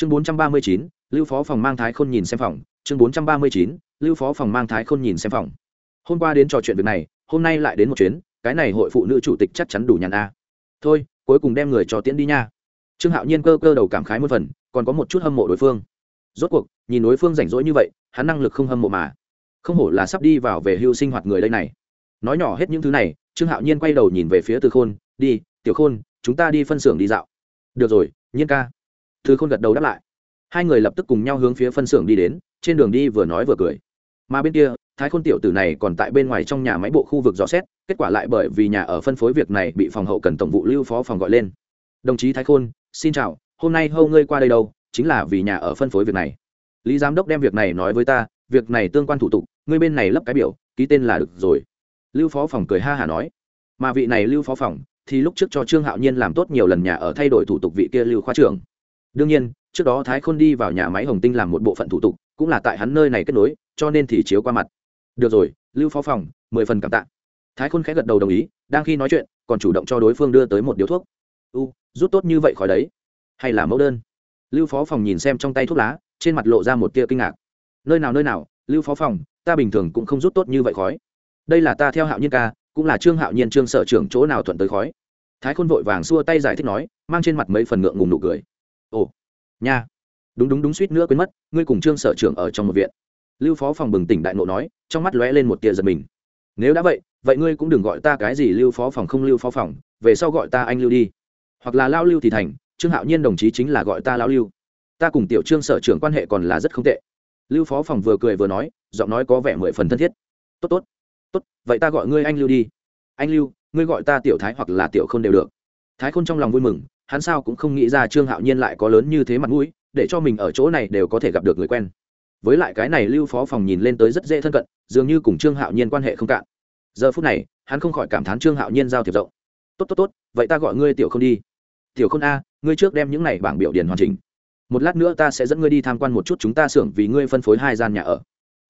chương bốn trăm ba mươi chín, lưu phó phòng mang thái khôn nhìn xem phòng. Chương bốn trăm ba mươi chín, lưu phó phòng mang thái khôn nhìn xem phòng. Hôm qua đến trò chuyện việc này, hôm nay lại đến một chuyến, cái này hội phụ nữ chủ tịch chắc chắn đủ nhàn a. Thôi, cuối cùng đem người cho tiễn đi nha. Trương hạo nhiên cơ cơ đầu cảm khái một phần, còn có một chút hâm mộ đối phương. Rốt cuộc, nhìn đối phương rảnh rỗi như vậy, hắn năng lực không hâm mộ mà. Không hổ là sắp đi vào về hưu sinh hoạt người đây này. Nói nhỏ hết những thứ này, trương hạo nhiên quay đầu nhìn về phía từ khôn, đi, tiểu khôn, chúng ta đi phân xưởng đi dạo. Được rồi, nhiên ca từ khôn gật đầu đáp lại. Hai người lập tức cùng nhau hướng phía phân xưởng đi đến, trên đường đi vừa nói vừa cười. Mà bên kia, thái khôn tiểu tử này còn tại bên ngoài trong nhà máy bộ khu vực dò xét, kết quả lại bởi vì nhà ở phân phối việc này bị phòng hậu cần tổng vụ lưu phó phòng gọi lên. Đồng chí thái khôn, xin chào, hôm nay hâu ngươi qua đây đâu, chính là vì nhà ở phân phối việc này. Lý giám đốc đem việc này nói với ta, việc này tương quan thủ tục, ngươi bên này lấp cái biểu, ký tên là được rồi. Lưu phó phòng cười ha hả nói. Mà vị này lưu phó phòng thì lúc trước cho trương hạo nhiên làm tốt nhiều lần nhà ở thay đổi thủ tục vị kia lưu khoa trưởng đương nhiên, trước đó thái khôn đi vào nhà máy hồng tinh làm một bộ phận thủ tục, cũng là tại hắn nơi này kết nối, cho nên thì chiếu qua mặt. Được rồi, lưu phó phòng, mười phần cảm tạ. Thái khôn khẽ gật đầu đồng ý, đang khi nói chuyện, còn chủ động cho đối phương đưa tới một điếu thuốc. U, rút tốt như vậy khỏi đấy. Hay là mẫu đơn? Lưu phó phòng nhìn xem trong tay thuốc lá, trên mặt lộ ra một tia kinh ngạc. Nơi nào nơi nào, lưu phó phòng, ta bình thường cũng không rút tốt như vậy khói. Đây là ta theo hạo nhiên ca, cũng là trương hạo nhiên trương sở trưởng chỗ nào thuận tới khói. Thái khôn vội vàng xua tay giải thích nói, mang trên mặt mấy phần ngượng ngùng nụ cười nha. Đúng đúng đúng suýt nữa quên mất, ngươi cùng trương sở trưởng ở trong một viện. Lưu phó phòng bừng tỉnh đại nộ nói, trong mắt lóe lên một tia giật mình. Nếu đã vậy vậy ngươi cũng đừng gọi ta cái gì lưu phó phòng không lưu phó phòng, về sau gọi ta anh lưu đi. Hoặc là lao lưu thì thành, trương hạo nhiên đồng chí chính là gọi ta lao lưu. Ta cùng tiểu trương sở trưởng quan hệ còn là rất không tệ. Lưu phó phòng vừa cười vừa nói, giọng nói có vẻ mười phần thân thiết. Tốt tốt tốt, vậy ta gọi ngươi anh lưu đi. Anh lưu, ngươi gọi ta tiểu thái hoặc là tiểu không đều được. Thái khôn trong lòng vui mừng hắn sao cũng không nghĩ ra trương hạo nhiên lại có lớn như thế mặt mũi, để cho mình ở chỗ này đều có thể gặp được người quen. Với lại cái này lưu phó phòng nhìn lên tới rất dễ thân cận, dường như cùng trương hạo nhiên quan hệ không cạn. Giờ phút này, hắn không khỏi cảm thán trương hạo nhiên giao thiệp rộng. Tốt tốt tốt, vậy ta gọi ngươi tiểu không đi. Tiểu không a, ngươi trước đem những này bảng biểu điển hoàn chỉnh. Một lát nữa ta sẽ dẫn ngươi đi tham quan một chút chúng ta xưởng vì ngươi phân phối hai gian nhà ở.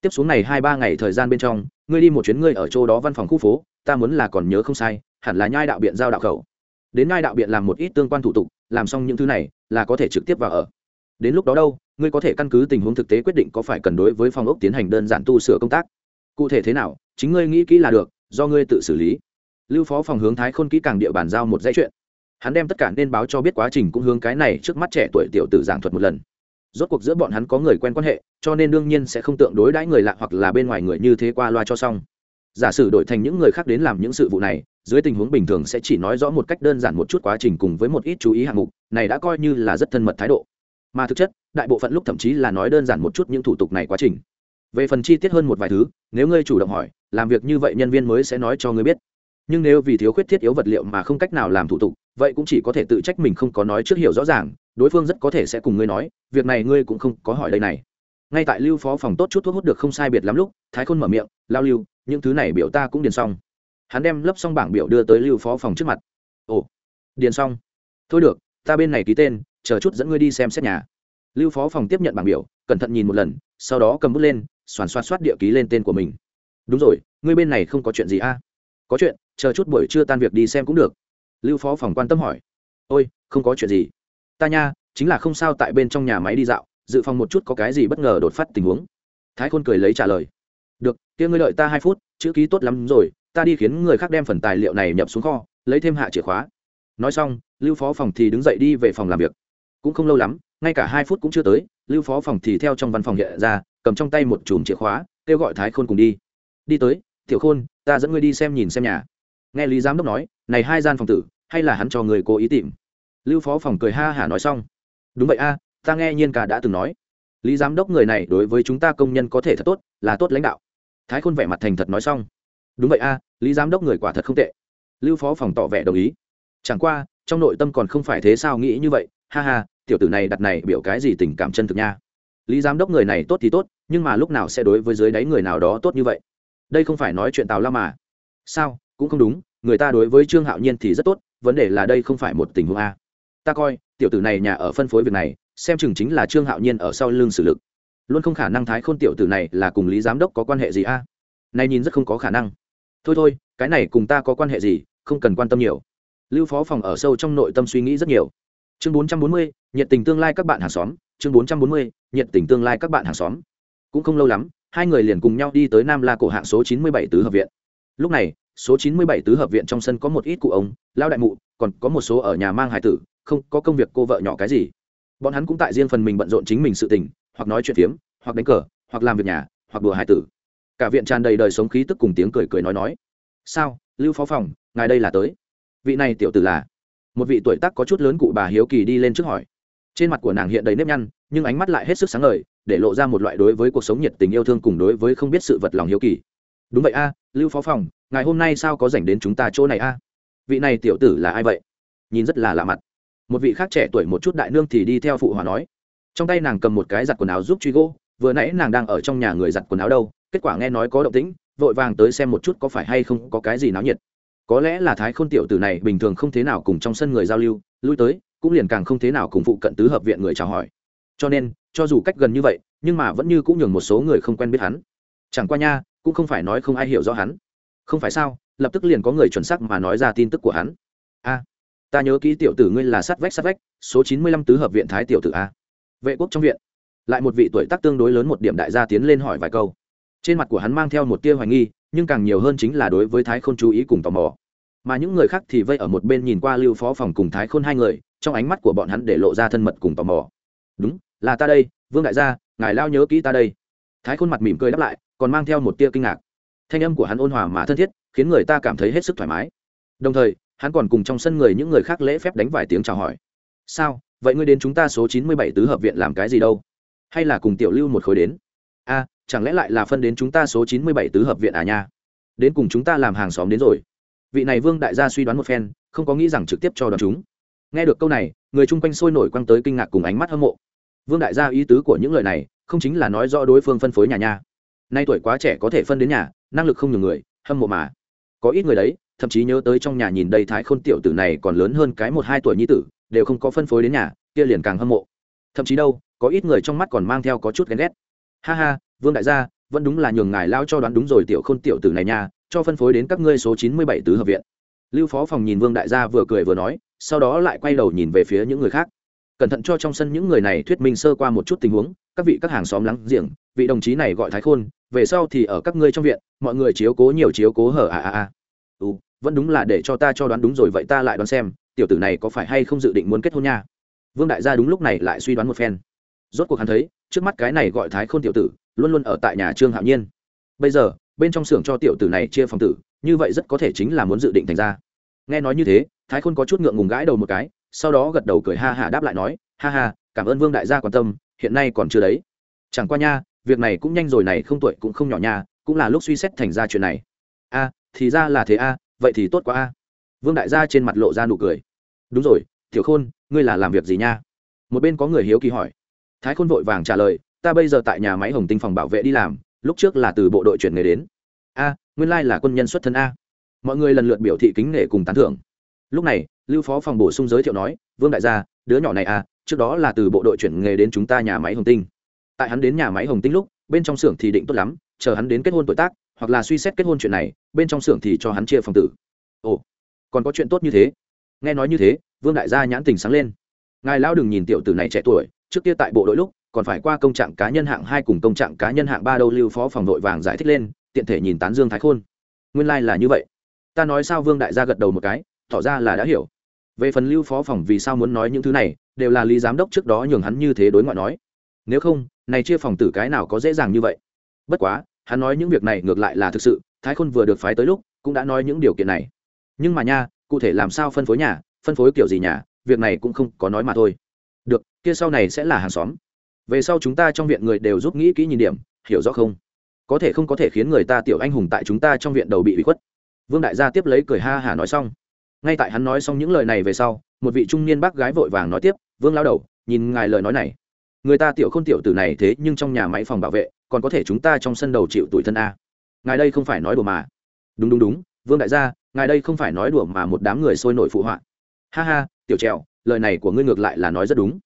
Tiếp xuống này hai ba ngày thời gian bên trong, ngươi đi một chuyến ngươi ở chỗ đó văn phòng khu phố, ta muốn là còn nhớ không sai, hẳn là nhai đạo biện giao đạo khẩu đến ngai đạo biện làm một ít tương quan thủ tục, làm xong những thứ này, là có thể trực tiếp vào ở. Đến lúc đó đâu, ngươi có thể căn cứ tình huống thực tế quyết định có phải cần đối với phòng ốc tiến hành đơn giản tu sửa công tác. Cụ thể thế nào, chính ngươi nghĩ kỹ là được, do ngươi tự xử lý. Lưu phó phòng hướng thái khôn kỹ càng địa bàn giao một dãy chuyện. Hắn đem tất cả nên báo cho biết quá trình cũng hướng cái này trước mắt trẻ tuổi tiểu tử giảng thuật một lần. Rốt cuộc giữa bọn hắn có người quen quan hệ, cho nên đương nhiên sẽ không tượng đối đãi người lạ hoặc là bên ngoài người như thế qua loa cho xong giả sử đổi thành những người khác đến làm những sự vụ này, dưới tình huống bình thường sẽ chỉ nói rõ một cách đơn giản một chút quá trình cùng với một ít chú ý hạng mục, này đã coi như là rất thân mật thái độ. Mà thực chất, đại bộ phận lúc thậm chí là nói đơn giản một chút những thủ tục này quá trình. Về phần chi tiết hơn một vài thứ, nếu ngươi chủ động hỏi, làm việc như vậy nhân viên mới sẽ nói cho ngươi biết. Nhưng nếu vì thiếu khuyết thiết yếu vật liệu mà không cách nào làm thủ tục, vậy cũng chỉ có thể tự trách mình không có nói trước hiểu rõ ràng, đối phương rất có thể sẽ cùng ngươi nói, việc này ngươi cũng không có hỏi đây này. Ngay tại lưu phó phòng tốt chút thuốc hút được không sai biệt lắm lúc, thái khôn mở miệng, lao lưu những thứ này biểu ta cũng điền xong. Hắn đem lấp xong bảng biểu đưa tới lưu phó phòng trước mặt. Ồ, điền xong. Thôi được, ta bên này ký tên, chờ chút dẫn ngươi đi xem xét nhà. Lưu phó phòng tiếp nhận bảng biểu, cẩn thận nhìn một lần, sau đó cầm bút lên xoàn xoát xoát địa ký lên tên của mình. Đúng rồi, ngươi bên này không có chuyện gì a à? có chuyện, chờ chút buổi trưa tan việc đi xem cũng được. Lưu phó phòng quan tâm hỏi. Ôi, không có chuyện gì. Ta nha, chính là không sao tại bên trong nhà máy đi dạo, dự phòng một chút có cái gì bất ngờ đột phát tình huống. Thái khôn cười lấy trả lời được, kia ngươi đợi ta hai phút, chữ ký tốt lắm rồi, ta đi khiến người khác đem phần tài liệu này nhập xuống kho, lấy thêm hạ chìa khóa. Nói xong, lưu phó phòng thì đứng dậy đi về phòng làm việc. Cũng không lâu lắm, ngay cả hai phút cũng chưa tới, lưu phó phòng thì theo trong văn phòng hiện ra, cầm trong tay một chùm chìa khóa, kêu gọi thái khôn cùng đi. Đi tới, tiểu khôn, ta dẫn ngươi đi xem nhìn xem nhà. Nghe lý giám đốc nói, này hai gian phòng tử, hay là hắn cho người cố ý tìm. Lưu phó phòng cười ha hả nói xong, đúng vậy a, ta nghe nhiên cả đã từng nói. Lý giám đốc người này đối với chúng ta công nhân có thể thật tốt, là tốt lãnh đạo thái khôn vẻ mặt thành thật nói xong. Đúng vậy a, lý giám đốc người quả thật không tệ. Lưu phó phòng tỏ vẻ đồng ý. Chẳng qua, trong nội tâm còn không phải thế sao nghĩ như vậy, ha ha, tiểu tử này đặt này biểu cái gì tình cảm chân thực nha. Lý giám đốc người này tốt thì tốt, nhưng mà lúc nào sẽ đối với dưới đáy người nào đó tốt như vậy? Đây không phải nói chuyện tào lao mà. Sao, cũng không đúng, người ta đối với trương hạo nhiên thì rất tốt, vấn đề là đây không phải một tình huống a. Ta coi, tiểu tử này nhà ở phân phối việc này, xem chừng chính là trương hạo nhiên ở sau lưng xử lực luôn không khả năng thái khôn tiểu tử này là cùng lý giám đốc có quan hệ gì a? Này nhìn rất không có khả năng. Thôi thôi, cái này cùng ta có quan hệ gì, không cần quan tâm nhiều. Lưu phó phòng ở sâu trong nội tâm suy nghĩ rất nhiều. Chương bốn trăm bốn mươi, nhiệt tình tương lai các bạn hàng xóm. Chương bốn trăm bốn mươi, nhiệt tình tương lai các bạn hàng xóm. Cũng không lâu lắm, hai người liền cùng nhau đi tới nam la cổ hạng số chín mươi bảy tứ hợp viện. Lúc này, số chín mươi bảy tứ hợp viện trong sân có một ít cụ ông lao đại mụ, còn có một số ở nhà mang hải tử, không có công việc cô vợ nhỏ cái gì. Bọn hắn cũng tại riêng phần mình bận rộn chính mình sự tình hoặc nói chuyện phiếm, hoặc đánh cờ, hoặc làm việc nhà, hoặc đùa hải tử. Cả viện tràn đầy đời sống khí tức cùng tiếng cười cười nói nói. Sao? Lưu phó phòng, ngài đây là tới. Vị này tiểu tử là? Một vị tuổi tác có chút lớn cụ bà hiếu kỳ đi lên trước hỏi. Trên mặt của nàng hiện đầy nếp nhăn, nhưng ánh mắt lại hết sức sáng ngời, để lộ ra một loại đối với cuộc sống nhiệt tình yêu thương cùng đối với không biết sự vật lòng hiếu kỳ. Đúng vậy a, lưu phó phòng ngày hôm nay sao có dành đến chúng ta chỗ này a? Vị này tiểu tử là ai vậy? Nhìn rất là lạ mặt. Một vị khác trẻ tuổi một chút đại nương thì đi theo phụ hòa nói trong tay nàng cầm một cái giặt quần áo giúp truy gỗ, vừa nãy nàng đang ở trong nhà người giặt quần áo đâu, kết quả nghe nói có động tĩnh, vội vàng tới xem một chút có phải hay không có cái gì náo nhiệt. Có lẽ là thái khôn tiểu tử này bình thường không thế nào cùng trong sân người giao lưu, lui tới, cũng liền càng không thế nào cùng phụ cận tứ hợp viện người chào hỏi. Cho nên, cho dù cách gần như vậy, nhưng mà vẫn như cũng nhường một số người không quen biết hắn. Chẳng qua nha, cũng không phải nói không ai hiểu rõ hắn. Không phải sao, lập tức liền có người chuẩn xác mà nói ra tin tức của hắn. A, ta nhớ kỹ tiểu tử ngươi là sát vách sát vách, số chín mươi lăm tứ hợp viện thái tiểu tử a vệ quốc trong viện. Lại một vị tuổi tác tương đối lớn một điểm đại gia tiến lên hỏi vài câu. Trên mặt của hắn mang theo một tia hoài nghi, nhưng càng nhiều hơn chính là đối với thái khôn chú ý cùng tò mò. Mà những người khác thì vây ở một bên nhìn qua lưu phó phòng cùng thái khôn hai người, trong ánh mắt của bọn hắn để lộ ra thân mật cùng tò mò. Đúng, là ta đây, vương đại gia, ngài lao nhớ kỹ ta đây. Thái khôn mặt mỉm cười đáp lại, còn mang theo một tia kinh ngạc. Thanh âm của hắn ôn hòa mà thân thiết, khiến người ta cảm thấy hết sức thoải mái. Đồng thời, hắn còn cùng trong sân người những người khác lễ phép đánh vài tiếng chào hỏi. Sao? Vậy ngươi đến chúng ta số chín mươi bảy tứ hợp viện làm cái gì đâu? Hay là cùng tiểu lưu một khối đến? A, chẳng lẽ lại là phân đến chúng ta số chín mươi bảy tứ hợp viện à nha? Đến cùng chúng ta làm hàng xóm đến rồi. Vị này vương đại gia suy đoán một phen, không có nghĩ rằng trực tiếp cho đoàn chúng. Nghe được câu này, người chung quanh sôi nổi quăng tới kinh ngạc cùng ánh mắt hâm mộ. Vương đại gia ý tứ của những lời này, không chính là nói rõ đối phương phân phối nhà nha. Nay tuổi quá trẻ có thể phân đến nhà, năng lực không nhiều người, hâm mộ mà. Có ít người đấy, thậm chí nhớ tới trong nhà nhìn đây thái khôn tiểu tử này còn lớn hơn cái một hai tuổi nhi tử đều không có phân phối đến nhà, kia liền càng hâm mộ. Thậm chí đâu, có ít người trong mắt còn mang theo có chút ghen ghét. Ha ha, vương đại gia, vẫn đúng là nhường ngài lao cho đoán đúng rồi tiểu khôn tiểu tử này nha, cho phân phối đến các ngươi số chín mươi bảy tứ hợp viện. Lưu phó phòng nhìn vương đại gia vừa cười vừa nói, sau đó lại quay đầu nhìn về phía những người khác. Cẩn thận cho trong sân những người này thuyết minh sơ qua một chút tình huống, các vị các hàng xóm lắng giềng, vị đồng chí này gọi thái khôn, về sau thì ở các ngươi trong viện, mọi người chiếu cố nhiều chiếu cố hở à à à ừ vẫn đúng là để cho ta cho đoán đúng rồi, vậy ta lại đoán xem tiểu tử này có phải hay không dự định muốn kết hôn nha? Vương đại gia đúng lúc này lại suy đoán một phen. Rốt cuộc hắn thấy, trước mắt cái này gọi thái khôn tiểu tử, luôn luôn ở tại nhà trương hạo nhiên. Bây giờ, bên trong xưởng cho tiểu tử này chia phòng tử, như vậy rất có thể chính là muốn dự định thành ra. Nghe nói như thế, thái khôn có chút ngượng ngùng gãi đầu một cái, sau đó gật đầu cười ha hả đáp lại nói, ha ha, cảm ơn vương đại gia quan tâm, hiện nay còn chưa đấy. Chẳng qua nha, việc này cũng nhanh rồi này, không tuổi cũng không nhỏ nha, cũng là lúc suy xét thành ra chuyện này. A, thì ra là thế a, vậy thì tốt quá a vương đại gia trên mặt lộ ra nụ cười. Đúng rồi thiểu khôn, ngươi là làm việc gì nha? Một bên có người hiếu kỳ hỏi. Thái khôn vội vàng trả lời, ta bây giờ tại nhà máy hồng tinh phòng bảo vệ đi làm, lúc trước là từ bộ đội chuyển nghề đến. A, nguyên lai là quân nhân xuất thân a. Mọi người lần lượt biểu thị kính nể cùng tán thưởng. Lúc này, lưu phó phòng bổ sung giới thiệu nói, vương đại gia, đứa nhỏ này a, trước đó là từ bộ đội chuyển nghề đến chúng ta nhà máy hồng tinh. Tại hắn đến nhà máy hồng tinh lúc, bên trong xưởng thì định tốt lắm, chờ hắn đến kết hôn tuổi tác, hoặc là suy xét kết hôn chuyện này, bên trong xưởng thì cho hắn chia phòng tử. Ồ còn có chuyện tốt như thế. Nghe nói như thế, vương đại gia nhãn tình sáng lên. Ngài lão đừng nhìn tiểu tử này trẻ tuổi, trước kia tại bộ đội lúc, còn phải qua công trạng cá nhân hạng hai cùng công trạng cá nhân hạng ba đâu lưu phó phòng nội vàng giải thích lên, tiện thể nhìn tán dương thái khôn. Nguyên lai、like、là như vậy. Ta nói sao vương đại gia gật đầu một cái, tỏ ra là đã hiểu. Về phần lưu phó phòng vì sao muốn nói những thứ này, đều là lý giám đốc trước đó nhường hắn như thế đối ngoại nói. Nếu không, này chia phòng tử cái nào có dễ dàng như vậy? Bất quá, hắn nói những việc này ngược lại là thực sự, thái khôn vừa được phái tới lúc, cũng đã nói những điều kiện này nhưng mà nha, cụ thể làm sao phân phối nhà, phân phối kiểu gì nhà, việc này cũng không có nói mà thôi. Được, kia sau này sẽ là hàng xóm. Về sau chúng ta trong viện người đều giúp nghĩ kỹ nhìn điểm, hiểu rõ không? Có thể không có thể khiến người ta tiểu anh hùng tại chúng ta trong viện đầu bị bị khuất. Vương đại gia tiếp lấy cười ha hả nói xong. Ngay tại hắn nói xong những lời này về sau, một vị trung niên bác gái vội vàng nói tiếp, vương lao đầu, nhìn ngài lời nói này. Người ta tiểu k h ô n tiểu tử này thế nhưng trong nhà máy phòng bảo vệ, còn có thể chúng ta trong sân đầu chịu tuổi thân a. Ngài đây không phải nói đùa mà. Đúng đúng đúng, vương đại gia ngài đây không phải nói đùa mà một đám người sôi nổi phụ họa. Ha ha, tiểu trèo, lời này của ngươi ngược lại là nói rất đúng.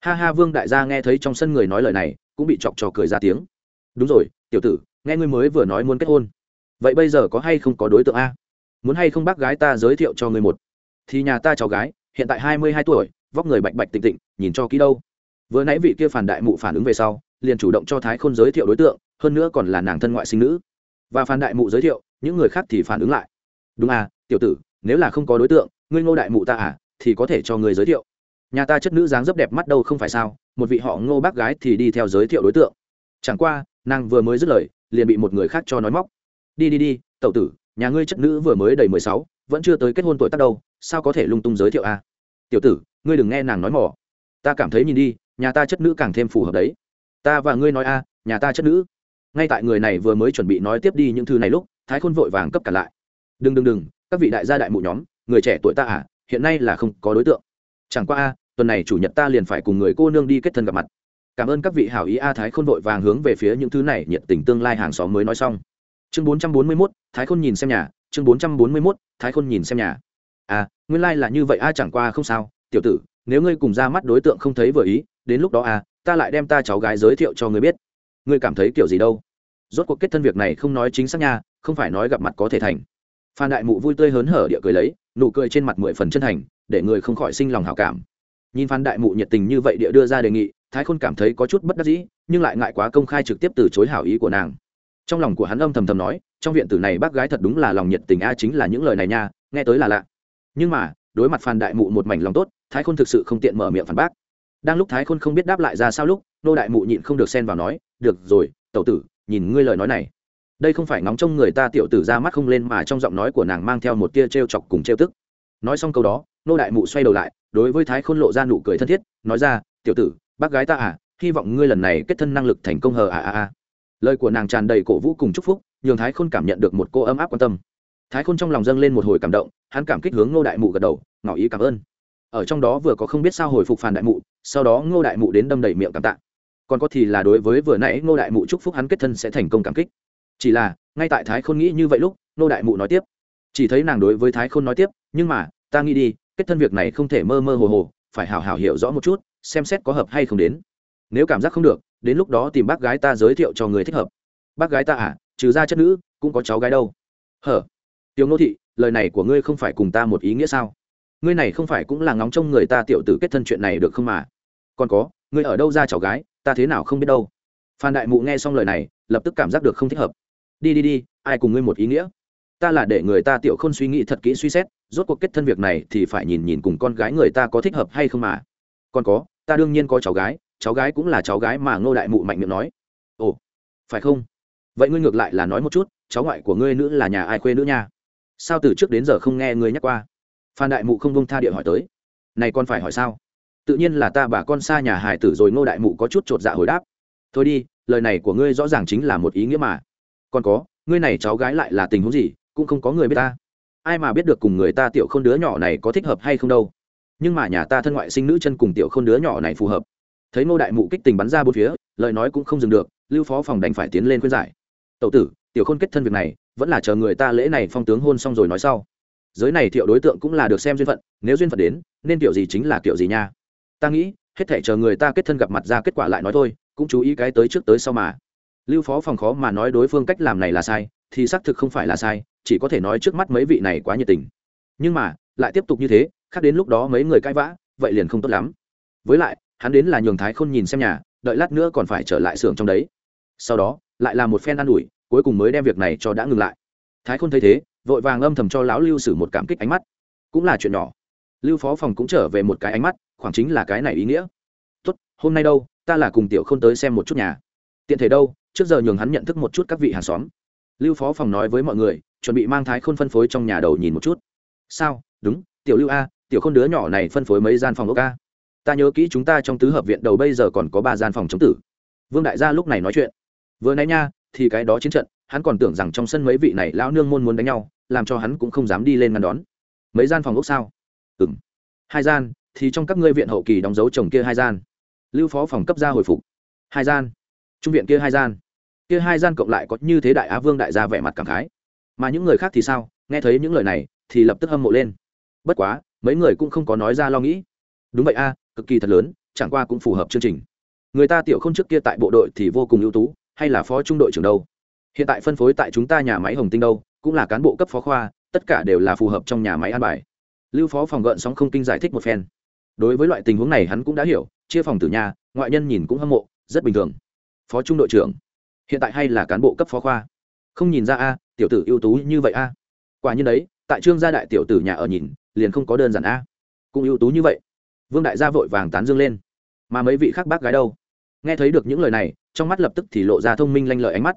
Ha ha, vương đại gia nghe thấy trong sân người nói lời này, cũng bị chọc trò cười ra tiếng. Đúng rồi, tiểu tử, nghe ngươi mới vừa nói muốn kết hôn. Vậy bây giờ có hay không có đối tượng a? Muốn hay không bác gái ta giới thiệu cho ngươi một? Thì nhà ta cháu gái, hiện tại hai mươi hai tuổi, vóc người bạch bạch tịnh tịnh, nhìn cho kỹ đâu. Vừa nãy vị kia phản đại mụ phản ứng về sau, liền chủ động cho thái khôn giới thiệu đối tượng, hơn nữa còn là nàng thân ngoại sinh nữ. Và phản đại mụ giới thiệu, những người khác thì phản ứng lại đúng à tiểu tử, nếu là không có đối tượng, ngươi ngô đại mụ ta à thì có thể cho người giới thiệu. Nhà ta chất nữ dáng dấp đẹp mắt đâu không phải sao, một vị họ ngô bác gái thì đi theo giới thiệu đối tượng. Chẳng qua, nàng vừa mới dứt lời, liền bị một người khác cho nói móc. Đi đi đi tậu tử, nhà ngươi chất nữ vừa mới đầy mười sáu, vẫn chưa tới kết hôn tuổi tác đâu, sao có thể lung tung giới thiệu à? tiểu tử, ngươi đừng nghe nàng nói mỏ. Ta cảm thấy nhìn đi, nhà ta chất nữ càng thêm phù hợp đấy. Ta và ngươi nói a nhà ta chất nữ. Ngay tại người này vừa mới chuẩn bị nói tiếp đi những thư này lúc, thái khôn vội vàng cấp cả lại đừng đừng đừng, các vị đại gia đại mụ nhóm, người trẻ tuổi ta à hiện nay là không có đối tượng. Chẳng qua a, tuần này chủ nhật ta liền phải cùng người cô nương đi kết thân gặp mặt. Cảm ơn các vị hảo ý a thái khôn vội vàng hướng về phía những thứ này nhiệt tình tương lai hàng xóm mới nói xong. Chương bốn trăm bốn mươi mốt, thái khôn nhìn xem nhà. Chương bốn trăm bốn mươi mốt, thái khôn nhìn xem nhà. À nguyên lai、like、là như vậy a, chẳng qua không sao. Tiểu tử, nếu ngươi cùng ra mắt đối tượng không thấy vừa ý, đến lúc đó à ta lại đem ta cháu gái giới thiệu cho ngươi biết. Ngươi cảm thấy kiểu gì đâu? Rốt cuộc kết thân việc này không nói chính xác nha, không phải nói gặp mặt có thể thành phan đại mụ vui tươi hớn hở địa cười lấy, nụ cười trên mặt mười phần chân thành, để người không khỏi sinh lòng hảo cảm. Nhìn phan đại mụ nhiệt tình như vậy địa đưa ra đề nghị, thái khôn cảm thấy có chút bất đắc dĩ, nhưng lại ngại quá công khai trực tiếp từ chối hảo ý của nàng. Trong lòng của hắn âm thầm thầm nói, trong viện tử này bác gái thật đúng là lòng nhiệt tình a, chính là những lời này nha, nghe tới là lạ. Nhưng mà, đối mặt phan đại mụ một mảnh lòng tốt, thái khôn thực sự không tiện mở miệng phản bác. Đang lúc thái khôn không biết đáp lại ra sao lúc, nô đại mụ nhịn không được xen vào nói, được rồi, tẩu tử, nhìn ngươi lời nói này đây không phải ngóng trông người ta tiểu tử ra mắt không lên mà trong giọng nói của nàng mang theo một tia t r e o chọc cùng t r e o tức. Nói xong câu đó, nô đại mụ xoay đầu lại, đối với thái khôn lộ ra nụ cười thân thiết, nói ra, tiểu tử, bác gái ta à hy vọng ngươi lần này kết thân năng lực thành công hờ à à à. Lời của nàng tràn đầy cổ vũ cùng chúc phúc, nhường thái khôn cảm nhận được một cô ấm áp quan tâm. Thái khôn trong lòng dâng lên một hồi cảm động, hắn cảm kích hướng ngô đại mụ gật đầu, ngỏ ý cảm ơn. Ở trong đó vừa có không biết sao hồi phục phản đại mụ, sau đó ngô đại mụ đến đâm đầy miệng cảm tạ. Còn có thì là đối với vừa nãy ngô đại mụ chúc phúc hắn kết thân sẽ thành công cảm kích chỉ là, ngay tại thái khôn nghĩ như vậy lúc, Nô đại mụ nói tiếp. Chỉ thấy nàng đối với thái khôn nói tiếp, nhưng mà, ta nghĩ đi, kết thân việc này không thể mơ mơ hồ hồ, phải hào hào hiểu rõ một chút, xem xét có hợp hay không đến. Nếu cảm giác không được, đến lúc đó tìm bác gái ta giới thiệu cho người thích hợp. Bác gái ta à trừ ra chất nữ, cũng có cháu gái đâu. Hở, tiểu nô thị, lời này của ngươi không phải cùng ta một ý nghĩa sao? Ngươi này không phải cũng là ngóng trông người ta tiểu tử kết thân chuyện này được không mà? Còn có, ngươi ở đâu ra cháu gái, ta thế nào không biết đâu. Phan đại mụ nghe xong lời này, lập tức cảm giác được không thích hợp đi đi đi, ai cùng ngươi một ý nghĩa? Ta là để người ta tiểu khôn suy nghĩ thật kỹ suy xét, rốt cuộc kết thân việc này thì phải nhìn nhìn cùng con gái người ta có thích hợp hay không mà. Còn có, ta đương nhiên có cháu gái cháu gái cũng là cháu gái mà ngô đại mụ mạnh miệng nói. Ồ, phải không? Vậy ngươi ngược lại là nói một chút, cháu ngoại của ngươi nữ là nhà ai khuê nữ nha? Sao từ trước đến giờ không nghe ngươi nhắc qua? Phan đại mụ không bông tha địa hỏi tới. Này con phải hỏi sao? Tự nhiên là ta bà con xa nhà hải tử rồi ngô đại mụ có chút chột dạ hồi đáp. Thôi đi, lời này của ngươi rõ ràng chính là một ý nghĩa mà còn có, ngươi này cháu gái lại là tình huống gì, cũng không có người biết ta. Ai mà biết được cùng người ta tiểu k h ô n đứa nhỏ này có thích hợp hay không đâu. Nhưng mà nhà ta thân ngoại sinh nữ chân cùng tiểu k h ô n đứa nhỏ này phù hợp. Thấy ngô đại mụ kích tình bắn ra bốn phía, lời nói cũng không dừng được, lưu phó phòng đành phải tiến lên khuyên giải. Tậu tử, tiểu khôn kết thân việc này, vẫn là chờ người ta lễ này phong tướng hôn xong rồi nói sau. Giới này thiệu đối tượng cũng là được xem duyên phận, nếu duyên phận đến, nên kiểu gì chính là kiểu gì nha. Ta nghĩ, hết thể chờ người ta kết thân gặp mặt ra kết quả lại nói thôi, cũng chú ý cái tới trước tới sau mà lưu phó phòng khó mà nói đối phương cách làm này là sai, thì xác thực không phải là sai, chỉ có thể nói trước mắt mấy vị này quá nhiệt tình. Nhưng mà, lại tiếp tục như thế, khác đến lúc đó mấy người cãi vã, vậy liền không tốt lắm. Với lại, hắn đến là nhường thái khôn nhìn xem nhà, đợi lát nữa còn phải trở lại xưởng trong đấy. Sau đó, lại là một phen an ủi, cuối cùng mới đem việc này cho đã ngừng lại. Thái khôn thấy thế, vội vàng âm thầm cho lão lưu sử một cảm kích ánh mắt. Cũng là chuyện nhỏ. Lưu phó phòng cũng trở về một cái ánh mắt, khoảng chính là cái này ý nghĩa. Tốt, hôm nay đâu, ta là cùng tiểu không tới xem một chút nhà. Tiện thể đâu trước giờ nhường hắn nhận thức một chút các vị hàng xóm. Lưu phó phòng nói với mọi người, chuẩn bị mang thái khôn phân phối trong nhà đầu nhìn một chút. Sao? Đúng, tiểu lưu a, tiểu khôn đứa nhỏ này phân phối mấy gian phòng ốc a. Ta nhớ kỹ chúng ta trong tứ hợp viện đầu bây giờ còn có ba gian phòng chống tử. Vương đại gia lúc này nói chuyện. Vừa nãy nha, thì cái đó chiến trận, hắn còn tưởng rằng trong sân mấy vị này lão nương môn muốn đánh nhau, làm cho hắn cũng không dám đi lên ngăn đón. Mấy gian phòng ốc sao? Ừng hai gian, thì trong các ngươi viện hậu kỳ đóng dấu chồng kia hai gian. Lưu phó phòng cấp ra hồi phục. Hai gian trung viện kia hai gian. Kia hai gian cộng lại có như thế đại á vương đại gia vẻ mặt cảm khái. Mà những người khác thì sao? Nghe thấy những lời này thì lập tức hâm mộ lên. Bất quá, mấy người cũng không có nói ra lo nghĩ. Đúng vậy a, cực kỳ thật lớn, chẳng qua cũng phù hợp chương trình. Người ta tiểu không trước kia tại bộ đội thì vô cùng ưu tú, hay là phó trung đội trưởng đâu? Hiện tại phân phối tại chúng ta nhà máy hồng tinh đâu, cũng là cán bộ cấp phó khoa, tất cả đều là phù hợp trong nhà máy an bài. Lưu phó phòng gợn sóng không kinh giải thích một phen. Đối với loại tình huống này hắn cũng đã hiểu, chia phòng tử nhà, ngoại nhân nhìn cũng hâm mộ, rất bình thường phó trung đội trưởng. Hiện tại hay là cán bộ cấp phó khoa. Không nhìn ra a, tiểu tử ưu tú như vậy a. Quả nhiên đấy, tại trương gia đại tiểu tử nhà ở nhìn, liền không có đơn giản a. Cũng ưu tú như vậy. Vương đại gia vội vàng tán dương lên. Mà mấy vị khác bác gái đâu? Nghe thấy được những lời này, trong mắt lập tức thì lộ ra thông minh lanh lợi ánh mắt.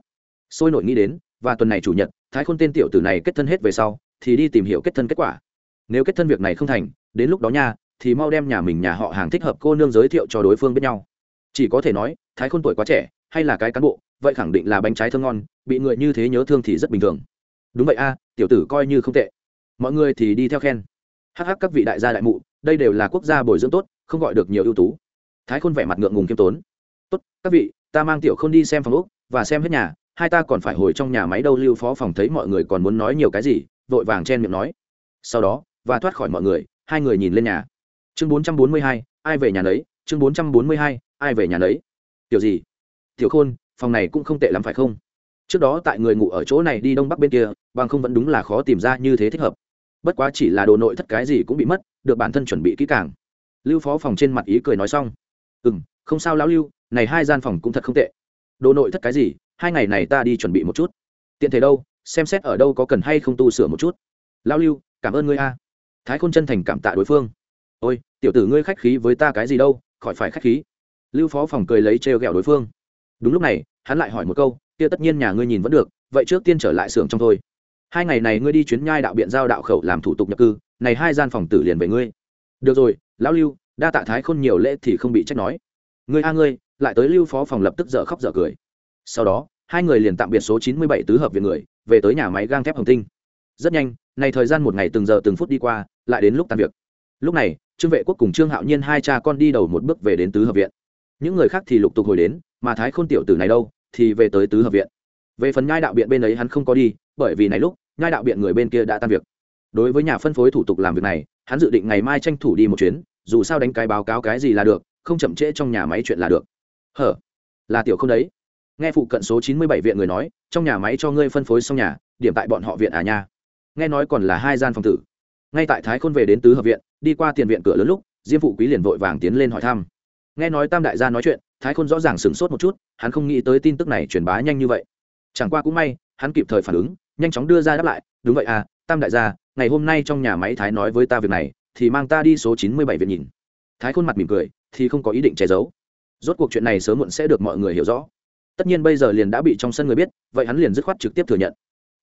Sôi nổi nghĩ đến, và tuần này chủ nhật, thái khôn tên tiểu tử này kết thân hết về sau, thì đi tìm hiểu kết thân kết quả. Nếu kết thân việc này không thành, đến lúc đó nha, thì mau đem nhà mình nhà họ hàng thích hợp cô nương giới thiệu cho đối phương biết nhau. Chỉ có thể nói, thái khôn tuổi quá trẻ hay là cái cán bộ, vậy khẳng định là bánh trái thơm ngon, bị người như thế nhớ thương thì rất bình thường. Đúng vậy a, tiểu tử coi như không tệ. Mọi người thì đi theo khen. Hắc hắc các vị đại gia đại mụ, đây đều là quốc gia bồi dưỡng tốt, không gọi được nhiều ưu tú. Thái khôn vẻ mặt ngượng ngùng kiêm tốn. Tốt, các vị, ta mang tiểu khôn đi xem phòng úc và xem hết nhà, hai ta còn phải hồi trong nhà máy đâu lưu phó phòng thấy mọi người còn muốn nói nhiều cái gì, vội vàng chen miệng nói. Sau đó, và thoát khỏi mọi người, hai người nhìn lên nhà. Chương bốn trăm bốn mươi hai, ai về nhà lấy chương bốn trăm bốn mươi hai, ai về nhà lấy tiểu gì? Tiểu khôn, phòng này cũng không tệ lắm phải không? Trước đó tại người ngủ ở chỗ này đi đông bắc bên kia, bằng không vẫn đúng là khó tìm ra như thế thích hợp. Bất quá chỉ là đồ nội thất cái gì cũng bị mất, được bản thân chuẩn bị kỹ càng. Lưu phó phòng trên mặt ý cười nói xong. Ừ m không sao lão lưu, này hai gian phòng cũng thật không tệ. Đồ nội thất cái gì, hai ngày này ta đi chuẩn bị một chút. Tiện thể đâu, xem xét ở đâu có cần hay không tu sửa một chút. Lão lưu, cảm ơn ngươi a. Thái khôn chân thành cảm tạ đối phương. Ôi, tiểu tử ngươi khách khí với ta cái gì đâu, khỏi phải khách khí. Lưu phó phòng cười lấy trêu ghẹo đối phương đúng lúc này, hắn lại hỏi một câu, kia tất nhiên nhà ngươi nhìn vẫn được, vậy trước tiên trở lại xưởng trong thôi. Hai ngày này ngươi đi chuyến nhai đạo biện giao đạo khẩu làm thủ tục nhập cư, này hai gian phòng tử liền về ngươi. Được rồi, lão lưu, đa tạ thái khôn nhiều lễ thì không bị trách nói. Ngươi a ngươi, lại tới lưu phó phòng lập tức dở khóc dở cười. Sau đó, hai người liền tạm biệt số chín mươi bảy tứ hợp viện người, về tới nhà máy gang thép hồng tinh. Rất nhanh, này thời gian một ngày từng giờ từng phút đi qua, lại đến lúc tan việc. Lúc này, trương vệ quốc cùng trương hạo nhiên hai cha con đi đầu một bước về đến tứ hợp viện những người khác thì lục tục hồi đến, mà thái khôn tiểu tử này đâu, thì về tới tứ hợp viện. Về phần nhai đạo biện bên ấy hắn không có đi, bởi vì này lúc, nhai đạo biện người bên kia đã tan việc. Đối với nhà phân phối thủ tục làm việc này, hắn dự định ngày mai tranh thủ đi một chuyến, dù sao đánh cái báo cáo cái gì là được, không chậm trễ trong nhà máy chuyện là được. Hở? Là tiểu không đấy. Nghe phụ cận số chín mươi bảy viện người nói, trong nhà máy cho ngươi phân phối xong nhà, điểm tại bọn họ viện à nha? Nghe nói còn là hai gian phòng tử. Ngay tại thái khôn về đến tứ hợp viện, đi qua tiền viện cửa lớn lúc, diêm phụ quý liền vội vàng tiến lên hỏi thăm nghe nói tam đại gia nói chuyện, thái khôn rõ ràng sửng sốt một chút, hắn không nghĩ tới tin tức này truyền bá nhanh như vậy. Chẳng qua cũng may, hắn kịp thời phản ứng, nhanh chóng đưa ra đáp lại, đúng vậy à tam đại gia, ngày hôm nay trong nhà máy thái nói với ta việc này, thì mang ta đi số chín mươi bảy viện nhìn. Thái khôn mặt mỉm cười, thì không có ý định che giấu. Rốt cuộc chuyện này sớm muộn sẽ được mọi người hiểu rõ. Tất nhiên bây giờ liền đã bị trong sân người biết, vậy hắn liền dứt khoát trực tiếp thừa nhận.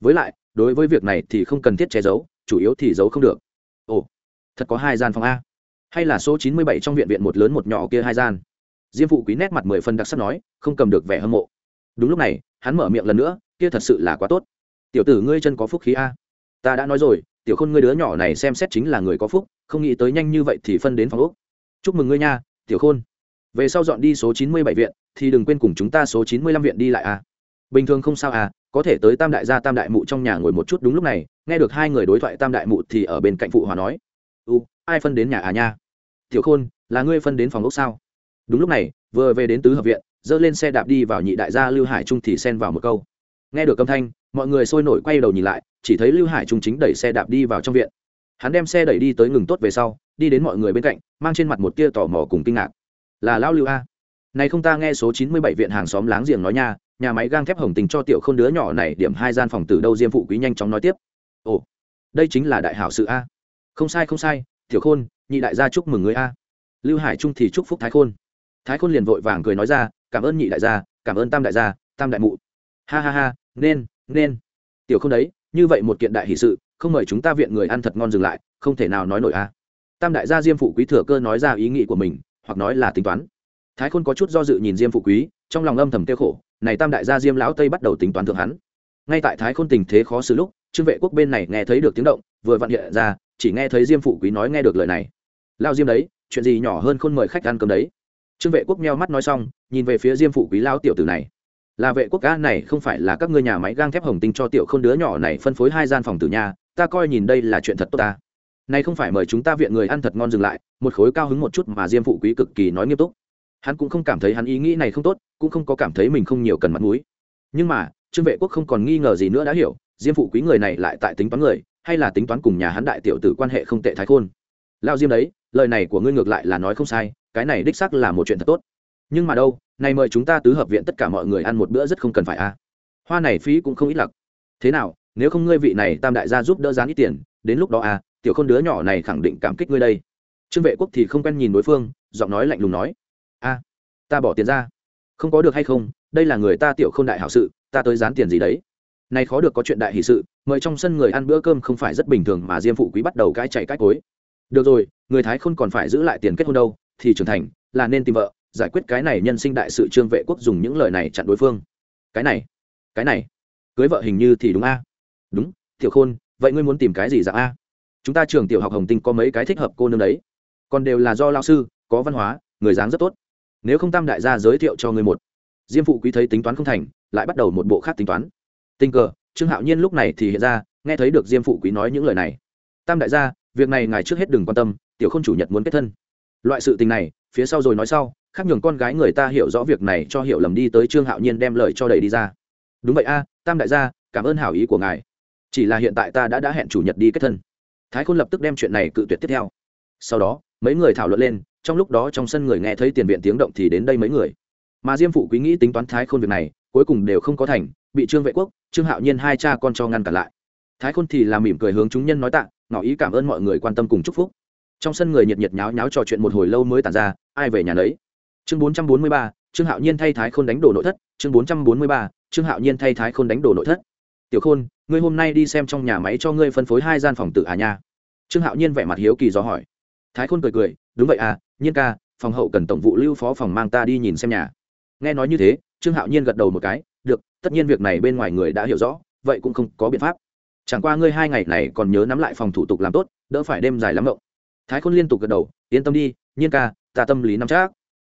Với lại, đối với việc này thì không cần thiết che giấu, chủ yếu thì giấu không được. Ồ, thật có hai gian phòng a hay là số chín mươi bảy trong viện viện một lớn một nhỏ kia hai gian? Diêm phụ quý nét mặt mười phân đặc sắc nói, không cầm được vẻ hâm mộ. Đúng lúc này, hắn mở miệng lần nữa, kia thật sự là quá tốt. Tiểu tử ngươi chân có phúc khí a? Ta đã nói rồi, tiểu khôn ngươi đứa nhỏ này xem xét chính là người có phúc, không nghĩ tới nhanh như vậy thì phân đến phòng úc chúc mừng ngươi nha, tiểu khôn. Về sau dọn đi số chín mươi bảy viện, thì đừng quên cùng chúng ta số chín mươi lăm viện đi lại a. Bình thường không sao à có thể tới tam đại gia tam đại mụ trong nhà ngồi một chút đúng lúc này, nghe được hai người đối thoại tam đại mụ thì ở bên cạnh phụ hòa nói ai phân đến nhà à nha? Tiểu khôn, là ngươi phân đến phòng ốc sao? Đúng lúc này, vừa về đến tứ hợp viện, dơ lên xe đạp đi vào nhị đại gia lưu hải trung thì xen vào một câu. Nghe được âm thanh, mọi người sôi nổi quay đầu nhìn lại, chỉ thấy lưu hải trung chính đẩy xe đạp đi vào trong viện. Hắn đem xe đẩy đi tới ngừng tốt về sau, đi đến mọi người bên cạnh, mang trên mặt một tia tò mò cùng kinh ngạc. Là lão lưu a. Này không ta nghe số chín mươi bảy viện hàng xóm láng giềng nói nha, nhà máy gang thép hồng tình cho tiểu k h ô n đứa nhỏ này điểm hai gian phòng từ đâu diêm phụ quý nhanh chóng nói tiếp. Ồ, đây chính là đại hảo sự a. Không sai không sai tiểu khôn, nhị đại gia chúc mừng người a. Lưu hải trung thì chúc phúc thái khôn. Thái khôn liền vội vàng cười nói ra, cảm ơn nhị đại gia, cảm ơn tam đại gia, tam đại mụ. Ha ha ha, nên nên. Tiểu không đấy, như vậy một kiện đại hỷ sự, không mời chúng ta viện người ăn thật ngon dừng lại, không thể nào nói nổi a. Tam đại gia diêm phụ quý thừa cơ nói ra ý nghĩ của mình, hoặc nói là tính toán. Thái khôn có chút do dự nhìn diêm phụ quý, trong lòng âm thầm tiêu khổ, này tam đại gia diêm lão tây bắt đầu tính toán thượng hắn. Ngay tại thái khôn tình thế khó xử lúc trương vệ quốc bên này nghe thấy được tiếng động, vừa vặn hiện ra chỉ nghe thấy diêm phụ quý nói nghe được lời này. Lao diêm đấy, chuyện gì nhỏ hơn khôn mời khách ăn cơm đấy? Trương vệ quốc meo mắt nói xong, nhìn về phía diêm phụ quý lao tiểu tử này. Là vệ quốc ca này không phải là các ngươi nhà máy gang thép hồng tinh cho tiểu k h ô n đứa nhỏ này phân phối hai gian phòng từ nhà ta coi nhìn đây là chuyện thật tốt ta. Nay không phải mời chúng ta viện người ăn thật ngon dừng lại, một khối cao hứng một chút mà diêm phụ quý cực kỳ nói nghiêm túc. Hắn cũng không cảm thấy hắn ý nghĩ này không tốt, cũng không có cảm thấy mình không nhiều cần mặt mũi. Nhưng mà, trương vệ quốc không còn nghi ngờ gì nữa đã hiểu, diêm phụ quý người này lại tại tính toán người hay là tính toán cùng nhà hắn đại tiểu tử quan hệ không tệ thái khôn. Lao diêm đấy lời này của ngươi ngược lại là nói không sai cái này đích xác là một chuyện thật tốt. Nhưng mà đâu này mời chúng ta tứ hợp viện tất cả mọi người ăn một bữa rất không cần phải a à. hoa này phí cũng không ít lặc. Thế nào nếu không ngươi vị này tam đại gia giúp đỡ gián ít tiền đến lúc đó a à, tiểu khôn đứa nhỏ này khẳng định cảm kích ngươi đây. Trương vệ quốc thì không quen nhìn đối phương giọng nói lạnh lùng nói. A ta bỏ tiền ra. Không có được hay không đây là người ta tiểu k h ô n đại hảo sự ta tới dán tiền gì đấy? Này khó được có chuyện đại hỷ sự, mời trong sân người ăn bữa cơm không phải rất bình thường mà diêm phụ quý bắt đầu cái chạy cãi cối. Được rồi, người thái không còn phải giữ lại tiền kết hôn đâu, thì trưởng thành, là nên tìm vợ, giải quyết cái này nhân sinh đại sự trương vệ quốc dùng những lời này chặn đối phương. Cái này cái này, cưới vợ hình như thì đúng a? Đúng, tiểu khôn, vậy ngươi muốn tìm cái gì dạng a? Chúng ta trường tiểu học hồng tinh có mấy cái thích hợp cô nương đấy. Còn đều là do lao sư, có văn hóa, người dáng rất tốt. Nếu không tam đại gia giới thiệu cho ngươi một. Diêm phụ quý thấy tính toán không thành, lại bắt đầu một bộ khác tính toán tình cờ, trương hạo nhiên lúc này thì hiện ra, nghe thấy được diêm phụ quý nói những lời này. Tam đại gia, việc này ngài trước hết đừng quan tâm, tiểu không chủ nhật muốn kết thân. Loại sự tình này, phía sau rồi nói sau, khác nhường con gái người ta hiểu rõ việc này cho hiểu lầm đi tới trương hạo nhiên đem lời cho đầy đi ra. Đúng vậy a, tam đại gia, cảm ơn hảo ý của ngài. Chỉ là hiện tại ta đã đã hẹn chủ nhật đi kết thân. Thái khôn lập tức đem chuyện này cự tuyệt tiếp theo. Sau đó, mấy người thảo luận lên, trong lúc đó trong sân người nghe thấy tiền viện tiếng động thì đến đây mấy người. Mà diêm phụ quý nghĩ tính toán thái khôn việc này cuối cùng đều không có thành, bị trương vệ quốc, trương hạo nhiên hai cha con cho ngăn cản lại. Thái khôn thì làm mỉm cười hướng chúng nhân nói tạ, ngỏ ý cảm ơn mọi người quan tâm cùng chúc phúc. Trong sân người nhiệt nhiệt nháo nháo trò chuyện một hồi lâu mới tàn ra, ai về nhà lấy chương bốn trăm bốn mươi ba, trương hạo nhiên thay thái khôn đánh đổ nội thất. Chương bốn trăm bốn mươi ba, trương hạo nhiên thay thái khôn đánh đổ nội thất. Tiểu khôn, ngươi hôm nay đi xem trong nhà máy cho ngươi phân phối hai gian phòng tự à nha? Trương hạo nhiên vẻ mặt hiếu kỳ do hỏi. Thái khôn cười cười, đúng vậy à nhiên ca, phòng hậu cần tổng vụ lưu phó phòng mang ta đi nhìn xem nhà. Nghe nói như thế trương hạo nhiên gật đầu một cái, được, tất nhiên việc này bên ngoài người đã hiểu rõ, vậy cũng không có biện pháp. Chẳng qua ngươi hai ngày này còn nhớ nắm lại phòng thủ tục làm tốt, đỡ phải đêm dài lắm động thái khôn liên tục gật đầu, yên tâm đi, nhiên ca, ta tâm lý nắm chắc.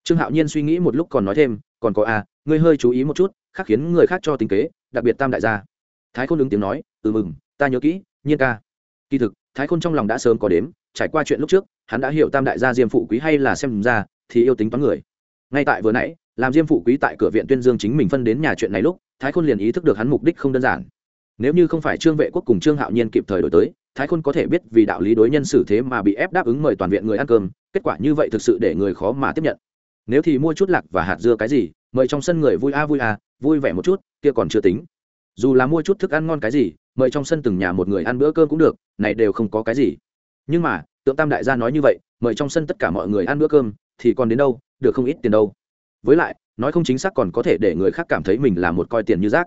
Trương hạo nhiên suy nghĩ một lúc còn nói thêm, còn có à ngươi hơi chú ý một chút, khác khiến người khác cho tính kế, đặc biệt tam đại gia. Thái khôn ứng tiếng nói ừ mừng, ta nhớ kỹ, nhiên ca. Kỳ thực, thái khôn trong lòng đã sớm có đếm, trải qua chuyện lúc trước, hắn đã hiểu tam đại gia diêm phụ quý hay là xem ra thì yêu tính toán người. Ngay tại vừa nãy làm diêm phụ quý tại cửa viện tuyên dương chính mình phân đến nhà chuyện này lúc, thái khôn liền ý thức được hắn mục đích không đơn giản. Nếu như không phải trương vệ quốc cùng trương hạo nhiên kịp thời đổi tới, thái khôn có thể biết vì đạo lý đối nhân xử thế mà bị ép đáp ứng mời toàn viện người ăn cơm, kết quả như vậy thực sự để người khó mà tiếp nhận. Nếu thì mua chút lạc và hạt dưa cái gì, mời trong sân người vui a vui a, vui vẻ một chút, kia còn chưa tính. Dù là mua chút thức ăn ngon cái gì, mời trong sân từng nhà một người ăn bữa cơm cũng được, này đều không có cái gì. Nhưng mà, tượng tam đại gia nói như vậy, mời trong sân tất cả mọi người ăn bữa cơm, thì còn đến đâu, được không ít tiền đâu với lại, nói không chính xác còn có thể để người khác cảm thấy mình là một coi tiền như rác.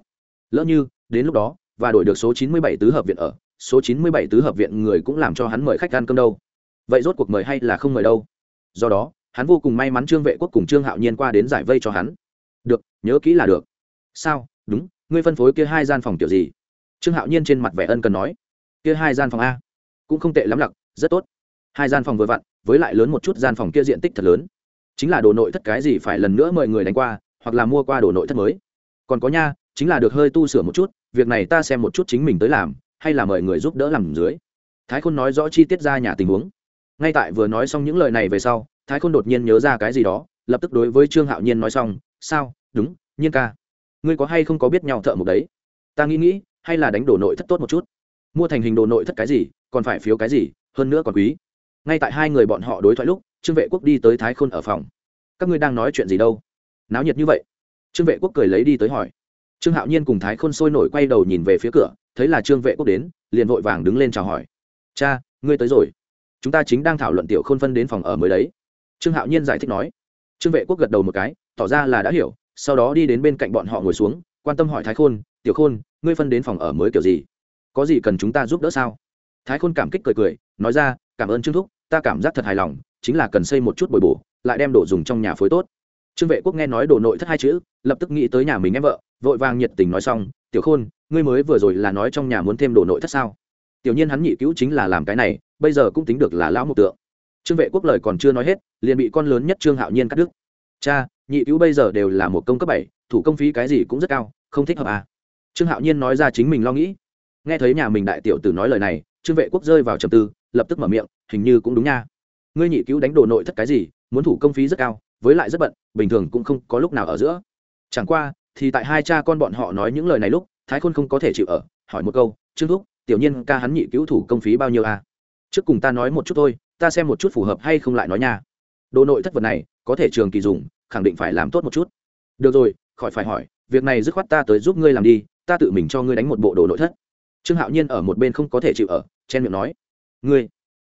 Lỡ như, đến lúc đó, và đổi được số chín mươi bảy tứ hợp viện ở, số chín mươi bảy tứ hợp viện người cũng làm cho hắn mời khách ăn cơm đâu. Vậy rốt cuộc mời hay là không mời đâu? Do đó, hắn vô cùng may mắn trương vệ quốc cùng trương hạo nhiên qua đến giải vây cho hắn. Được, nhớ kỹ là được. Sao? Đúng, ngươi phân phối kia hai gian phòng kiểu gì? Trương hạo nhiên trên mặt vẻ ân cần nói. Kia hai gian phòng a. Cũng không tệ lắm lặc, rất tốt. Hai gian phòng vừa vặn, với lại lớn một chút gian phòng kia diện tích thật lớn chính là đồ nội thất cái gì phải lần nữa mời người đánh qua, hoặc là mua qua đồ nội thất mới. Còn có nha, chính là được hơi tu sửa một chút, việc này ta xem một chút chính mình tới làm, hay là mời người giúp đỡ làm dưới. Thái khôn nói rõ chi tiết ra nhà tình huống. Ngay tại vừa nói xong những lời này về sau, thái khôn đột nhiên nhớ ra cái gì đó, lập tức đối với trương hạo nhiên nói xong, sao? Đúng, nhiên ca. Ngươi có hay không có biết nhau thợ một đấy? Ta nghĩ nghĩ, hay là đánh đồ nội thất tốt một chút. Mua thành hình đồ nội thất cái gì, còn phải phiếu cái gì, hơn nữa còn quý. Ngay tại hai người bọn họ đối thoại lúc trương vệ quốc đi tới thái khôn ở phòng. Các ngươi đang nói chuyện gì đâu? Náo nhiệt như vậy. Trương vệ quốc cười lấy đi tới hỏi. Trương hạo nhiên cùng thái khôn sôi nổi quay đầu nhìn về phía cửa, thấy là trương vệ quốc đến, liền vội vàng đứng lên chào hỏi. Cha, ngươi tới rồi. Chúng ta chính đang thảo luận tiểu khôn phân đến phòng ở mới đấy. Trương hạo nhiên giải thích nói. Trương vệ quốc gật đầu một cái, tỏ ra là đã hiểu, sau đó đi đến bên cạnh bọn họ ngồi xuống, quan tâm hỏi thái khôn, tiểu khôn, ngươi phân đến phòng ở mới kiểu gì? Có gì cần chúng ta giúp đỡ sao? Thái khôn cảm kích cười cười, nói ra, cảm ơn trương thúc ta cảm giác thật hài lòng, chính là cần xây một chút bồi bổ, lại đem đồ dùng trong nhà phối tốt. Trương vệ quốc nghe nói đồ nội thất hai chữ, lập tức nghĩ tới nhà mình em vợ, vội vàng nhiệt tình nói xong, tiểu khôn, ngươi mới vừa rồi là nói trong nhà muốn thêm đồ nội thất sao? Tiểu nhiên hắn nhị cứu chính là làm cái này, bây giờ cũng tính được là lão một tượng. Trương vệ quốc lời còn chưa nói hết, liền bị con lớn nhất trương hạo nhiên cắt đứt. Cha, nhị cứu bây giờ đều là một công cấp bảy, thủ công phí cái gì cũng rất cao, không thích hợp à? Trương hạo nhiên nói ra chính mình lo nghĩ. Nghe thấy nhà mình đại tiểu tử nói lời này, trương vệ quốc rơi vào trầm tư, lập tức mở miệng hình như cũng đúng nha. Ngươi nhị cứu đánh đồ nội thất cái gì, muốn thủ công phí rất cao, với lại rất bận, bình thường cũng không có lúc nào ở giữa. Chẳng qua, thì tại hai cha con bọn họ nói những lời này lúc, thái khôn không có thể chịu ở, hỏi một câu, trương thúc, tiểu nhiên ca hắn nhị cứu thủ công phí bao nhiêu à? trước cùng ta nói một chút thôi, ta xem một chút phù hợp hay không lại nói nha. Đồ nội thất vật này, có thể trường kỳ dùng, khẳng định phải làm tốt một chút. Được rồi, khỏi phải hỏi, việc này dứt khoát ta tới giúp ngươi làm đi, ta tự mình cho ngươi đánh một bộ đồ nội thất. Trương hạo nhiên ở một bên không có thể chịu ở, chen miệng nói, ngươi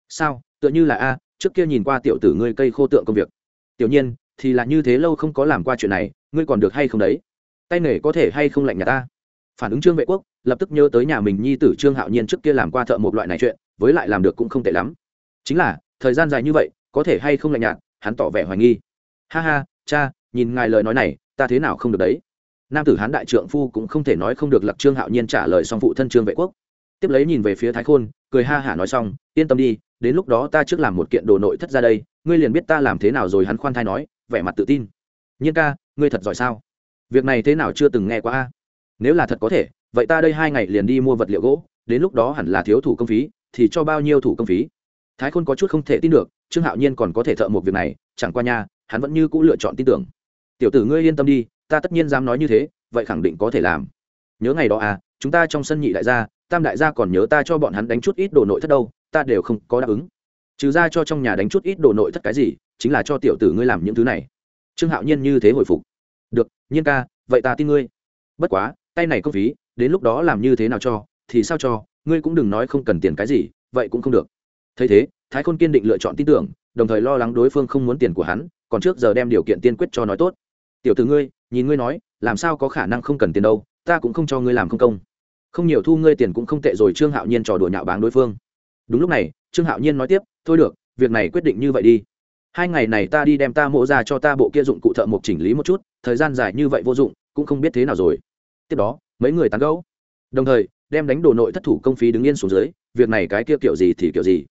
sao? Tựa như là a, trước kia nhìn qua tiểu tử ngươi cây khô tượng công việc. Tiểu nhiên, thì là như thế lâu không có làm qua chuyện này, ngươi còn được hay không đấy? Tay nghề có thể hay không lạnh nhà ta? Phản ứng trương vệ quốc, lập tức nhớ tới nhà mình nhi tử trương hạo nhiên trước kia làm qua thợ một loại này chuyện, với lại làm được cũng không tệ lắm. Chính là, thời gian dài như vậy, có thể hay không lạnh nhạt, hắn tỏ vẻ hoài nghi. Ha ha, cha, nhìn ngài lời nói này, ta thế nào không được đấy? Nam tử hán đại trượng phu cũng không thể nói không được lập trương hạo nhiên trả lời xong phụ thân trương vệ quốc. Tiếp lấy nhìn về phía thái khôn, cười ha hả nói xong, yên tâm đi đến lúc đó ta trước làm một kiện đồ nội thất ra đây, ngươi liền biết ta làm thế nào rồi, hắn khoan thai nói, vẻ mặt tự tin. Nhiên ca, ngươi thật giỏi sao? Việc này thế nào chưa từng nghe qua a? Nếu là thật có thể, vậy ta đây hai ngày liền đi mua vật liệu gỗ, đến lúc đó hẳn là thiếu thủ công phí, thì cho bao nhiêu thủ công phí? Thái khôn có chút không thể tin được, trương hạo nhiên còn có thể thợ một việc này, chẳng qua nha, hắn vẫn như c ũ lựa chọn tin tưởng. Tiểu tử ngươi yên tâm đi, ta tất nhiên dám nói như thế, vậy khẳng định có thể làm. Nhớ ngày đó à chúng ta trong sân nhị đại gia, tam đại gia còn nhớ ta cho bọn hắn đánh chút ít đồ nội thất đâu ta đều không có đáp ứng. Trừ ra cho trong nhà đánh chút ít đồ nội thất cái gì, chính là cho tiểu tử ngươi làm những thứ này. Trương hạo nhiên như thế hồi phục. Được, nhiên ca, vậy ta tin ngươi. Bất quá, tay này công phí, đến lúc đó làm như thế nào cho, thì sao cho, ngươi cũng đừng nói không cần tiền cái gì, vậy cũng không được. Thấy thế, thái khôn kiên định lựa chọn tin tưởng, đồng thời lo lắng đối phương không muốn tiền của hắn, còn trước giờ đem điều kiện tiên quyết cho nói tốt. Tiểu tử ngươi, nhìn ngươi nói, làm sao có khả năng không cần tiền đâu, ta cũng không cho ngươi làm không công. Không nhiều thu ngươi tiền cũng không tệ rồi, trương hạo nhiên trò đùa nhạo báng đối phương đúng lúc này trương hạo nhiên nói tiếp thôi được việc này quyết định như vậy đi. Hai ngày này ta đi đem ta mộ ra cho ta bộ kia dụng cụ thợ mộc chỉnh lý một chút thời gian dài như vậy vô dụng cũng không biết thế nào rồi. Tiếp đó mấy người tán gẫu. Đồng thời đem đánh đồ nội thất thủ công phí đứng yên xuống dưới việc này cái kia kiểu gì thì kiểu gì.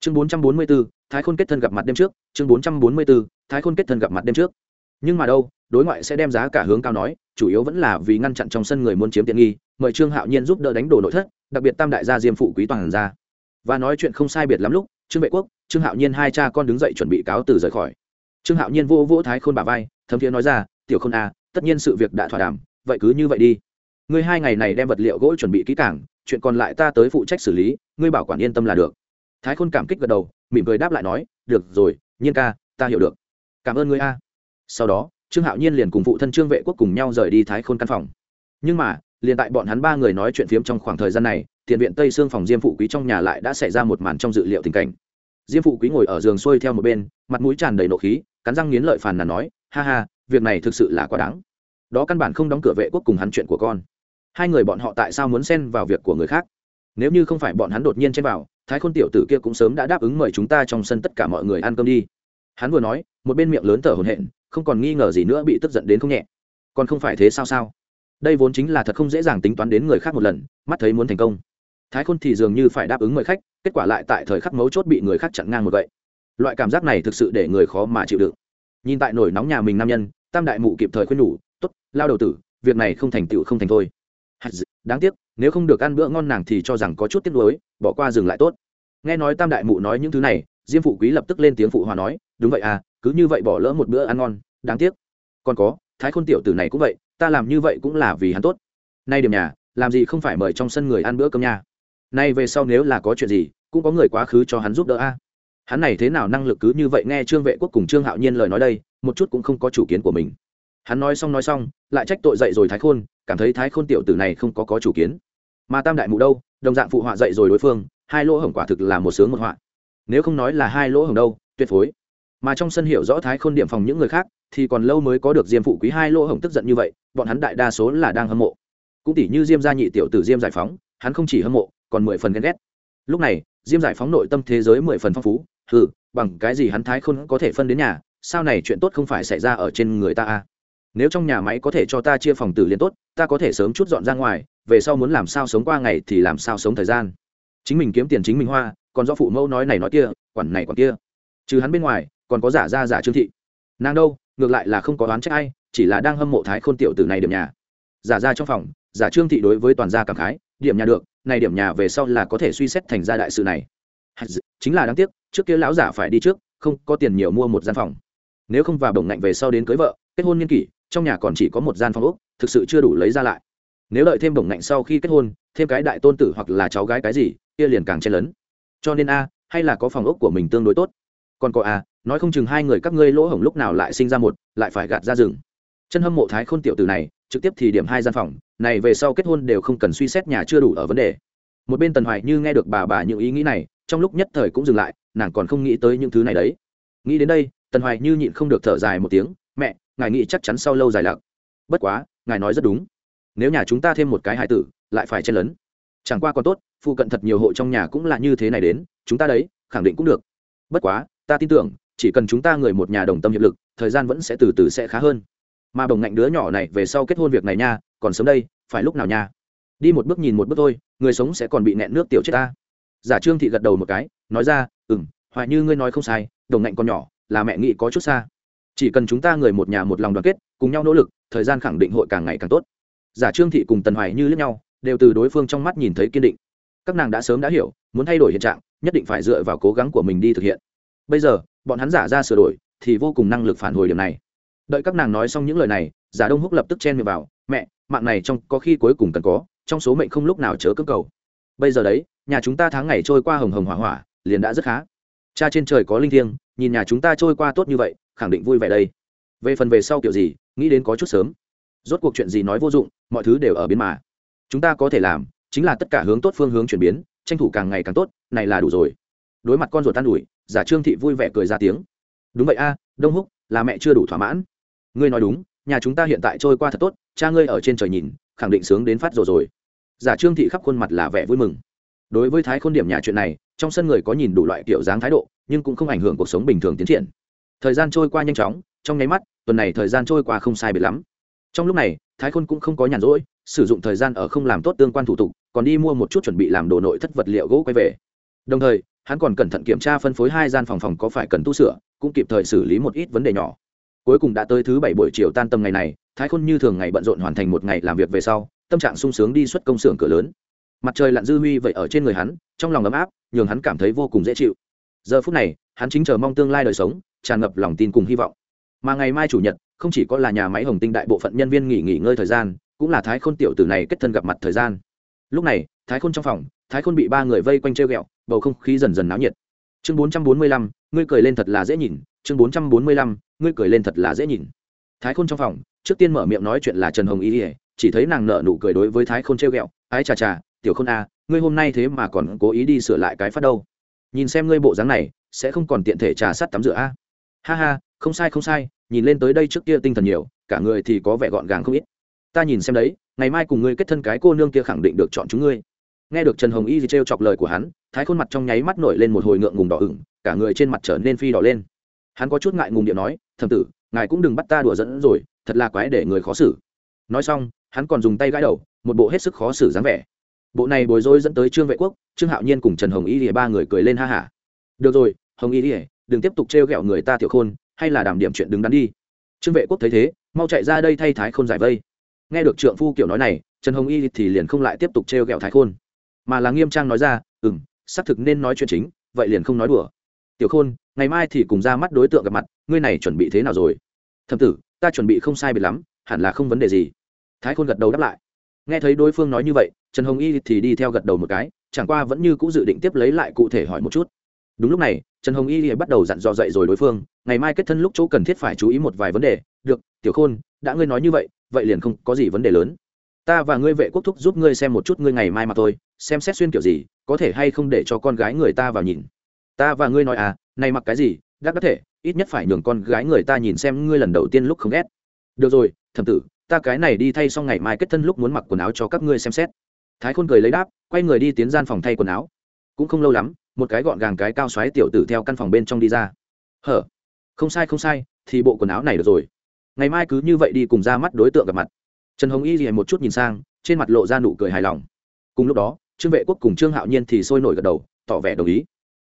Chương bốn trăm bốn mươi 444, thái khôn kết thân gặp mặt đêm trước chương bốn trăm bốn mươi 444, thái khôn kết thân gặp mặt đêm trước. Nhưng mà đâu đối ngoại sẽ đem giá cả hướng cao nói chủ yếu vẫn là vì ngăn chặn trong sân người muốn chiếm tiện nghi mời trương hạo nhiên giúp đỡ đánh đồ nội thất đặc biệt tam đại gia diêm phụ quý toàn ra và nói chuyện không sai biệt lắm lúc trương vệ quốc trương hạo nhiên hai cha con đứng dậy chuẩn bị cáo từ rời khỏi. Trương hạo nhiên vô vỗ thái khôn bà vai thấm thiế nói ra tiểu khôn a à, tất nhiên sự việc đã thỏa đàm vậy cứ như vậy đi. Ngươi hai ngày này đem vật liệu gỗ chuẩn bị kỹ càng chuyện còn lại ta tới phụ trách xử lý ngươi bảo quản yên tâm là được. Thái khôn cảm kích gật đầu mỉm cười đáp lại nói được rồi nhiên ca ta hiểu được. Cảm ơn ngươi a. Sau đó trương hạo nhiên liền cùng phụ thân trương vệ quốc cùng nhau rời đi thái khôn căn phòng. Nhưng mà liền tại bọn hắn ba người nói chuyện phiếm trong khoảng thời gian này tiền viện tây xương phòng diêm phụ quý trong nhà lại đã xảy ra một màn trong dự liệu tình cảnh. Diêm phụ quý ngồi ở giường xuôi theo một bên, mặt mũi tràn đầy nộ khí, cắn răng nghiến lợi phàn nàn nói, ha ha, việc này thực sự là quá đáng. Đó căn bản không đóng cửa vệ quốc cùng hắn chuyện của con. Hai người bọn họ tại sao muốn xen vào việc của người khác? Nếu như không phải bọn hắn đột nhiên chen vào, thái khôn tiểu tử kia cũng sớm đã đáp ứng mời chúng ta trong sân tất cả mọi người ăn cơm đi. Hắn vừa nói, một bên miệng lớn thở hổn hển, không còn nghi ngờ gì nữa bị tức giận đến không nhẹ. Còn không phải thế sao sao? Đây vốn chính là thật không dễ dàng tính toán đến người khác một lần, mắt thấy muốn thành công thái khôn thì dường như phải đáp ứng mời khách, kết quả lại tại thời khắc mấu chốt bị người khác chặn ngang một vậy loại cảm giác này thực sự để người khó mà chịu đựng. Nhìn tại nổi nóng nhà mình nam nhân, tam đại mụ kịp thời khuyên nhủ t ố t lao đầu tử, việc này không thành tựu không thành thôi. Đáng tiếc, nếu không được ăn bữa ngon nàng thì cho rằng có chút tiếc nuối, bỏ qua dừng lại tốt. Nghe nói tam đại mụ nói những thứ này, diêm phụ quý lập tức lên tiếng phụ hòa nói, đúng vậy à cứ như vậy bỏ lỡ một bữa ăn ngon, đáng tiếc. Còn có, thái khôn tiểu tử này cũng vậy, ta làm như vậy cũng là vì hắn tốt. Nay điểm nhà, làm gì không phải mời trong sân người ăn bữa cơm nhà nay về sau nếu là có chuyện gì, cũng có người quá khứ cho hắn giúp đỡ a. Hắn này thế nào năng lực cứ như vậy nghe trương vệ quốc cùng trương hạo nhiên lời nói đây, một chút cũng không có chủ kiến của mình. Hắn nói xong nói xong, lại trách tội dậy rồi thái khôn, cảm thấy thái khôn tiểu tử này không có có chủ kiến. Mà tam đại mụ đâu, đồng dạng phụ họa dậy rồi đối phương, hai lỗ hổng quả thực là một sướng một họa. Nếu không nói là hai lỗ hổng đâu, tuyệt phối. Mà trong sân hiểu rõ thái khôn điểm phòng những người khác, thì còn lâu mới có được diêm phụ quý hai lỗ hổng tức giận như vậy, bọn hắn đại đa số là đang hâm mộ. Cũng tỷ như diêm gia nhị tiểu tử diêm giải phóng, hắn không chỉ hâm mộ còn mười phần ghen ghét. Lúc này, diêm giải phóng nội tâm thế giới mười phần phong phú ừ bằng cái gì hắn thái khôn có thể phân đến nhà sao này chuyện tốt không phải xảy ra ở trên người ta à? Nếu trong nhà máy có thể cho ta chia phòng tử liên tốt, ta có thể sớm chút dọn ra ngoài, về sau muốn làm sao sống qua ngày thì làm sao sống thời gian. Chính mình kiếm tiền chính mình hoa, còn do phụ mẫu nói này nói kia, quản này quản kia. Trừ hắn bên ngoài, còn có giả ra giả trương thị. Nàng đâu, ngược lại là không có đoán trách ai, chỉ là đang hâm mộ thái khôn tiểu tử này điểm nhà. Giả ra trong phòng, giả trương thị đối với toàn gia cảm khái, điểm nhà được này điểm nhà về sau là có thể suy xét thành ra đại sự này. Chính là đáng tiếc, trước kia lão giả phải đi trước, không có tiền nhiều mua một gian phòng. Nếu không vào đồng ngạnh về sau đến cưới vợ, kết hôn nghiên kỷ, trong nhà còn chỉ có một gian phòng úc thực sự chưa đủ lấy ra lại. Nếu đợi thêm đồng ngạnh sau khi kết hôn, thêm cái đại tôn tử hoặc là cháu gái cái gì, kia liền càng chen lấn. Cho nên a, hay là có phòng ốc của mình tương đối tốt. Còn có à nói không chừng hai người các ngươi lỗ hổng lúc nào lại sinh ra một, lại phải gạt ra rừng. Chân hâm mộ thái khôn tiểu tử này trực tiếp thì điểm hai gian phòng, này về sau kết hôn đều không cần suy xét nhà chưa đủ ở vấn đề. Một bên tần hoài như nghe được bà bà những ý nghĩ này, trong lúc nhất thời cũng dừng lại, nàng còn không nghĩ tới những thứ này đấy. Nghĩ đến đây, tần hoài như nhịn không được thở dài một tiếng, mẹ, ngài nghĩ chắc chắn sau lâu dài lặc bất quá, ngài nói rất đúng. Nếu nhà chúng ta thêm một cái hải tử, lại phải chen lấn. Chẳng qua còn tốt, phụ cận thật nhiều hộ trong nhà cũng là như thế này đến, chúng ta đấy, khẳng định cũng được. Bất quá, ta tin tưởng, chỉ cần chúng ta người một nhà đồng tâm hiệp lực, thời gian vẫn sẽ từ từ sẽ khá hơn mà bồng ngạnh đứa nhỏ này về sau kết hôn việc này nha, còn sớm đây, phải lúc nào nha? Đi một bước nhìn một bước thôi, người sống sẽ còn bị nẹn nước tiểu chết ta. Giả trương thị gật đầu một cái, nói ra ừ m hoài như ngươi nói không sai, đồng ngạnh còn nhỏ, là mẹ nghĩ có chút xa. Chỉ cần chúng ta người một nhà một lòng đoàn kết, cùng nhau nỗ lực, thời gian khẳng định hội càng ngày càng tốt. Giả trương thị cùng tần hoài như lướt nhau, đều từ đối phương trong mắt nhìn thấy kiên định. Các nàng đã sớm đã hiểu, muốn thay đổi hiện trạng, nhất định phải dựa vào cố gắng của mình đi thực hiện. Bây giờ, bọn hắn giả ra sửa đổi, thì vô cùng năng lực phản hồi điểm này đợi các nàng nói xong những lời này, giả đông húc lập tức chen miệng vào, mẹ, mạng này trong có khi cuối cùng cần có, trong số mệnh không lúc nào chớ cơ cầu. Bây giờ đấy, nhà chúng ta tháng ngày trôi qua hồng hồng hỏa hỏa, liền đã rất khá. Cha trên trời có linh thiêng, nhìn nhà chúng ta trôi qua tốt như vậy, khẳng định vui vẻ đây. Về phần về sau kiểu gì, nghĩ đến có chút sớm. Rốt cuộc chuyện gì nói vô dụng, mọi thứ đều ở biến mà. Chúng ta có thể làm, chính là tất cả hướng tốt phương hướng chuyển biến, tranh thủ càng ngày càng tốt, này là đủ rồi. Đối mặt con ruột tan ủi, giả trương thị vui vẻ cười ra tiếng. Đúng vậy a, đông húc, là mẹ chưa đủ thỏa mãn ngươi nói đúng, nhà chúng ta hiện tại trôi qua thật tốt, cha ngươi ở trên trời nhìn, khẳng định sướng đến phát rồi rồi. Giả trương thị khắp khuôn mặt là vẻ vui mừng. Đối với thái khôn điểm nhà chuyện này, trong sân người có nhìn đủ loại kiểu dáng thái độ, nhưng cũng không ảnh hưởng cuộc sống bình thường tiến triển. Thời gian trôi qua nhanh chóng, trong nháy mắt, tuần này thời gian trôi qua không sai biệt lắm. Trong lúc này, thái khôn cũng không có nhàn rỗi, sử dụng thời gian ở không làm tốt tương quan thủ tục, còn đi mua một chút chuẩn bị làm đồ nội thất vật liệu gỗ quay về. Đồng thời, hắn còn cẩn thận kiểm tra phân phối hai gian phòng phòng có phải cần tu sửa, cũng kịp thời xử lý một ít vấn đề nhỏ cuối cùng đã tới thứ bảy buổi chiều tan tầm ngày này, thái khôn như thường ngày bận rộn hoàn thành một ngày làm việc về sau, tâm trạng sung sướng đi xuất công xưởng cửa lớn. Mặt trời lặn dư huy vậy ở trên người hắn, trong lòng ấm áp, nhường hắn cảm thấy vô cùng dễ chịu. Giờ phút này, hắn chính chờ mong tương lai đời sống, tràn ngập lòng tin cùng hy vọng. Mà ngày mai chủ nhật, không chỉ có là nhà máy hồng tinh đại bộ phận nhân viên nghỉ nghỉ ngơi thời gian, cũng là thái khôn tiểu tử này kết thân gặp mặt thời gian. Lúc này, thái khôn trong phòng, thái khôn bị ba người vây quanh treo ghẹo, bầu không khí dần dần náo nhiệt. Chương bốn trăm bốn mươi lăm ngươi cười lên thật là dễ nhìn, chương bốn trăm bốn mươi lăm, ngươi cười lên thật là dễ nhìn. Thái khôn trong phòng, trước tiên mở miệng nói chuyện là trần hồng y ỉa chỉ thấy nàng nợ nụ cười đối với thái khôn treo ghẹo, ái chà chà, tiểu khôn a, ngươi hôm nay thế mà còn cố ý đi sửa lại cái phát đâu? Nhìn xem ngươi bộ dáng này, sẽ không còn tiện thể trà sắt tắm rửa a. Ha ha, không sai không sai, nhìn lên tới đây trước kia tinh thần nhiều, cả người thì có vẻ gọn gàng không ít. Ta nhìn xem đấy, ngày mai cùng ngươi kết thân cái cô nương kia khẳng định được chọn chúng ngươi. Nghe được trần hồng y trêu chọc lời của hắn, thái khôn mặt trong nháy mắt nổi lên một hồi ngượng ngùng đỏ ửng cả người trên mặt trở nên phi đỏ lên. Hắn có chút ngại ngùng điện nói thầm tử, ngài cũng đừng bắt ta đùa dẫn rồi, thật là quái để người khó xử. Nói xong, hắn còn dùng tay gãi đầu, một bộ hết sức khó xử dáng vẻ. Bộ này bồi dối dẫn tới trương vệ quốc, trương hạo nhiên cùng trần hồng y lìa ba người cười lên ha hả. Được rồi, hồng y lìa, đừng tiếp tục trêu ghẹo người ta tiểu khôn, hay là đảm điểm chuyện đứng đắn đi. Trương vệ quốc thấy thế, mau chạy ra đây thay thái khôn giải vây. Nghe được trượng phu kiểu nói này, trần hồng y thì liền không lại tiếp tục trêu ghẹo thái khôn. Mà là nghiêm trang nói ra ừ m xác thực nên nói chuyện chính, vậy liền không nói đùa tiểu khôn, ngày mai thì cùng ra mắt đối tượng gặp mặt, ngươi này chuẩn bị thế nào rồi? Thầm tử, ta chuẩn bị không sai biệt lắm, hẳn là không vấn đề gì. Thái khôn gật đầu đáp lại. Nghe thấy đối phương nói như vậy, trần hồng y thì đi theo gật đầu một cái, chẳng qua vẫn như c ũ dự định tiếp lấy lại cụ thể hỏi một chút. Đúng lúc này, trần hồng y thì bắt đầu dặn dò dậy rồi đối phương, ngày mai kết thân lúc chỗ cần thiết phải chú ý một vài vấn đề. Được, tiểu khôn, đã ngươi nói như vậy vậy liền không có gì vấn đề lớn. Ta và ngươi vệ quốc thúc giúp ngươi xem một chút ngươi ngày mai mà thôi, xem xét xuyên kiểu gì, có thể hay không để cho con gái người ta vào nhìn ta và ngươi nói à này mặc cái gì, đắc có thể, ít nhất phải nhường con gái người ta nhìn xem ngươi lần đầu tiên lúc không ghét. Được rồi thầm tử, ta cái này đi thay xong ngày mai kết thân lúc muốn mặc quần áo cho các ngươi xem xét. Thái khôn cười lấy đáp, quay người đi tiến gian phòng thay quần áo. Cũng không lâu lắm, một cái gọn gàng cái cao xoáy tiểu tử theo căn phòng bên trong đi ra. Hở, không sai không sai, thì bộ quần áo này được rồi. Ngày mai cứ như vậy đi cùng ra mắt đối tượng gặp mặt. Trần hồng y liền một chút nhìn sang, trên mặt lộ ra nụ cười hài lòng. Cùng lúc đó, trương vệ quốc cùng trương hạo nhiên thì sôi nổi gật đầu, tỏ vẻ đồng ý.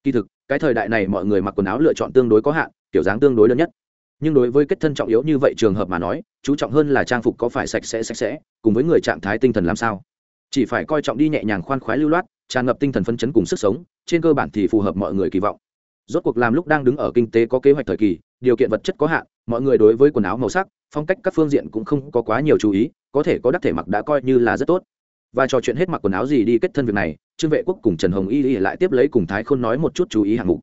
Kỳ thực cái thời đại này mọi người mặc quần áo lựa chọn tương đối có hạn, kiểu dáng tương đối lớn nhất. Nhưng đối với kết thân trọng yếu như vậy trường hợp mà nói, chú trọng hơn là trang phục có phải sạch sẽ sạch sẽ, cùng với người trạng thái tinh thần làm sao. Chỉ phải coi trọng đi nhẹ nhàng khoan khoái lưu loát, tràn ngập tinh thần phấn chấn cùng sức sống, trên cơ bản thì phù hợp mọi người kỳ vọng. Rốt cuộc làm lúc đang đứng ở kinh tế có kế hoạch thời kỳ, điều kiện vật chất có hạn, mọi người đối với quần áo màu sắc, phong cách các phương diện cũng không có quá nhiều chú ý, có thể có đắc thể mặc đã coi như là rất tốt. Và trò chuyện hết mặc quần áo gì đi kết thân việc này trương vệ quốc cùng trần hồng y lại tiếp lấy cùng thái khôn nói một chút chú ý hạng mục.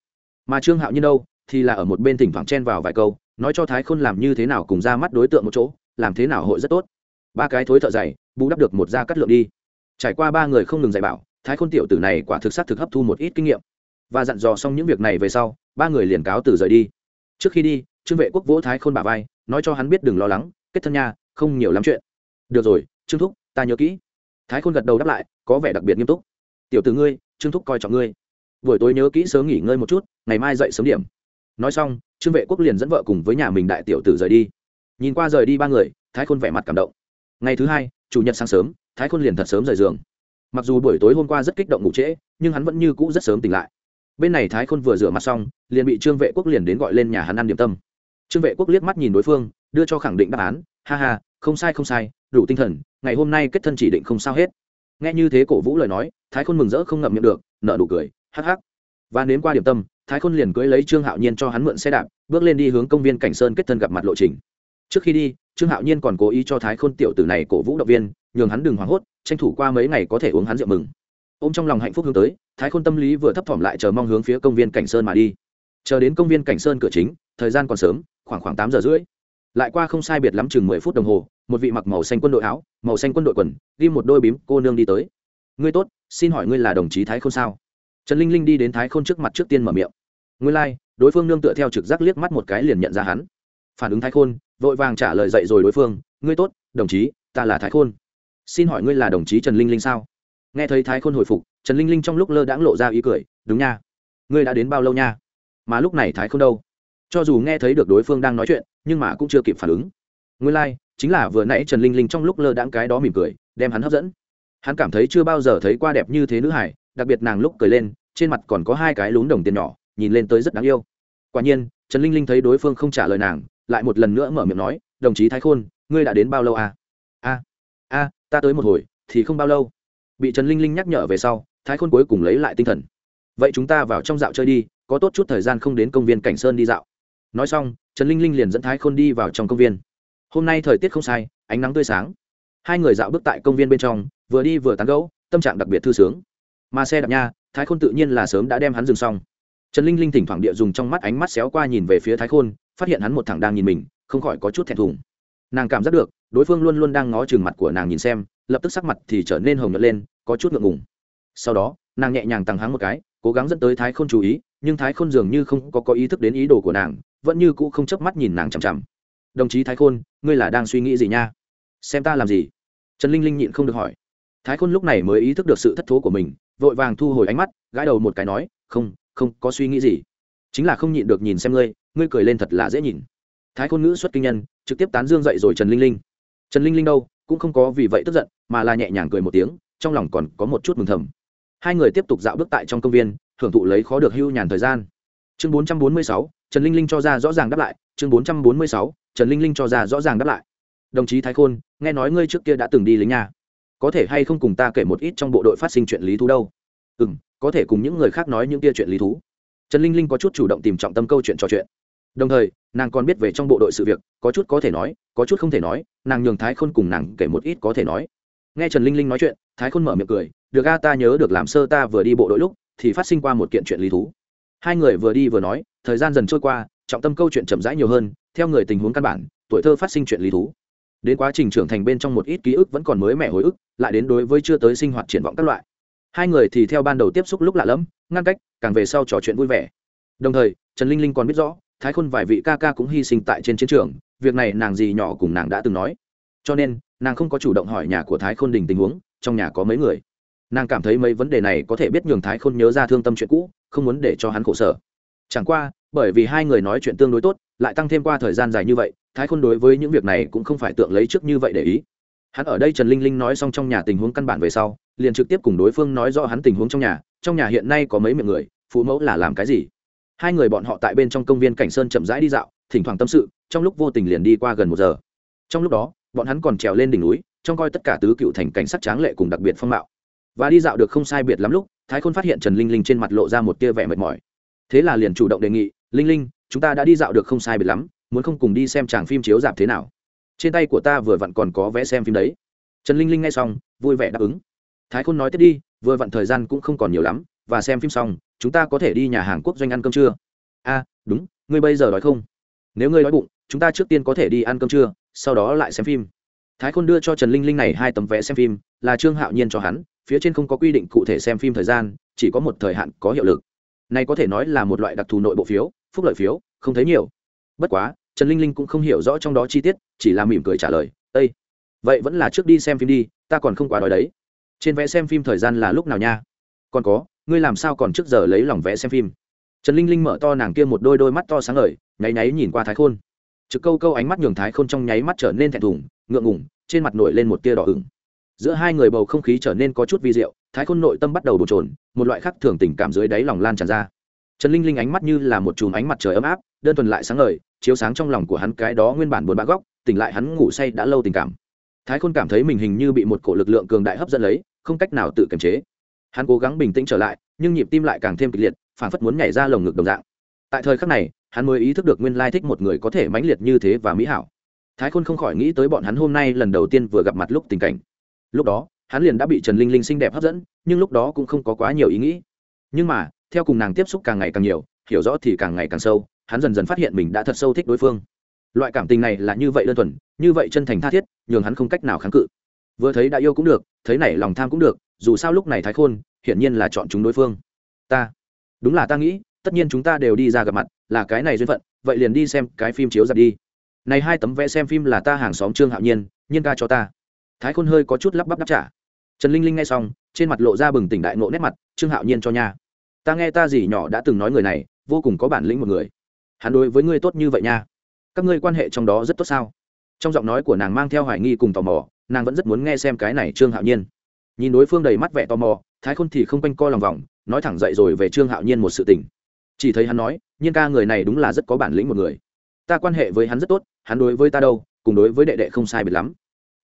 Mà trương hạo nhiên đâu, thì là ở một bên thỉnh thoảng chen vào vài câu, nói cho thái khôn làm như thế nào cùng ra mắt đối tượng một chỗ, làm thế nào hội rất tốt. Ba cái thối thợ dày, bù đắp được một da cắt lượng đi. Trải qua ba người không ngừng dạy bảo, thái khôn tiểu tử này quả thực sắc thực hấp thu một ít kinh nghiệm. Và dặn dò xong những việc này về sau, ba người liền cáo từ rời đi. Trước khi đi, trương vệ quốc vỗ thái khôn bà vai, nói cho hắn biết đừng lo lắng, kết thân nha, không nhiều lắm chuyện. Được rồi, trương thúc, ta nhớ kỹ. Thái khôn gật đầu đáp lại, có vẻ đặc biệt nghiêm túc tiểu t ử ngươi, trương thúc coi trọng ngươi. Buổi tối nhớ kỹ sớm nghỉ ngơi một chút, ngày mai dậy sớm điểm. Nói xong, trương vệ quốc liền dẫn vợ cùng với nhà mình đại tiểu tử rời đi. Nhìn qua rời đi ba người, thái khôn vẻ mặt cảm động. Ngày thứ hai, chủ nhật sáng sớm, thái khôn liền thật sớm rời giường. Mặc dù buổi tối hôm qua rất kích động ngủ trễ, nhưng hắn vẫn như cũ rất sớm tỉnh lại. Bên này thái khôn vừa rửa mặt xong, liền bị trương vệ quốc liền đến gọi lên nhà hắn ăn điểm tâm. Trương vệ quốc liếc mắt nhìn đối phương, đưa cho khẳng định đáp án, ha ha, không sai không sai, đủ tinh thần, ngày hôm nay kết thân chỉ định không sao hết nghe như thế cổ vũ lời nói, thái khôn mừng rỡ không ngậm miệng được, nở nụ cười, hắc hắc. Và nếm qua điểm tâm, thái khôn liền cưới lấy trương hạo nhiên cho hắn mượn xe đạp, bước lên đi hướng công viên cảnh sơn kết thân gặp mặt lộ trình. Trước khi đi, trương hạo nhiên còn cố ý cho thái khôn tiểu tử này cổ vũ động viên, nhường hắn đừng hoảng hốt, tranh thủ qua mấy ngày có thể uống hắn rượu mừng. Ô m trong lòng hạnh phúc hướng tới, thái khôn tâm lý vừa thấp thỏm lại chờ mong hướng phía công viên cảnh sơn mà đi. Chờ đến công viên cảnh sơn cửa chính, thời gian còn sớm, khoảng khoảng tám giờ rưỡi. Lại qua không sai biệt lắm chừng mười phút đồng hồ một vị mặc màu xanh quân đội áo màu xanh quân đội quần ghi một đôi bím cô nương đi tới. Ngươi tốt xin hỏi ngươi là đồng chí thái khôn sao? Trần linh linh đi đến thái khôn trước mặt trước tiên mở miệng. Ngươi lai、like, đối phương nương tựa theo trực giác liếc mắt một cái liền nhận ra hắn. Phản ứng thái khôn vội vàng trả lời dậy rồi đối phương ngươi tốt đồng chí ta là thái khôn. Xin hỏi ngươi là đồng chí trần linh linh sao? Nghe thấy thái khôn hồi phục trần linh linh trong lúc lơ đãng lộ ra ý cười đúng nha. Ngươi đã đến bao lâu nha? Mà lúc này thái khôn đâu? Cho dù nghe thấy được đối phương đang nói chuyện nhưng mà cũng chưa kịp phản ứng. Ngươi lai、like, chính là vừa nãy trần linh linh trong lúc lơ đãng cái đó mỉm cười, đem hắn hấp dẫn. Hắn cảm thấy chưa bao giờ thấy qua đẹp như thế nữ hải đặc biệt nàng lúc cười lên, trên mặt còn có hai cái lún đồng tiền nhỏ, nhìn lên tới rất đáng yêu. Quả nhiên, trần linh linh thấy đối phương không trả lời nàng, lại một lần nữa mở miệng nói, đồng chí thái khôn, ngươi đã đến bao lâu à? a a, ta tới một hồi, thì không bao lâu. Bị trần linh linh nhắc nhở về sau, thái khôn cuối cùng lấy lại tinh thần. Vậy chúng ta vào trong dạo chơi đi, có tốt chút thời gian không đến công viên cảnh sơn đi dạo. Nói xong, trần linh linh liền dẫn thái khôn đi vào trong công viên hôm nay thời tiết không sai ánh nắng tươi sáng. Hai người dạo bước tại công viên bên trong vừa đi vừa tán gẫu tâm trạng đặc biệt thư sướng. Mà xe đạp nha thái khôn tự nhiên là sớm đã đem hắn dừng xong. Trần linh linh thỉnh thoảng địa dùng trong mắt ánh mắt xéo qua nhìn về phía thái khôn phát hiện hắn một thằng đang nhìn mình không khỏi có chút thẹn thùng. Nàng cảm giác được đối phương luôn luôn đang ngó chừng mặt của nàng nhìn xem lập tức sắc mặt thì trở nên hồng nhật lên có chút ngượng ngùng. Sau đó nàng nhẹ nhàng tăng hắng một cái cố gắng dẫn tới thái khôn chú ý nhưng thái khôn dường như không có, có ý thức đến ý đồ của nàng vẫn như cũ không chớp mắt nhìn nàng chằm chằm đồng chí thái khôn ngươi là đang suy nghĩ gì nha xem ta làm gì trần linh linh nhịn không được hỏi thái khôn lúc này mới ý thức được sự thất thố của mình vội vàng thu hồi ánh mắt gãi đầu một cái nói không không có suy nghĩ gì chính là không nhịn được nhìn xem ngươi ngươi cười lên thật là dễ nhìn thái khôn ngữ xuất kinh nhân trực tiếp tán dương dậy rồi trần linh linh trần linh linh đâu cũng không có vì vậy tức giận mà là nhẹ nhàng cười một tiếng trong lòng còn có một chút mừng thầm hai người tiếp tục dạo bước tại trong công viên hưởng thụ lấy khó được hưu nhàn thời gian chương 446, trần linh linh cho ra rõ ràng đáp lại chương 446, trần linh linh cho ra rõ ràng đáp lại. Đồng chí thái khôn, nghe nói ngươi trước kia đã từng đi lính nhà. Có thể hay không cùng ta kể một ít trong bộ đội phát sinh chuyện lý thú đâu? Ừ m có thể cùng những người khác nói những kia chuyện lý thú. Trần linh linh có chút chủ động tìm trọng tâm câu chuyện trò chuyện. Đồng thời, nàng còn biết về trong bộ đội sự việc, có chút có thể nói, có chút không thể nói, nàng nhường thái khôn cùng nàng kể một ít có thể nói. Nghe trần linh linh nói chuyện, thái khôn mở miệng cười, được a, ta nhớ được làm sơ ta vừa đi bộ đội lúc, thì phát sinh qua một kiện chuyện lý thú. Hai người vừa đi vừa nói, thời gian dần trôi qua trọng tâm câu chuyện chậm rãi nhiều hơn, theo người tình huống căn bản, tuổi thơ phát sinh chuyện lý thú. Đến quá trình trưởng thành bên trong một ít ký ức vẫn còn mới mẻ hồi ức, lại đến đối với chưa tới sinh hoạt triển vọng các loại. Hai người thì theo ban đầu tiếp xúc lúc lạ lẫm, ngăn cách, càng về sau trò chuyện vui vẻ. Đồng thời, trần linh linh còn biết rõ, thái khôn vài vị ca ca cũng hy sinh tại trên chiến trường, việc này nàng gì nhỏ cùng nàng đã từng nói. Cho nên, nàng không có chủ động hỏi nhà của thái khôn đình tình huống, trong nhà có mấy người. Nàng cảm thấy mấy vấn đề này có thể biết nhường thái khôn nhớ ra thương tâm chuyện cũ, không muốn để cho hắn khổ sở. Chẳng qua bởi vì hai người nói chuyện tương đối tốt, lại tăng thêm qua thời gian dài như vậy, thái khôn đối với những việc này cũng không phải tượng lấy trước như vậy để ý. Hắn ở đây trần linh linh nói xong trong nhà tình huống căn bản về sau, liền trực tiếp cùng đối phương nói rõ hắn tình huống trong nhà trong nhà hiện nay có mấy miệng người, phụ mẫu là làm cái gì? Hai người bọn họ tại bên trong công viên cảnh sơn chậm rãi đi dạo, thỉnh thoảng tâm sự, trong lúc vô tình liền đi qua gần một giờ. Trong lúc đó, bọn hắn còn trèo lên đỉnh núi trong coi tất cả tứ cựu thành cảnh sắc tráng lệ cùng đặc biệt phong mạo. Và đi dạo được không sai biệt lắm lúc, thái khôn phát hiện trần linh linh trên mặt lộ ra một tia vẻ mệt mỏi. Thế là liền chủ động đề nghị linh linh, chúng ta đã đi dạo được không sai biệt lắm, muốn không cùng đi xem chàng phim chiếu dạp thế nào. Trên tay của ta vừa vặn còn có vé xem phim đấy. Trần linh linh nghe xong, vui vẻ đáp ứng. Thái khôn nói tiếp đi, vừa vặn thời gian cũng không còn nhiều lắm, và xem phim xong, chúng ta có thể đi nhà hàng quốc doanh ăn cơm trưa. A, đúng, ngươi bây giờ đói không? Nếu ngươi đói bụng, chúng ta trước tiên có thể đi ăn cơm trưa, sau đó lại xem phim. Thái khôn đưa cho trần linh linh này hai tấm vé xem phim, là trương hạo nhiên cho hắn, phía trên không có quy định cụ thể xem phim thời gian, chỉ có một thời hạn có hiệu lực. Này có thể nói là một loại đặc thù nội bộ phiếu phúc lợi phiếu, không thấy nhiều. Bất quá, trần linh linh cũng không hiểu rõ trong đó chi tiết, chỉ là mỉm cười trả lời ây vậy vẫn là trước đi xem phim đi, ta còn không quá đói đấy. Trên vé xem phim thời gian là lúc nào nha? Còn có, ngươi làm sao còn trước giờ lấy lòng vé xem phim? Trần linh linh mở to nàng kia một đôi đôi mắt to sáng ngời, nháy nháy nhìn qua thái khôn. Trực câu câu ánh mắt nhường thái khôn trong nháy mắt trở nên thẹn thùng, ngượng ngủng trên mặt nổi lên một tia đỏ ửng. Giữa hai người bầu không khí trở nên có chút vi diệu, thái khôn nội tâm bắt đầu bồn trồn một loại khác thường tình cảm dưới đáy lòng lan tràn ra trần linh linh ánh mắt như là một chùm ánh mặt trời ấm áp, đơn thuần lại sáng ngời, chiếu sáng trong lòng của hắn cái đó nguyên bản buồn bã góc, tỉnh lại hắn ngủ say đã lâu tình cảm. Thái khôn cảm thấy mình hình như bị một cổ lực lượng cường đại hấp dẫn lấy, không cách nào tự kiềm chế. Hắn cố gắng bình tĩnh trở lại, nhưng nhịp tim lại càng thêm kịch liệt phản phất muốn nhảy ra lồng ngực đồng dạng. Tại thời khắc này, hắn mới ý thức được nguyên lai thích một người có thể mãnh liệt như thế và mỹ hảo. Thái khôn không khỏi nghĩ tới bọn hắn hôm nay lần đầu tiên vừa gặp mặt lúc tình cảnh. Lúc đó, hắn liền đã bị trần linh linh xinh đẹp hấp dẫn, nhưng lúc đó cũng không có quá nhiều ý nghĩ. Nhưng mà theo cùng nàng tiếp xúc càng ngày càng nhiều, hiểu rõ thì càng ngày càng sâu, hắn dần dần phát hiện mình đã thật sâu thích đối phương. Loại cảm tình này là như vậy đơn thuần, như vậy chân thành tha thiết, nhường hắn không cách nào kháng cự. Vừa thấy đã yêu cũng được, thấy này lòng tham cũng được, dù sao lúc này thái khôn, hiển nhiên là chọn chúng đối phương. Ta, đúng là ta nghĩ, tất nhiên chúng ta đều đi ra gặp mặt, là cái này duyên phận, vậy liền đi xem cái phim chiếu giặt đi. Này hai tấm vẽ xem phim là ta hàng xóm trương hạo nhiên nhiên ca cho ta. Thái khôn hơi có chút lắp bắp đáp trả. Trần linh linh nghe xong, trên mặt lộ ra bừng tỉnh đại nộ nét mặt, trương hạo nhiên cho nha ta nghe ta gì nhỏ đã từng nói người này, vô cùng có bản lĩnh một người. Hắn đối với ngươi tốt như vậy nha. Các ngươi quan hệ trong đó rất tốt sao? Trong giọng nói của nàng mang theo hoài nghi cùng tò mò, nàng vẫn rất muốn nghe xem cái này trương hạo nhiên. Nhìn đối phương đầy mắt vẻ tò mò, thái khôn thì không quanh co lòng vòng, nói thẳng dậy rồi về trương hạo nhiên một sự tình. Chỉ thấy hắn nói, nhiên ca người này đúng là rất có bản lĩnh một người. Ta quan hệ với hắn rất tốt, hắn đối với ta đâu, cùng đối với đệ đệ không sai biệt lắm.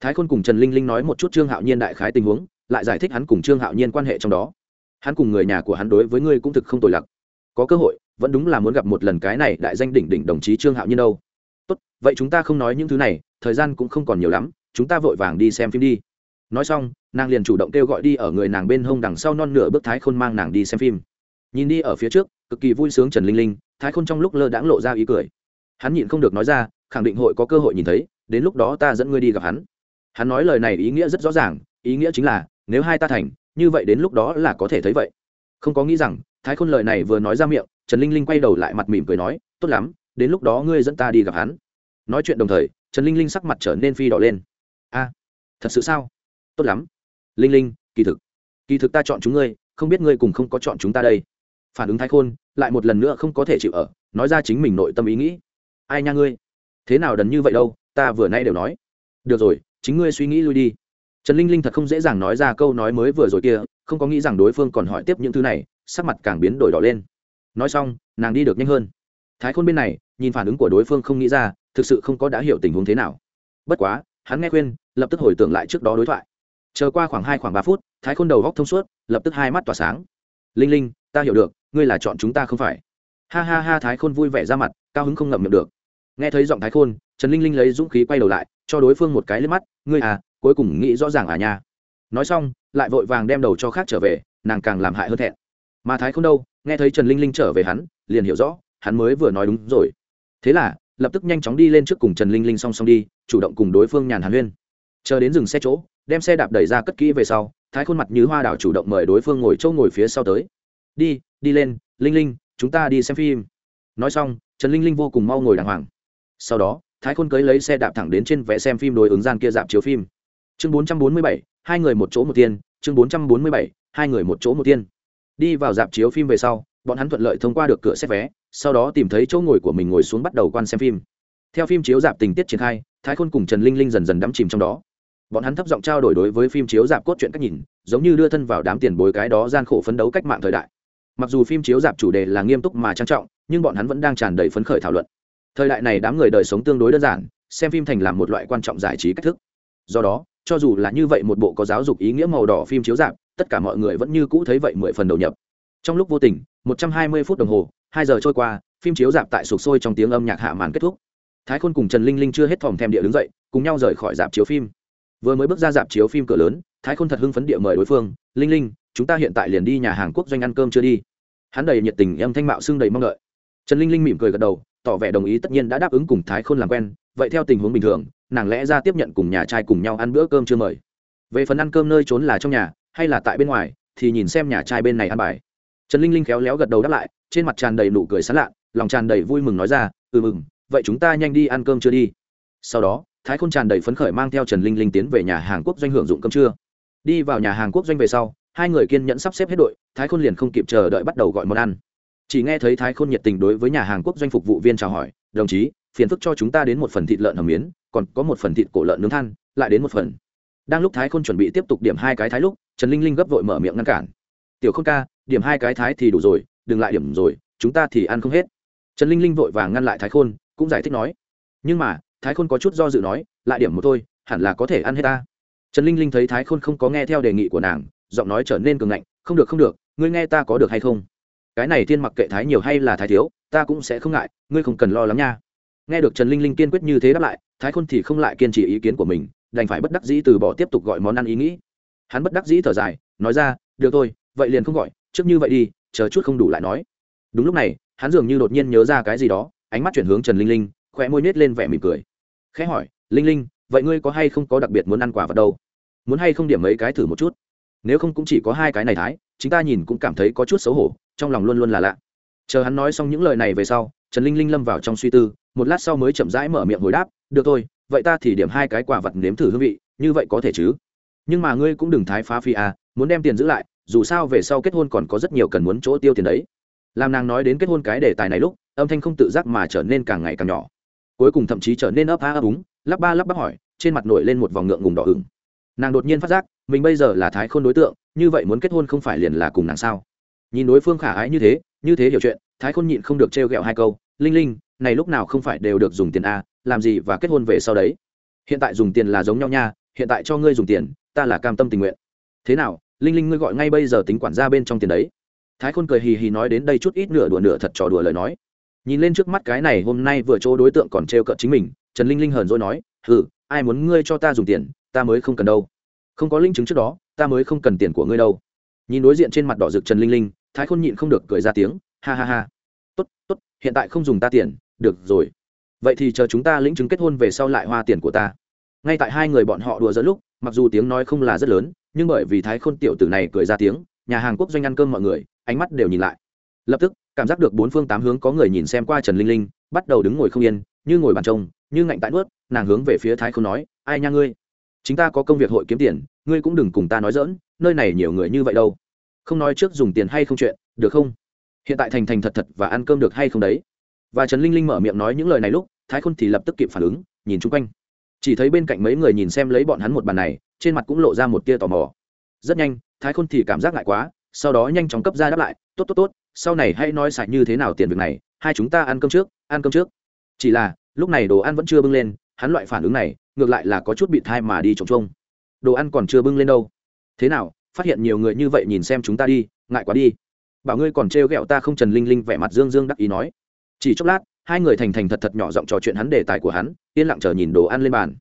Thái khôn cùng trần linh linh nói một chút trương hạo nhiên đại khái tình huống, lại giải thích hắn cùng trương hạo nhiên quan hệ trong đó hắn cùng người nhà của hắn đối với ngươi cũng thực không tồi lặc. Có cơ hội, vẫn đúng là muốn gặp một lần cái này đại danh đỉnh đỉnh đồng chí trương hạo nhiên đâu. Tốt, vậy chúng ta không nói những thứ này, thời gian cũng không còn nhiều lắm, chúng ta vội vàng đi xem phim đi. Nói xong, nàng liền chủ động kêu gọi đi ở người nàng bên hông đằng sau non nửa bước thái khôn mang nàng đi xem phim. Nhìn đi ở phía trước, cực kỳ vui sướng trần linh linh, thái khôn trong lúc lơ đãng lộ ra ý cười. Hắn nhịn không được nói ra, khẳng định hội có cơ hội nhìn thấy, đến lúc đó ta dẫn ngươi đi gặp hắn. Hắn nói lời này ý nghĩa rất rõ ràng, ý nghĩa chính là, nếu hai ta thành như vậy đến lúc đó là có thể thấy vậy. Không có nghĩ rằng, thái khôn lời này vừa nói ra miệng, trần linh linh quay đầu lại mặt mỉm cười nói, tốt lắm, đến lúc đó ngươi dẫn ta đi gặp hắn. Nói chuyện đồng thời, trần linh linh sắc mặt trở nên phi đỏ lên. A, thật sự sao? Tốt lắm. Linh linh, kỳ thực kỳ thực ta chọn chúng ngươi, không biết ngươi cùng không có chọn chúng ta đây. Phản ứng thái khôn, lại một lần nữa không có thể chịu ở, nói ra chính mình nội tâm ý nghĩ. Ai nha ngươi? Thế nào đần như vậy đâu? Ta vừa nay đều nói. Được rồi, chính ngươi suy nghĩ lui đi trần linh linh thật không dễ dàng nói ra câu nói mới vừa rồi kia, không có nghĩ rằng đối phương còn hỏi tiếp những thứ này, sắc mặt càng biến đổi đỏ lên. Nói xong, nàng đi được nhanh hơn. Thái khôn bên này, nhìn phản ứng của đối phương không nghĩ ra, thực sự không có đã hiểu tình huống thế nào. Bất quá, hắn nghe khuyên, lập tức hồi tưởng lại trước đó đối thoại. Chờ qua khoảng hai, khoảng ba phút, thái khôn đầu góc thông suốt, lập tức hai mắt tỏa sáng. Linh linh, ta hiểu được, ngươi là chọn chúng ta không phải. Ha ha ha, thái khôn vui vẻ ra mặt, cao hứng không ngậm miệng được. Nghe thấy giọng thái khôn, trần linh linh lấy dũng khí quay đầu lại, cho đối phương một cái lên mắt, ngươi à cuối cùng nghĩ rõ ràng à nha. Nói xong, lại vội vàng đem đầu cho khác trở về, nàng càng làm hại hơn thẹn. Mà thái không đâu, nghe thấy trần linh linh trở về hắn, liền hiểu rõ, hắn mới vừa nói đúng rồi. Thế là, lập tức nhanh chóng đi lên trước cùng trần linh linh song song đi, chủ động cùng đối phương nhàn hàn huyên. Chờ đến dừng xe chỗ, đem xe đạp đẩy ra cất kỹ về sau, thái khuôn mặt như hoa đảo chủ động mời đối phương ngồi châu ngồi phía sau tới. Đi đi lên, linh linh, chúng ta đi xem phim. Nói xong, trần linh linh vô cùng mau ngồi đàng hoàng. Sau đó, thái khôn cưới lấy xe đạp thẳng đến trên vẽ xem phim đối ứng gian kia dạp chiếu phim chương bốn trăm bốn mươi bảy, hai người một chỗ một tiên, chương bốn trăm bốn mươi bảy, hai người một chỗ một tiên. Đi vào dạp chiếu phim về sau, bọn hắn thuận lợi thông qua được cửa xét vé, sau đó tìm thấy chỗ ngồi của mình ngồi xuống bắt đầu quan xem phim. Theo phim chiếu dạp tình tiết triển khai, thái khôn cùng trần linh linh dần dần đắm chìm trong đó. Bọn hắn thấp giọng trao đổi đối với phim chiếu dạp cốt truyện cách nhìn, giống như đưa thân vào đám tiền bối cái đó gian khổ phấn đấu cách mạng thời đại. Mặc dù phim chiếu dạp chủ đề là nghiêm túc mà trang trọng, nhưng bọn hắn vẫn đang tràn đầy phấn khởi thảo luận. Thời đại này đám người đời sống tương đối đơn giản, xem phim thành làm một loại quan trọng giải trí cách thức. Do đó cho dù là như vậy một bộ có giáo dục ý nghĩa màu đỏ phim chiếu dạp tất cả mọi người vẫn như cũ thấy vậy mười phần đầu nhập. Trong lúc vô tình, một trăm hai mươi phút đồng hồ, hai giờ trôi qua, phim chiếu dạp tại sụp sôi trong tiếng âm nhạc hạ màn kết thúc. Thái khôn cùng trần linh linh chưa hết thòm thèm địa đứng dậy, cùng nhau rời khỏi dạp chiếu phim. Vừa mới bước ra dạp chiếu phim cửa lớn, thái khôn thật hưng phấn địa mời đối phương, linh linh, chúng ta hiện tại liền đi nhà hàng quốc doanh ăn cơm chưa đi? Hắn đầy nhiệt tình em thanh mạo xưng đầy mong đợi. Trần linh linh mỉm cười gật đầu tỏ vẻ đồng ý tất nhiên đã đáp ứng cùng thái khôn làm quen, vậy theo tình huống bình thường, nàng lẽ ra tiếp nhận cùng nhà trai cùng nhau ăn bữa cơm chưa mời. Về phần ăn cơm nơi trốn là trong nhà, hay là tại bên ngoài, thì nhìn xem nhà trai bên này ăn bài. Trần linh linh khéo léo gật đầu đáp lại, trên mặt tràn đầy nụ cười sán lạ, lòng tràn đầy vui mừng nói ra ừ mừng, vậy chúng ta nhanh đi ăn cơm chưa đi? Sau đó, thái khôn tràn đầy phấn khởi mang theo trần linh linh tiến về nhà hàng quốc doanh hưởng dụng cơm trưa. Đi vào nhà hàng quốc doanh về sau, hai người kiên nhẫn sắp xếp hết đội, thái khôn liền không kịp chờ đợi bắt đầu gọi món ăn chỉ nghe thấy thái khôn nhiệt tình đối với nhà hàng quốc doanh phục vụ viên chào hỏi, đồng chí, phiền phức cho chúng ta đến một phần thịt lợn hầm miến, còn có một phần thịt cổ lợn nướng than, lại đến một phần. Đang lúc thái khôn chuẩn bị tiếp tục điểm hai cái thái lúc, trần linh linh gấp vội mở miệng ngăn cản. Tiểu không ca, điểm hai cái thái thì đủ rồi, đừng lại điểm rồi, chúng ta thì ăn không hết. Trần linh linh vội vàng ngăn lại thái khôn, cũng giải thích nói, nhưng mà, thái khôn có chút do dự nói, lại điểm một thôi, hẳn là có thể ăn hết ta. Trần linh linh thấy thái khôn không có nghe theo đề nghị của nàng, giọng nói trở nên cường ngạnh, không được không được, ngươi nghe ta có được hay không? Cái này thiên mặc kệ thái nhiều hay là thái thiếu, ta cũng sẽ không ngại, ngươi không cần lo lắng nha. Nghe được trần linh linh kiên quyết như thế đáp lại, thái khôn thì không lại kiên trì ý kiến của mình, đành phải bất đắc dĩ từ bỏ tiếp tục gọi món ăn ý nghĩ. Hắn bất đắc dĩ thở dài, nói ra, được thôi, vậy liền không gọi, trước như vậy đi, chờ chút không đủ lại nói. Đúng lúc này, hắn dường như đột nhiên nhớ ra cái gì đó, ánh mắt chuyển hướng trần linh linh khỏe môi nết lên vẻ mỉm cười. Khẽ hỏi, linh linh, vậy ngươi có hay không có đặc biệt muốn ăn quả vật đâu? Muốn hay không điểm mấy cái thử một chút? Nếu không cũng chỉ có hai cái này thái chúng ta nhìn cũng cảm thấy có chút xấu hổ trong lòng luôn luôn là lạ. Chờ hắn nói xong những lời này về sau, trần linh linh lâm vào trong suy tư, một lát sau mới chậm rãi mở miệng hồi đáp, được thôi, vậy ta thì điểm hai cái quả vật nếm thử hương vị, như vậy có thể chứ? Nhưng mà ngươi cũng đừng thái phá phi à muốn đem tiền giữ lại, dù sao về sau kết hôn còn có rất nhiều cần muốn chỗ tiêu tiền đấy. Làm nàng nói đến kết hôn cái đề tài này lúc, âm thanh không tự giác mà trở nên càng ngày càng nhỏ. Cuối cùng thậm chí trở nên ấp á ấp úng, lắp ba lắp bắp hỏi, trên mặt nổi lên một vòng ngượng ngùng đỏ ửng. Nàng đột nhiên phát giác, mình bây giờ là thái khôn đối tượng, như vậy muốn kết hôn không phải liền là cùng nàng sao? Nhìn đối phương khả ái như thế như thế hiểu chuyện, thái khôn nhịn không được trêu ghẹo hai câu, linh linh, này lúc nào không phải đều được dùng tiền a làm gì và kết hôn về sau đấy? Hiện tại dùng tiền là giống nhau nha, hiện tại cho ngươi dùng tiền, ta là cam tâm tình nguyện. Thế nào, linh linh ngươi gọi ngay bây giờ tính quản ra bên trong tiền đấy. Thái khôn cười hì hì nói đến đây chút ít nửa đùa nửa thật trò đùa lời nói. Nhìn lên trước mắt cái này, hôm nay vừa chỗ đối tượng còn trêu cợt chính mình, trần linh linh hờn dỗi nói ừ ai muốn ngươi cho ta dùng tiền, ta mới không cần đâu. Không có linh chứng trước đó, ta mới không cần tiền của ngươi đâu. Nhìn đối diện trên mặt đỏ rực trần linh linh thái khôn nhịn không được cười ra tiếng, ha ha ha. Tốt tốt, hiện tại không dùng ta tiền, được rồi. Vậy thì chờ chúng ta lĩnh chứng kết hôn về sau lại hoa tiền của ta. Ngay tại hai người bọn họ đùa dẫn lúc, mặc dù tiếng nói không là rất lớn, nhưng bởi vì thái khôn tiểu tử này cười ra tiếng, nhà hàng quốc doanh ăn cơm mọi người, ánh mắt đều nhìn lại. Lập tức, cảm giác được bốn phương tám hướng có người nhìn xem qua trần linh linh, bắt đầu đứng ngồi không yên, như ngồi bàn trông, như ngạnh tại nuốt, nàng hướng về phía thái khôn nói, ai nha ngươi? Chúng ta có công việc hội kiếm tiền, ngươi cũng đừng cùng ta nói dỡn nơi này nhiều người như vậy đâu không nói trước dùng tiền hay không chuyện, được không? Hiện tại thành thành thật thật và ăn cơm được hay không đấy? Và trần linh linh mở miệng nói những lời này lúc, thái khôn thì lập tức kịp phản ứng, nhìn chung quanh. Chỉ thấy bên cạnh mấy người nhìn xem lấy bọn hắn một bàn này, trên mặt cũng lộ ra một tia tò mò. Rất nhanh, thái khôn thì cảm giác ngại quá, sau đó nhanh chóng cấp ra đáp lại, tốt tốt tốt, sau này hãy nói sạch như thế nào tiền việc này, hai chúng ta ăn cơm trước, ăn cơm trước. Chỉ là, lúc này đồ ăn vẫn chưa bưng lên, hắn loại phản ứng này, ngược lại là có chút bị thai mà đi trồng trông đồ ăn còn chưa bưng lên đâu. Thế nào phát hiện nhiều người như vậy nhìn xem chúng ta đi, ngại quá đi. Bảo ngươi còn trêu ghẹo ta không trần linh linh vẻ mặt dương dương đắc ý nói. Chỉ chốc lát, hai người thành thành thật thật nhỏ giọng trò chuyện hắn đề tài của hắn, yên lặng chờ nhìn đồ ăn lên bàn.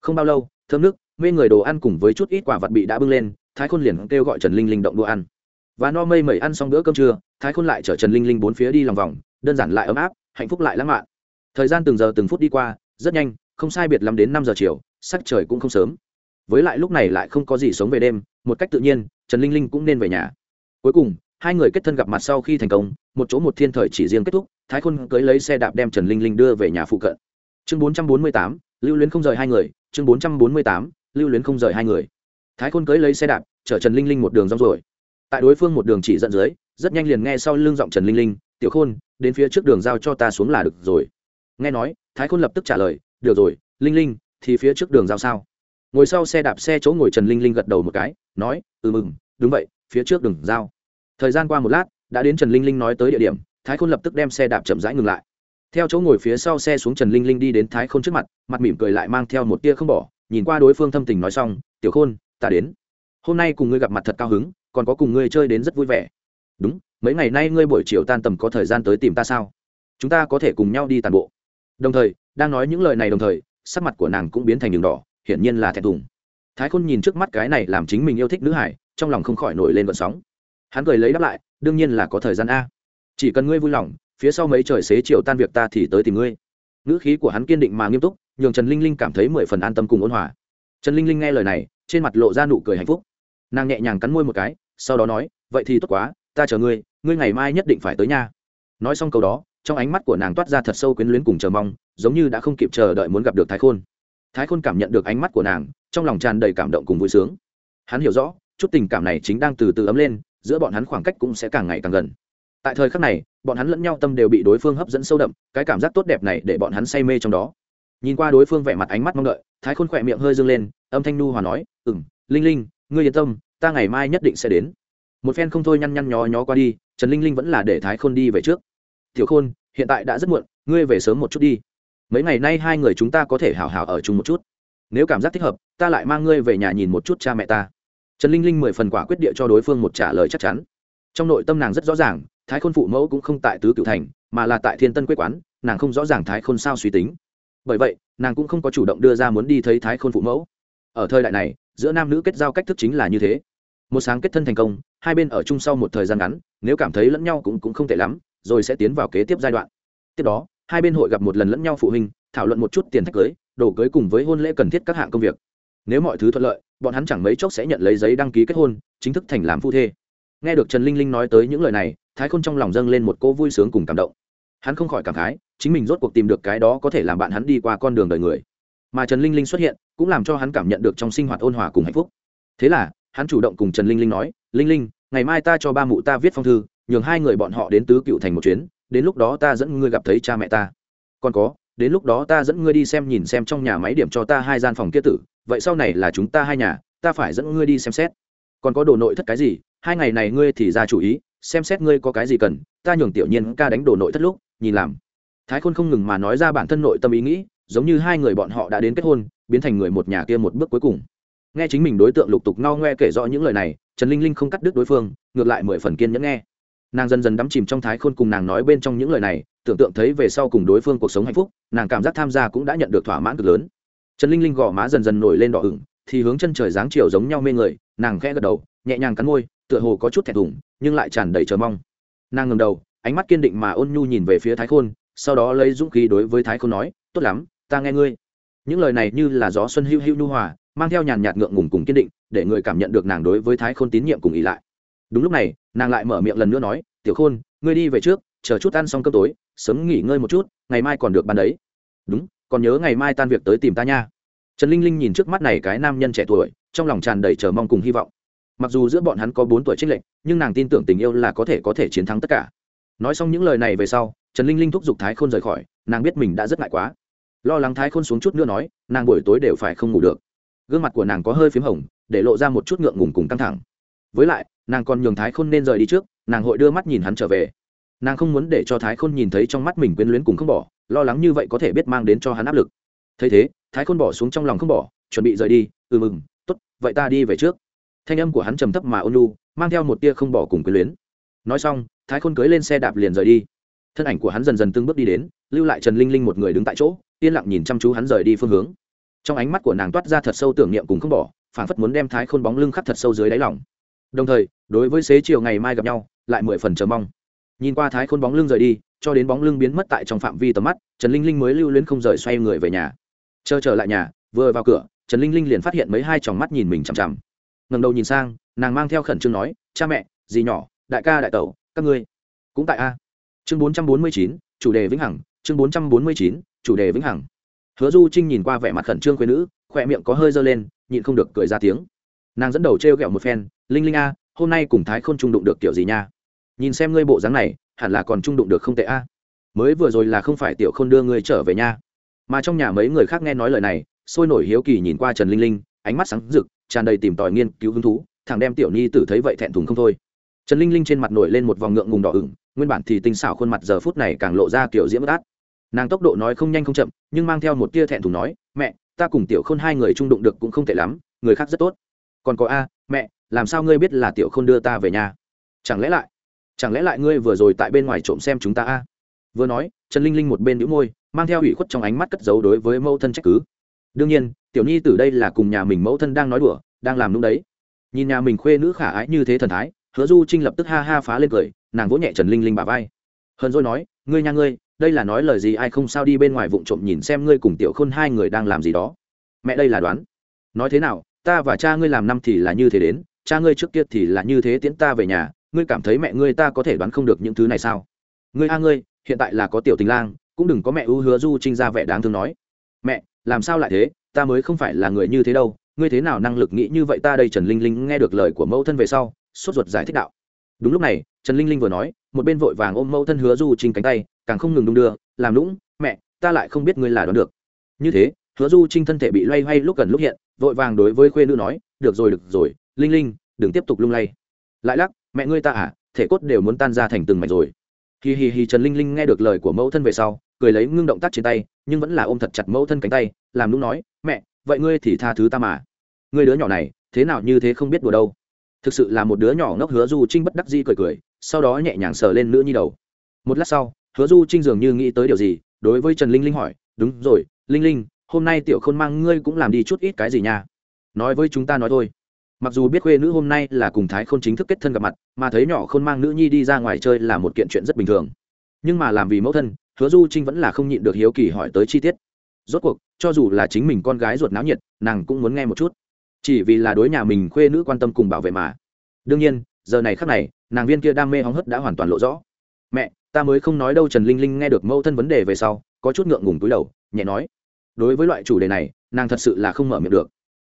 Không bao lâu, thơm nước, mê người đồ ăn cùng với chút ít quả vật bị đã bưng lên, thái khôn liền kêu gọi trần linh linh động đũa ăn. Và no mây mẩy ăn xong bữa cơm trưa, thái khôn lại chở trần linh linh bốn phía đi lòng vòng, đơn giản lại ấm áp, hạnh phúc lại lãng mạn. Thời gian từng giờ từng phút đi qua, rất nhanh, không sai biệt lắm đến năm giờ chiều, sắc trời cũng không sớm với lại lúc này lại không có gì sống về đêm, một cách tự nhiên, trần linh linh cũng nên về nhà. Cuối cùng, hai người kết thân gặp mặt sau khi thành công, một chỗ một thiên thời chỉ riêng kết thúc, thái khôn cưới lấy xe đạp đem trần linh linh đưa về nhà phụ cận. Chương bốn trăm bốn mươi tám, lưu luyến không rời hai người. Chương bốn trăm bốn mươi tám, lưu luyến không rời hai người. Thái khôn cưới lấy xe đạp, chở trần linh linh một đường rong rồi tại đối phương một đường chỉ dẫn dưới, rất nhanh liền nghe sau lưng giọng trần linh linh, tiểu khôn, đến phía trước đường giao cho ta xuống là được rồi. Nghe nói, thái khôn lập tức trả lời, được rồi, linh linh, thì phía trước đường giao sao? Ngồi sau xe đạp xe chỗ ngồi trần linh linh gật đầu một cái, nói ừ mừng, đúng vậy, phía trước đừng giao. Thời gian qua một lát, đã đến trần linh linh nói tới địa điểm, thái khôn lập tức đem xe đạp chậm rãi ngừng lại. Theo chỗ ngồi phía sau xe xuống trần linh linh đi đến thái khôn trước mặt mặt mỉm cười lại mang theo một tia không bỏ, nhìn qua đối phương thâm tình nói xong, tiểu khôn, ta đến. Hôm nay cùng ngươi gặp mặt thật cao hứng, còn có cùng ngươi chơi đến rất vui vẻ. Đúng, mấy ngày nay ngươi buổi chiều tan tầm có thời gian tới tìm ta sao? Chúng ta có thể cùng nhau đi tàn bộ. Đồng thời, đang nói những lời này đồng thời, sắc mặt của nàng cũng biến thành đường đỏ hiển nhiên là thẹn thùng. Thái khôn nhìn trước mắt cái này làm chính mình yêu thích nữ hải, trong lòng không khỏi nổi lên vận sóng. Hắn cười lấy đáp lại, đương nhiên là có thời gian a. Chỉ cần ngươi vui lòng, phía sau mấy trời xế chiều tan việc ta thì tới tìm ngươi. Ngữ khí của hắn kiên định mà nghiêm túc, nhường trần linh linh cảm thấy mười phần an tâm cùng ôn hòa. Trần linh linh nghe lời này, trên mặt lộ ra nụ cười hạnh phúc. Nàng nhẹ nhàng cắn môi một cái, sau đó nói, vậy thì tốt quá, ta chờ ngươi ngươi ngày mai nhất định phải tới nha. Nói xong câu đó, trong ánh mắt của nàng toát ra thật sâu quyến luyến cùng chờ mong, giống như đã không kịp chờ đợi muốn gặp được thái khôn thái khôn cảm nhận được ánh mắt của nàng, trong lòng tràn đầy cảm động cùng vui sướng. Hắn hiểu rõ, chút tình cảm này chính đang từ từ ấm lên, giữa bọn hắn khoảng cách cũng sẽ càng ngày càng gần. Tại thời khắc này, bọn hắn lẫn nhau tâm đều bị đối phương hấp dẫn sâu đậm, cái cảm giác tốt đẹp này để bọn hắn say mê trong đó. Nhìn qua đối phương vẻ mặt ánh mắt mong đợi, thái khôn khỏe miệng hơi dâng lên, âm thanh nu hòa nói ừ m linh linh, ngươi yên tâm, ta ngày mai nhất định sẽ đến. Một phen không thôi nhăn nhăn nhó nhó qua đi, trần linh linh vẫn là để thái khôn đi về trước. Tiểu khôn, hiện tại đã rất muộn, ngươi về sớm một chút đi mấy ngày nay hai người chúng ta có thể hào hào ở chung một chút. Nếu cảm giác thích hợp ta lại mang ngươi về nhà nhìn một chút cha mẹ ta. Trần linh linh mười phần quả quyết địa cho đối phương một trả lời chắc chắn. Trong nội tâm nàng rất rõ ràng thái khôn phụ mẫu cũng không tại tứ cựu thành mà là tại thiên tân quế quán nàng không rõ ràng thái khôn sao suy tính. Bởi vậy nàng cũng không có chủ động đưa ra muốn đi thấy thái khôn phụ mẫu. Ở thời đại này giữa nam nữ kết giao cách thức chính là như thế. Một sáng kết thân thành công hai bên ở chung sau một thời gian ngắn nếu cảm thấy lẫn nhau cũng, cũng không tệ lắm rồi sẽ tiến vào kế tiếp giai đoạn. Tiếp đó hai bên hội gặp một lần lẫn nhau phụ huynh, thảo luận một chút tiền thách cưới, đồ cưới cùng với hôn lễ cần thiết các hạng công việc. Nếu mọi thứ thuận lợi, bọn hắn chẳng mấy chốc sẽ nhận lấy giấy đăng ký kết hôn, chính thức thành làm phu thê. Nghe được trần linh linh nói tới những lời này, thái khôn trong lòng dâng lên một cô vui sướng cùng cảm động. Hắn không khỏi cảm khái, chính mình rốt cuộc tìm được cái đó có thể làm bạn hắn đi qua con đường đời người. Mà trần linh linh xuất hiện, cũng làm cho hắn cảm nhận được trong sinh hoạt ôn hòa cùng hạnh phúc. Thế là, hắn chủ động cùng trần linh linh nói, linh linh, ngày mai ta cho ba mụ ta viết phong thư, nhường hai người bọn họ đến tứ cựu thành một chuyến đến lúc đó ta dẫn ngươi gặp thấy cha mẹ ta. Còn có, đến lúc đó ta dẫn ngươi đi xem nhìn xem trong nhà máy điểm cho ta hai gian phòng kia tử, vậy sau này là chúng ta hai nhà, ta phải dẫn ngươi đi xem xét. Còn có đồ nội thất cái gì, hai ngày này ngươi thì ra chủ ý, xem xét ngươi có cái gì cần, ta nhường tiểu nhiên ca đánh đồ nội thất lúc, nhìn làm. Thái khôn không ngừng mà nói ra bản thân nội tâm ý nghĩ, giống như hai người bọn họ đã đến kết hôn, biến thành người một nhà kia một bước cuối cùng. Nghe chính mình đối tượng lục tục no ngoe kể rõ những lời này, trần linh linh không cắt đứt đối phương, ngược lại mười phần kiên nhẫn nghe nàng dần dần đắm chìm trong thái khôn cùng nàng nói bên trong những lời này, tưởng tượng thấy về sau cùng đối phương cuộc sống hạnh phúc, nàng cảm giác tham gia cũng đã nhận được thỏa mãn cực lớn. Trần linh linh gõ má dần dần nổi lên đỏ ửng, thì hướng chân trời dáng chiều giống nhau mê người, nàng khẽ gật đầu, nhẹ nhàng cắn môi, tựa hồ có chút thẹn thùng, nhưng lại tràn đầy chờ mong. Nàng ngầm đầu, ánh mắt kiên định mà ôn nhu nhìn về phía thái khôn, sau đó lấy dũng khí đối với thái khôn nói, tốt lắm, ta nghe ngươi. Những lời này như là gió xuân hữu hữu nhu hòa, mang theo nhàn nhạt ngượng ngùng cùng kiên định, để người cảm nhận được nàng đối với thái khôn tín nhiệm cùng ý lại đúng lúc này, nàng lại mở miệng lần nữa nói, tiểu khôn, ngươi đi về trước, chờ chút ăn xong cơm tối, sớm nghỉ ngơi một chút, ngày mai còn được ban đấy. Đúng, còn nhớ ngày mai tan việc tới tìm ta nha. Trần linh linh nhìn trước mắt này cái nam nhân trẻ tuổi, trong lòng tràn đầy chờ mong cùng hy vọng. Mặc dù giữa bọn hắn có bốn tuổi trích lệnh nhưng nàng tin tưởng tình yêu là có thể có thể chiến thắng tất cả. Nói xong những lời này về sau, trần linh linh thúc giục thái khôn rời khỏi, nàng biết mình đã rất ngại quá. Lo lắng thái khôn xuống chút nữa nói, nàng buổi tối đều phải không ngủ được. Gương mặt của nàng có hơi p h í m hồng, để lộ ra một chút ngượng ngùng cùng căng thẳng với lại, nàng còn nhường thái khôn nên rời đi trước, nàng hội đưa mắt nhìn hắn trở về. Nàng không muốn để cho thái khôn nhìn thấy trong mắt mình quyến luyến cùng không bỏ, lo lắng như vậy có thể biết mang đến cho hắn áp lực. Thấy thế, thái khôn bỏ xuống trong lòng không bỏ, chuẩn bị rời đi ừ mừng t ố t vậy ta đi về trước. Thanh âm của hắn trầm thấp mà ôn lu mang theo một tia không bỏ cùng quyến luyến. Nói xong, thái khôn cưới lên xe đạp liền rời đi. Thân ảnh của hắn dần dần từng bước đi đến, lưu lại trần linh linh một người đứng tại chỗ, yên lặng nhìn chăm chú hắn rời đi phương hướng. Trong ánh mắt của nàng toát ra thật sâu tưởng niệm cùng không bỏ phản phất muốn đem thái khôn bóng lưng khắc thật sâu dưới đáy lòng đồng thời, đối với xế chiều ngày mai gặp nhau, lại mười phần chờ mong. Nhìn qua thái khôn bóng lưng rời đi, cho đến bóng lưng biến mất tại trong phạm vi tầm mắt, trần linh linh mới lưu luyến không rời xoay người về nhà. Chờ trở lại nhà, vừa vào cửa, trần linh linh liền phát hiện mấy hai tròng mắt nhìn mình chằm chằm. Ngầm đầu nhìn sang, nàng mang theo khẩn trương nói, cha mẹ, dì nhỏ, đại ca đại tẩu, các ngươi cũng tại a. Chương bốn trăm bốn mươi chín, chủ đề vĩnh hằng, chương bốn trăm bốn mươi chín, chủ đề vĩnh hằng. Hứa du trinh nhìn qua vẻ mặt khẩn trương quê nữ khoe miệng có hơi dơ lên, nhịn không được cười ra tiếng. Nàng dẫn đầu t r e o g ẹ o một phen linh linh a, hôm nay cùng thái k h ô n trung đụng được kiểu gì nha? Nhìn xem ngươi bộ dáng này, hẳn là còn trung đụng được không tệ a. Mới vừa rồi là không phải tiểu k h ô n đưa ngươi trở về nha. Mà trong nhà mấy người khác nghe nói lời này, sôi nổi hiếu kỳ nhìn qua trần linh linh, ánh mắt sáng rực, tràn đầy tìm tòi nghiên cứu hứng thú thằng đem tiểu nhi tử thấy vậy thẹn thùng không thôi. Trần linh linh trên mặt nổi lên một vòng ngượng ngùng đỏ ửng, nguyên bản thì tinh xảo khuôn mặt giờ phút này càng lộ ra kiểu diễm bất át. Nàng tốc độ nói không nhanh không chậm, nhưng mang theo một tia thẹn thùng nói, mẹ, ta cùng tiểu khôn hai người trung đụng được cũng không tệ lắm, người khác rất tốt. Còn có a, mẹ làm sao ngươi biết là tiểu khôn đưa ta về nhà? Chẳng lẽ lại, chẳng lẽ lại ngươi vừa rồi tại bên ngoài trộm xem chúng ta a? Vừa nói, trần linh linh một bên đĩu môi, mang theo ủy khuất trong ánh mắt cất giấu đối với mẫu thân trách cứ. Đương nhiên, tiểu nhi từ đây là cùng nhà mình mẫu thân đang nói đùa, đang làm đúng đấy. Nhìn nhà mình khuê nữ khả ái như thế thần thái, hứa du trinh lập tức ha ha phá lên cười, nàng vỗ nhẹ trần linh linh bà vai. Hờn rồi nói, ngươi nhà ngươi, đây là nói lời gì ai không sao đi bên ngoài vụng trộm nhìn xem ngươi cùng tiểu khôn hai người đang làm gì đó. Mẹ đây là đoán. Nói thế nào, ta và cha ngươi làm năm thì là như thế đến cha ngươi trước kia thì là như thế tiễn ta về nhà, ngươi cảm thấy mẹ ngươi ta có thể đoán không được những thứ này sao? Ngươi a ngươi, hiện tại là có tiểu tình lang, cũng đừng có mẹ ưu hứa du trinh ra vẻ đáng thương nói. Mẹ, làm sao lại thế? Ta mới không phải là người như thế đâu. Ngươi thế nào năng lực nghĩ như vậy? Ta đây trần linh linh nghe được lời của mẫu thân về sau, sốt ruột giải thích đạo. Đúng lúc này, trần linh linh vừa nói, một bên vội vàng ôm mẫu thân hứa du trinh cánh tay, càng không ngừng đung đưa, làm lũng mẹ, ta lại không biết ngươi là đoán được. Như thế, hứa du trinh thân thể bị loay hoay lúc gần lúc hiện, vội vàng đối với khuê nữ nói, được rồi được rồi linh linh, đừng tiếp tục lung lay. Lại lắc, mẹ ngươi ta à thể cốt đều muốn tan ra thành từng mảnh rồi. Hì hì hì trần linh linh nghe được lời của mẫu thân về sau, cười lấy ngưng động tác trên tay, nhưng vẫn là ôm thật chặt mẫu thân cánh tay, làm lúc nói, mẹ, vậy ngươi thì tha thứ ta mà. Ngươi đứa nhỏ này, thế nào như thế không biết đùa đâu. Thực sự là một đứa nhỏ ngốc hứa du trinh bất đắc di cười cười, sau đó nhẹ nhàng sờ lên nữ nhi đầu. Một lát sau, hứa du trinh dường như nghĩ tới điều gì, đối với trần linh linh hỏi, đúng rồi, linh linh, hôm nay tiểu khôn mang ngươi cũng làm đi chút ít cái gì nha? Nói với chúng ta nói thôi mặc dù biết khuê nữ hôm nay là cùng thái khôn chính thức kết thân gặp mặt, mà thấy nhỏ khôn mang nữ nhi đi ra ngoài chơi là một kiện chuyện rất bình thường. Nhưng mà làm vì mẫu thân, hứa du trinh vẫn là không nhịn được hiếu kỳ hỏi tới chi tiết. Rốt cuộc, cho dù là chính mình con gái ruột náo nhiệt, nàng cũng muốn nghe một chút. Chỉ vì là đối nhà mình khuê nữ quan tâm cùng bảo vệ mà. Đương nhiên, giờ này khắc này, nàng viên kia đam mê hóng hớt đã hoàn toàn lộ rõ. Mẹ, ta mới không nói đâu. Trần linh linh nghe được mẫu thân vấn đề về sau, có chút ngượng ngùng túi đầu, nhẹ nói. Đối với loại chủ đề này, nàng thật sự là không mở miệng được.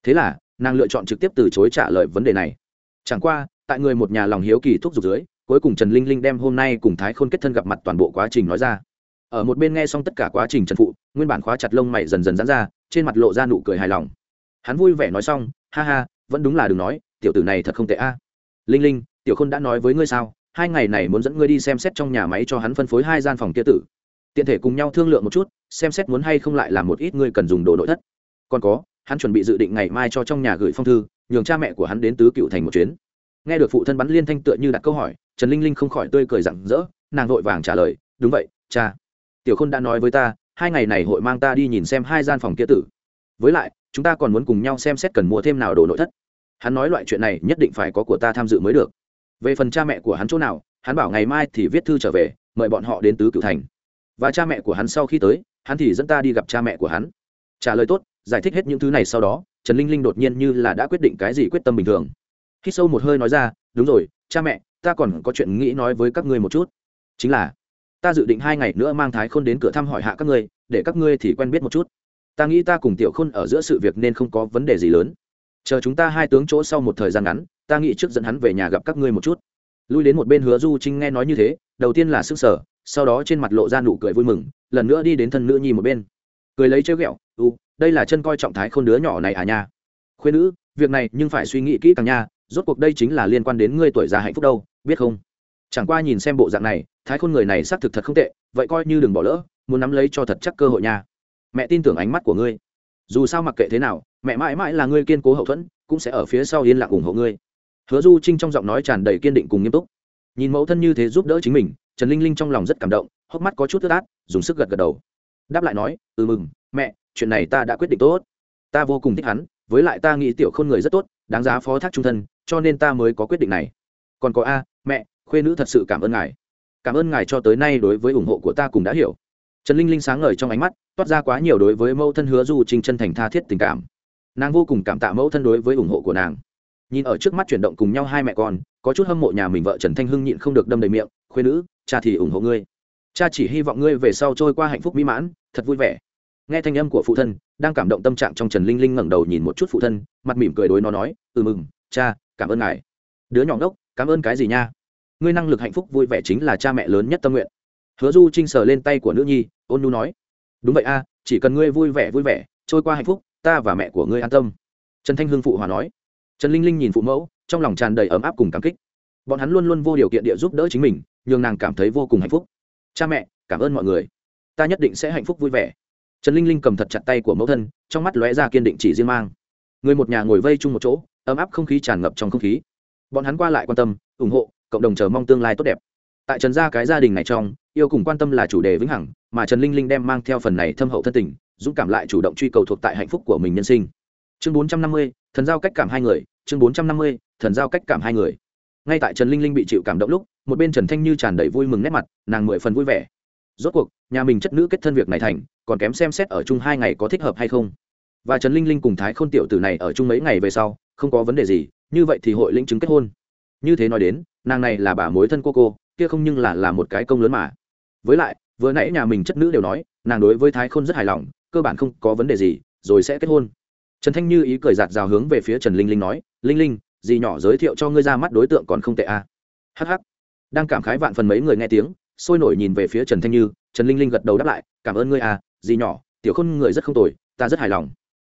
Thế là nàng lựa chọn trực tiếp từ chối trả lời vấn đề này. Chẳng qua, tại người một nhà lòng hiếu kỳ thúc giục dưới, cuối cùng trần linh linh đem hôm nay cùng thái khôn kết thân gặp mặt toàn bộ quá trình nói ra. Ở một bên nghe xong tất cả quá trình trần phụ, nguyên bản khóa chặt lông mày dần dần dán ra, trên mặt lộ ra nụ cười hài lòng. Hắn vui vẻ nói xong, ha ha, vẫn đúng là đừng nói, tiểu tử này thật không tệ a. Linh linh, tiểu khôn đã nói với ngươi sao? Hai ngày này muốn dẫn ngươi đi xem xét trong nhà máy cho hắn phân phối hai gian phòng kia tử. Tiện thể cùng nhau thương lượng một chút, xem xét muốn hay không lại làm một ít ngươi cần dùng đồ nội thất. Còn có hắn chuẩn bị dự định ngày mai cho trong nhà gửi phong thư, nhường cha mẹ của hắn đến tứ cựu thành một chuyến. Nghe được phụ thân bắn liên thanh tựa như đặt câu hỏi, trần linh linh không khỏi tươi cười rặng rỡ, nàng vội vàng trả lời, đúng vậy, cha. Tiểu khôn đã nói với ta, hai ngày này hội mang ta đi nhìn xem hai gian phòng kia tử. Với lại, chúng ta còn muốn cùng nhau xem xét cần mua thêm nào đồ nội thất. Hắn nói loại chuyện này nhất định phải có của ta tham dự mới được. Về phần cha mẹ của hắn chỗ nào, hắn bảo ngày mai thì viết thư trở về, mời bọn họ đến tứ cửu thành. Và cha mẹ của hắn sau khi tới, hắn thì dẫn ta đi gặp cha mẹ của hắn. Trả lời tốt giải thích hết những thứ này sau đó, trần linh linh đột nhiên như là đã quyết định cái gì quyết tâm bình thường. Khi sâu một hơi nói ra, đúng rồi, cha mẹ, ta còn có chuyện nghĩ nói với các ngươi một chút. Chính là, ta dự định hai ngày nữa mang thái khôn đến cửa thăm hỏi hạ các ngươi, để các ngươi thì quen biết một chút. Ta nghĩ ta cùng tiểu khôn ở giữa sự việc nên không có vấn đề gì lớn. Chờ chúng ta hai tướng chỗ sau một thời gian ngắn, ta nghĩ trước dẫn hắn về nhà gặp các ngươi một chút. Lui đến một bên hứa du trinh nghe nói như thế, đầu tiên là s ư n g sở sau đó trên mặt lộ ra nụ cười vui mừng, lần nữa đi đến thân nữ nhi một bên. Cười lấy chơi ghẹo u đây là chân coi trọng thái khôn đứa nhỏ này à nha. Khuyên nữ, việc này nhưng phải suy nghĩ kỹ càng nha, rốt cuộc đây chính là liên quan đến ngươi tuổi già hạnh phúc đâu, biết không? Chẳng qua nhìn xem bộ dạng này, thái khôn người này xác thực thật không tệ, vậy coi như đừng bỏ lỡ, muốn nắm lấy cho thật chắc cơ hội nha. Mẹ tin tưởng ánh mắt của ngươi. Dù sao mặc kệ thế nào, mẹ mãi mãi là ngươi kiên cố hậu thuẫn, cũng sẽ ở phía sau yên lặng ủng hộ ngươi. Hứa du trinh trong giọng nói tràn đầy kiên định cùng nghiêm túc. Nhìn mẫu thân như thế giúp đỡ chính mình, trần linh linh trong lòng rất cảm động, hốc mắt có chút tức át, dùng sức gật gật đầu. Đáp lại nói ừ mừng, mẹ chuyện này ta đã quyết định tốt. Ta vô cùng thích hắn, với lại ta nghĩ tiểu khôn người rất tốt, đáng giá phó thác trung thân, cho nên ta mới có quyết định này. Còn có a, mẹ, khuê nữ thật sự cảm ơn ngài. Cảm ơn ngài cho tới nay đối với ủng hộ của ta cùng đã hiểu. Trần linh linh sáng ngời trong ánh mắt, toát ra quá nhiều đối với mẫu thân hứa du trình chân thành tha thiết tình cảm. Nàng vô cùng cảm tạ mẫu thân đối với ủng hộ của nàng. Nhìn ở trước mắt chuyển động cùng nhau hai mẹ con, có chút hâm mộ nhà mình vợ trần thanh hưng nhịn không được đâm đầy miệng khuyên nữ, cha thì ủng hộ ngươi. Cha chỉ hy vọng ngươi về sau trôi qua hạnh phúc mỹ mãn, thật vui vẻ nghe thanh âm của phụ thân, đang cảm động tâm trạng trong trần linh linh ngẩng đầu nhìn một chút phụ thân, mặt mỉm cười đối nó nói ừ mừng, cha, cảm ơn ngài. Đứa nhỏ ngốc, cảm ơn cái gì nha? Ngươi năng lực hạnh phúc vui vẻ chính là cha mẹ lớn nhất tâm nguyện. Hứa du trinh sờ lên tay của nữ nhi, ôn nu nói, đúng vậy a, chỉ cần ngươi vui vẻ vui vẻ, trôi qua hạnh phúc, ta và mẹ của ngươi an tâm. Trần thanh hưng phụ hòa nói. Trần linh linh nhìn phụ mẫu, trong lòng tràn đầy ấm áp cùng cảm kích. Bọn hắn luôn luôn vô điều kiện địa giúp đỡ chính mình, nhường nàng cảm thấy vô cùng hạnh phúc. Cha mẹ, cảm ơn mọi người. Ta nhất định sẽ hạnh phúc vui vẻ trần linh linh cầm thật chặt tay của mẫu thân, trong mắt lóe ra kiên định chỉ riêng mang. Người một nhà ngồi vây chung một chỗ, ấm áp không khí tràn ngập trong không khí. Bọn hắn qua lại quan tâm, ủng hộ, cộng đồng chờ mong tương lai tốt đẹp. Tại trần gia cái gia đình này trong, yêu cùng quan tâm là chủ đề vĩnh hằng, mà trần linh linh đem mang theo phần này thâm hậu thân tình, dũng cảm lại chủ động truy cầu thuộc tại hạnh phúc của mình nhân sinh. Chương bốn trăm năm mươi, thần giao cách cảm hai người, chương bốn trăm năm mươi, thần giao cách cảm hai người. Ngay tại trần linh linh bị chịu cảm động lúc, một bên trần thanh như tràn đầy vui mừng nét mặt, nàng mười phần vui vẻ rốt cuộc, nhà mình chất nữ kết thân việc này thành, còn kém xem xét ở chung hai ngày có thích hợp hay không. Và trần linh linh cùng thái khôn tiểu tử này ở chung mấy ngày về sau, không có vấn đề gì, như vậy thì hội linh chứng kết hôn. Như thế nói đến, nàng này là bà mối thân cô cô, kia không nhưng là là một cái công lớn mà. Với lại, vừa nãy nhà mình chất nữ đều nói, nàng đối với thái khôn rất hài lòng, cơ bản không có vấn đề gì, rồi sẽ kết hôn. Trần thanh như ý cười giạt rào hướng về phía trần linh linh nói, linh linh dì nhỏ giới thiệu cho ngươi ra mắt đối tượng còn không tệ à. hh đang cảm khái vạn phần mấy người nghe tiếng sôi nổi nhìn về phía trần thanh như, trần linh linh gật đầu đáp lại, cảm ơn ngươi à dì nhỏ, tiểu khôn người rất không tồi, ta rất hài lòng.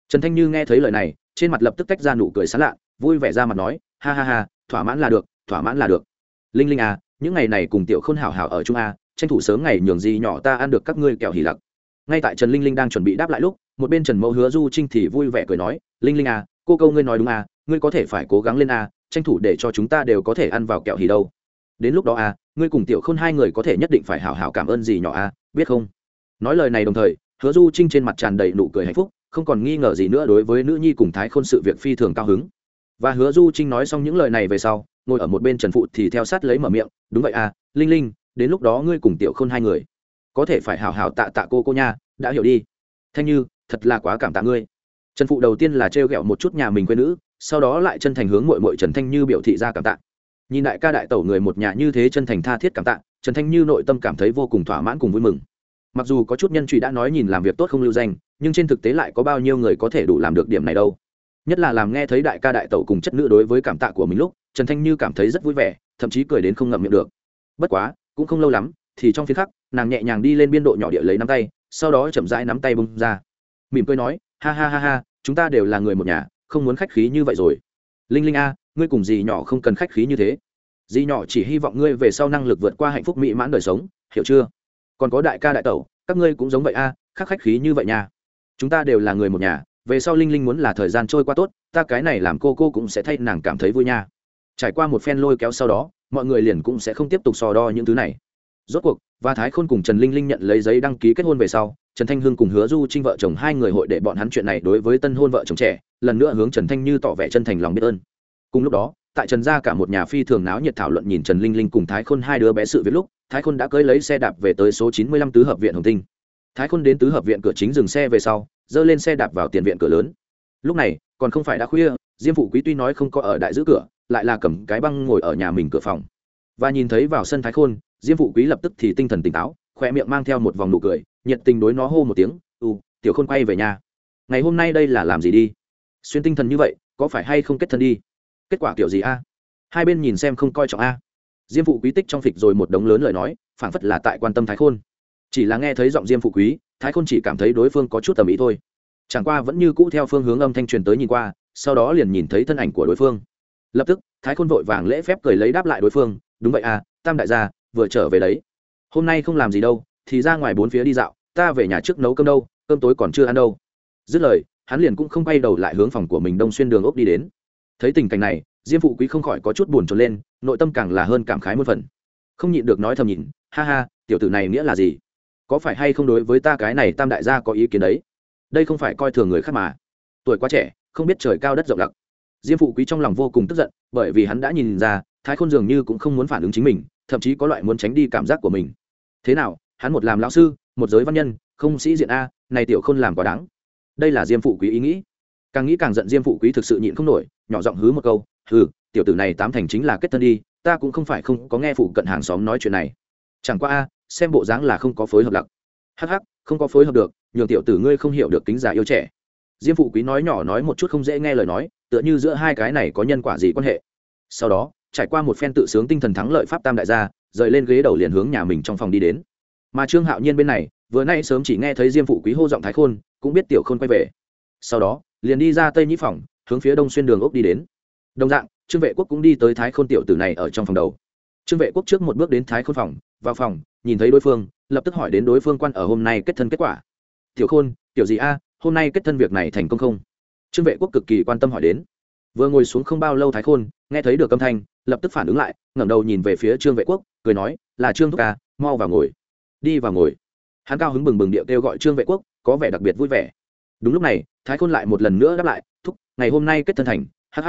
Trần thanh như nghe thấy lời này, trên mặt lập tức tách ra nụ cười sán lạ, vui vẻ ra mặt nói, ha ha ha, thỏa mãn là được, thỏa mãn là được. Linh linh à những ngày này cùng tiểu khôn hảo hảo ở chung a tranh thủ sớm ngày nhường gì nhỏ ta ăn được các ngươi kẹo hỉ lặc. Ngay tại trần linh linh đang chuẩn bị đáp lại lúc, một bên trần mẫu hứa du trinh thì vui vẻ cười nói, linh linh à cô câu ngươi nói đúng à ngươi có thể phải cố gắng lên à tranh thủ để cho chúng ta đều có thể ăn vào kẹo hỉ đâu đến lúc đó à ngươi cùng tiểu khôn hai người có thể nhất định phải hảo hảo cảm ơn gì nhỏ à biết không? Nói lời này đồng thời, hứa du trinh trên mặt tràn đầy nụ cười hạnh phúc, không còn nghi ngờ gì nữa đối với nữ nhi cùng thái khôn sự việc phi thường cao hứng. Và hứa du trinh nói xong những lời này về sau, ngồi ở một bên trần phụ thì theo sát lấy mở miệng, đúng vậy à linh linh, đến lúc đó ngươi cùng tiểu khôn hai người có thể phải hào hào tạ tạ cô cô nha, đã hiểu đi. Thanh như, thật là quá cảm tạ ngươi. Trần phụ đầu tiên là trêu ghẹo một chút nhà mình quê nữ, sau đó lại chân thành hướng mội mội trần thanh như biểu thị ra cảm tạ nhìn đại ca đại tẩu người một nhà như thế chân thành tha thiết cảm tạ, trần thanh như nội tâm cảm thấy vô cùng thỏa mãn cùng vui mừng. Mặc dù có chút nhân truy đã nói nhìn làm việc tốt không lưu danh, nhưng trên thực tế lại có bao nhiêu người có thể đủ làm được điểm này đâu. Nhất là làm nghe thấy đại ca đại tẩu cùng chất nữ đối với cảm tạ của mình lúc, trần thanh như cảm thấy rất vui vẻ, thậm chí cười đến không ngậm miệng được. Bất quá, cũng không lâu lắm, thì trong phiên khắc, nàng nhẹ nhàng đi lên biên độ nhỏ địa lấy nắm tay, sau đó chậm rãi nắm tay bông ra. Mỉm cười nói, ha ha ha ha, chúng ta đều là người một nhà, không muốn khách khí như vậy rồi. Linh linh a ngươi cùng dì nhỏ không cần khách khí như thế. Dì nhỏ chỉ hy vọng ngươi về sau năng lực vượt qua hạnh phúc mỹ mãn đời sống hiểu chưa? Còn có đại ca đại tẩu các ngươi cũng giống vậy a à, khác khách khí như vậy nha. Chúng ta đều là người một nhà về sau linh linh muốn là thời gian trôi qua tốt ta cái này làm cô cô cũng sẽ thay nàng cảm thấy vui nha. Trải qua một phen lôi kéo sau đó mọi người liền cũng sẽ không tiếp tục so đo những thứ này. Rốt cuộc và thái khôn cùng trần linh linh nhận lấy giấy đăng ký kết hôn về sau trần thanh hưng cùng hứa du trinh vợ chồng hai người hội để bọn hắn chuyện này đối với tân hôn vợ chồng trẻ lần nữa hướng trần thanh như tỏ vẻ chân thành lòng biết ơn cùng lúc đó, tại trần gia cả một nhà phi thường náo nhiệt thảo luận nhìn trần linh linh cùng thái khôn hai đứa bé sự việc lúc, thái khôn đã cưới lấy xe đạp về tới số chín mươi lăm tứ hợp viện hồng tinh. Thái khôn đến tứ hợp viện cửa chính dừng xe về sau, dơ lên xe đạp vào tiền viện cửa lớn. Lúc này, còn không phải đã khuya, diêm phụ quý tuy nói không có ở đại giữ cửa, lại là cầm cái băng ngồi ở nhà mình cửa phòng. Và nhìn thấy vào sân thái khôn, diêm phụ quý lập tức thì tinh thần tỉnh táo, khoe miệng mang theo một vòng nụ cười, nhiệt tình đối nó hô một tiếng u tiểu khôn quay về nhà. Ngày hôm nay đây là làm gì đi? Xuyên tinh thần như vậy, có phải hay không kết thân đi? Kết quả kiểu gì a? Hai bên nhìn xem không coi trọng a. Diêm phụ quý tích trong phịch rồi một đống lớn lời nói, phảng phất là tại quan tâm thái khôn. Chỉ là nghe thấy giọng diêm phụ quý, thái khôn chỉ cảm thấy đối phương có chút tầm ý thôi. Chẳng qua vẫn như cũ theo phương hướng âm thanh truyền tới nhìn qua, sau đó liền nhìn thấy thân ảnh của đối phương. Lập tức, thái khôn vội vàng lễ phép cười lấy đáp lại đối phương, đúng vậy à tam đại gia, vừa trở về đấy. Hôm nay không làm gì đâu, thì ra ngoài bốn phía đi dạo, ta về nhà trước nấu cơm đâu, cơm tối còn chưa ăn đâu. Dứt lời, hắn liền cũng không bay đầu lại hướng phòng của mình đông xuyên đường ốc đi đến thấy tình cảnh này, diêm phụ quý không khỏi có chút buồn trốn lên, nội tâm càng là hơn cảm khái một phần. Không nhịn được nói thầm nhìn, ha ha, tiểu tử này nghĩa là gì? Có phải hay không đối với ta cái này tam đại gia có ý kiến đấy? Đây không phải coi thường người khác mà. Tuổi quá trẻ, không biết trời cao đất rộng lặc. Diêm phụ quý trong lòng vô cùng tức giận, bởi vì hắn đã nhìn ra, thái khôn dường như cũng không muốn phản ứng chính mình, thậm chí có loại muốn tránh đi cảm giác của mình. Thế nào, hắn một làm lão sư, một giới văn nhân, không sĩ diện a, này tiểu khôn làm quá đáng. Đây là diêm phụ quý ý nghĩ càng nghĩ càng giận diêm phụ quý thực sự nhịn không nổi, nhỏ giọng hứ một câu, hừ, tiểu tử này tám thành chính là kết thân đi, ta cũng không phải không có nghe phụ cận hàng xóm nói chuyện này. Chẳng qua a, xem bộ dáng là không có phối hợp lặc. Hắc hắc, không có phối hợp được, nhường tiểu tử ngươi không hiểu được tính giả yêu trẻ. Diêm phụ quý nói nhỏ nói một chút không dễ nghe lời nói, tựa như giữa hai cái này có nhân quả gì quan hệ. Sau đó, trải qua một phen tự sướng tinh thần thắng lợi pháp tam đại gia, rời lên ghế đầu liền hướng nhà mình trong phòng đi đến. Mà trương hạo nhiên bên này, vừa nay sớm chỉ nghe thấy diêm phụ quý hô giọng thái khôn, cũng biết tiểu khôn quay về. Sau đó liền đi ra tây nhĩ phòng, hướng phía đông xuyên đường ốc đi đến. Đồng dạng, trương vệ quốc cũng đi tới thái khôn tiểu tử này ở trong phòng đầu. Trương vệ quốc trước một bước đến thái khôn phòng, vào phòng, nhìn thấy đối phương, lập tức hỏi đến đối phương quan ở hôm nay kết thân kết quả. Tiểu khôn, tiểu gì a, hôm nay kết thân việc này thành công không? Trương vệ quốc cực kỳ quan tâm hỏi đến. Vừa ngồi xuống không bao lâu thái khôn, nghe thấy được âm thanh, lập tức phản ứng lại, ngẩng đầu nhìn về phía trương vệ quốc, cười nói, là trương thúc ca, mau vào ngồi. Đi vào ngồi. Hắn cao hứng bừng bừng điệu kêu gọi trương vệ quốc, có vẻ đặc biệt vui vẻ. Đúng lúc này thái khôn lại một lần nữa đáp lại, thúc, ngày hôm nay kết thân thành hh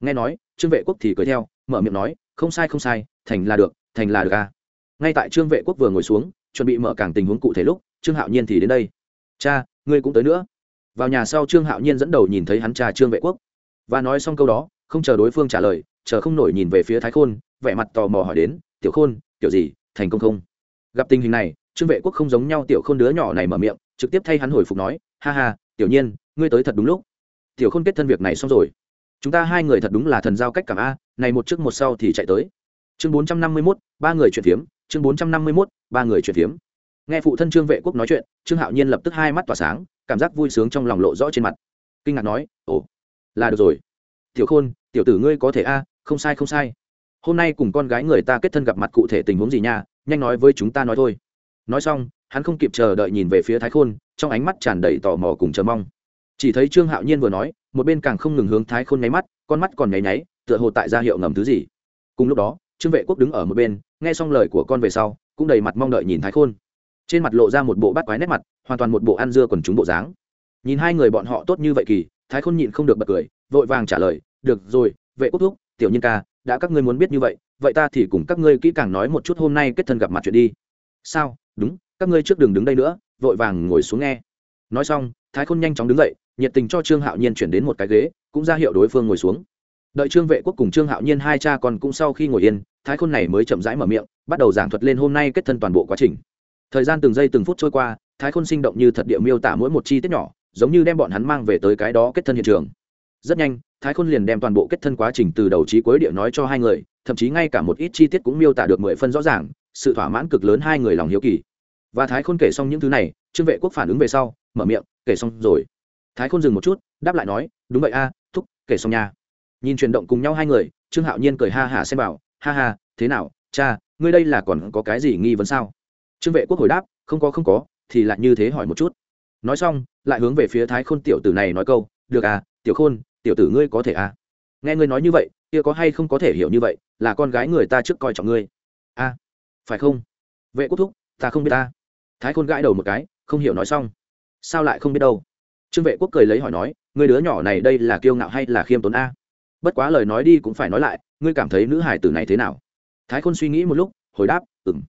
nghe nói, trương vệ quốc thì cười theo, mở miệng nói, không sai không sai, thành là được, thành là được à. ngay tại trương vệ quốc vừa ngồi xuống, chuẩn bị mở càng tình huống cụ thể lúc, trương hạo nhiên thì đến đây. Cha, ngươi cũng tới nữa. Vào nhà sau trương hạo nhiên dẫn đầu nhìn thấy hắn cha trương vệ quốc. Và nói xong câu đó, không chờ đối phương trả lời, chờ không nổi nhìn về phía thái khôn, vẻ mặt tò mò hỏi đến, tiểu khôn, kiểu gì, thành công không? Gặp tình hình này, trương vệ quốc không giống nhau, tiểu khôn đứa nhỏ này mở miệng, trực tiếp thay hắn hồi phục nói, ha ha tiểu nhiên, ngươi tới thật đúng lúc. Tiểu khôn kết thân việc này xong rồi. Chúng ta hai người thật đúng là thần giao cách cảm a, này một trước một sau thì chạy tới. Chương bốn trăm năm mươi mốt, ba người chuyển phiếm. Chương bốn trăm năm mươi mốt, ba người chuyển phiếm. Nghe phụ thân trương vệ quốc nói chuyện, trương hạo nhiên lập tức hai mắt tỏa sáng, cảm giác vui sướng trong lòng lộ rõ trên mặt. Kinh ngạc nói, ồ, là được rồi. Tiểu khôn, tiểu tử ngươi có thể a, không sai không sai. Hôm nay cùng con gái người ta kết thân gặp mặt cụ thể tình huống gì nha, nhanh nói với chúng ta nói thôi. Nói xong hắn không kịp chờ đợi nhìn về phía thái khôn, trong ánh mắt tràn đầy tò mò cùng chờ mong. Chỉ thấy trương hạo nhiên vừa nói, một bên càng không ngừng hướng thái khôn nháy mắt, con mắt còn nháy nháy, tựa hồ tại ra hiệu ngầm thứ gì. Cùng lúc đó, trương vệ quốc đứng ở một bên, nghe xong lời của con về sau, cũng đầy mặt mong đợi nhìn thái khôn. Trên mặt lộ ra một bộ bát quái nét mặt, hoàn toàn một bộ ăn dưa còn chúng bộ dáng. Nhìn hai người bọn họ tốt như vậy kỳ, thái khôn nhịn không được bật cười, vội vàng trả lời, được rồi, vệ quốc thúc, tiểu nhân ca, đã các ngươi muốn biết như vậy vậy ta thì cùng các ngươi kỹ càng nói một chút hôm nay kết thân gặp mặt chuyện đi. Sao? Đúng các ngươi trước đường đứng đây nữa, vội vàng ngồi xuống nghe. Nói xong, thái khôn nhanh chóng đứng dậy, nhiệt tình cho trương hạo nhiên chuyển đến một cái ghế, cũng ra hiệu đối phương ngồi xuống. Đợi trương vệ quốc cùng trương hạo nhiên hai cha còn cũng sau khi ngồi yên, thái khôn này mới chậm rãi mở miệng, bắt đầu giảng thuật lên hôm nay kết thân toàn bộ quá trình. Thời gian từng giây từng phút trôi qua, thái khôn sinh động như thật địa miêu tả mỗi một chi tiết nhỏ, giống như đem bọn hắn mang về tới cái đó kết thân hiện trường. Rất nhanh, thái khôn liền đem toàn bộ kết thân quá trình từ đầu trí cuối địa nói cho hai người, thậm chí ngay cả một ít chi tiết cũng miêu tả được mười phân rõ ràng, sự thỏa mãn cực lớn hai người lòng hiếu kỳ và thái khôn kể xong những thứ này trương vệ quốc phản ứng về sau mở miệng kể xong rồi. Thái khôn dừng một chút đáp lại nói đúng vậy a thúc kể xong nha. Nhìn chuyển động cùng nhau hai người trương hạo nhiên cười ha hả xem bảo ha ha thế nào cha ngươi đây là còn có cái gì nghi vấn sao? Trương vệ quốc hồi đáp không có không có thì lại như thế hỏi một chút. Nói xong lại hướng về phía thái khôn tiểu tử này nói câu được à tiểu khôn tiểu tử ngươi có thể à. Nghe ngươi nói như vậy kia có hay không có thể hiểu như vậy là con gái người ta trước coi trọng ngươi. A à, phải không? Vệ quốc thúc ta không biết ta thái khôn gãi đầu một cái, không hiểu nói xong. Sao lại không biết đâu? Trương vệ quốc cười lấy hỏi nói, người đứa nhỏ này đây là kiêu ngạo hay là khiêm tốn a? Bất quá lời nói đi cũng phải nói lại, ngươi cảm thấy nữ hải tử này thế nào? Thái khôn suy nghĩ một lúc, hồi đáp ừng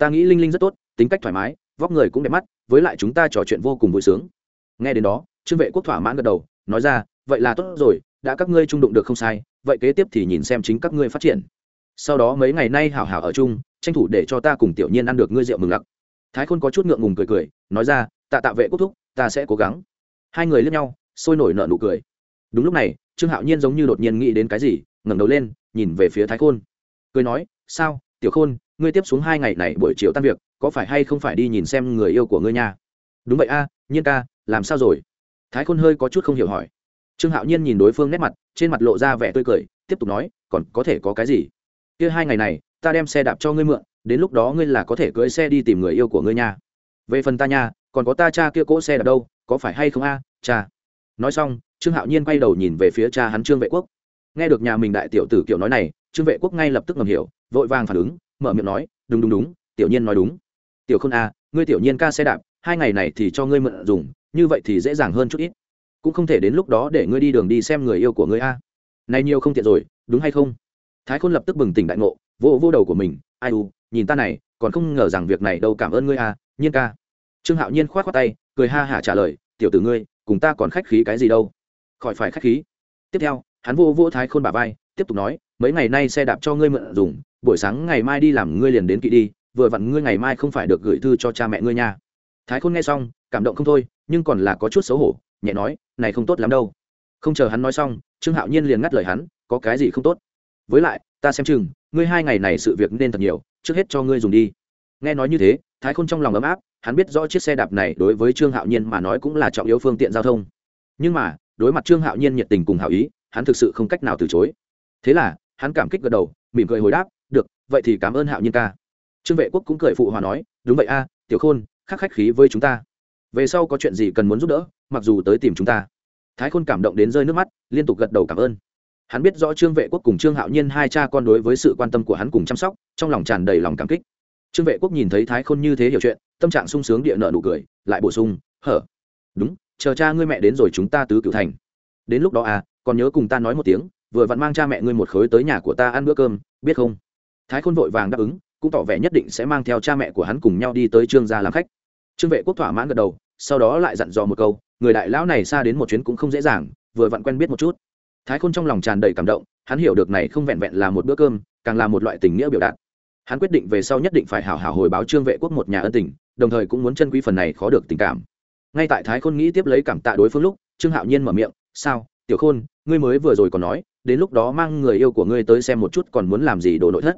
ta nghĩ linh linh rất tốt, tính cách thoải mái, vóc người cũng đẹp mắt, với lại chúng ta trò chuyện vô cùng vui sướng. Nghe đến đó, trương vệ quốc thỏa mãn gật đầu, nói ra, vậy là tốt rồi, đã các ngươi trung đụng được không sai, vậy kế tiếp thì nhìn xem chính các ngươi phát triển. Sau đó mấy ngày nay hảo hảo ở chung, tranh thủ để cho ta cùng tiểu nhiên ăn được ngươi rượu mừng lặc thái khôn có chút ngượng ngùng cười cười, nói ra, tạ tạ vệ quốc thúc, ta sẽ cố gắng. Hai người lướt nhau, sôi nổi nợ nụ cười. Đúng lúc này, trương hạo nhiên giống như đột nhiên nghĩ đến cái gì, ngẩng đầu lên, nhìn về phía thái khôn. Cười nói, sao, tiểu khôn, ngươi tiếp xuống hai ngày này buổi chiều tan việc, có phải hay không phải đi nhìn xem người yêu của ngươi nha? Đúng vậy a, nhiên ca, làm sao rồi? Thái khôn hơi có chút không hiểu hỏi. Trương hạo nhiên nhìn đối phương nét mặt, trên mặt lộ ra vẻ tươi cười, tiếp tục nói, còn có thể có cái gì? Kia hai ngày này, ta đem xe đạp cho ngươi mượn đến lúc đó ngươi là có thể cưỡi xe đi tìm người yêu của ngươi nha. Về phần ta nha, còn có ta cha kia cỗ xe đạp đâu, có phải hay không a? Cha. Nói xong, trương hạo nhiên quay đầu nhìn về phía cha hắn trương vệ quốc. Nghe được nhà mình đại tiểu tử kiểu nói này, trương vệ quốc ngay lập tức ngầm hiểu, vội vàng phản ứng, mở miệng nói, đúng đúng đúng, tiểu nhiên nói đúng. Tiểu k h ô n a à, ngươi tiểu nhiên ca xe đạp, hai ngày này thì cho ngươi mượn dùng, như vậy thì dễ dàng hơn chút ít. Cũng không thể đến lúc đó để ngươi đi đường đi xem người yêu của ngươi a. Này nhiều không tiện rồi, đúng hay không? Thái khôn lập tức bừng tỉnh đại ngộ vô vô đầu của mình, ai u nhìn ta này còn không ngờ rằng việc này đâu cảm ơn ngươi à, nhiên ca. Trương hạo nhiên k h o á t khoác tay cười ha hả trả lời tiểu tử ngươi cùng ta còn khách khí cái gì đâu? Khỏi phải khách khí. Tiếp theo hắn vô vô thái khôn bà vai tiếp tục nói mấy ngày nay xe đạp cho ngươi mượn dùng buổi sáng ngày mai đi làm ngươi liền đến kỵ đi vừa vặn ngươi ngày mai không phải được gửi thư cho cha mẹ ngươi nha. Thái khôn nghe xong cảm động không thôi nhưng còn là có chút xấu hổ nhẹ nói này không tốt lắm đâu. Không chờ hắn nói xong trương hạo nhiên liền ngắt lời hắn có cái gì không tốt? Với lại ta xem chừng ngươi hai ngày này sự việc nên thật nhiều trước hết cho ngươi dùng đi. Nghe nói như thế, thái khôn trong lòng ấm áp, hắn biết rõ chiếc xe đạp này đối với trương hạo nhiên mà nói cũng là trọng yếu phương tiện giao thông. Nhưng mà, đối mặt trương hạo nhiên nhiệt tình cùng hảo ý, hắn thực sự không cách nào từ chối. Thế là, hắn cảm kích gật đầu, mỉm cười hồi đáp, được, vậy thì cảm ơn hạo nhiên ca. Trương vệ quốc cũng cười phụ hòa nói, đúng vậy a, tiểu khôn, khắc khách khí với chúng ta. Về sau có chuyện gì cần muốn giúp đỡ, mặc dù tới tìm chúng ta. Thái khôn cảm động đến rơi nước mắt, liên tục gật đầu cảm ơn hắn biết rõ trương vệ quốc cùng trương hạo nhiên hai cha con đối với sự quan tâm của hắn cùng chăm sóc, trong lòng tràn đầy lòng cảm kích. Trương vệ quốc nhìn thấy thái khôn như thế hiểu chuyện, tâm trạng sung sướng địa nợ nụ cười, lại bổ sung, hở? Đúng, chờ cha ngươi mẹ đến rồi chúng ta tứ cửu thành. Đến lúc đó à còn nhớ cùng ta nói một tiếng, vừa vặn mang cha mẹ ngươi một khối tới nhà của ta ăn bữa cơm, biết không? Thái khôn vội vàng đáp ứng, cũng tỏ vẻ nhất định sẽ mang theo cha mẹ của hắn cùng nhau đi tới trương gia làm khách. Trương vệ quốc thỏa mãn gật đầu, sau đó lại dặn dò một câu, người đại lão này xa đến một chuyến cũng không dễ dàng, vừa vặn quen biết một chút thái khôn trong lòng tràn đầy cảm động, hắn hiểu được này không vẹn vẹn là một bữa cơm, càng là một loại tình nghĩa biểu đạt. Hắn quyết định về sau nhất định phải hảo hảo hồi báo trương vệ quốc một nhà ân tình, đồng thời cũng muốn chân quý phần này khó được tình cảm. Ngay tại thái khôn nghĩ tiếp lấy cảm tạ đối phương lúc, trương hạo nhiên mở miệng, sao, tiểu khôn, ngươi mới vừa rồi còn nói, đến lúc đó mang người yêu của ngươi tới xem một chút còn muốn làm gì đồ nội thất?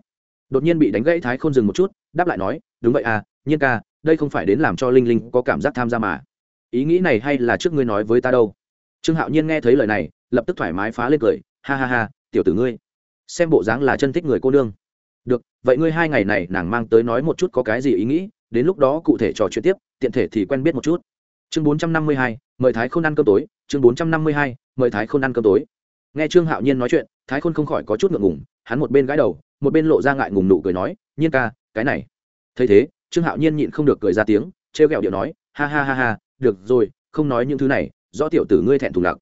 Đột nhiên bị đánh gãy, thái khôn dừng một chút, đáp lại nói, đúng vậy à nhiên ca, đây không phải đến làm cho linh linh có cảm giác tham gia mà. Ý nghĩ này hay là trước ngươi nói với ta đâu? Trương hạo nhiên nghe thấy lời này, lập tức thoải mái phá lên cười, ha ha ha, tiểu tử ngươi, xem bộ dáng là chân thích người cô nương. Được, vậy ngươi hai ngày này nàng mang tới nói một chút có cái gì ý nghĩ, đến lúc đó cụ thể trò chuyện tiếp, tiện thể thì quen biết một chút. Chương bốn trăm năm mươi hai, mời thái khôn ăn cơm tối. Chương bốn trăm năm mươi hai, mời thái khôn ăn cơm tối. Nghe trương hạo nhiên nói chuyện, thái khôn không khỏi có chút ngượng ngùng, hắn một bên gãi đầu, một bên lộ ra ngại ngùng nụ cười nói, nhiên ca, cái này. Thấy thế, trương hạo nhiên nhịn không được cười ra tiếng, trêu ghẹo điệu nói, ha ha ha ha, được rồi, không nói những thứ này do tiểu tử ngươi thẹn thùng lặc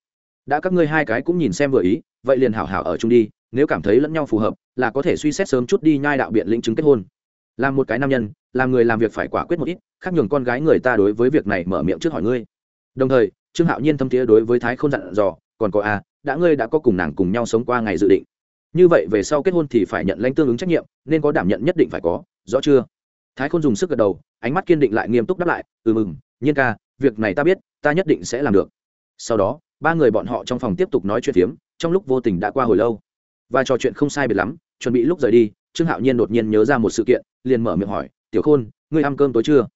đã các ngươi hai cái cũng nhìn xem vừa ý vậy liền hảo hảo ở chung đi nếu cảm thấy lẫn nhau phù hợp là có thể suy xét sớm chút đi nhai đạo biện lĩnh chứng kết hôn. Làm một cái nam nhân làm người làm việc phải quả quyết một ít khác nhường con gái người ta đối với việc này mở miệng trước hỏi ngươi. Đồng thời trương hạo nhiên thâm tía đối với thái không dặn dò còn có a à, đã ngươi đã có cùng nàng cùng nhau sống qua ngày dự định. Như vậy về sau kết hôn thì phải nhận lãnh tương ứng trách nhiệm nên có đảm nhận nhất định phải có rõ chưa? Thái khôn dùng sức gật đầu ánh mắt kiên định lại nghiêm túc đáp lại ừ mừng nhiên ca việc này ta biết ta nhất định sẽ làm được sau đó ba người bọn họ trong phòng tiếp tục nói chuyện phiếm trong lúc vô tình đã qua hồi lâu. Và trò chuyện không sai biệt lắm chuẩn bị lúc rời đi trương hạo nhiên đột nhiên nhớ ra một sự kiện liền mở miệng hỏi tiểu khôn ngươi ăn cơm tối chưa?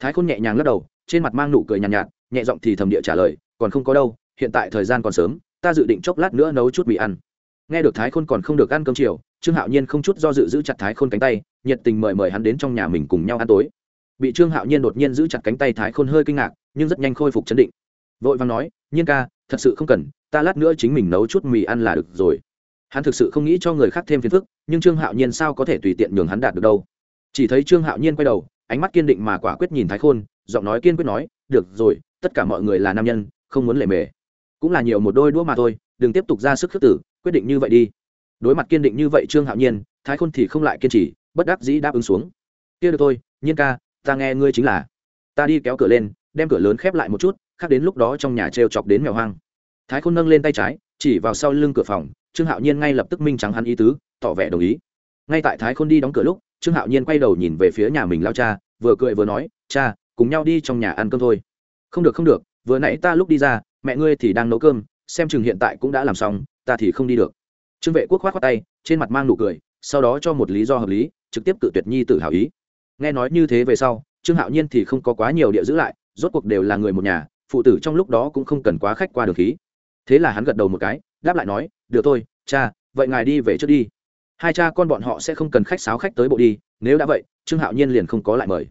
Thái khôn nhẹ nhàng lắc đầu trên mặt mang nụ cười nhàn nhạt, nhạt nhẹ giọng thì thầm địa trả lời còn không có đâu hiện tại thời gian còn sớm ta dự định chốc lát nữa nấu chút mì ăn. Nghe được thái khôn còn không được ăn cơm chiều trương hạo nhiên không chút do dự giữ chặt thái khôn cánh tay nhiệt tình mời mời hắn đến trong nhà mình cùng nhau ăn tối. Bị trương hạo nhiên đột nhiên giữ chặt cánh tay thái khôn hơi kinh ngạc nhưng rất nhanh khôi phục chấn định vội vàng nói, nhiên ca, thật sự không cần, ta lát nữa chính mình nấu chút mì ăn là được rồi. Hắn thực sự không nghĩ cho người khác thêm phiền phức, nhưng trương hạo nhiên sao có thể tùy tiện nhường hắn đạt được đâu. Chỉ thấy trương hạo nhiên quay đầu, ánh mắt kiên định mà quả quyết nhìn thái khôn, giọng nói kiên quyết nói, được rồi, tất cả mọi người là nam nhân, không muốn lề mề. Cũng là nhiều một đôi đũa mà thôi, đừng tiếp tục ra sức khước tử, quyết định như vậy đi. Đối mặt kiên định như vậy trương hạo nhiên, thái khôn thì không lại kiên trì, bất đắc dĩ đáp ứng xuống. Kia được thôi, nhiên ca, ta nghe ngươi chính là. Ta đi kéo cửa lên, đem cửa lớn khép lại một chút khác đến lúc đó trong nhà t chọc đến mèo hoang. Thái khôn nâng lên tay trái, chỉ vào sau lưng cửa phòng, trương hạo nhiên ngay lập tức minh trắng hắn ý tứ, tỏ vẻ đồng ý. Ngay tại thái khôn đi đóng cửa lúc, trương hạo nhiên quay đầu nhìn về phía nhà mình lao cha, vừa cười vừa nói, cha, cùng nhau đi trong nhà ăn cơm thôi. Không được không được, vừa nãy ta lúc đi ra, mẹ ngươi thì đang nấu cơm, xem chừng hiện tại cũng đã làm xong, ta thì không đi được. Trương vệ quốc khoát khoát tay, trên mặt mang nụ cười, sau đó cho một lý do hợp lý, trực tiếp cự tuyệt nhi tử hào ý. Nghe nói như thế về sau, trương hạo nhiên thì không có quá nhiều địa giữ lại, rốt cuộc đều là người một nhà phụ tử trong lúc đó cũng không cần quá khách qua đường khí. Thế là hắn gật đầu một cái, đáp lại nói, được thôi, cha, vậy ngài đi về trước đi. Hai cha con bọn họ sẽ không cần khách sáo khách tới bộ đi, nếu đã vậy, trương hạo nhiên liền không có lại mời.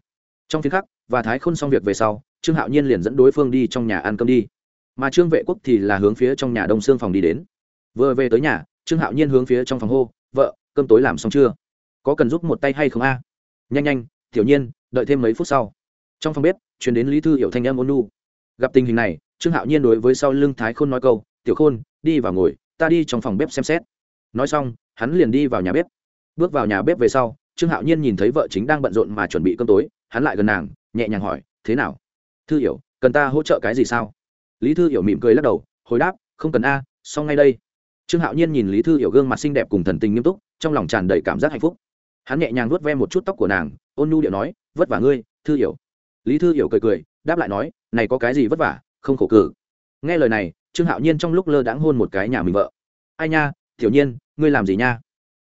Trong phiên khắc, và thái khôn xong việc về sau, trương hạo nhiên liền dẫn đối phương đi trong nhà ăn cơm đi. Mà trương vệ quốc thì là hướng phía trong nhà đông xương phòng đi đến. Vừa về tới nhà, trương hạo nhiên hướng phía trong phòng hô, vợ, cơm tối làm xong chưa? Có cần giúp một tay hay không a? Nhanh nhanh, tiểu nhiên, đợi thêm mấy phút sau. Trong phòng bếp chuyển đến lý thư hiểu thanh em ôn nu gặp tình hình này, trương hạo nhiên đối với sau lưng thái khôn nói câu, tiểu khôn, đi vào ngồi, ta đi trong phòng bếp xem xét. Nói xong, hắn liền đi vào nhà bếp. Bước vào nhà bếp về sau, trương hạo nhiên nhìn thấy vợ chính đang bận rộn mà chuẩn bị cơm tối, hắn lại gần nàng, nhẹ nhàng hỏi, thế nào? Thư hiểu, cần ta hỗ trợ cái gì sao? Lý thư hiểu mỉm cười lắc đầu, hồi đáp, không cần a, xong ngay đây. Trương hạo nhiên nhìn lý thư hiểu gương mặt xinh đẹp cùng thần tình nghiêm túc, trong lòng tràn đầy cảm giác hạnh phúc. Hắn nhẹ nhàng vuốt ve một chút tóc của nàng, ôn nhu điệu nói, vất vả ngươi, thư hiểu. Lý thư hiểu cười cười đáp lại nói, này có cái gì vất vả, không khổ cử nghe lời này, trương hạo nhiên trong lúc lơ đãng hôn một cái nhà mình vợ. Ai nha, tiểu nhiên, ngươi làm gì nha?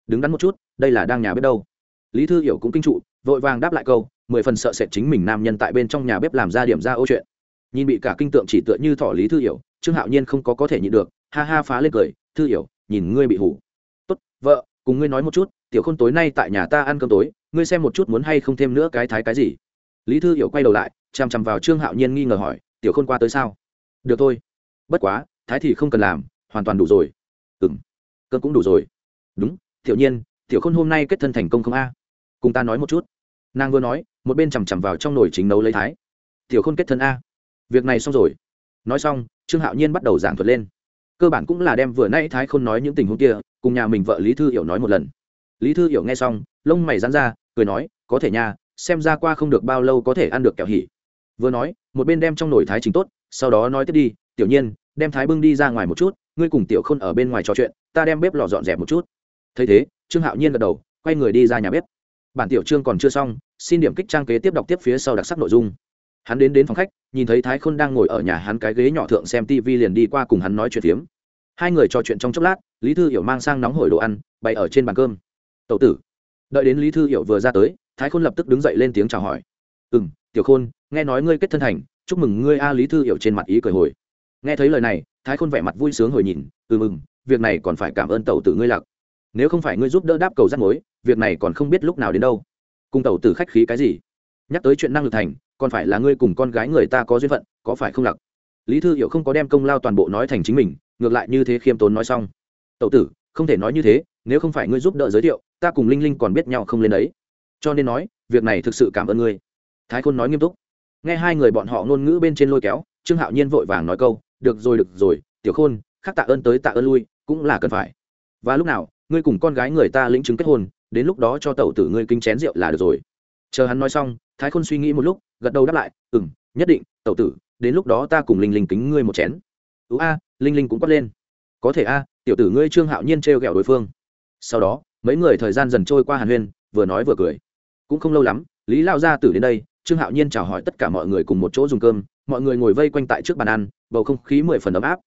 Đứng đắn một chút, đây là đang nhà bếp đâu. Lý thư hiểu cũng kinh trụ, vội vàng đáp lại câu, mười phần sợ sệt chính mình nam nhân tại bên trong nhà bếp làm ra điểm ra ô chuyện. Nhìn bị cả kinh tượng chỉ tựa như thỏ lý thư hiểu, trương hạo nhiên không có có thể nhịn được, ha ha phá lên cười, thư hiểu, nhìn ngươi bị hủ. Tốt, vợ, cùng ngươi nói một chút, tiểu khôn tối nay tại nhà ta ăn cơm tối, ngươi xem một chút muốn hay không thêm nữa cái thái cái gì. Lý thư hiểu quay đầu lại chằm chằm vào trương hạo nhiên nghi ngờ hỏi, tiểu khôn qua tới sao? Được thôi. Bất quá, thái thì không cần làm, hoàn toàn đủ rồi. Từng cơn cũng đủ rồi. Đúng, tiểu nhiên, tiểu khôn hôm nay kết thân thành công không a? Cùng ta nói một chút. Nàng vừa nói, một bên chằm chằm vào trong nồi chính nấu lấy thái. Tiểu khôn kết thân a? Việc này xong rồi. Nói xong, trương hạo nhiên bắt đầu giảng thuật lên. Cơ bản cũng là đem vừa nay thái khôn nói những tình huống kia, cùng nhà mình vợ lý thư hiểu nói một lần. Lý thư hiểu nghe xong, lông mày dán ra, cười nói, có thể nha, xem ra qua không được bao lâu có thể ăn được kẹo hỉ vừa nói, một bên đem trong nồi thái chính tốt, sau đó nói tiếp đi, tiểu nhiên, đem thái bưng đi ra ngoài một chút, ngươi cùng tiểu khôn ở bên ngoài trò chuyện, ta đem bếp lò dọn dẹp một chút. Thấy thế, trương hạo nhiên gật đầu, quay người đi ra nhà bếp. Bản tiểu trương còn chưa xong, xin điểm kích trang kế tiếp đọc tiếp phía sau đặc sắc nội dung. Hắn đến đến phòng khách, nhìn thấy thái khôn đang ngồi ở nhà hắn cái ghế nhỏ thượng xem tv liền đi qua cùng hắn nói chuyện phiếm. Hai người trò chuyện trong chốc lát, lý thư hiểu mang sang nóng hổi đồ ăn, bày ở trên bàn cơm. Tậu tử. Đợi đến lý thư hiểu vừa ra tới, thái khôn lập tức đứng dậy lên tiếng chào hỏi. Ừ m tiểu khôn nghe nói ngươi kết thân thành chúc mừng ngươi a lý thư hiểu trên mặt ý cười hồi. Nghe thấy lời này, thái khôn vẻ mặt vui sướng hồi nhìn ừ mừng, việc này còn phải cảm ơn tàu tử ngươi lạc. Nếu không phải ngươi giúp đỡ đáp cầu rắc mối, việc này còn không biết lúc nào đến đâu. Cùng tàu tử khách khí cái gì? Nhắc tới chuyện năng lực thành, còn phải là ngươi cùng con gái người ta có duyên phận, có phải không lặc lý thư hiểu không có đem công lao toàn bộ nói thành chính mình, ngược lại như thế khiêm tốn nói xong. Tậu tử, không thể nói như thế, nếu không phải ngươi giúp đỡ giới thiệu, ta cùng linh linh còn biết nhau không lên đấy. Cho nên nói, việc này thực sự cảm ơn ngươi. Thái khôn nói nghiêm túc nghe hai người bọn họ ngôn ngữ bên trên lôi kéo, trương hạo nhiên vội vàng nói câu, được rồi được rồi, tiểu khôn, khắc tạ ơn tới tạ ơn lui, cũng là cần phải. Và lúc nào, ngươi cùng con gái người ta lĩnh chứng kết hôn, đến lúc đó cho tẩu tử ngươi kinh chén rượu là được rồi. Chờ hắn nói xong, thái khôn suy nghĩ một lúc, gật đầu đáp lại ừ m nhất định, tẩu tử, đến lúc đó ta cùng linh linh kính ngươi một chén. Ú a, linh linh cũng quát lên. Có thể a, tiểu tử ngươi trương hạo nhiên trêu ghẹo đối phương. Sau đó, mấy người thời gian dần trôi qua hàn huyên, vừa nói vừa cười. Cũng không lâu lắm, lý lao gia tử đến đây trương hạo nhiên chào hỏi tất cả mọi người cùng một chỗ dùng cơm, mọi người ngồi vây quanh tại trước bàn ăn, bầu không khí mười phần ấm áp.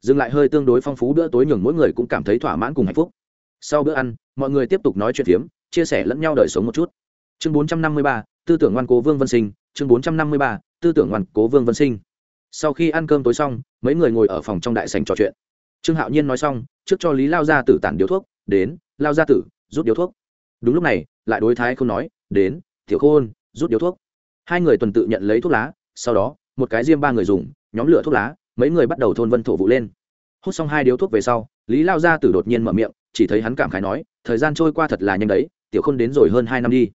Dừng lại hơi tương đối phong phú bữa tối nhường mỗi người cũng cảm thấy thỏa mãn cùng hạnh phúc. Sau bữa ăn, mọi người tiếp tục nói chuyện phiếm, chia sẻ lẫn nhau đời sống một chút. Chương bốn trăm năm mươi ba, tư tưởng ngoan cố vương vân sinh. Chương bốn trăm năm mươi ba, tư tưởng ngoan cố vương vân sinh. Sau khi ăn cơm tối xong, mấy người ngồi ở phòng trong đại sành trò chuyện. Trương hạo nhiên nói xong, trước cho lý lao gia tử tản điếu thuốc, đến, lao gia tử, rút điếu thuốc. Đúng lúc này, lại đối thái không nói, đến, tiểu khôn, rút điếu thuốc hai người tuần tự nhận lấy thuốc lá, sau đó, một cái diêm ba người dùng, nhóm lửa thuốc lá, mấy người bắt đầu thôn vân thổ vụ lên. Hút xong hai điếu thuốc về sau, lý lao gia tử đột nhiên mở miệng, chỉ thấy hắn cảm khái nói, thời gian trôi qua thật là nhanh đấy, tiểu khôn đến rồi hơn hai năm đi.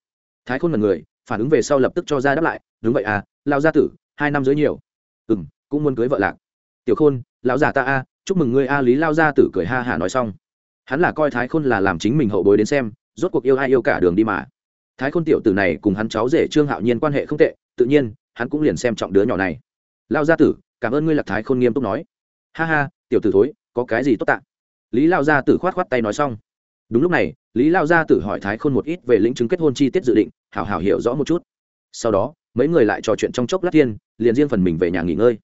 Thái khôn là người, phản ứng về sau lập tức cho ra đáp lại, đúng vậy à lao gia tử, hai năm dưới nhiều. Ừ m cũng muốn cưới vợ lạc. Tiểu khôn, lão già ta a, chúc mừng ngươi a, lý lao gia tử cười ha hả nói xong. Hắn là coi thái khôn là làm chính mình hậu bối đến xem, rốt cuộc yêu ai yêu cả đường đi mà thái khôn tiểu tử này cùng hắn cháu rể trương hạo nhiên quan hệ không tệ, tự nhiên, hắn cũng liền xem trọng đứa nhỏ này. Lao gia tử, cảm ơn ngươi lạc thái khôn nghiêm túc nói. Ha ha, tiểu tử thối, có cái gì tốt tạ? Lý lao gia tử khoát khoát tay nói xong. Đúng lúc này, lý lao gia tử hỏi thái khôn một ít về lĩnh chứng kết hôn chi tiết dự định, hảo hảo hiểu rõ một chút. Sau đó, mấy người lại trò chuyện trong chốc lát thiên liền riêng phần mình về nhà nghỉ ngơi.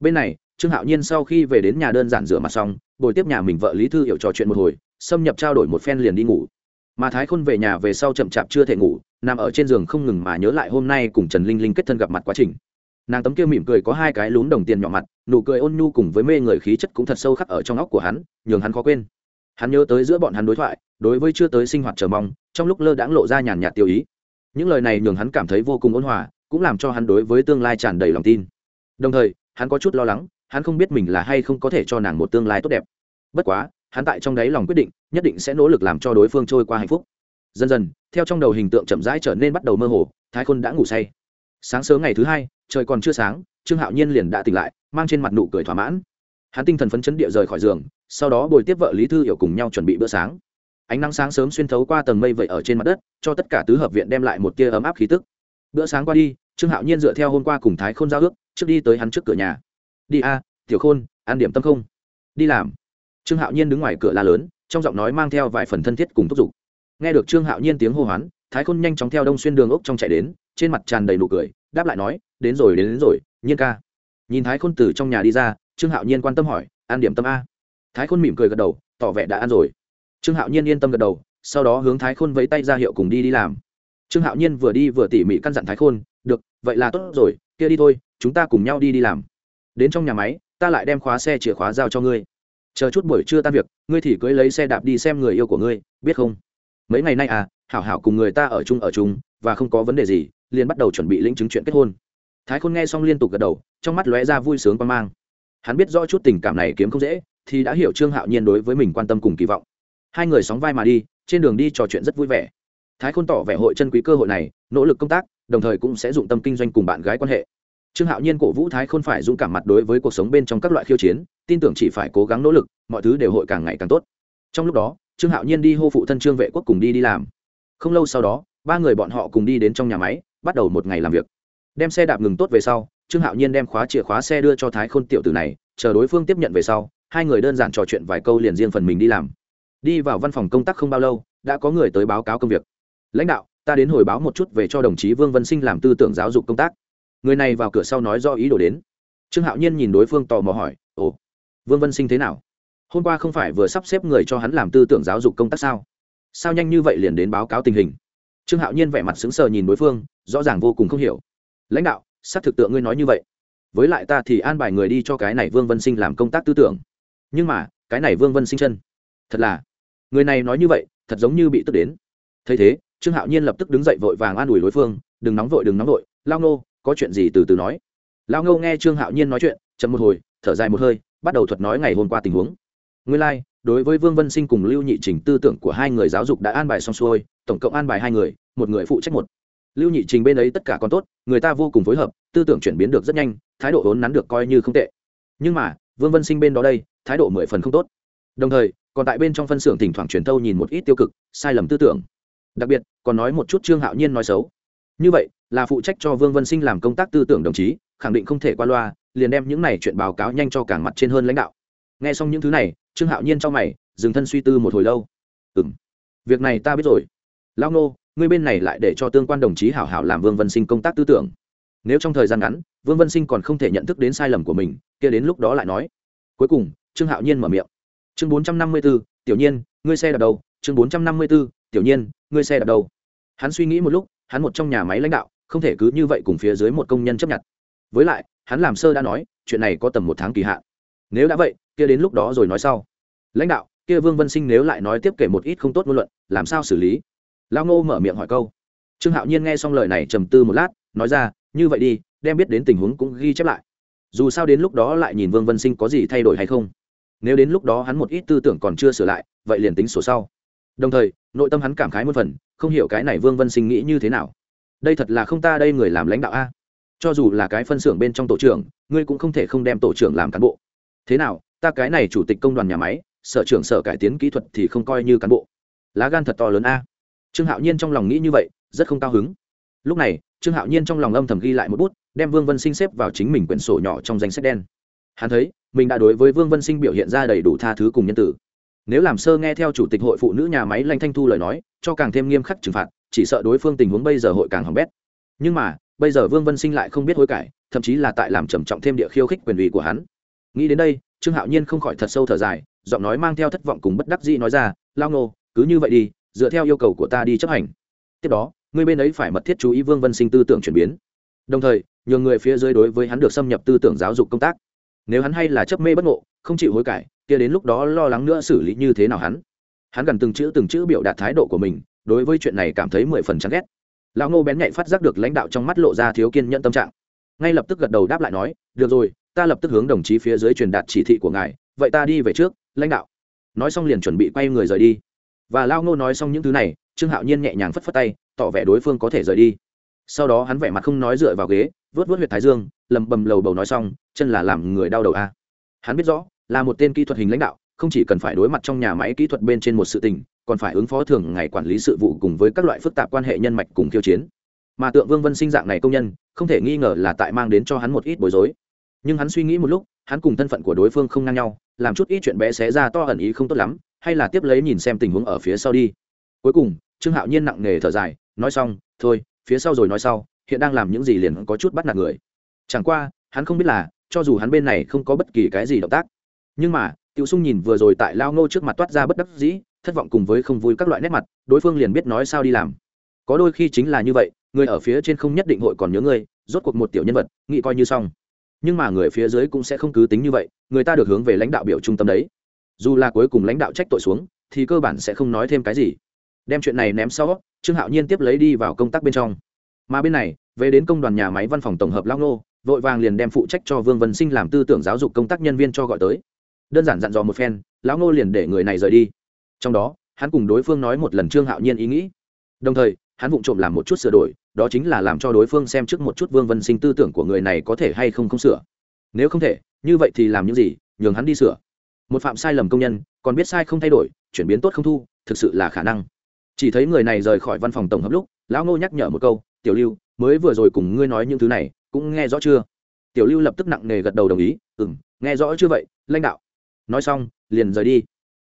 Bên này, trương hạo nhiên sau khi về đến nhà đơn giản rửa mặt xong, bồi tiếp nhà mình vợ lý thư hiểu trò chuyện một hồi, xâm nhập trao đổi một phen liền đi ngủ mà thái khôn về nhà về sau chậm chạp chưa thể ngủ, nằm ở trên giường không ngừng mà nhớ lại hôm nay cùng trần linh linh kết thân gặp mặt quá trình. Nàng tấm kia mỉm cười có hai cái lún đồng tiền nhỏ mặt, nụ cười ôn nhu cùng với mê người khí chất cũng thật sâu khắc ở trong óc của hắn, nhường hắn khó quên. Hắn nhớ tới giữa bọn hắn đối thoại, đối với chưa tới sinh hoạt chờ mong, trong lúc lơ đãng lộ ra nhàn nhạt tiêu ý. Những lời này nhường hắn cảm thấy vô cùng ôn hòa, cũng làm cho hắn đối với tương lai tràn đầy lòng tin. Đồng thời, hắn có chút lo lắng, hắn không biết mình là hay không có thể cho nàng một tương lai tốt đẹp. Bất quá, hắn tại trong đáy lòng quyết định nhất định sẽ nỗ lực làm cho đối phương trôi qua hạnh phúc. Dần dần, theo trong đầu hình tượng chậm rãi trở nên bắt đầu mơ hồ, thái khôn đã ngủ say. Sáng sớm ngày thứ hai, trời còn chưa sáng, trương hạo nhiên liền đã tỉnh lại, mang trên mặt nụ cười thỏa mãn. Hắn tinh thần phấn chấn địa rời khỏi giường, sau đó bồi tiếp vợ lý thư hiểu cùng nhau chuẩn bị bữa sáng. Ánh nắng sáng sớm xuyên thấu qua tầng mây vậy ở trên mặt đất, cho tất cả tứ hợp viện đem lại một tia ấm áp khí tức. Bữa sáng qua đi, trương hạo nhiên dựa theo hôm qua cùng thái khôn giao ước, trước đi tới hắn trước cửa nhà. Đi a, tiểu khôn, ăn điểm tâm không? Đi làm. Trương hạo nhiên đứng ngoài cửa la lớn trong giọng nói mang theo vài phần thân thiết cùng thúc giục. Nghe được trương hạo nhiên tiếng hô hoán thái khôn nhanh chóng theo đông xuyên đường ốc trong chạy đến trên mặt tràn đầy nụ cười đáp lại nói đến rồi đến, đến rồi nhiên ca. Nhìn thái khôn từ trong nhà đi ra trương hạo nhiên quan tâm hỏi ăn điểm tâm a? Thái khôn mỉm cười gật đầu tỏ vẻ đã ăn rồi. Trương hạo nhiên yên tâm gật đầu sau đó hướng thái khôn vẫy tay ra hiệu cùng đi đi làm. Trương hạo nhiên vừa đi vừa tỉ mỉ căn dặn thái khôn được vậy là tốt rồi kia đi thôi chúng ta cùng nhau đi đi làm. Đến trong nhà máy ta lại đem khóa xe chìa khóa giao cho ngươi chờ chút buổi trưa tan việc, ngươi thì cưới lấy xe đạp đi xem người yêu của ngươi, biết không? Mấy ngày nay à hảo hảo cùng người ta ở chung ở chung, và không có vấn đề gì, liền bắt đầu chuẩn bị lĩnh chứng chuyện kết hôn. Thái khôn nghe xong liên tục gật đầu, trong mắt lóe ra vui sướng quan mang. Hắn biết rõ chút tình cảm này kiếm không dễ, thì đã hiểu trương hạo nhiên đối với mình quan tâm cùng kỳ vọng. Hai người sóng vai mà đi, trên đường đi trò chuyện rất vui vẻ. Thái khôn tỏ vẻ hội chân quý cơ hội này, nỗ lực công tác, đồng thời cũng sẽ dụng tâm kinh doanh cùng bạn gái quan hệ trương hạo nhiên cổ vũ thái khôn phải dũng cảm mặt đối với cuộc sống bên trong các loại khiêu chiến, tin tưởng chỉ phải cố gắng nỗ lực, mọi thứ đều hội càng ngày càng tốt. Trong lúc đó, trương hạo nhiên đi hô phụ thân trương vệ quốc cùng đi đi làm. Không lâu sau đó, ba người bọn họ cùng đi đến trong nhà máy, bắt đầu một ngày làm việc. Đem xe đạp ngừng tốt về sau, trương hạo nhiên đem khóa chìa khóa xe đưa cho thái khôn tiểu tử này, chờ đối phương tiếp nhận về sau, hai người đơn giản trò chuyện vài câu liền riêng phần mình đi làm. Đi vào văn phòng công tác không bao lâu, đã có người tới báo cáo công việc. Lãnh đạo, ta đến hồi báo một chút về cho đồng chí vương vân sinh làm tư tưởng giáo dục công tác người này vào cửa sau nói do ý đồ đến. Trương hạo nhiên nhìn đối phương tò mò hỏi, ồ, vương vân sinh thế nào? Hôm qua không phải vừa sắp xếp người cho hắn làm tư tưởng giáo dục công tác sao? Sao nhanh như vậy liền đến báo cáo tình hình? Trương hạo nhiên vẻ mặt sững sờ nhìn đối phương, rõ ràng vô cùng không hiểu. Lãnh đạo, xác thực tượng ngươi nói như vậy. Với lại ta thì an bài người đi cho cái này vương vân sinh làm công tác tư tưởng. Nhưng mà, cái này vương vân sinh chân, thật là, người này nói như vậy, thật giống như bị tức đến. Thấy thế, trương hạo nhiên lập tức đứng dậy vội vàng an ủi đối phương, đừng nóng vội, đừng nóng vội, lao Nô có chuyện gì từ từ nói. Lao ngô nghe trương hạo nhiên nói chuyện chậm một hồi thở dài một hơi bắt đầu thuật nói ngày hôm qua tình huống. Nguyên lai、like, đối với vương vân sinh cùng lưu nhị trình tư tưởng của hai người giáo dục đã an bài xong xuôi tổng cộng an bài hai người một người phụ trách một. Lưu nhị trình bên ấy tất cả còn tốt người ta vô cùng phối hợp tư tưởng chuyển biến được rất nhanh thái độ vốn nắn được coi như không tệ. Nhưng mà vương vân sinh bên đó đây thái độ mười phần không tốt. Đồng thời còn tại bên trong phân xưởng thỉnh thoảng truyền thâu nhìn một ít tiêu cực sai lầm tư tưởng. Đặc biệt còn nói một chút trương hạo nhiên nói xấu như vậy, là phụ trách cho vương vân sinh làm công tác tư tưởng đồng chí, khẳng định không thể qua loa, liền đem những này chuyện báo cáo nhanh cho càng mặt trên hơn lãnh đạo. Nghe xong những thứ này, trương hạo nhiên trong mày, dừng thân suy tư một hồi lâu. Ừ m việc này ta biết rồi. Lao nô, ngươi bên này lại để cho tương quan đồng chí hảo hảo làm vương vân sinh công tác tư tưởng. Nếu trong thời gian ngắn, vương vân sinh còn không thể nhận thức đến sai lầm của mình, kia đến lúc đó lại nói. Cuối cùng, trương hạo nhiên mở miệng. Chương bốn trăm năm mươi b ố tiểu nhiên, ngươi xe đạp đầu. chương bốn trăm năm mươi b ố tiểu nhiên, ngươi xe đạp đầu. hắn suy nghĩ một lúc hắn một trong nhà máy lãnh đạo, không thể cứ như vậy cùng phía dưới một công nhân chấp nhận. Với lại, hắn làm sơ đã nói, chuyện này có tầm một tháng kỳ hạn. Nếu đã vậy, kia đến lúc đó rồi nói sau. Lãnh đạo, kia vương vân sinh nếu lại nói tiếp kể một ít không tốt ngôn luận, làm sao xử lý? Lao ngô mở miệng hỏi câu. Trương hạo nhiên nghe xong lời này trầm tư một lát, nói ra, như vậy đi, đem biết đến tình huống cũng ghi chép lại. Dù sao đến lúc đó lại nhìn vương vân sinh có gì thay đổi hay không? Nếu đến lúc đó hắn một ít tư tưởng còn chưa sửa lại, vậy liền tính sổ sau đồng thời, nội tâm hắn cảm khái một phần, không hiểu cái này vương vân sinh nghĩ như thế nào. Đây thật là không ta đây người làm lãnh đạo a. Cho dù là cái phân xưởng bên trong tổ trưởng, ngươi cũng không thể không đem tổ trưởng làm cán bộ. Thế nào, ta cái này chủ tịch công đoàn nhà máy, sở trưởng sở cải tiến kỹ thuật thì không coi như cán bộ. Lá gan thật to lớn a. Trương hạo nhiên trong lòng nghĩ như vậy, rất không cao hứng. Lúc này, trương hạo nhiên trong lòng âm thầm ghi lại một bút, đem vương vân sinh xếp vào chính mình quyển sổ nhỏ trong danh sách đen. Hắn thấy, mình đã đối với vương vân sinh biểu hiện ra đầy đủ tha thứ cùng nhân tử nếu làm sơ nghe theo chủ tịch hội phụ nữ nhà máy lanh thanh thu lời nói, cho càng thêm nghiêm khắc trừng phạt, chỉ sợ đối phương tình huống bây giờ hội càng hỏng bét. Nhưng mà, bây giờ vương vân sinh lại không biết hối cải, thậm chí là tại làm trầm trọng thêm địa khiêu khích quyền ủy của hắn. Nghĩ đến đây, trương hạo nhiên không khỏi thật sâu thở dài, giọng nói mang theo thất vọng cùng bất đắc dĩ nói ra, lao nô cứ như vậy đi, dựa theo yêu cầu của ta đi chấp hành. Tiếp đó, người bên ấy phải mật thiết chú ý vương vân sinh tư tưởng chuyển biến. Đồng thời, nhường người phía dưới đối với hắn được xâm nhập tư tưởng giáo dục công tác. Nếu hắn hay là chấp mê bất ngộ không chịu hối cải, kia đến lúc đó lo lắng nữa xử lý như thế nào hắn. Hắn gần từng chữ từng chữ biểu đạt thái độ của mình, đối với chuyện này cảm thấy mười phần chán ghét. Lão ngô bén nhạy phát giác được lãnh đạo trong mắt lộ ra thiếu kiên nhẫn tâm trạng. Ngay lập tức gật đầu đáp lại nói, được rồi, ta lập tức hướng đồng chí phía dưới truyền đạt chỉ thị của ngài, vậy ta đi về trước, lãnh đạo. Nói xong liền chuẩn bị quay người rời đi. Và lao ngô nói xong những thứ này, trương hạo nhiên nhẹ nhàng phất phất tay, tỏ vẻ đối phương có thể rời đi. Sau đó hắn vẻ mặt không nói dựa vào ghế, vớt vớt huyệt thái dương lầm bầm lầu bầu nói xong, chân là làm người đau đầu a. Hắn biết rõ là một tên kỹ thuật hình lãnh đạo, không chỉ cần phải đối mặt trong nhà máy kỹ thuật bên trên một sự tình, còn phải ứng phó thường ngày quản lý sự vụ cùng với các loại phức tạp quan hệ nhân mạch cùng khiêu chiến. Mà tượng vương vân sinh dạng này công nhân, không thể nghi ngờ là tại mang đến cho hắn một ít bối rối. Nhưng hắn suy nghĩ một lúc, hắn cùng thân phận của đối phương không ngang nhau, làm chút ít chuyện bé xé ra to ẩn ý không tốt lắm, hay là tiếp lấy nhìn xem tình huống ở phía sau đi. Cuối cùng, trương hạo nhiên nặng nề thở dài, nói xong, thôi, phía sau rồi nói sau, hiện đang làm những gì liền có chút bắt nạt người. Chẳng qua, hắn không biết là, cho dù hắn bên này không có bất kỳ cái gì động tác nhưng mà, tiểu sung nhìn vừa rồi tại lao ngô trước mặt toát ra bất đắc dĩ, thất vọng cùng với không vui các loại nét mặt, đối phương liền biết nói sao đi làm. Có đôi khi chính là như vậy, người ở phía trên không nhất định hội còn nhớ ngươi, rốt cuộc một tiểu nhân vật, nghĩ coi như xong. Nhưng mà người phía dưới cũng sẽ không cứ tính như vậy, người ta được hướng về lãnh đạo biểu trung tâm đấy. Dù là cuối cùng lãnh đạo trách tội xuống, thì cơ bản sẽ không nói thêm cái gì. Đem chuyện này ném sau, trương hạo nhiên tiếp lấy đi vào công tác bên trong. Mà bên này, về đến công đoàn nhà máy văn phòng tổng hợp lao nô vội vàng liền đem phụ trách cho vương vân sinh làm tư tưởng giáo dục công tác nhân viên cho gọi tới đơn giản dặn dò một phen, lão ngô liền để người này rời đi. Trong đó, hắn cùng đối phương nói một lần trương hạo nhiên ý nghĩ. Đồng thời, hắn vụng trộm làm một chút sửa đổi, đó chính là làm cho đối phương xem trước một chút vương vân sinh tư tưởng của người này có thể hay không không sửa. Nếu không thể, như vậy thì làm những gì, nhường hắn đi sửa. Một phạm sai lầm công nhân, còn biết sai không thay đổi, chuyển biến tốt không thu, thực sự là khả năng. Chỉ thấy người này rời khỏi văn phòng tổng hợp lúc, lão ngô nhắc nhở một câu, tiểu lưu, mới vừa rồi cùng ngươi nói những thứ này, cũng nghe rõ chưa? Tiểu lưu lập tức nặng nề gật đầu đồng ý ừ m nghe rõ chưa vậy, lãnh đạo? Nói xong, liền rời đi.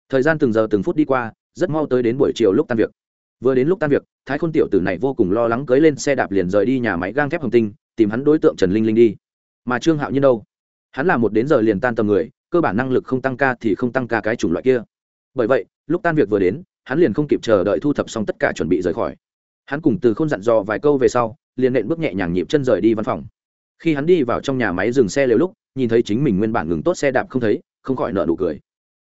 Thời gian từng giờ từng phút đi qua, rất mau tới đến buổi chiều lúc tan việc. Vừa đến lúc tan việc, thái khôn tiểu tử này vô cùng lo lắng cưới lên xe đạp liền rời đi nhà máy gang thép hồng tinh, tìm hắn đối tượng trần linh linh đi. Mà trương hạo nhiên đâu? Hắn là một đến giờ liền tan tầm người, cơ bản năng lực không tăng ca thì không tăng ca cái chủng loại kia. Bởi vậy, lúc tan việc vừa đến, hắn liền không kịp chờ đợi thu thập xong tất cả chuẩn bị rời khỏi. Hắn cùng từ k h ô n dặn dò vài câu về sau, liền nện bước nhẹ nhàng nhịp chân rời đi văn phòng. Khi hắn đi vào trong nhà máy dừng xe lều lúc, nhìn thấy chính mình nguyên bản ngừng tốt xe đạp không thấy không khỏi nợ nụ cười.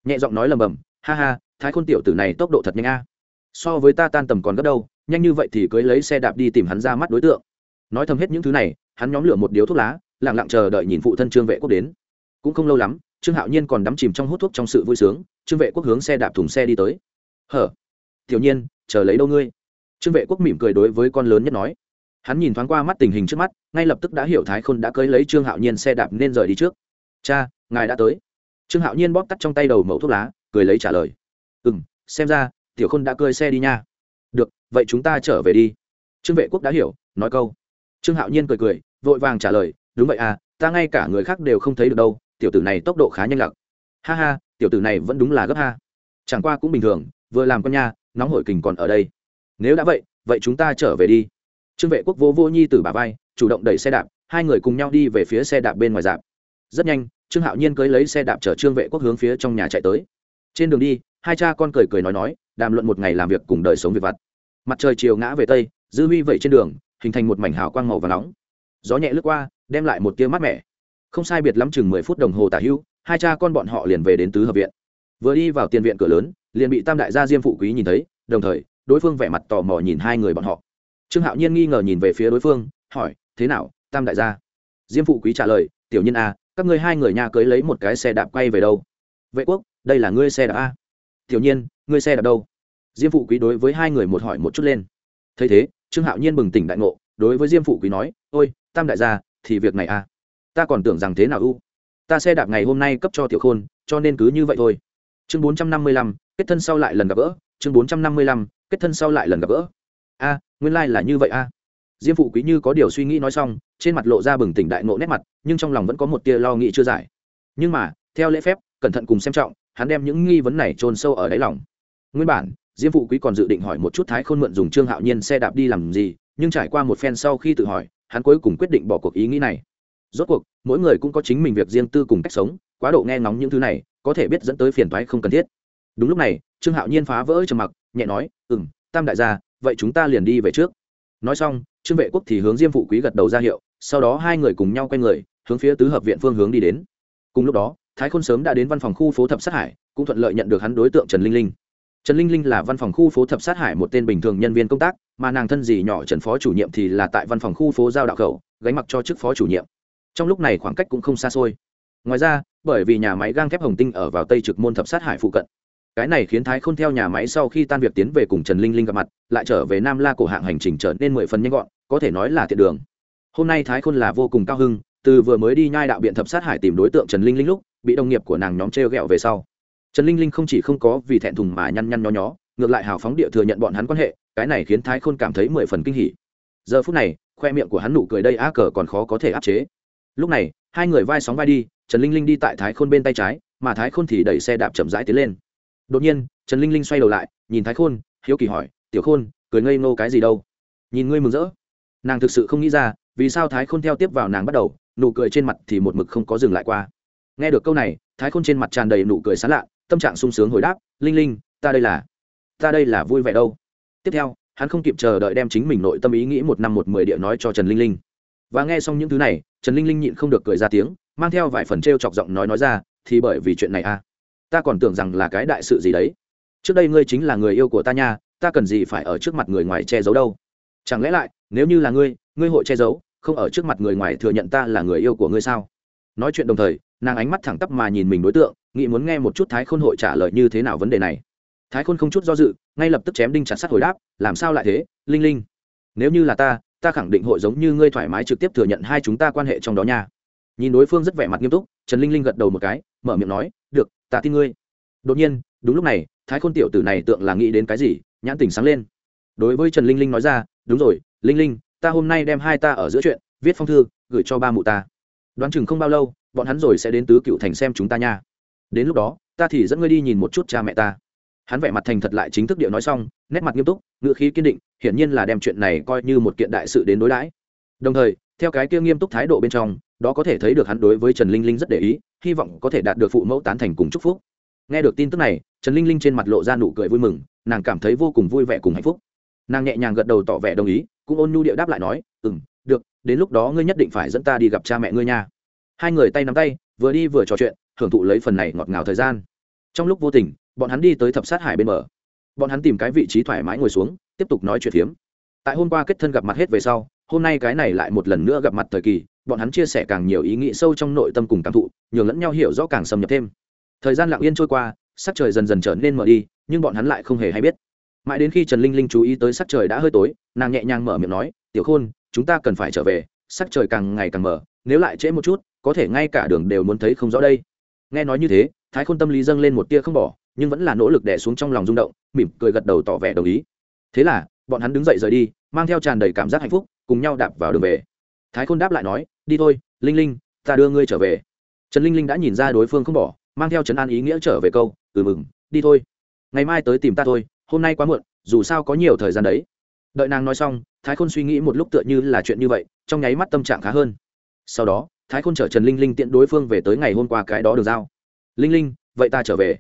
Nhẹ giọng nói lầm bầm, ha ha, thái khôn tiểu tử này tốc độ thật nhanh a. So với ta tan tầm còn gấp đâu, nhanh như vậy thì cưới lấy xe đạp đi tìm hắn ra mắt đối tượng. Nói thầm hết những thứ này, hắn nhóm lửa một điếu thuốc lá lẳng lặng chờ đợi nhìn phụ thân trương vệ quốc đến. Cũng không lâu lắm, trương hạo nhiên còn đắm chìm trong hút thuốc trong sự vui sướng, trương vệ quốc hướng xe đạp thùng xe đi tới. Hở, tiểu nhiên, chờ lấy đâu ngươi? Trương vệ quốc mỉm cười đối với con lớn nhất nói. Hắn nhìn thoáng qua mắt tình hình trước mắt, ngay lập tức đã hiểu thái khôn đã cưới lấy trương hạo nhiên xe đạp nên rời đi trước. Cha, ngài đã tới trương hạo nhiên bóp tắt trong tay đầu mẫu thuốc lá cười lấy trả lời ừ m xem ra tiểu khôn đã cơi xe đi nha được vậy chúng ta trở về đi trương vệ quốc đã hiểu nói câu trương hạo nhiên cười cười vội vàng trả lời đúng vậy à ta ngay cả người khác đều không thấy được đâu tiểu tử này tốc độ khá nhanh lặc ha ha tiểu tử này vẫn đúng là gấp ha chẳng qua cũng bình thường vừa làm con nha nóng hổi kình còn ở đây nếu đã vậy vậy chúng ta trở về đi trương vệ quốc vô vô nhi từ bà vai chủ động đẩy xe đạp hai người cùng nhau đi về phía xe đạp bên ngoài dạp rất nhanh trương hạo nhiên cưới lấy xe đạp chở trương vệ quốc hướng phía trong nhà chạy tới. Trên đường đi, hai cha con cười cười nói nói, đàm luận một ngày làm việc cùng đời sống việc vặt. Mặt trời chiều ngã về tây, dư huy vẩy trên đường, hình thành một mảnh hào quang màu và nóng. Gió nhẹ lướt qua, đem lại một tia mát mẻ. Không sai biệt lắm chừng mười phút đồng hồ tả hưu, hai cha con bọn họ liền về đến tứ hợp viện. Vừa đi vào tiền viện cửa lớn, liền bị tam đại gia diêm phụ quý nhìn thấy, đồng thời, đối phương vẻ mặt tò mò nhìn hai người bọn họ. Trương hạo nhiên nghi ngờ nhìn về phía đối phương, hỏi, thế nào, tam đại gia? Diêm phụ quý trả lời, tiểu nhân a các ngươi hai người nhà cưới lấy một cái xe đạp quay về đâu? Vệ quốc, đây là ngươi xe đạp a. Tiểu nhiên, ngươi xe đạp đâu? Diêm phụ quý đối với hai người một hỏi một chút lên. Thấy thế, trương hạo nhiên bừng tỉnh đại ngộ, đối với diêm phụ quý nói, ôi, tam đại gia, thì việc này a. Ta còn tưởng rằng thế nào u ta xe đạp ngày hôm nay cấp cho tiểu khôn, cho nên cứ như vậy thôi. Chương bốn trăm năm mươi lăm, kết thân sau lại lần gặp gỡ. Chương bốn trăm năm mươi lăm, kết thân sau lại lần gặp gỡ. A, nguyên lai、like、là như vậy a diêm phụ quý như có điều suy nghĩ nói xong, trên mặt lộ ra bừng tỉnh đại nộ nét mặt, nhưng trong lòng vẫn có một tia lo nghĩ chưa giải. Nhưng mà, theo lễ phép, cẩn thận cùng xem trọng, hắn đem những nghi vấn này trôn sâu ở đáy lòng. Nguyên bản, diêm phụ quý còn dự định hỏi một chút thái khôn mượn dùng trương hạo nhiên xe đạp đi làm gì, nhưng trải qua một phen sau khi tự hỏi, hắn cuối cùng quyết định bỏ cuộc ý nghĩ này. Rốt cuộc, mỗi người cũng có chính mình việc riêng tư cùng cách sống, quá độ nghe ngóng những thứ này, có thể biết dẫn tới phiền toái không cần thiết. Đúng lúc này, trương hạo nhiên phá vỡ trầm mặc, nhẹ nói ừ m tam đại gia, vậy chúng ta liền đi về trước nói xong, trương vệ quốc thì hướng diêm phụ quý gật đầu ra hiệu, sau đó hai người cùng nhau quay người, hướng phía tứ hợp viện phương hướng đi đến. Cùng lúc đó, thái khôn sớm đã đến văn phòng khu phố thập sát hải, cũng thuận lợi nhận được hắn đối tượng trần linh linh. Trần linh linh là văn phòng khu phố thập sát hải một tên bình thường nhân viên công tác, mà nàng thân gì nhỏ trần phó chủ nhiệm thì là tại văn phòng khu phố giao đạo khẩu, gánh mặc cho chức phó chủ nhiệm. Trong lúc này khoảng cách cũng không xa xôi. Ngoài ra, bởi vì nhà máy gang thép hồng tinh ở vào tây trực môn thập sát hải phụ cận cái này khiến thái k h ô n theo nhà máy sau khi tan việc tiến về cùng trần linh linh gặp mặt, lại trở về nam la cổ hạng hành trình trở nên mười phần nhanh gọn, có thể nói là thiện đường. Hôm nay thái khôn là vô cùng cao hưng, từ vừa mới đi nhai đạo biện thập sát hải tìm đối tượng trần linh linh lúc, bị đồng nghiệp của nàng nhóm t r e o g ẹ o về sau. Trần linh linh không chỉ không có vì thẹn thùng mà nhăn nhăn nho nhó, ngược lại hào phóng địa thừa nhận bọn hắn quan hệ, cái này khiến thái khôn cảm thấy mười phần kinh hỉ. Giờ phút này, khoe miệng của hắn nụ cười đây á cờ còn khó có thể áp chế. Lúc này, hai người vai sóng vai đi, trần linh linh đi tại thái khôn bên tay trái, mà thái khôn thì đẩy xe đạp chậm rãi tiến lên đột nhiên, trần linh linh xoay đầu lại, nhìn thái khôn, hiếu kỳ hỏi, tiểu khôn, cười ngây ngô cái gì đâu? Nhìn ngươi mừng rỡ. Nàng thực sự không nghĩ ra, vì sao thái khôn theo tiếp vào nàng bắt đầu, nụ cười trên mặt thì một mực không có dừng lại qua. Nghe được câu này, thái khôn trên mặt tràn đầy nụ cười sán lạ, tâm trạng sung sướng hồi đáp, linh linh, ta đây là, ta đây là vui vẻ đâu. Tiếp theo, hắn không kịp chờ đợi đem chính mình nội tâm ý nghĩ một năm một mười địa nói cho trần linh linh. Và nghe xong những thứ này, trần linh linh nhịn không được cười ra tiếng, mang theo vài phần t r e o chọc giọng nói nói ra, thì bởi vì chuyện này à? Ta còn tưởng rằng là cái đại sự gì đấy. Trước đây ngươi chính là người yêu của ta nha, ta cần gì phải ở trước mặt người ngoài che giấu đâu? Chẳng lẽ lại, nếu như là ngươi ngươi hội che giấu, không ở trước mặt người ngoài thừa nhận ta là người yêu của ngươi sao? Nói chuyện đồng thời, nàng ánh mắt thẳng tắp mà nhìn mình đối tượng, nghĩ muốn nghe một chút thái khôn hội trả lời như thế nào vấn đề này. Thái khôn không chút do dự, ngay lập tức chém đinh chặt sắt hồi đáp, làm sao lại thế, linh linh? Nếu như là ta ta khẳng định hội giống như ngươi thoải mái trực tiếp thừa nhận hai chúng ta quan hệ trong đó nha. Nhìn đối phương rất vẻ mặt nghiêm túc, trần linh linh gật đầu một cái, mở miệng nói, được ta tin ngươi. Đột nhiên, đúng lúc này, thái khôn tiểu tử này tượng là nghĩ đến cái gì, nhãn tỉnh sáng lên. Đối với trần linh linh nói ra, đúng rồi, linh linh, ta hôm nay đem hai ta ở giữa chuyện, viết phong thư, gửi cho ba mụ ta. Đoán chừng không bao lâu, bọn hắn rồi sẽ đến tứ cựu thành xem chúng ta nha. Đến lúc đó, ta thì dẫn ngươi đi nhìn một chút cha mẹ ta. Hắn vẻ mặt thành thật lại chính thức điệu nói xong, nét mặt nghiêm túc ngựa khí kiên định, hiển nhiên là đem chuyện này coi như một kiện đại sự đến đối đãi. Đồng thời, theo cái kia nghiêm túc thái độ bên trong đó có thể thấy được hắn đối với trần linh linh rất để ý, hy vọng có thể đạt được phụ mẫu tán thành cùng chúc phúc. Nghe được tin tức này, trần linh linh trên mặt lộ ra nụ cười vui mừng, nàng cảm thấy vô cùng vui vẻ cùng hạnh phúc. Nàng nhẹ nhàng gật đầu tỏ vẻ đồng ý, cũng ôn nhu điệu đáp lại nói ừ m được, đến lúc đó ngươi nhất định phải dẫn ta đi gặp cha mẹ ngươi nha. Hai người tay nắm tay, vừa đi vừa trò chuyện hưởng thụ lấy phần này ngọt ngào thời gian. Trong lúc vô tình, bọn hắn đi tới thập sát hải bên bờ. Bọn hắn tìm cái vị trí thoải mái ngồi xuống, tiếp tục nói chuyện phiếm. Tại hôm qua kết thân gặp mặt hết về sau, hôm nay cái này lại một lần nữa gặp mặt thời kỳ bọn hắn chia sẻ càng nhiều ý nghĩ sâu trong nội tâm cùng cảm thụ, nhường lẫn nhau hiểu rõ càng xâm nhập thêm. Thời gian lặng yên trôi qua, sắc trời dần dần trở nên mở đi, nhưng bọn hắn lại không hề hay biết. Mãi đến khi trần linh linh chú ý tới sắc trời đã hơi tối, nàng nhẹ nhàng mở miệng nói, tiểu khôn, chúng ta cần phải trở về, sắc trời càng ngày càng mở nếu lại trễ một chút, có thể ngay cả đường đều muốn thấy không rõ đây. Nghe nói như thế, thái khôn tâm lý dâng lên một tia không bỏ, nhưng vẫn là nỗ lực đè xuống trong lòng rung động, mỉm cười gật đầu tỏ vẻ đồng ý. Thế là, bọn hắn đứng dậy rời đi, mang theo tràn đầy cảm giác hạnh phúc, cùng nhau đạp vào đường về. Thái khôn đáp lại nói đi thôi, linh linh, ta đưa ngươi trở về. Trần linh linh đã nhìn ra đối phương không bỏ, mang theo trấn an ý nghĩa trở về câu ừ mừng, đi thôi. Ngày mai tới tìm ta thôi, hôm nay quá muộn, dù sao có nhiều thời gian đấy. Đợi nàng nói xong, thái khôn suy nghĩ một lúc tựa như là chuyện như vậy, trong nháy mắt tâm trạng khá hơn. Sau đó, thái khôn chở trần linh linh tiện đối phương về tới ngày hôm qua cái đó được giao. Linh linh, vậy ta trở về.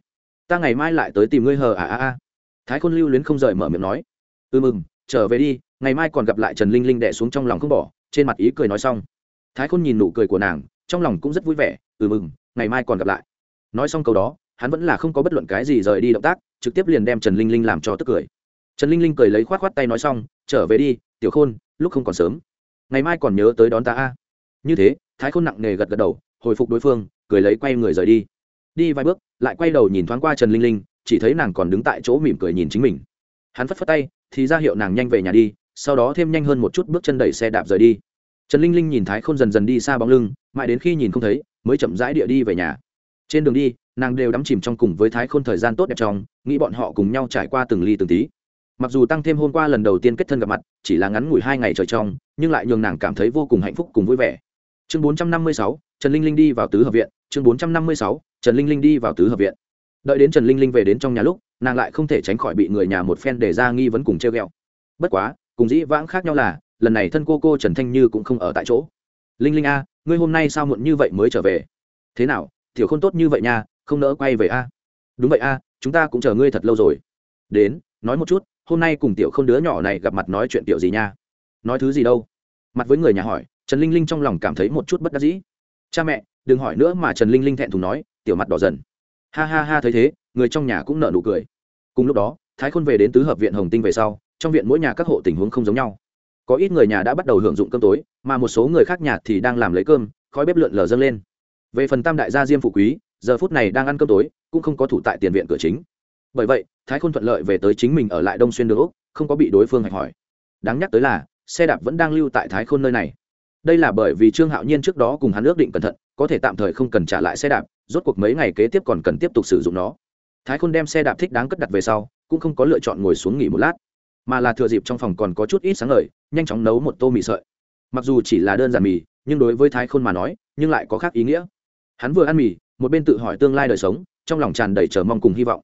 Ta ngày mai lại tới tìm ngươi hờ à à à. Thái khôn lưu luyến không rời mở miệng nói. Ừ mừng, trở về đi, ngày mai còn gặp lại trần linh linh đẻ xuống trong lòng không bỏ, trên mặt ý cười nói xong thái khôn nhìn nụ cười của nàng, trong lòng cũng rất vui vẻ ừ mừng, ngày mai còn gặp lại. Nói xong câu đó, hắn vẫn là không có bất luận cái gì rời đi động tác, trực tiếp liền đem trần linh linh làm cho tức cười. Trần linh linh cười lấy k h o á t k h o á t tay nói xong, trở về đi, tiểu khôn, lúc không còn sớm. Ngày mai còn nhớ tới đón ta a. Như thế, thái khôn nặng nề gật gật đầu, hồi phục đối phương, cười lấy quay người rời đi. Đi vài bước, lại quay đầu nhìn thoáng qua trần linh linh, chỉ thấy nàng còn đứng tại chỗ mỉm cười nhìn chính mình. Hắn phất phất tay, thì ra hiệu nàng nhanh về nhà đi, sau đó thêm nhanh hơn một chút bước chân đẩy xe đạp rời đi trần linh linh nhìn thái khôn dần dần đi xa bóng lưng, mãi đến khi nhìn không thấy, mới chậm rãi địa đi về nhà. Trên đường đi, nàng đều đắm chìm trong cùng với thái khôn thời gian tốt đẹp trong, nghĩ bọn họ cùng nhau trải qua từng ly từng tí. Mặc dù tăng thêm hôm qua lần đầu tiên kết thân gặp mặt, chỉ là ngắn ngủi hai ngày trời trong, nhưng lại nhường nàng cảm thấy vô cùng hạnh phúc cùng vui vẻ. Chương bốn trăm năm mươi sáu, trần linh linh đi vào tứ hợp viện. Chương bốn trăm năm mươi sáu, trần linh linh đi vào tứ hợp viện. Đợi đến trần linh linh về đến trong nhà lúc, nàng lại không thể tránh khỏi bị người nhà một phen để ra nghi vấn cùng treo g ẹ o bất quá, cùng dĩ vãng khác nhau là lần này thân cô cô trần thanh như cũng không ở tại chỗ. Linh linh a, ngươi hôm nay sao muộn như vậy mới trở về? Thế nào, tiểu không tốt như vậy nha, không nỡ quay về a? Đúng vậy a, chúng ta cũng chờ ngươi thật lâu rồi. Đến, nói một chút, hôm nay cùng tiểu không đứa nhỏ này gặp mặt nói chuyện tiểu gì nha? Nói thứ gì đâu? Mặt với người nhà hỏi, trần linh linh trong lòng cảm thấy một chút bất đắc dĩ. Cha mẹ, đừng hỏi nữa mà trần linh linh thẹn thùng nói, tiểu mặt đỏ dần. Ha ha ha, thấy thế, người trong nhà cũng nợ nụ cười. Cùng lúc đó, thái khôn về đến tứ hợp viện hồng tinh về sau, trong viện mỗi nhà các hộ tình huống không giống nhau có ít người nhà đã bắt đầu hưởng dụng cơm tối, mà một số người khác nhà thì đang làm lấy cơm, khói bếp lượn lờ dâng lên. Về phần tam đại gia diêm phụ quý, giờ phút này đang ăn cơm tối, cũng không có thủ tại tiền viện cửa chính. Bởi vậy, thái khôn thuận lợi về tới chính mình ở lại đông xuyên đường úc, không có bị đối phương hạch hỏi. Đáng nhắc tới là, xe đạp vẫn đang lưu tại thái khôn nơi này. Đây là bởi vì trương hạo nhiên trước đó cùng hắn ước định cẩn thận, có thể tạm thời không cần trả lại xe đạp, rốt cuộc mấy ngày kế tiếp còn cần tiếp tục sử dụng nó. Thái khôn đem xe đạp thích đáng cất đặt về sau, cũng không có lựa chọn ngồi xuống nghỉ một lát mà là thừa dịp trong phòng còn có chút ít sáng ngời, nhanh chóng nấu một tô mì sợi. Mặc dù chỉ là đơn giản mì, nhưng đối với thái khôn mà nói, nhưng lại có khác ý nghĩa. Hắn vừa ăn mì, một bên tự hỏi tương lai đời sống, trong lòng tràn đầy chờ mong cùng hy vọng.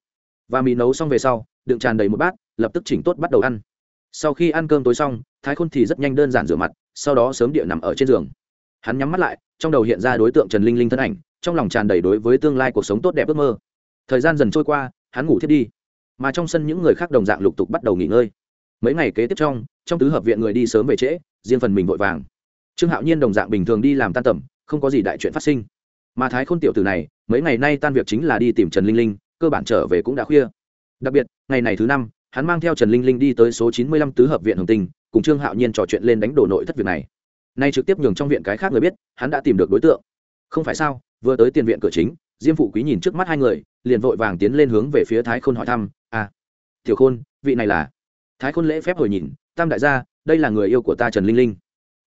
Và mì nấu xong về sau, đựng tràn đầy một bát, lập tức chỉnh tốt bắt đầu ăn. Sau khi ăn cơm tối xong, thái khôn thì rất nhanh đơn giản rửa mặt, sau đó sớm địa nằm ở trên giường. Hắn nhắm mắt lại, trong đầu hiện ra đối tượng trần linh linh thân ảnh, trong lòng tràn đầy đối với tương lai cuộc sống tốt đẹp ước mơ. Thời gian dần trôi qua, hắn ngủ thiết đi. Mà trong sân những người khác đồng dạng lục tục bắt đầu nghỉ ngơi mấy ngày kế tiếp trong trong tứ hợp viện người đi sớm về trễ, riêng phần mình vội vàng. Trương hạo nhiên đồng dạng bình thường đi làm tan tầm, không có gì đại chuyện phát sinh. Mà thái khôn tiểu từ này, mấy ngày nay tan việc chính là đi tìm trần linh linh, cơ bản trở về cũng đã khuya. Đặc biệt, ngày này thứ năm, hắn mang theo trần linh linh đi tới số chín mươi lăm tứ hợp viện hồng tinh, cùng trương hạo nhiên trò chuyện lên đánh đổ nội thất việc này. Nay trực tiếp nhường trong viện cái khác người biết, hắn đã tìm được đối tượng. Không phải sao, vừa tới tiền viện cửa chính, diêm phụ quý nhìn trước mắt hai người, liền vội vàng tiến lên hướng về phía thái khôn hỏi thăm à tiểu khôn, vị này là? Thái khôn lễ phép hồi nhìn, tam đại gia, đây là người yêu của ta trần linh linh.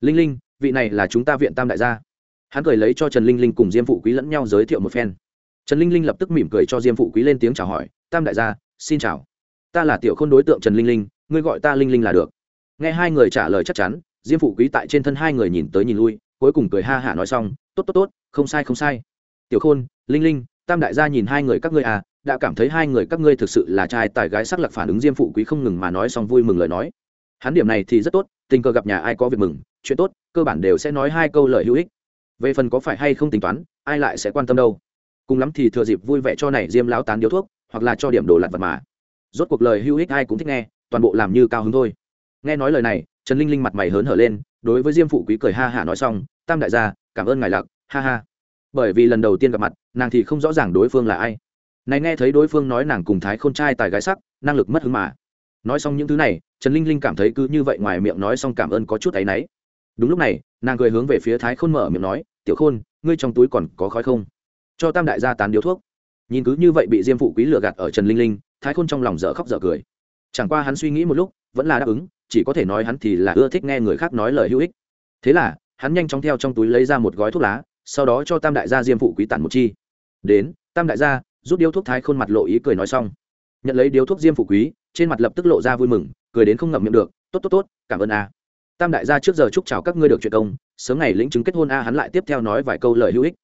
Linh linh, vị này là chúng ta viện tam đại gia. Hắn cười lấy cho trần linh linh cùng diêm phụ quý lẫn nhau giới thiệu một phen. Trần linh linh lập tức mỉm cười cho diêm phụ quý lên tiếng chào hỏi, tam đại gia, xin chào. Ta là tiểu khôn đối tượng trần linh linh, ngươi gọi ta linh linh là được. Nghe hai người trả lời chắc chắn, diêm phụ quý tại trên thân hai người nhìn tới nhìn lui, cuối cùng cười ha hả nói xong, tốt tốt tốt, không sai không sai. Tiểu khôn, linh linh, tam đại gia nhìn hai người các ngươi à đã cảm thấy hai người các ngươi thực sự là trai tài gái sắc lạc phản ứng diêm phụ quý không ngừng mà nói xong vui mừng lời nói. Hắn điểm này thì rất tốt, tình cờ gặp nhà ai có việc mừng, chuyện tốt, cơ bản đều sẽ nói hai câu lời hữu ích. Về phần có phải hay không tính toán, ai lại sẽ quan tâm đâu. Cùng lắm thì thừa dịp vui vẻ cho này diêm lão tán điếu thuốc, hoặc là cho điểm đồ lặt vật mà. Rốt cuộc lời hữu ích ai cũng thích nghe, toàn bộ làm như cao hứng thôi. Nghe nói lời này, trần linh linh mặt mày hớn hở lên, đối với diêm phụ quý cười ha hả nói xong, tam đại gia, cảm ơn ngài lạc, ha ha. Bởi vì lần đầu tiên gặp mặt, nàng thì không rõ ràng đối phương là ai này nghe thấy đối phương nói nàng cùng thái khôn trai tài gái sắc, năng lực mất hứng mà. Nói xong những thứ này, trần linh linh cảm thấy cứ như vậy ngoài miệng nói xong cảm ơn có chút áy náy. Đúng lúc này, nàng cười hướng về phía thái khôn mở miệng nói, tiểu khôn, ngươi trong túi còn có khói không? Cho tam đại gia tán điếu thuốc. Nhìn cứ như vậy bị diêm phụ quý lừa gạt ở trần linh linh, thái khôn trong lòng dở khóc dở cười. Chẳng qua hắn suy nghĩ một lúc, vẫn là đáp ứng, chỉ có thể nói hắn thì là ưa thích nghe người khác nói lời hữu ích. Thế là, hắn nhanh chóng theo trong túi lấy ra một gói thuốc lá, sau đó cho tam đại gia diêm phụ quý tản một chi. Đến, tam đại gia rút điếu thuốc thái khôn mặt lộ ý cười nói xong. Nhận lấy điếu thuốc diêm phụ quý, trên mặt lập tức lộ ra vui mừng, cười đến không ngậm miệng được, tốt tốt tốt, cảm ơn a. Tam đại gia trước giờ chúc chào các ngươi được chuyện công, sớm ngày lĩnh chứng kết hôn a, hắn lại tiếp theo nói vài câu lời hữu ích.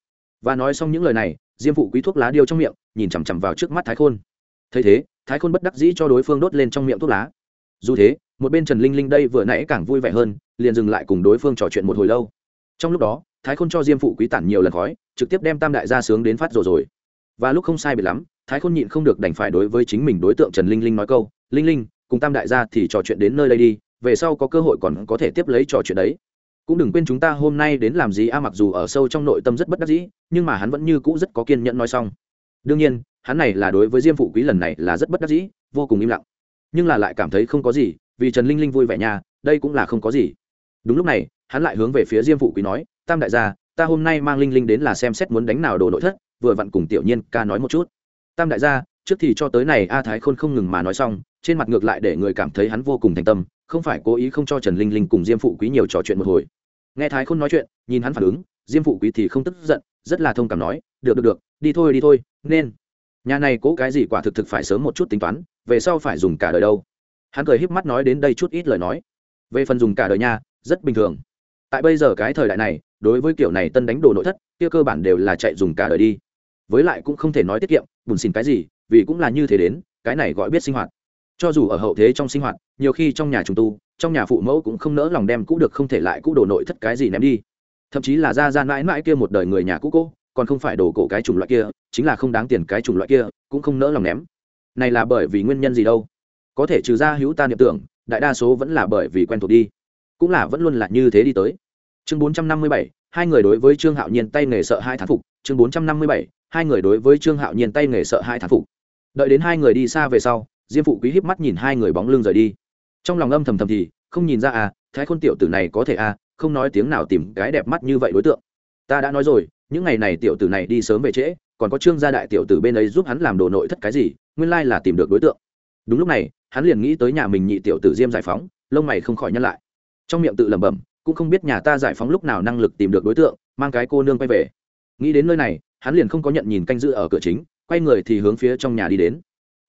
Và nói xong những lời này, diêm phụ quý thuốc lá điêu trong miệng, nhìn chằm chằm vào trước mắt thái khôn. Thấy thế, thái khôn bất đắc dĩ cho đối phương đốt lên trong miệng thuốc lá. Dù thế, một bên trần linh linh đây vừa nãy càng vui vẻ hơn, liền dừng lại cùng đối phương trò chuyện một hồi lâu. Trong lúc đó, thái khôn cho diêm phụ quý tản nhiều lần khói, trực tiếp đem tam đại gia sướng đến phát rồi rồi và lúc không sai biệt lắm, thái khôn nhịn không được đành phải đối với chính mình đối tượng trần linh linh nói câu, linh linh, cùng tam đại gia thì trò chuyện đến nơi đây đi, về sau có cơ hội còn có thể tiếp lấy trò chuyện đấy. Cũng đừng quên chúng ta hôm nay đến làm gì a, mặc dù ở sâu trong nội tâm rất bất đắc dĩ, nhưng mà hắn vẫn như cũ rất có kiên nhẫn nói xong. Đương nhiên, hắn này là đối với diêm phụ quý lần này là rất bất đắc dĩ, vô cùng im lặng. Nhưng là lại cảm thấy không có gì, vì trần linh linh vui vẻ nhà đây cũng là không có gì. Đúng lúc này, hắn lại hướng về phía diêm phụ quý nói, tam đại gia, ta hôm nay mang linh linh đến là xem xét muốn đánh nào đồ nội thất vừa vặn cùng tiểu nhiên ca nói một chút. Tam đại gia, trước thì cho tới này a thái khôn không ngừng mà nói xong, trên mặt ngược lại để người cảm thấy hắn vô cùng thành tâm, không phải cố ý không cho trần linh linh cùng diêm phụ quý nhiều trò chuyện một hồi. Nghe thái khôn nói chuyện, nhìn hắn phản ứng, diêm phụ quý thì không tức giận, rất là thông cảm nói, được được được, đi thôi đi thôi, nên. Nhà này cố cái gì quả thực thực phải sớm một chút tính toán, về sau phải dùng cả đời đâu. Hắn cười híp mắt nói đến đây chút ít lời nói. Về phần dùng cả đời nha, rất bình thường. Tại bây giờ cái thời đại này, đối với kiểu này tân đánh đồ nội thất, kia cơ bản đều là chạy dùng cả đời đi với lại cũng không thể nói tiết kiệm, bùn xin cái gì, vì cũng là như thế đến, cái này gọi biết sinh hoạt. Cho dù ở hậu thế trong sinh hoạt, nhiều khi trong nhà trùng tu, trong nhà phụ mẫu cũng không nỡ lòng đem cũ được không thể lại cũ đồ nội thất cái gì ném đi. Thậm chí là ra ra mãi mãi kia một đời người nhà cũ cô, còn không phải đồ cổ cái chủng loại kia, chính là không đáng tiền cái chủng loại kia, cũng không nỡ lòng ném. Này là bởi vì nguyên nhân gì đâu? Có thể trừ ra hữu ta niệm tưởng, đại đa số vẫn là bởi vì quen thuộc đi. Cũng là vẫn luôn là như thế đi tới. Chương bốn trăm năm mươi bảy, hai người đối với trương hạo nhiên tay nghề sợ hai thán phục chương bốn trăm năm mươi bảy, hai người đối với trương hạo nhiên tay nghề sợ hai thán phục. Đợi đến hai người đi xa về sau, diêm phụ quý híp mắt nhìn hai người bóng lưng rời đi. Trong lòng âm thầm thầm thì, không nhìn ra à thái khôn tiểu tử này có thể à không nói tiếng nào tìm cái đẹp mắt như vậy đối tượng. Ta đã nói rồi, những ngày này tiểu tử này đi sớm về trễ, còn có trương gia đại tiểu tử bên ấy giúp hắn làm đồ nội thất cái gì, nguyên lai là tìm được đối tượng. Đúng lúc này, hắn liền nghĩ tới nhà mình nhị tiểu tử diêm giải phóng, lông mày không khỏi nhăn lại. Trong miệng tự lẩm bẩm, cũng không biết nhà ta giải phóng lúc nào năng lực tìm được đối tượng, mang cái cô nương quay về nghĩ đến nơi này, hắn liền không có nhận nhìn canh giữ ở cửa chính, quay người thì hướng phía trong nhà đi đến.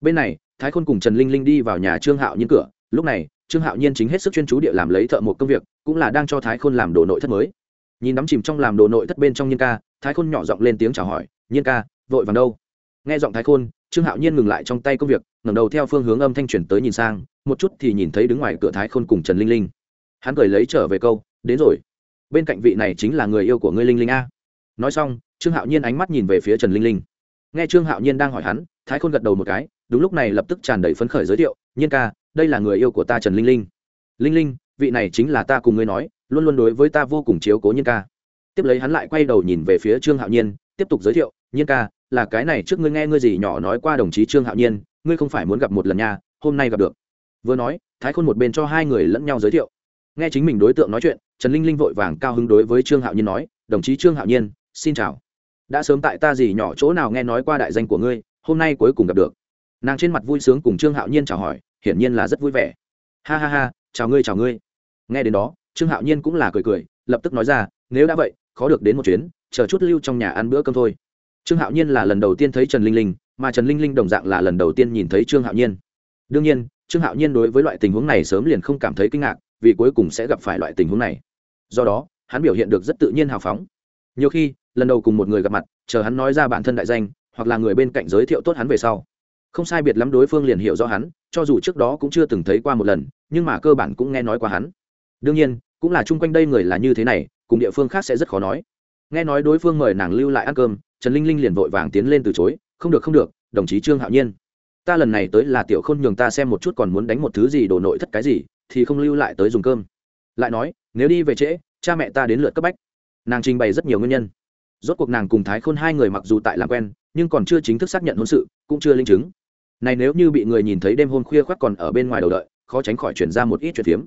Bên này, thái khôn cùng trần linh linh đi vào nhà trương hạo nhiên cửa. Lúc này, trương hạo nhiên chính hết sức chuyên chú địa làm lấy thợ một công việc, cũng là đang cho thái khôn làm đồ nội thất mới. Nhìn đắm chìm trong làm đồ nội thất bên trong nhiên ca, thái khôn nhỏ giọng lên tiếng chào hỏi, nhiên ca, vội vàng đâu? Nghe giọng thái khôn, trương hạo nhiên ngừng lại trong tay công việc, ngẩng đầu theo phương hướng âm thanh chuyển tới nhìn sang, một chút thì nhìn thấy đứng ngoài cửa thái khôn cùng trần linh linh. Hắn cười lấy trở về câu, đến rồi. Bên cạnh vị này chính là người yêu của ngươi linh linh a nói xong, trương hạo nhiên ánh mắt nhìn về phía trần linh linh. Nghe trương hạo nhiên đang hỏi hắn, thái khôn gật đầu một cái, đúng lúc này lập tức tràn đầy phấn khởi giới thiệu, nhiên ca, đây là người yêu của ta trần linh linh. Linh linh, vị này chính là ta cùng ngươi nói, luôn luôn đối với ta vô cùng chiếu cố nhiên ca. Tiếp lấy hắn lại quay đầu nhìn về phía trương hạo nhiên, tiếp tục giới thiệu, nhiên ca, là cái này trước ngươi nghe ngươi gì nhỏ nói qua đồng chí trương hạo nhiên, ngươi không phải muốn gặp một lần nha, hôm nay gặp được. Vừa nói, thái khôn một bên cho hai người lẫn nhau giới thiệu. Nghe chính mình đối tượng nói chuyện, trần linh linh vội vàng cao hứng đối với trương hạo nhiên nói, đồng chí trương hạo nhiên xin chào. Đã sớm tại ta gì nhỏ chỗ nào nghe nói qua đại danh của ngươi, hôm nay cuối cùng gặp được. Nàng trên mặt vui sướng cùng trương hạo nhiên chào hỏi, hiển nhiên là rất vui vẻ. Ha ha ha, chào ngươi chào ngươi. Nghe đến đó, trương hạo nhiên cũng là cười cười, lập tức nói ra, nếu đã vậy, khó được đến một chuyến, chờ chút lưu trong nhà ăn bữa cơm thôi. Trương hạo nhiên là lần đầu tiên thấy trần linh linh, mà trần linh linh đồng dạng là lần đầu tiên nhìn thấy trương hạo nhiên. Đương nhiên, trương hạo nhiên đối với loại tình huống này sớm liền không cảm thấy kinh ngạc, vì cuối cùng sẽ gặp phải loại tình huống này. Do đó, hắn biểu hiện được rất tự nhiên hào phóng. Nhiều khi lần đầu cùng một người gặp mặt, chờ hắn nói ra bản thân đại danh, hoặc là người bên cạnh giới thiệu tốt hắn về sau. Không sai biệt lắm đối phương liền hiểu rõ hắn, cho dù trước đó cũng chưa từng thấy qua một lần, nhưng mà cơ bản cũng nghe nói qua hắn. Đương nhiên, cũng là chung quanh đây người là như thế này, cùng địa phương khác sẽ rất khó nói. Nghe nói đối phương mời nàng lưu lại ăn cơm, trần linh linh liền vội vàng tiến lên từ chối, không được không được, đồng chí trương hạo nhiên, ta lần này tới là tiểu khôn nhường ta xem một chút còn muốn đánh một thứ gì đồ nội thất cái gì, thì không lưu lại tới dùng cơm. Lại nói, nếu đi về trễ, cha mẹ ta đến lượt cấp bách. Nàng trình bày rất nhiều nguyên nhân rốt cuộc nàng cùng thái khôn hai người mặc dù tại làm quen, nhưng còn chưa chính thức xác nhận hôn sự, cũng chưa linh chứng. Này nếu như bị người nhìn thấy đêm hôn khuya khoác còn ở bên ngoài đầu đợi, khó tránh khỏi chuyển ra một ít chuyện phiếm.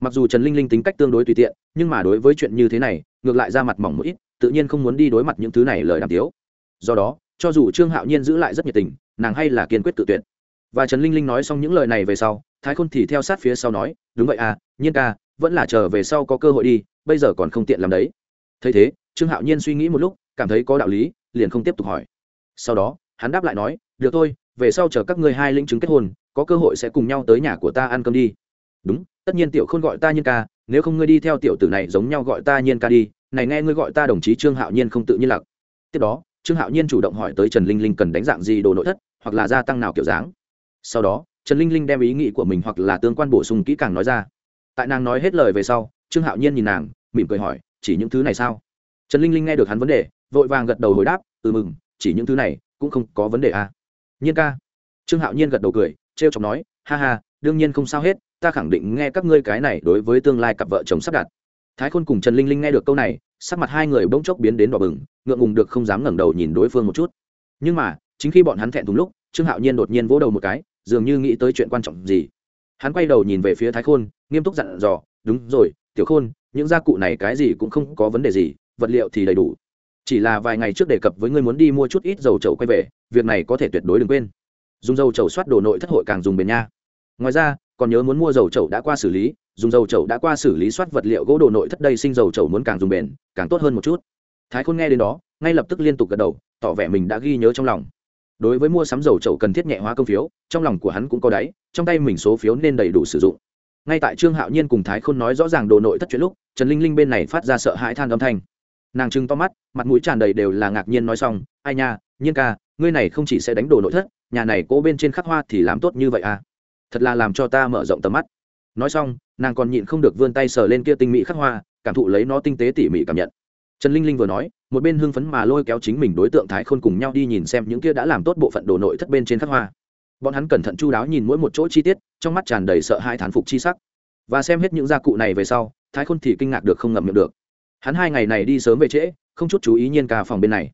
Mặc dù trần linh linh tính cách tương đối tùy tiện, nhưng mà đối với chuyện như thế này, ngược lại ra mặt mỏng một ít, tự nhiên không muốn đi đối mặt những thứ này lời đàm tiếu. Do đó, cho dù trương hạo nhiên giữ lại rất nhiệt tình, nàng hay là kiên quyết tự tuyệt. Và trần linh linh nói xong những lời này về sau, thái khôn thì theo sát phía sau nói, đúng vậy à nhiên ca, vẫn là chờ về sau có cơ hội đi, bây giờ còn không tiện làm đấy. Thấy thế trương hạo nhiên suy nghĩ một lúc, cảm thấy có đạo lý, liền không tiếp tục hỏi. Sau đó, hắn đáp lại nói, được thôi, về sau chờ các ngươi hai linh chứng kết hôn, có cơ hội sẽ cùng nhau tới nhà của ta ăn cơm đi. Đúng, tất nhiên tiểu khôn gọi ta nhiên ca, nếu không ngươi đi theo tiểu tử này giống nhau gọi ta nhiên ca đi, này nghe ngươi gọi ta đồng chí trương hạo nhiên không tự nhiên lặc. Tiếp đó, trương hạo nhiên chủ động hỏi tới trần linh linh cần đánh dạng gì đồ nội thất, hoặc là gia tăng nào kiểu dáng. Sau đó, trần linh linh đem ý nghĩ của mình hoặc là tương quan bổ sung kỹ càng nói ra. Tại nàng nói hết lời về sau, trương hạo nhiên nhìn nàng, mỉm cười hỏi, chỉ những thứ này sao? Trần linh linh nghe được hắn vấn đề, vội vàng gật đầu hồi đáp ừ mừng, chỉ những thứ này cũng không có vấn đề à. nhiên ca. Trương hạo nhiên gật đầu cười t r e o chọc nói, ha ha, đương nhiên không sao hết, ta khẳng định nghe các ngươi cái này đối với tương lai cặp vợ chồng sắp đặt. Thái khôn cùng trần linh linh nghe được câu này, sắc mặt hai người bỗng chốc biến đến đỏ bừng, ngượng ngùng được không dám ngẩng đầu nhìn đối phương một chút. Nhưng mà, chính khi bọn hắn thẹn thùng lúc, trương hạo nhiên đột nhiên vỗ đầu một cái, dường như nghĩ tới chuyện quan trọng gì. Hắn quay đầu nhìn về phía thái khôn, nghiêm túc dặn dò, đúng rồi, tiểu khôn, những gia cụ này cái gì cũng không có vấn đề gì vật liệu thì đầy đủ. Chỉ là vài ngày trước đề cập với ngươi muốn đi mua chút ít dầu trầu quay về, việc này có thể tuyệt đối đừng quên. Dùng dầu trầu soát đồ nội thất hội càng dùng bền nha. Ngoài ra, còn nhớ muốn mua dầu trầu đã qua xử lý, dùng dầu trầu đã qua xử lý soát vật liệu gỗ đồ nội thất đây sinh dầu trầu muốn càng dùng bền, càng tốt hơn một chút. Thái khôn nghe đến đó, ngay lập tức liên tục gật đầu, tỏ vẻ mình đã ghi nhớ trong lòng. Đối với mua sắm dầu trầu cần thiết nhẹ hóa công phiếu, trong lòng của hắn cũng có đáy, trong tay mình số phiếu nên đầy đủ sử dụng. Ngay tại trương hạo nhiên cùng thái khôn nói rõ ràng đồ nội thất chuyện lúc, trần linh linh bên này phát ra sợ hãi than âm thanh nàng trưng to mắt, mặt mũi tràn đầy đều là ngạc nhiên nói xong, ai nha, nhiên ca, ngươi này không chỉ sẽ đánh đồ nội thất, nhà này cố bên trên khắc hoa thì làm tốt như vậy à? Thật là làm cho ta mở rộng tầm mắt. Nói xong, nàng còn nhịn không được vươn tay sờ lên kia tinh mỹ khắc hoa, cảm thụ lấy nó tinh tế tỉ mỉ cảm nhận. Trần linh linh vừa nói, một bên hưng phấn mà lôi kéo chính mình đối tượng thái khôn cùng nhau đi nhìn xem những kia đã làm tốt bộ phận đồ nội thất bên trên khắc hoa. Bọn hắn cẩn thận chu đáo nhìn mỗi một chỗ chi tiết, trong mắt tràn đầy sợ hai thán phục chi sắc. Và xem hết những gia cụ này về sau, thái khôn thì kinh ngạc được không ngậm miệng được hắn hai ngày này đi sớm về trễ, không chút chú ý nhiên ca phòng bên này.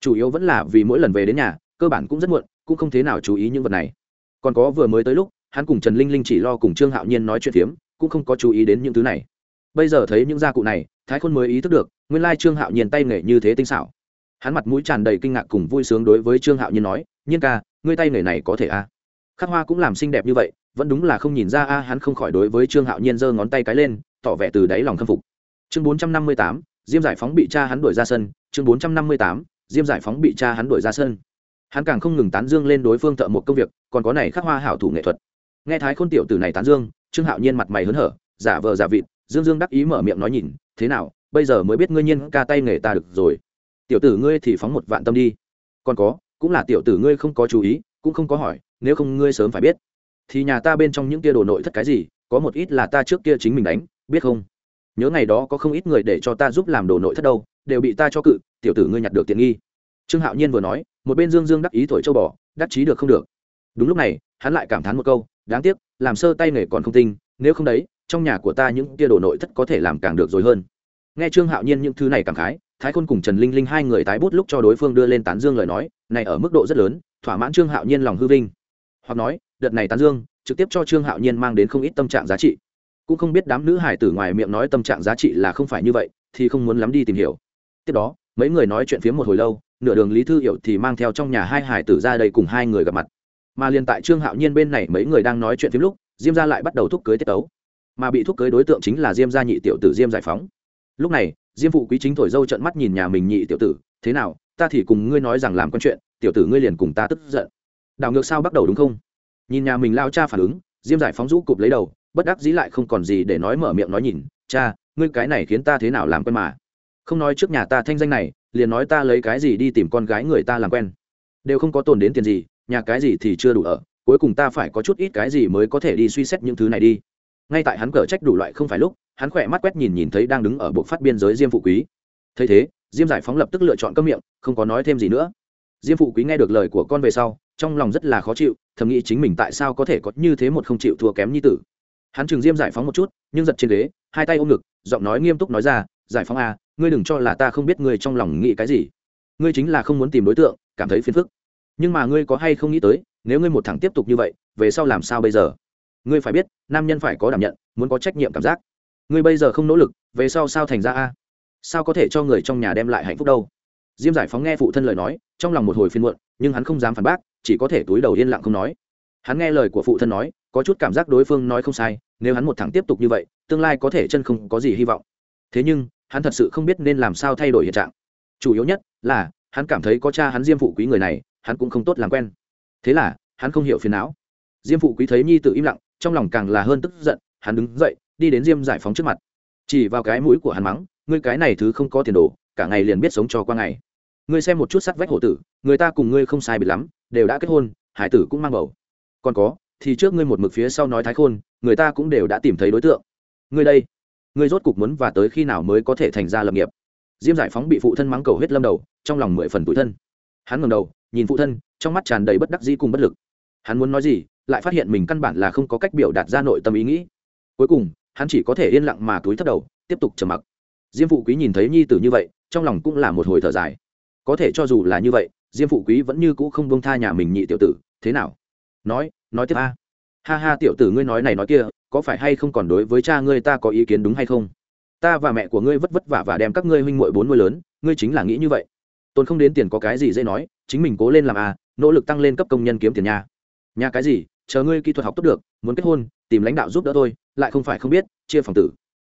Chủ yếu vẫn là vì mỗi lần về đến nhà, cơ bản cũng rất muộn, cũng không thế nào chú ý những vật này. Còn có vừa mới tới lúc, hắn cùng trần linh linh chỉ lo cùng trương hạo nhiên nói chuyện phiếm, cũng không có chú ý đến những thứ này. Bây giờ thấy những gia cụ này, thái khôn mới ý thức được, nguyên lai trương hạo nhiên tay nghề như thế tinh xảo. Hắn mặt mũi tràn đầy kinh ngạc cùng vui sướng đối với trương hạo nhiên nói, nhiên ca, ngươi tay nghề này có thể a? À? khắc hoa cũng làm xinh đẹp như vậy, vẫn đúng là không nhìn ra a, hắn không khỏi đối với trương hạo nhiên giơ ngón tay cái lên, tỏ vẻ từ đáy lòng khâm phục chương bốn trăm năm mươi tám, diêm giải phóng bị cha hắn đuổi ra sân. Chương bốn trăm năm mươi tám, diêm giải phóng bị cha hắn đuổi ra sân. Hắn càng không ngừng tán dương lên đối phương thợ một công việc, còn có này khắc hoa hảo thủ nghệ thuật. Nghe thái khôn tiểu từ này tán dương, trương hạo nhiên mặt mày hớn hở, giả vờ giả vịt, dương dương đắc ý mở miệng nói nhìn, thế nào, bây giờ mới biết ngươi nhiên ca tay nghề ta được rồi. Tiểu tử ngươi thì phóng một vạn tâm đi. Còn có, cũng là tiểu tử ngươi không có chú ý, cũng không có hỏi, nếu không ngươi sớm phải biết. Thì nhà ta bên trong những kia đồ nội thất cái gì, có một ít là ta trước kia chính mình đánh, biết không? Nhớ ngày đó có không ít người để cho ta giúp làm đồ nội thất đâu, đều bị ta cho cự, tiểu tử ngươi nhặt được tiện nghi. Trương hạo nhiên vừa nói, một bên dương dương đắc ý thổi châu bò, đắc chí được không được. Đúng lúc này, hắn lại cảm thán một câu, đáng tiếc, làm sơ tay nghề còn không tinh, nếu không đấy, trong nhà của ta những tia đồ nội thất có thể làm càng được rồi hơn. Nghe trương hạo nhiên những thứ này cảm khái, thái khôn cùng trần linh linh hai người tái bút lúc cho đối phương đưa lên tán dương lời nói, này ở mức độ rất lớn, thỏa mãn trương hạo nhiên lòng hư vinh. Hoặc nói, đợt này tán dương, trực tiếp cho trương hạo nhiên mang đến không ít tâm trạng giá trị cũng không biết đám nữ hải tử ngoài miệng nói tâm trạng giá trị là không phải như vậy, thì không muốn lắm đi tìm hiểu. Tiếp đó, mấy người nói chuyện phía một hồi lâu, nửa đường lý thư hiểu thì mang theo trong nhà hai hải tử ra đây cùng hai người gặp mặt. Mà liền tại trương hạo nhiên bên này mấy người đang nói chuyện phía lúc, diêm ra lại bắt đầu thúc cưới tiết tấu. Mà bị thúc cưới đối tượng chính là diêm gia nhị tiểu tử diêm giải phóng. Lúc này, diêm phụ quý chính thổi dâu trận mắt nhìn nhà mình nhị tiểu tử, thế nào, ta thì cùng ngươi nói rằng làm con chuyện, tiểu tử ngươi liền cùng ta tức giận. Đảo ngược sao bắt đầu đúng không? Nhìn nhà mình lao cha phản ứng, diêm giải phóng rũ cụp lấy đầu bất đắc dĩ lại không còn gì để nói mở miệng nói nhìn, cha, ngươi cái này khiến ta thế nào làm quen mà? Không nói trước nhà ta thanh danh này, liền nói ta lấy cái gì đi tìm con gái người ta làm quen. Đều không có tồn đến tiền gì, nhà cái gì thì chưa đủ ở, cuối cùng ta phải có chút ít cái gì mới có thể đi suy xét những thứ này đi. Ngay tại hắn cở trách đủ loại không phải lúc, hắn khỏe mắt quét nhìn nhìn thấy đang đứng ở bộ phát biên giới diêm phụ quý. Thấy thế, diêm giải phóng lập tức lựa chọn cơm miệng, không có nói thêm gì nữa. Diêm phụ quý nghe được lời của con về sau, trong lòng rất là khó chịu, thầm nghĩ chính mình tại sao có thể có như thế một không chịu thua kém như tử hắn trường diêm giải phóng một chút, nhưng giật trên ghế, hai tay ôm ngực, giọng nói nghiêm túc nói ra, giải phóng à ngươi đừng cho là ta không biết ngươi trong lòng nghĩ cái gì. Ngươi chính là không muốn tìm đối tượng, cảm thấy phiền phức. Nhưng mà ngươi có hay không nghĩ tới, nếu ngươi một thằng tiếp tục như vậy, về sau làm sao bây giờ? Ngươi phải biết, nam nhân phải có đảm nhận, muốn có trách nhiệm cảm giác. Ngươi bây giờ không nỗ lực, về sau sao thành ra a? Sao có thể cho người trong nhà đem lại hạnh phúc đâu? Diêm giải phóng nghe phụ thân lời nói, trong lòng một hồi phiên muộn, nhưng hắn không dám phản bác, chỉ có thể túi đầu yên lặng không nói. Hắn nghe lời của phụ thân nói có chút cảm giác đối phương nói không sai, nếu hắn một thẳng tiếp tục như vậy, tương lai có thể chân không có gì hy vọng. Thế nhưng, hắn thật sự không biết nên làm sao thay đổi hiện trạng. Chủ yếu nhất là, hắn cảm thấy có cha hắn diêm phụ quý người này, hắn cũng không tốt làm quen. Thế là, hắn không hiểu phiền não. Diêm phụ quý thấy nhi tự im lặng, trong lòng càng là hơn tức giận, hắn đứng dậy, đi đến diêm giải phóng trước mặt. Chỉ vào cái mũi của hắn mắng, ngươi cái này thứ không có tiền đồ, cả ngày liền biết sống cho qua ngày. Ngươi xem một chút sắt vách hổ tử, người ta cùng ngươi không sai biệt lắm, đều đã kết hôn, hải tử cũng mang bầu. Còn có thì trước ngươi một mực phía sau nói thái khôn, người ta cũng đều đã tìm thấy đối tượng. Ngươi đây, ngươi rốt cục muốn và tới khi nào mới có thể thành ra lập nghiệp? Diêm giải phóng bị phụ thân mắng cầu hết lâm đầu, trong lòng mười phần tủi thân. Hắn ngầm đầu, nhìn phụ thân, trong mắt tràn đầy bất đắc dĩ cùng bất lực. Hắn muốn nói gì, lại phát hiện mình căn bản là không có cách biểu đạt ra nội tâm ý nghĩ. Cuối cùng, hắn chỉ có thể yên lặng mà túi thất đầu, tiếp tục trầm mặc. Diêm phụ quý nhìn thấy nhi tử như vậy, trong lòng cũng là một hồi thở dài. Có thể cho dù là như vậy, diêm phụ quý vẫn như cũ không bông tha nhà mình nhị tiểu tử, thế nào? Nói nói tiếp a. Ha ha, tiểu tử ngươi nói này nói kia, có phải hay không còn đối với cha ngươi ta có ý kiến đúng hay không? Ta và mẹ của ngươi vất vất vả và đem các ngươi huynh muội bốn nuôi lớn, ngươi chính là nghĩ như vậy. Tôn không đến tiền có cái gì dễ nói, chính mình cố lên làm a, nỗ lực tăng lên cấp công nhân kiếm tiền nhà nhà cái gì, chờ ngươi kỹ thuật học tốt được, muốn kết hôn, tìm lãnh đạo giúp đỡ tôi lại không phải không biết, chia phòng tử.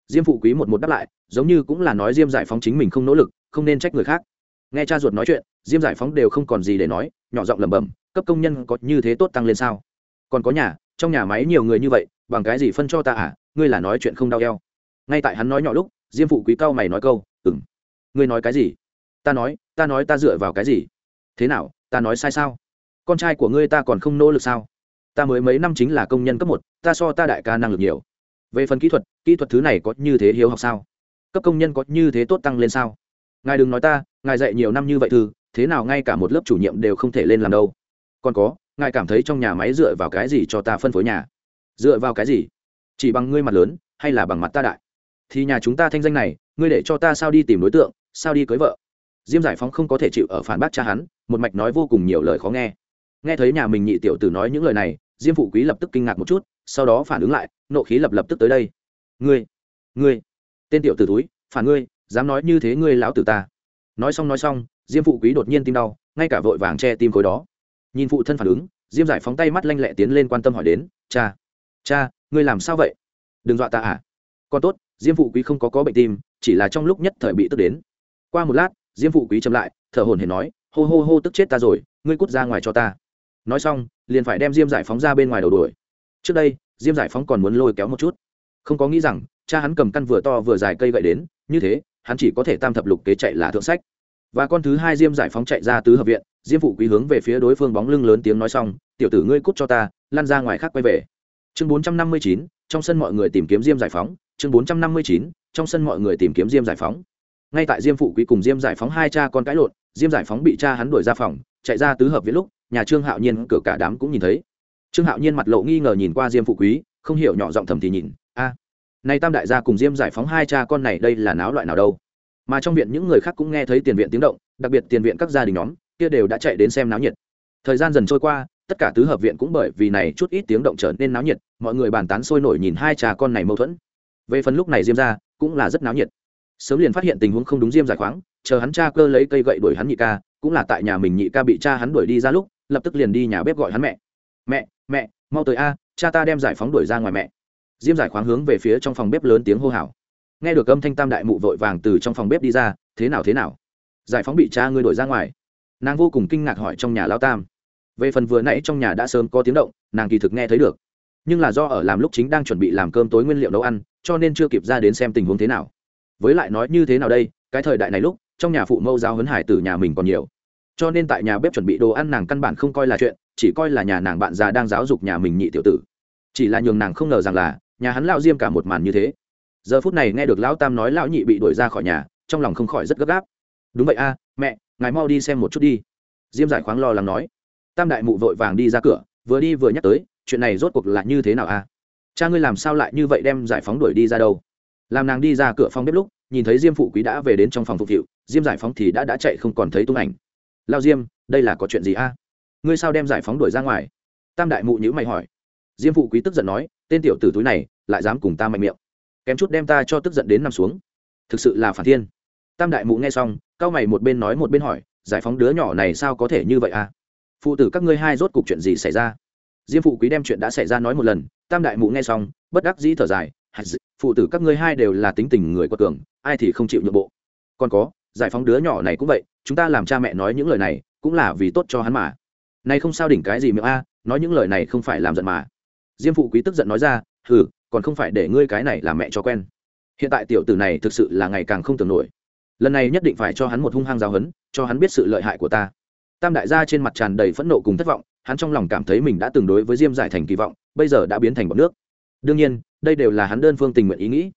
Diêm phụ quý một một đáp lại, giống như cũng là nói diêm giải phóng chính mình không nỗ lực, không nên trách người khác. Nghe cha ruột nói chuyện, diêm giải phóng đều không còn gì để nói, nhỏ giọng lẩm bẩm, cấp công nhân có như thế tốt tăng lên sao? Còn có nhà, trong nhà máy nhiều người như vậy, bằng cái gì phân cho ta à? Ngươi là nói chuyện không đau eo. Ngay tại hắn nói nhỏ lúc, diêm phụ quý cao mày nói câu ừng ngươi nói cái gì? Ta nói ta nói ta dựa vào cái gì? Thế nào, ta nói sai sao? Con trai của ngươi ta còn không nỗ lực sao? Ta mới mấy năm chính là công nhân cấp một, ta so ta đại ca năng lực nhiều. Về phần kỹ thuật kỹ thuật thứ này có như thế hiếu học sao? Cấp công nhân có như thế tốt tăng lên sao? Ngài đừng nói ta, ngài dạy nhiều năm như vậy thư thế nào ngay cả một lớp chủ nhiệm đều không thể lên làm đâu. Còn có ngài cảm thấy trong nhà máy dựa vào cái gì cho ta phân phối nhà? Dựa vào cái gì? Chỉ bằng ngươi mặt lớn, hay là bằng mặt ta đại? Thì nhà chúng ta thanh danh này, ngươi để cho ta sao đi tìm đối tượng, sao đi cưới vợ? Diêm giải phóng không có thể chịu ở phản bác cha hắn, một mạch nói vô cùng nhiều lời khó nghe. Nghe thấy nhà mình nhị tiểu tử nói những lời này, diêm phụ quý lập tức kinh ngạc một chút, sau đó phản ứng lại, nộ khí lập lập tức tới đây. Ngươi ngươi, tên tiểu tử túi phản ngươi, dám nói như thế ngươi lão tử ta. Nói xong nói xong, diêm phụ quý đột nhiên tim đau, ngay cả vội vàng che tim khối đó nhìn phụ thân phản ứng, diêm giải phóng tay mắt lanh lẹ tiến lên quan tâm hỏi đến, cha cha, ngươi làm sao vậy? Đừng dọa ta à? Con tốt, diêm phụ quý không có có bệnh tim, chỉ là trong lúc nhất thời bị tức đến. Qua một lát, diêm phụ quý chậm lại, thở hồn hển nói, hô hô hô, tức chết ta rồi, ngươi cút ra ngoài cho ta. Nói xong, liền phải đem diêm giải phóng ra bên ngoài đầu đuổi. Trước đây, diêm giải phóng còn muốn lôi kéo một chút. Không có nghĩ rằng, cha hắn cầm căn vừa to vừa dài cây gậy đến, như thế, hắn chỉ có thể tam thập lục kế chạy là thượng sách và con thứ hai diêm giải phóng chạy ra tứ hợp viện diêm phụ quý hướng về phía đối phương bóng lưng lớn tiếng nói xong tiểu tử ngươi cút cho ta lan ra ngoài khác quay về. Chương bốn trăm năm mươi chín trong sân mọi người tìm kiếm diêm giải phóng. Chương bốn trăm năm mươi chín trong sân mọi người tìm kiếm diêm giải phóng. Ngay tại diêm phụ quý cùng diêm giải phóng hai cha con cãi lộn diêm giải phóng bị cha hắn đuổi ra phòng chạy ra tứ hợp viện lúc nhà trương hạo nhiên cửa cả đám cũng nhìn thấy. Trương hạo nhiên mặt lộ nghi ngờ nhìn qua diêm phụ quý không hiểu nhỏ giọng thầm thì nhìn a à, nay tam đại gia cùng diêm giải phóng hai cha con này đây là náo loại nào đâu? Mà trong viện những người khác cũng nghe thấy tiền viện tiếng động, đặc biệt tiền viện các gia đình nhóm, kia đều đã chạy đến xem náo nhiệt. Thời gian dần trôi qua, tất cả tứ hợp viện cũng bởi vì này chút ít tiếng động trở nên náo nhiệt, mọi người bàn tán sôi nổi nhìn hai cha con này mâu thuẫn. Về phần lúc này diêm ra cũng là rất náo nhiệt. Sớm liền phát hiện tình huống không đúng diêm giải khoáng, chờ hắn cha cơ lấy cây gậy đuổi hắn nhị ca, cũng là tại nhà mình nhị ca bị cha hắn đuổi đi ra lúc, lập tức liền đi nhà bếp gọi hắn mẹ. Mẹ mẹ, mau tới a, cha ta đem giải phóng đuổi ra ngoài mẹ. Diêm giải khoáng hướng về phía trong phòng bếp lớn tiếng hô hào nghe được âm thanh tam đại mụ vội vàng từ trong phòng bếp đi ra, thế nào thế nào? Giải phóng bị cha ngươi đổi ra ngoài. Nàng vô cùng kinh ngạc hỏi trong nhà lao tam. Về phần vừa nãy trong nhà đã sớm có tiếng động, nàng kỳ thực nghe thấy được. Nhưng là do ở làm lúc chính đang chuẩn bị làm cơm tối nguyên liệu nấu ăn, cho nên chưa kịp ra đến xem tình huống thế nào. Với lại nói như thế nào đây, cái thời đại này lúc, trong nhà phụ mẫu giáo huấn hải từ nhà mình còn nhiều. Cho nên tại nhà bếp chuẩn bị đồ ăn nàng căn bản không coi là chuyện, chỉ coi là nhà nàng bạn già đang giáo dục nhà mình nhị tiểu tử. Chỉ là nhường nàng không ngờ rằng là, nhà hắn lao diêm cả một màn như thế giờ phút này nghe được lão tam nói lão nhị bị đuổi ra khỏi nhà, trong lòng không khỏi rất gấp gáp. Đúng vậy a, mẹ, ngài mau đi xem một chút đi. Diêm giải khoáng lo lắng nói. Tam đại mụ vội vàng đi ra cửa, vừa đi vừa nhắc tới, chuyện này rốt cuộc là như thế nào a? Cha ngươi làm sao lại như vậy đem giải phóng đuổi đi ra đâu? Làm nàng đi ra cửa phòng bếp lúc, nhìn thấy diêm phụ quý đã về đến trong phòng phục vụ, diêm giải phóng thì đã đã chạy không còn thấy tung ảnh. Lao diêm, đây là có chuyện gì a? Ngươi sao đem giải phóng đuổi ra ngoài? Tam đại mụ nhữ mày hỏi. Diêm phụ quý tức giận nói, tên tiểu tử túi này, lại dám cùng ta mạnh miệng kém chút đem ta cho tức giận đến nằm xuống. Thực sự là phản thiên. Tam đại mụ nghe xong, cao mày một bên nói một bên hỏi, giải phóng đứa nhỏ này sao có thể như vậy à? Phụ tử các ngươi hai rốt cuộc chuyện gì xảy ra? Diêm phụ quý đem chuyện đã xảy ra nói một lần, tam đại mụ nghe xong, bất đắc dĩ thở dài phụ tử các ngươi hai đều là tính tình người quật cường, ai thì không chịu nhượng bộ. Còn có, giải phóng đứa nhỏ này cũng vậy, chúng ta làm cha mẹ nói những lời này, cũng là vì tốt cho hắn mà. Nay không sao đỉnh cái gì miệng a, nói những lời này không phải làm giận mà. Diêm phụ quý tức giận nói ra, hừ còn không phải để ngươi cái này làm mẹ cho quen. Hiện tại tiểu tử này thực sự là ngày càng không tưởng nổi. Lần này nhất định phải cho hắn một hung hăng giáo hấn cho hắn biết sự lợi hại của ta. Tam đại gia trên mặt tràn đầy phẫn nộ cùng thất vọng, hắn trong lòng cảm thấy mình đã từng đối với diêm giải thành kỳ vọng, bây giờ đã biến thành bọn nước. Đương nhiên, đây đều là hắn đơn phương tình nguyện ý nghĩ.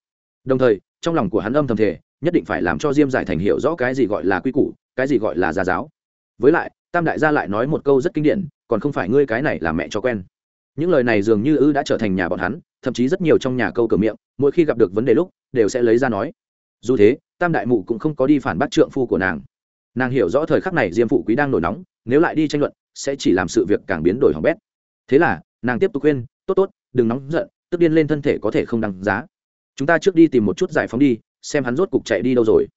Đồng thời, trong lòng của hắn âm thầm thể nhất định phải làm cho diêm giải thành hiểu rõ cái gì gọi là quy củ, cái gì gọi là gia giáo. Với lại, tam đại gia lại nói một câu rất kinh điển, còn không phải ngươi cái này là mẹ cho quen những lời này dường như ư đã trở thành nhà bọn hắn, thậm chí rất nhiều trong nhà câu cửa miệng, mỗi khi gặp được vấn đề lúc, đều sẽ lấy ra nói. Dù thế, tam đại mụ cũng không có đi phản bác trượng phu của nàng. Nàng hiểu rõ thời khắc này diêm phụ quý đang nổi nóng, nếu lại đi tranh luận, sẽ chỉ làm sự việc càng biến đổi hỏng bét. Thế là, nàng tiếp tục khuyên, tốt tốt, đừng nóng giận, tức điên lên thân thể có thể không đăng giá. Chúng ta trước đi tìm một chút giải phóng đi, xem hắn rốt cục chạy đi đâu rồi.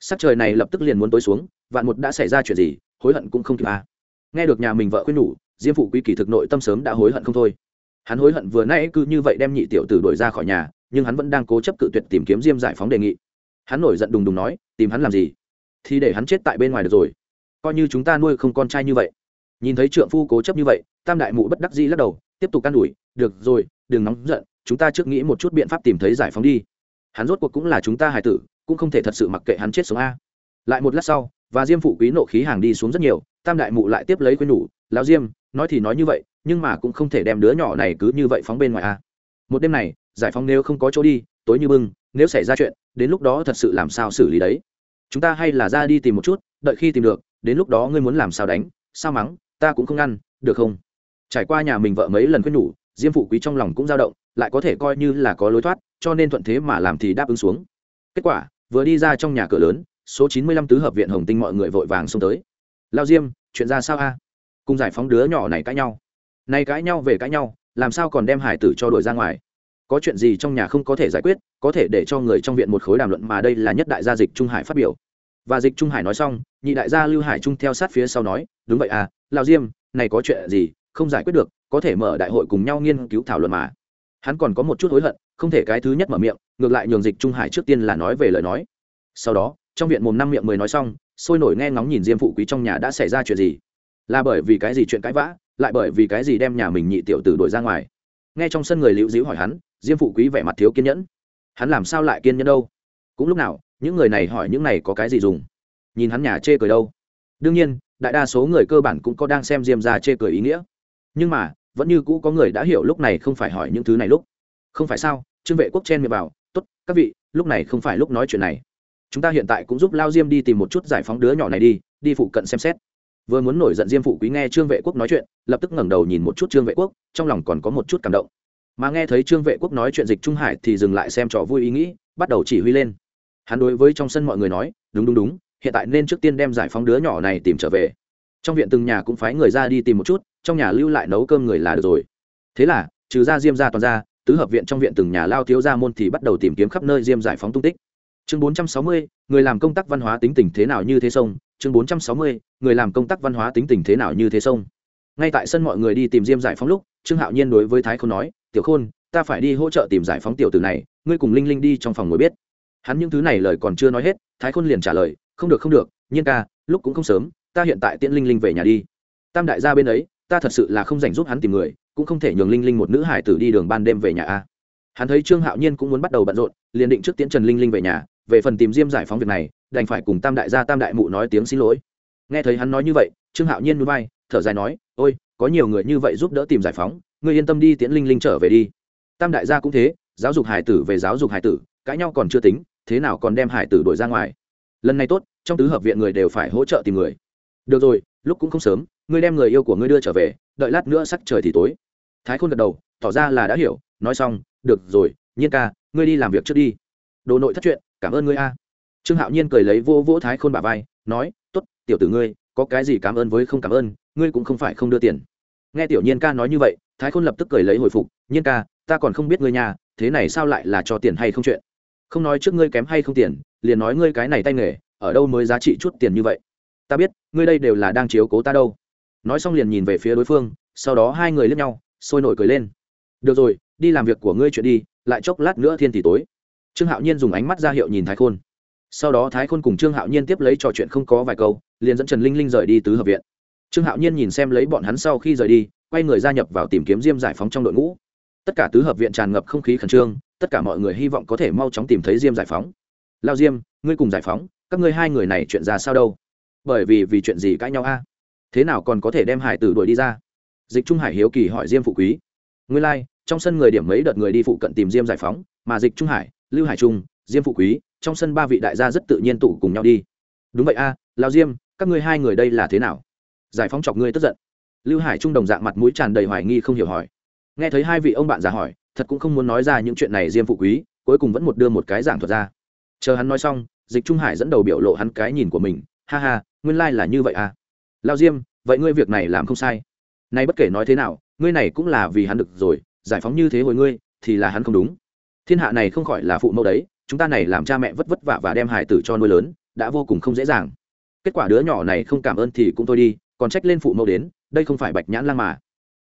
Sắc trời này lập tức liền muốn tối xuống, vạn một đã xảy ra chuyện gì, hối hận cũng không kịp à. nghe được nhà mình vợ khuyên nhủ diêm phụ quý kỳ thực nội tâm sớm đã hối hận không thôi. Hắn hối hận vừa nãy cứ như vậy đem nhị tiểu tử đuổi ra khỏi nhà, nhưng hắn vẫn đang cố chấp cự tuyệt tìm kiếm diêm giải phóng đề nghị. Hắn nổi giận đùng đùng nói, tìm hắn làm gì? Thì để hắn chết tại bên ngoài được rồi. Coi như chúng ta nuôi không con trai như vậy. Nhìn thấy trượng phu cố chấp như vậy, tam đại mụ bất đắc dĩ lắc đầu, tiếp tục can đuổi được rồi, đừng nóng giận, chúng ta trước nghĩ một chút biện pháp tìm thấy giải phóng đi. Hắn rốt cuộc cũng là chúng ta hài tử, cũng không thể thật sự mặc kệ hắn chết sống a. Lại một lát sau, và diêm phụ quý nộ khí hàng đi xuống rất nhiều, tam đại mụ lại tiếp lấy khuyên nhủ, lão diêm nói thì nói như vậy, nhưng mà cũng không thể đem đứa nhỏ này cứ như vậy phóng bên ngoài a. Một đêm này, giải phóng nếu không có chỗ đi, tối như bưng, nếu xảy ra chuyện, đến lúc đó thật sự làm sao xử lý đấy. Chúng ta hay là ra đi tìm một chút, đợi khi tìm được, đến lúc đó ngươi muốn làm sao đánh, sao mắng, ta cũng không ngăn, được không? Trải qua nhà mình vợ mấy lần khuyên nhủ, diêm phụ quý trong lòng cũng dao động, lại có thể coi như là có lối thoát, cho nên thuận thế mà làm thì đáp ứng xuống. Kết quả, vừa đi ra trong nhà cửa lớn, số chín mươi lăm tứ hợp viện hồng tinh mọi người vội vàng xông tới. Lao diêm, chuyện ra sao a? Cùng giải phóng đứa nhỏ này cãi nhau. Này cãi nhau về cãi nhau, làm sao còn đem hải tử cho đổi ra ngoài? Có chuyện gì trong nhà không có thể giải quyết, có thể để cho người trong viện một khối đàm luận mà đây là nhất đại gia dịch trung hải phát biểu. Và dịch trung hải nói xong, nhị đại gia lưu hải trung theo sát phía sau nói, đúng vậy à lao diêm, này có chuyện gì, không giải quyết được, có thể mở đại hội cùng nhau nghiên cứu thảo luận mà. Hắn còn có một chút hối hận, không thể cái thứ nhất mở miệng, ngược lại nhường dịch trung hải trước tiên là nói về lời nói. Sau đó, trong viện mồm năm miệng mười nói xong, sôi nổi nghe ngóng nhìn diêm phụ quý trong nhà đã xảy ra chuyện gì là bởi vì cái gì chuyện cãi vã, lại bởi vì cái gì đem nhà mình nhị tiểu tử đuổi ra ngoài? Nghe trong sân người liễu dĩu hỏi hắn, diêm phụ quý vẻ mặt thiếu kiên nhẫn. Hắn làm sao lại kiên nhẫn đâu? Cũng lúc nào, những người này hỏi những này có cái gì dùng? Nhìn hắn nhà chê cười đâu? Đương nhiên, đại đa số người cơ bản cũng có đang xem diêm ra chê cười ý nghĩa. Nhưng mà, vẫn như cũ có người đã hiểu lúc này không phải hỏi những thứ này lúc. Không phải sao? Trương vệ quốc chen miệng vào t ố t các vị, lúc này không phải lúc nói chuyện này. Chúng ta hiện tại cũng giúp lao diêm đi tìm một chút giải phóng đứa nhỏ này đi đi phụ cận xem xét vừa muốn nổi giận diêm phụ quý nghe trương vệ quốc nói chuyện lập tức ngẩng đầu nhìn một chút trương vệ quốc trong lòng còn có một chút cảm động. Mà nghe thấy trương vệ quốc nói chuyện dịch trung hải thì dừng lại xem trò vui ý nghĩ bắt đầu chỉ huy lên. Hắn đối với trong sân mọi người nói đúng đúng đúng hiện tại nên trước tiên đem giải phóng đứa nhỏ này tìm trở về. Trong viện từng nhà cũng phái người ra đi tìm một chút trong nhà lưu lại nấu cơm người là được rồi. Thế là trừ ra diêm ra toàn ra tứ hợp viện trong viện từng nhà lao thiếu ra môn thì bắt đầu tìm kiếm khắp nơi diêm giải phóng tung tích. Chương 460, người làm công tác văn hóa tính tình thế nào như thế sông chương 460, người làm công tác văn hóa tính tình thế nào như thế sông. Ngay tại sân mọi người đi tìm diêm giải phóng lúc trương hạo nhiên đối với thái khôn nói tiểu khôn ta phải đi hỗ trợ tìm giải phóng tiểu tử này ngươi cùng linh linh đi trong phòng ngồi biết. Hắn những thứ này lời còn chưa nói hết thái khôn liền trả lời không được không được nhiên ca lúc cũng không sớm ta hiện tại tiễn linh linh về nhà đi. Tam đại gia bên ấy ta thật sự là không dành giúp hắn tìm người cũng không thể nhường linh linh một nữ hải tử đi đường ban đêm về nhà a. Hắn thấy trương hạo nhiên cũng muốn bắt đầu bận rộn liền định trước tiễn trần linh linh về nhà về phần tìm diêm giải phóng việc này đành phải cùng tam đại gia tam đại mụ nói tiếng xin lỗi. Nghe thấy hắn nói như vậy, trương hạo nhiên núi vai, thở dài nói, ôi, có nhiều người như vậy giúp đỡ tìm giải phóng, ngươi yên tâm đi, tiễn linh linh trở về đi. Tam đại gia cũng thế, giáo dục hải tử về giáo dục hải tử, cãi nhau còn chưa tính, thế nào còn đem hải tử đổi ra ngoài. Lần này tốt, trong tứ hợp viện người đều phải hỗ trợ tìm người. Được rồi, lúc cũng không sớm, ngươi đem người yêu của ngươi đưa trở về, đợi lát nữa sắc trời thì tối. Thái khôn gật đầu, tỏ ra là đã hiểu, nói xong, được rồi, nhiên ca, ngươi đi làm việc trước đi. Đồ nội thất chuyện, cảm ơn ngươi a trương hạo nhiên cười lấy vô vỗ thái khôn bà vai, nói t ố t tiểu tử ngươi, có cái gì cảm ơn với không cảm ơn, ngươi cũng không phải không đưa tiền. Nghe tiểu nhiên ca nói như vậy, thái khôn lập tức cười lấy hồi phục, nhiên ca, ta còn không biết ngươi nhà thế này sao lại là cho tiền hay không chuyện? Không nói trước ngươi kém hay không tiền, liền nói ngươi cái này tay nghề, ở đâu mới giá trị chút tiền như vậy? Ta biết, ngươi đây đều là đang chiếu cố ta đâu. Nói xong liền nhìn về phía đối phương, sau đó hai người lướt nhau, sôi nổi cười lên. Được rồi, đi làm việc của ngươi chuyện đi, lại chốc lát nữa thiên thì tối. Trương hạo nhiên dùng ánh mắt ra hiệu nhìn thái khôn sau đó thái khôn cùng trương hạo nhiên tiếp lấy trò chuyện không có vài câu liền dẫn trần linh linh rời đi tứ hợp viện. Trương hạo nhiên nhìn xem lấy bọn hắn sau khi rời đi quay người gia nhập vào tìm kiếm diêm giải phóng trong đội ngũ. Tất cả tứ hợp viện tràn ngập không khí khẩn trương tất cả mọi người hy vọng có thể mau chóng tìm thấy diêm giải phóng. Lao diêm ngươi cùng giải phóng các ngươi hai người này chuyện ra sao đâu? Bởi vì vì chuyện gì cãi nhau a? Thế nào còn có thể đem hải tử đuổi đi ra? Dịch trung hải hiếu kỳ hỏi diêm phụ quý. Nguyên lai、like, trong sân người điểm mấy đợt người đi phụ cận tìm diêm giải phóng mà dịch trung hải lưu hải trung diêm phụ quý, trong sân ba vị đại gia rất tự nhiên tụ cùng nhau đi. Đúng vậy a lao diêm, các ngươi hai người đây là thế nào? Giải phóng chọc ngươi tức giận. Lưu hải trung đồng dạng mặt mũi tràn đầy hoài nghi không hiểu hỏi. Nghe thấy hai vị ông bạn già hỏi, thật cũng không muốn nói ra những chuyện này diêm phụ quý, cuối cùng vẫn một đưa một cái giảng thuật ra. Chờ hắn nói xong, dịch trung hải dẫn đầu biểu lộ hắn cái nhìn của mình. Ha ha, nguyên lai、like、là như vậy à lao diêm, vậy ngươi việc này làm không sai. Nay bất kể nói thế nào, ngươi này cũng là vì hắn được rồi, giải phóng như thế hồi ngươi, thì là hắn không đúng. Thiên hạ này không khỏi là phụ mẫu đấy chúng ta này làm cha mẹ vất vất vả và đem hải tử cho nuôi lớn, đã vô cùng không dễ dàng. Kết quả đứa nhỏ này không cảm ơn thì cũng thôi đi, còn trách lên phụ mẫu đến, đây không phải bạch nhãn lang mà.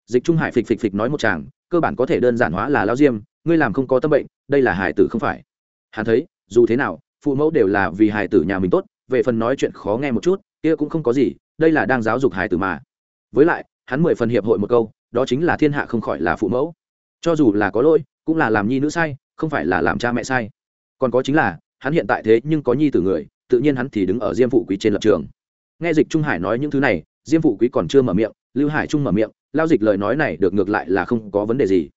Dịch trung hải phịch phịch phịch nói một chàng, cơ bản có thể đơn giản hóa là lao diêm, ngươi làm không có tâm bệnh, đây là hải tử không phải. Hắn thấy, dù thế nào, phụ mẫu đều là vì hải tử nhà mình tốt, về phần nói chuyện khó nghe một chút, kia cũng không có gì, đây là đang giáo dục hải tử mà. Với lại, hắn mười phần hiệp hội một câu, đó chính là thiên hạ không khỏi là phụ mẫu. Cho dù là có lỗi, cũng là làm nhi nữ sai, không phải là làm cha mẹ sai còn có chính là, hắn hiện tại thế nhưng có nhi tử người, tự nhiên hắn thì đứng ở diêm phụ quý trên lập trường. Nghe dịch trung hải nói những thứ này, diêm phụ quý còn chưa mở miệng, lưu hải trung mở miệng, lao dịch lời nói này được ngược lại là không có vấn đề gì.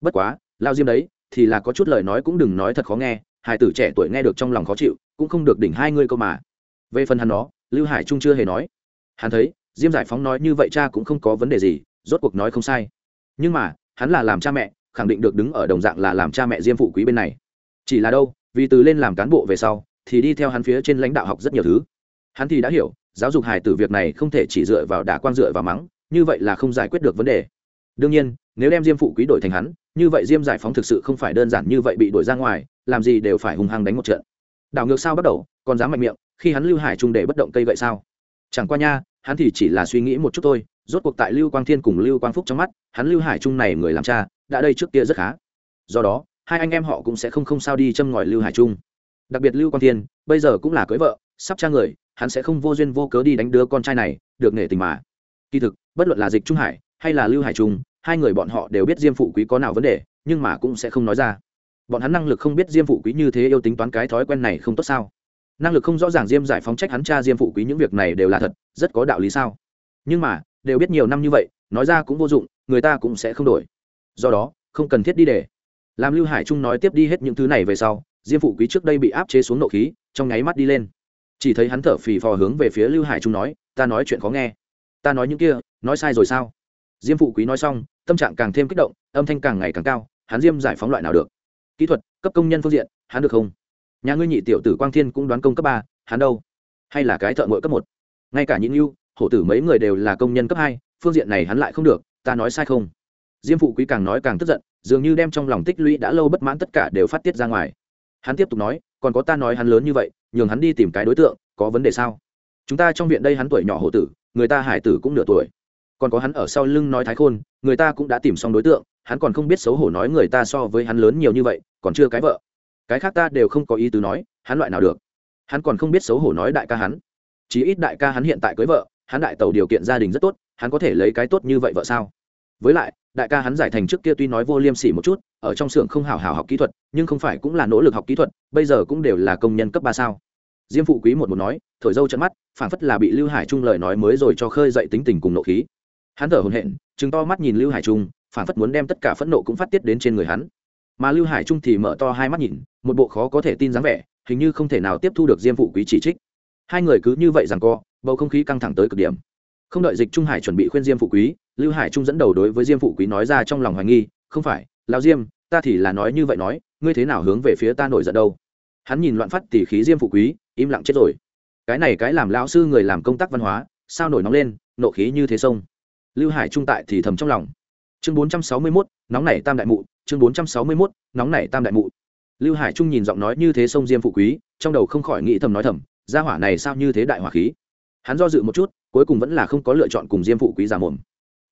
Bất quá, lao diêm đấy, thì là có chút lời nói cũng đừng nói thật khó nghe hải tử trẻ tuổi nghe được trong lòng khó chịu, cũng không được đỉnh hai ngươi câu mà. Về phần hắn đó, lưu hải trung chưa hề nói. Hắn thấy, diêm giải phóng nói như vậy cha cũng không có vấn đề gì, rốt cuộc nói không sai. Nhưng mà, hắn là làm cha mẹ, khẳng định được đứng ở đồng dạng là làm cha mẹ diêm phụ quý bên này. Chỉ là đâu vì từ lên làm cán bộ về sau, thì đi theo hắn phía trên lãnh đạo học rất nhiều thứ. Hắn thì đã hiểu, giáo dục hài tử việc này không thể chỉ dựa vào đả quan dựa vào mắng, như vậy là không giải quyết được vấn đề. Đương nhiên, nếu đem diêm phụ quý đổi thành hắn, như vậy diêm giải phóng thực sự không phải đơn giản như vậy bị đổi ra ngoài, làm gì đều phải hung hăng đánh một trận. Đảo ngược sao bắt đầu, còn dám mạnh miệng, khi hắn lưu hải trung để bất động cây vậy sao? Chẳng qua nha, hắn thì chỉ là suy nghĩ một chút thôi, rốt cuộc tại lưu quang thiên cùng lưu quang phúc trong mắt, hắn lưu hải trung này người làm cha, đã đây trước kia rất khá. Do đó hai anh em họ cũng sẽ không không sao đi châm ngòi lưu hải trung. Đặc biệt lưu quang thiên, bây giờ cũng là cưới vợ, sắp cha người, hắn sẽ không vô duyên vô cớ đi đánh đứa con trai này, được nể tình mà. Kỳ thực, bất luận là dịch trung hải hay là lưu hải trung, hai người bọn họ đều biết diêm phụ quý có nào vấn đề, nhưng mà cũng sẽ không nói ra. Bọn hắn năng lực không biết diêm phụ quý như thế yêu tính toán cái thói quen này không tốt sao? Năng lực không rõ ràng diêm giải phóng trách hắn cha diêm phụ quý những việc này đều là thật, rất có đạo lý sao? Nhưng mà, đều biết nhiều năm như vậy, nói ra cũng vô dụng, người ta cũng sẽ không đổi. Do đó, không cần thiết đi để làm lưu hải trung nói tiếp đi hết những thứ này về sau diêm phụ quý trước đây bị áp chế xuống nộ khí trong nháy mắt đi lên. Chỉ thấy hắn thở phì phò hướng về phía lưu hải trung nói ta nói chuyện khó nghe. Ta nói những kia nói sai rồi sao? Diêm phụ quý nói xong tâm trạng càng thêm kích động âm thanh càng ngày càng cao hắn diêm giải phóng loại nào được? Kỹ thuật cấp công nhân phương diện hắn được không? Nhà ngươi nhị tiểu tử quang thiên cũng đoán công cấp ba hắn đâu? Hay là cái thợ ngội cấp một? Ngay cả nhị ưu, hổ tử mấy người đều là công nhân cấp hai phương diện này hắn lại không được ta nói sai không? Diêm phụ quý càng nói càng tức giận, dường như đem trong lòng tích lũy đã lâu bất mãn tất cả đều phát tiết ra ngoài. Hắn tiếp tục nói, còn có ta nói hắn lớn như vậy, nhường hắn đi tìm cái đối tượng, có vấn đề sao? Chúng ta trong viện đây hắn tuổi nhỏ hổ tử, người ta hải tử cũng nửa tuổi. Còn có hắn ở sau lưng nói thái khôn, người ta cũng đã tìm xong đối tượng, hắn còn không biết xấu hổ nói người ta so với hắn lớn nhiều như vậy, còn chưa cái vợ. Cái khác ta đều không có ý tứ nói, hắn loại nào được? Hắn còn không biết xấu hổ nói đại ca hắn. Chí ít đại ca hắn hiện tại cưới vợ, hắn đại tàu điều kiện gia đình rất tốt, hắn có thể lấy cái tốt như vậy vợ sao? Với lại, đại ca hắn giải thành trước kia tuy nói vô liêm sỉ một chút, ở trong xưởng không hào hào học kỹ thuật, nhưng không phải cũng là nỗ lực học kỹ thuật, bây giờ cũng đều là công nhân cấp ba sao. Diêm phụ quý một một nói, thổi dâu trận mắt, phảng phất là bị lưu hải trung lời nói mới rồi cho khơi dậy tính tình cùng nộ khí. Hắn thở hồn hện chứng to mắt nhìn lưu hải trung, phảng phất muốn đem tất cả phẫn nộ cũng phát tiết đến trên người hắn. Mà lưu hải trung thì mở to hai mắt nhìn, một bộ khó có thể tin dáng vẻ, hình như không thể nào tiếp thu được diêm phụ quý chỉ trích. Hai người cứ như vậy rằng co, bầu không khí căng thẳng tới cực điểm. Không đợi dịch trung hải chuẩn bị khuyên diêm phụ quý lưu hải trung dẫn đầu đối với diêm phụ quý nói ra trong lòng hoài nghi, không phải lao diêm, ta thì là nói như vậy nói, ngươi thế nào hướng về phía ta nổi giận đâu? Hắn nhìn loạn phát tỉ khí diêm phụ quý, im lặng chết rồi. Cái này cái làm lão sư người làm công tác văn hóa, sao nổi nóng lên, nộ khí như thế sông? Lưu hải trung tại thì thầm trong lòng. Chương bốn trăm sáu mươi mốt, nóng nảy tam đại mụ, chương bốn trăm sáu mươi mốt, nóng nảy tam đại mụ. Lưu hải trung nhìn giọng nói như thế sông diêm phụ quý, trong đầu không khỏi nghĩ thầm nói thầm, gia hỏa này sao như thế đại hỏa khí? Hắn do dự một chút, cuối cùng vẫn là không có lựa chọn cùng diêm phụ quý giả mồm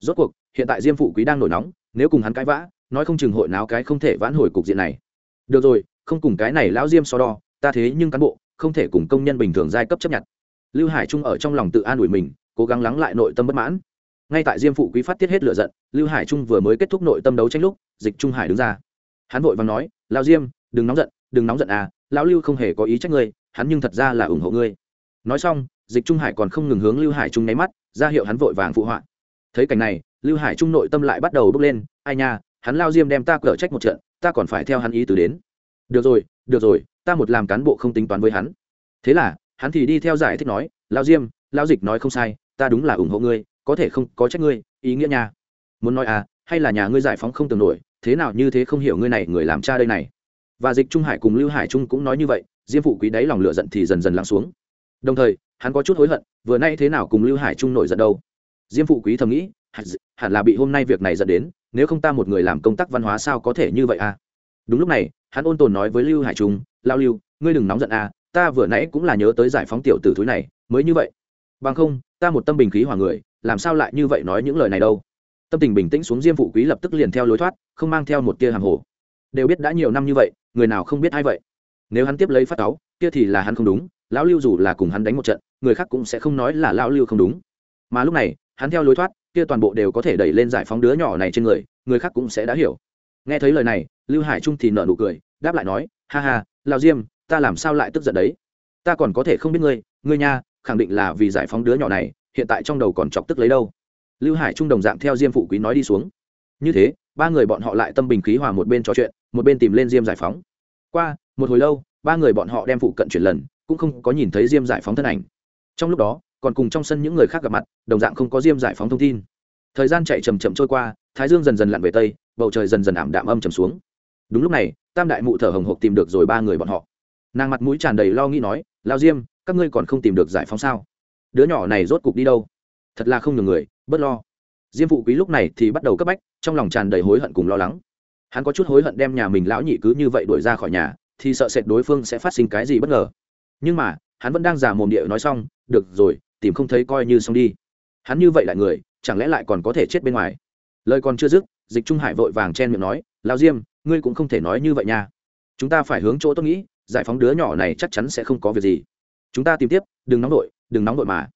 rốt cuộc, hiện tại diêm phụ quý đang nổi nóng, nếu cùng hắn cãi vã, nói không chừng hội náo cái không thể vãn hồi cục diện này. Được rồi, không cùng cái này lão diêm so đo, ta thế nhưng cán bộ, không thể cùng công nhân bình thường giai cấp chấp nhận. Lưu hải trung ở trong lòng tự an ủi mình, cố gắng lắng lại nội tâm bất mãn. Ngay tại diêm phụ quý phát tiết hết lựa giận, lưu hải trung vừa mới kết thúc nội tâm đấu tranh lúc, dịch trung hải đứng ra. Hắn vội và nói lao diêm, đừng nóng giận, đừng nóng giận à lão lưu không hề có ý trách ngươi, hắn nhưng thật ra là ủng hộ ngươi. Nói xong, dịch trung hải còn không ngừng hướng lưu hải trung nháy mắt, ra hiệu hắn vội vàng phụ họa thấy cảnh này, lưu hải trung nội tâm lại bắt đầu bốc lên, ai nha, hắn lao diêm đem ta cở trách một trận, ta còn phải theo hắn ý tử đến. Được rồi được rồi, ta một làm cán bộ không tính toán với hắn. Thế là, hắn thì đi theo giải thích nói, lao diêm, lao dịch nói không sai, ta đúng là ủng hộ ngươi, có thể không có trách ngươi, ý nghĩa nha. Muốn nói à hay là nhà ngươi giải phóng không tưởng nổi, thế nào như thế không hiểu ngươi này, người làm cha đây này? Và dịch trung hải cùng lưu hải trung cũng nói như vậy, diêm phụ quý đáy lòng lửa giận thì dần dần lắng xuống. Đồng thời, hắn có chút hối hận, vừa nay thế nào cùng lưu hải trung nổi giận đâu? Diêm phụ quý thầm nghĩ hẳn là bị hôm nay việc này dẫn đến nếu không ta một người làm công tác văn hóa sao có thể như vậy à? Đúng lúc này hắn ôn tồn nói với lưu hải trung lao lưu ngươi đừng nóng giận à ta vừa nãy cũng là nhớ tới giải phóng tiểu tử thúi này mới như vậy. Bằng không ta một tâm bình khí hòa người làm sao lại như vậy nói những lời này đâu? Tâm tình bình tĩnh xuống diêm phụ quý lập tức liền theo lối thoát không mang theo một tia hàng hồ. Đều biết đã nhiều năm như vậy người nào không biết ai vậy? Nếu hắn tiếp lấy phát táo, kia thì là hắn không đúng lão lưu dù là cùng hắn đánh một trận người khác cũng sẽ không nói là lão lưu không đúng. Mà lúc này hắn theo lối thoát, kia toàn bộ đều có thể đẩy lên giải phóng đứa nhỏ này trên người người khác cũng sẽ đã hiểu. Nghe thấy lời này, lưu hải trung thì nở nụ cười, đáp lại nói, ha ha lao diêm, ta làm sao lại tức giận đấy? Ta còn có thể không biết ngươi ngươi nha, khẳng định là vì giải phóng đứa nhỏ này, hiện tại trong đầu còn chọc tức lấy đâu? Lưu hải trung đồng dạng theo diêm phụ quý nói đi xuống. Như thế, ba người bọn họ lại tâm bình khí hòa một bên trò chuyện, một bên tìm lên diêm giải phóng. Qua, một hồi lâu, ba người bọn họ đem phụ cận chuyển lần, cũng không có nhìn thấy diêm giải phóng thân ảnh. Trong lúc đó còn cùng trong sân những người khác gặp mặt, đồng dạng không có diêm giải phóng thông tin. Thời gian chạy chầm chậm trôi qua, thái dương dần dần lặn về tây, bầu trời dần dần ảm đạm âm trầm xuống. Đúng lúc này, tam đại mụ thở hồng hộc tìm được rồi ba người bọn họ. Nàng mặt mũi tràn đầy lo nghĩ nói, lao diêm, các ngươi còn không tìm được giải phóng sao? Đứa nhỏ này rốt cục đi đâu? Thật là không nhường người, bớt lo. Diêm phụ quý lúc này thì bắt đầu cấp bách, trong lòng tràn đầy hối hận cùng lo lắng. Hắn có chút hối hận đem nhà mình lão nhị cứ như vậy đuổi ra khỏi nhà, thì sợ sệt đối phương sẽ phát sinh cái gì bất ngờ. Nhưng mà, hắn vẫn đang giả mồm địa nói xong, được rồi tìm không thấy coi như xong đi. Hắn như vậy lại người chẳng lẽ lại còn có thể chết bên ngoài? Lời còn chưa dứt dịch trung hải vội vàng chen miệng nói lao diêm ngươi cũng không thể nói như vậy nha. Chúng ta phải hướng chỗ tôi nghĩ giải phóng đứa nhỏ này chắc chắn sẽ không có việc gì. Chúng ta tìm tiếp đừng nóng đội đừng nóng đội mà.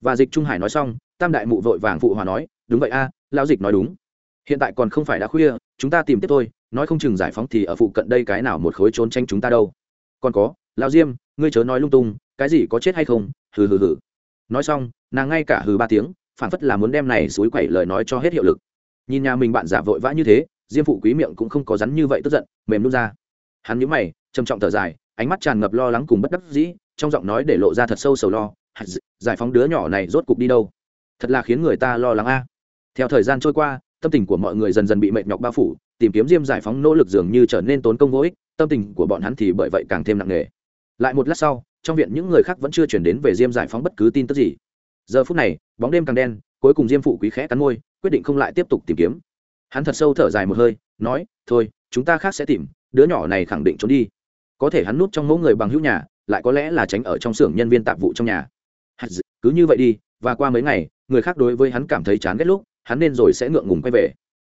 Và dịch trung hải nói xong tam đại mụ vội vàng phụ hòa nói đúng vậy a à, lão dịch nói đúng. Hiện tại còn không phải đã khuya chúng ta tìm tiếp thôi nói không chừng giải phóng thì ở phụ cận đây cái nào một khối trốn tranh chúng ta đâu. Còn có lão diêm ngươi chớ nói lung tung cái gì có chết hay không? Hừ hừ hừ nói xong, nàng ngay cả hừ ba tiếng phản phất là muốn đem này suối quẩy lời nói cho hết hiệu lực. Nhìn nhà mình bạn giả vội vã như thế, diêm phụ quý miệng cũng không có rắn như vậy tức giận, mềm nút ra. Hắn nhíu mày, trầm trọng thở dài, ánh mắt tràn ngập lo lắng cùng bất đắc dĩ, trong giọng nói để lộ ra thật sâu sầu lo giải phóng đứa nhỏ này rốt cục đi đâu? Thật là khiến người ta lo lắng a. Theo thời gian trôi qua, tâm tình của mọi người dần dần bị mệt nhọc bao phủ, tìm kiếm diêm giải phóng nỗ lực dường như trở nên tốn công vô ích, tâm tình của bọn hắn thì bởi vậy càng thêm nặng nề. Lại một lát sau trong viện những người khác vẫn chưa chuyển đến về diêm giải phóng bất cứ tin tức gì. Giờ phút này, bóng đêm càng đen, cuối cùng diêm phụ quý khẽ cắn môi, quyết định không lại tiếp tục tìm kiếm. Hắn thật sâu thở dài một hơi, nói, thôi, chúng ta khác sẽ tìm, đứa nhỏ này khẳng định trốn đi. Có thể hắn núp trong mẫu người bằng hữu nhà, lại có lẽ là tránh ở trong xưởng nhân viên tạp vụ trong nhà. Cứ như vậy đi, và qua mấy ngày, người khác đối với hắn cảm thấy chán ghét lúc, hắn nên rồi sẽ ngượng ngùng quay về.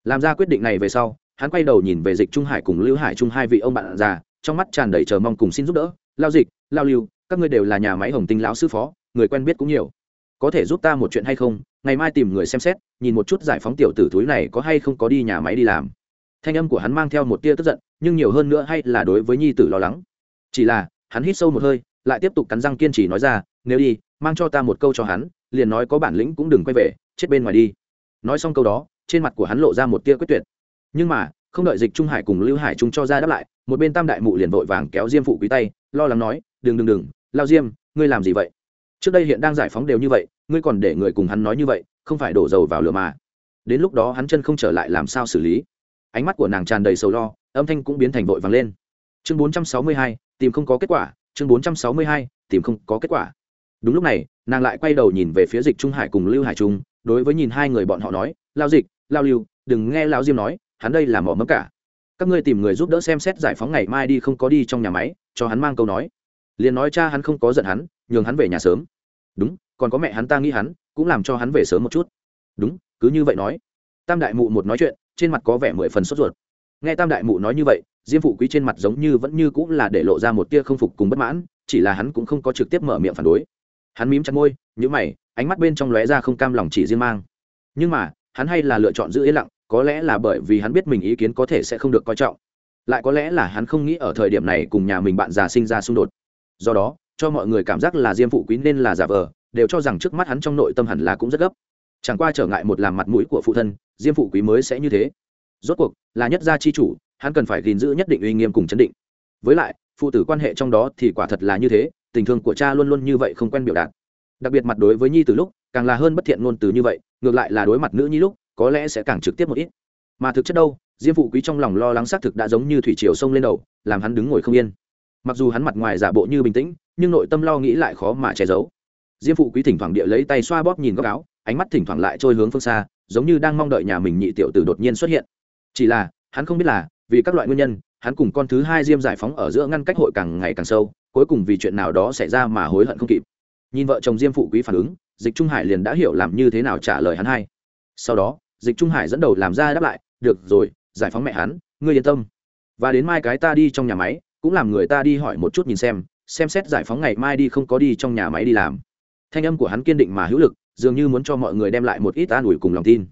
Làm ra quyết định này về sau, hắn quay đầu nhìn về dịch trung hải cùng lưu hải trung hai vị ông bạn già trong mắt tràn đầy chờ mong cùng xin giúp đỡ, lao dịch, lao lưu, các ngươi đều là nhà máy hồng tinh lão sư phó, người quen biết cũng nhiều. Có thể giúp ta một chuyện hay không? Ngày mai tìm người xem xét, nhìn một chút giải phóng tiểu tử túi này có hay không có đi nhà máy đi làm. Thanh âm của hắn mang theo một tia tức giận, nhưng nhiều hơn nữa hay là đối với nhi tử lo lắng. Chỉ là, hắn hít sâu một hơi, lại tiếp tục cắn răng kiên trì nói ra, nếu đi, mang cho ta một câu cho hắn, liền nói có bản lĩnh cũng đừng quay về, chết bên ngoài đi. Nói xong câu đó, trên mặt của hắn lộ ra một tia quyết tuyệt. Nhưng mà, không đợi dịch trung hải cùng lưu hải trung cho ra đáp lại một bên tam đại mụ liền vội vàng kéo diêm phụ quý tay, lo lắng nói, đừng đừng đừng, lao diêm, ngươi làm gì vậy? Trước đây hiện đang giải phóng đều như vậy, ngươi còn để người cùng hắn nói như vậy, không phải đổ dầu vào lửa mà. Đến lúc đó hắn chân không trở lại làm sao xử lý. Ánh mắt của nàng tràn đầy sầu lo, âm thanh cũng biến thành vội vàng lên. Chương bốn trăm sáu mươi hai, tìm không có kết quả, chương bốn trăm sáu mươi hai, tìm không có kết quả. Đúng lúc này, nàng lại quay đầu nhìn về phía dịch trung hải cùng lưu hải trung, đối với nhìn hai người bọn họ nói, lao dịch, lao lưu, đừng nghe lao diêm nói, hắn đây là mỏ mẫm cả các ngươi tìm người giúp đỡ xem xét giải phóng ngày mai đi không có đi trong nhà máy, cho hắn mang câu nói. Liền nói cha hắn không có giận hắn, nhường hắn về nhà sớm. Đúng, còn có mẹ hắn ta nghĩ hắn, cũng làm cho hắn về sớm một chút. Đúng, cứ như vậy nói. Tam đại mụ một nói chuyện, trên mặt có vẻ mười phần sốt ruột. Nghe tam đại mụ nói như vậy, diêm phụ quý trên mặt giống như vẫn như cũng là để lộ ra một tia không phục cùng bất mãn, chỉ là hắn cũng không có trực tiếp mở miệng phản đối. Hắn mím chặt môi nhữ mày, ánh mắt bên trong lóe ra không cam lòng chỉ riêng mang. Nhưng mà, hắn hay là lựa chọn giữ yên lặng có lẽ là bởi vì hắn biết mình ý kiến có thể sẽ không được coi trọng. Lại có lẽ là hắn không nghĩ ở thời điểm này cùng nhà mình bạn già sinh ra xung đột. Do đó, cho mọi người cảm giác là diêm phụ quý nên là giả vờ, đều cho rằng trước mắt hắn trong nội tâm hẳn là cũng rất gấp. Chẳng qua trở ngại một làm mặt mũi của phụ thân, diêm phụ quý mới sẽ như thế. Rốt cuộc, là nhất gia chi chủ, hắn cần phải gìn giữ nhất định uy nghiêm cùng chấn định. Với lại, phụ tử quan hệ trong đó thì quả thật là như thế, tình thương của cha luôn luôn như vậy không quen biểu đạt. Đặc biệt mặt đối với nhi từ lúc, càng là hơn bất thiện ngôn từ như vậy, ngược lại là đối mặt nữ nhi lúc có lẽ sẽ càng trực tiếp một ít. Mà thực chất đâu, diêm phụ quý trong lòng lo lắng xác thực đã giống như thủy triều sông lên đầu, làm hắn đứng ngồi không yên. Mặc dù hắn mặt ngoài giả bộ như bình tĩnh, nhưng nội tâm lo nghĩ lại khó mà che giấu. Diêm phụ quý thỉnh thoảng địa lấy tay xoa bóp nhìn góc áo, ánh mắt thỉnh thoảng lại trôi hướng phương xa, giống như đang mong đợi nhà mình nhị tiểu tử đột nhiên xuất hiện. Chỉ là, hắn không biết là, vì các loại nguyên nhân, hắn cùng con thứ hai diêm giải phóng ở giữa ngăn cách hội càng ngày càng sâu, cuối cùng vì chuyện nào đó xảy ra mà hối hận không kịp. Nhìn vợ chồng diêm phụ quý phản ứng, dịch trung hải liền đã hiểu làm như thế nào trả lời hắn hai sau đó dịch trung hải dẫn đầu làm ra đáp lại, được rồi, giải phóng mẹ hắn, ngươi yên tâm. Và đến mai cái ta đi trong nhà máy, cũng làm người ta đi hỏi một chút nhìn xem xem xét giải phóng ngày mai đi không có đi trong nhà máy đi làm. Thanh âm của hắn kiên định mà hữu lực, dường như muốn cho mọi người đem lại một ít an ủi cùng lòng tin.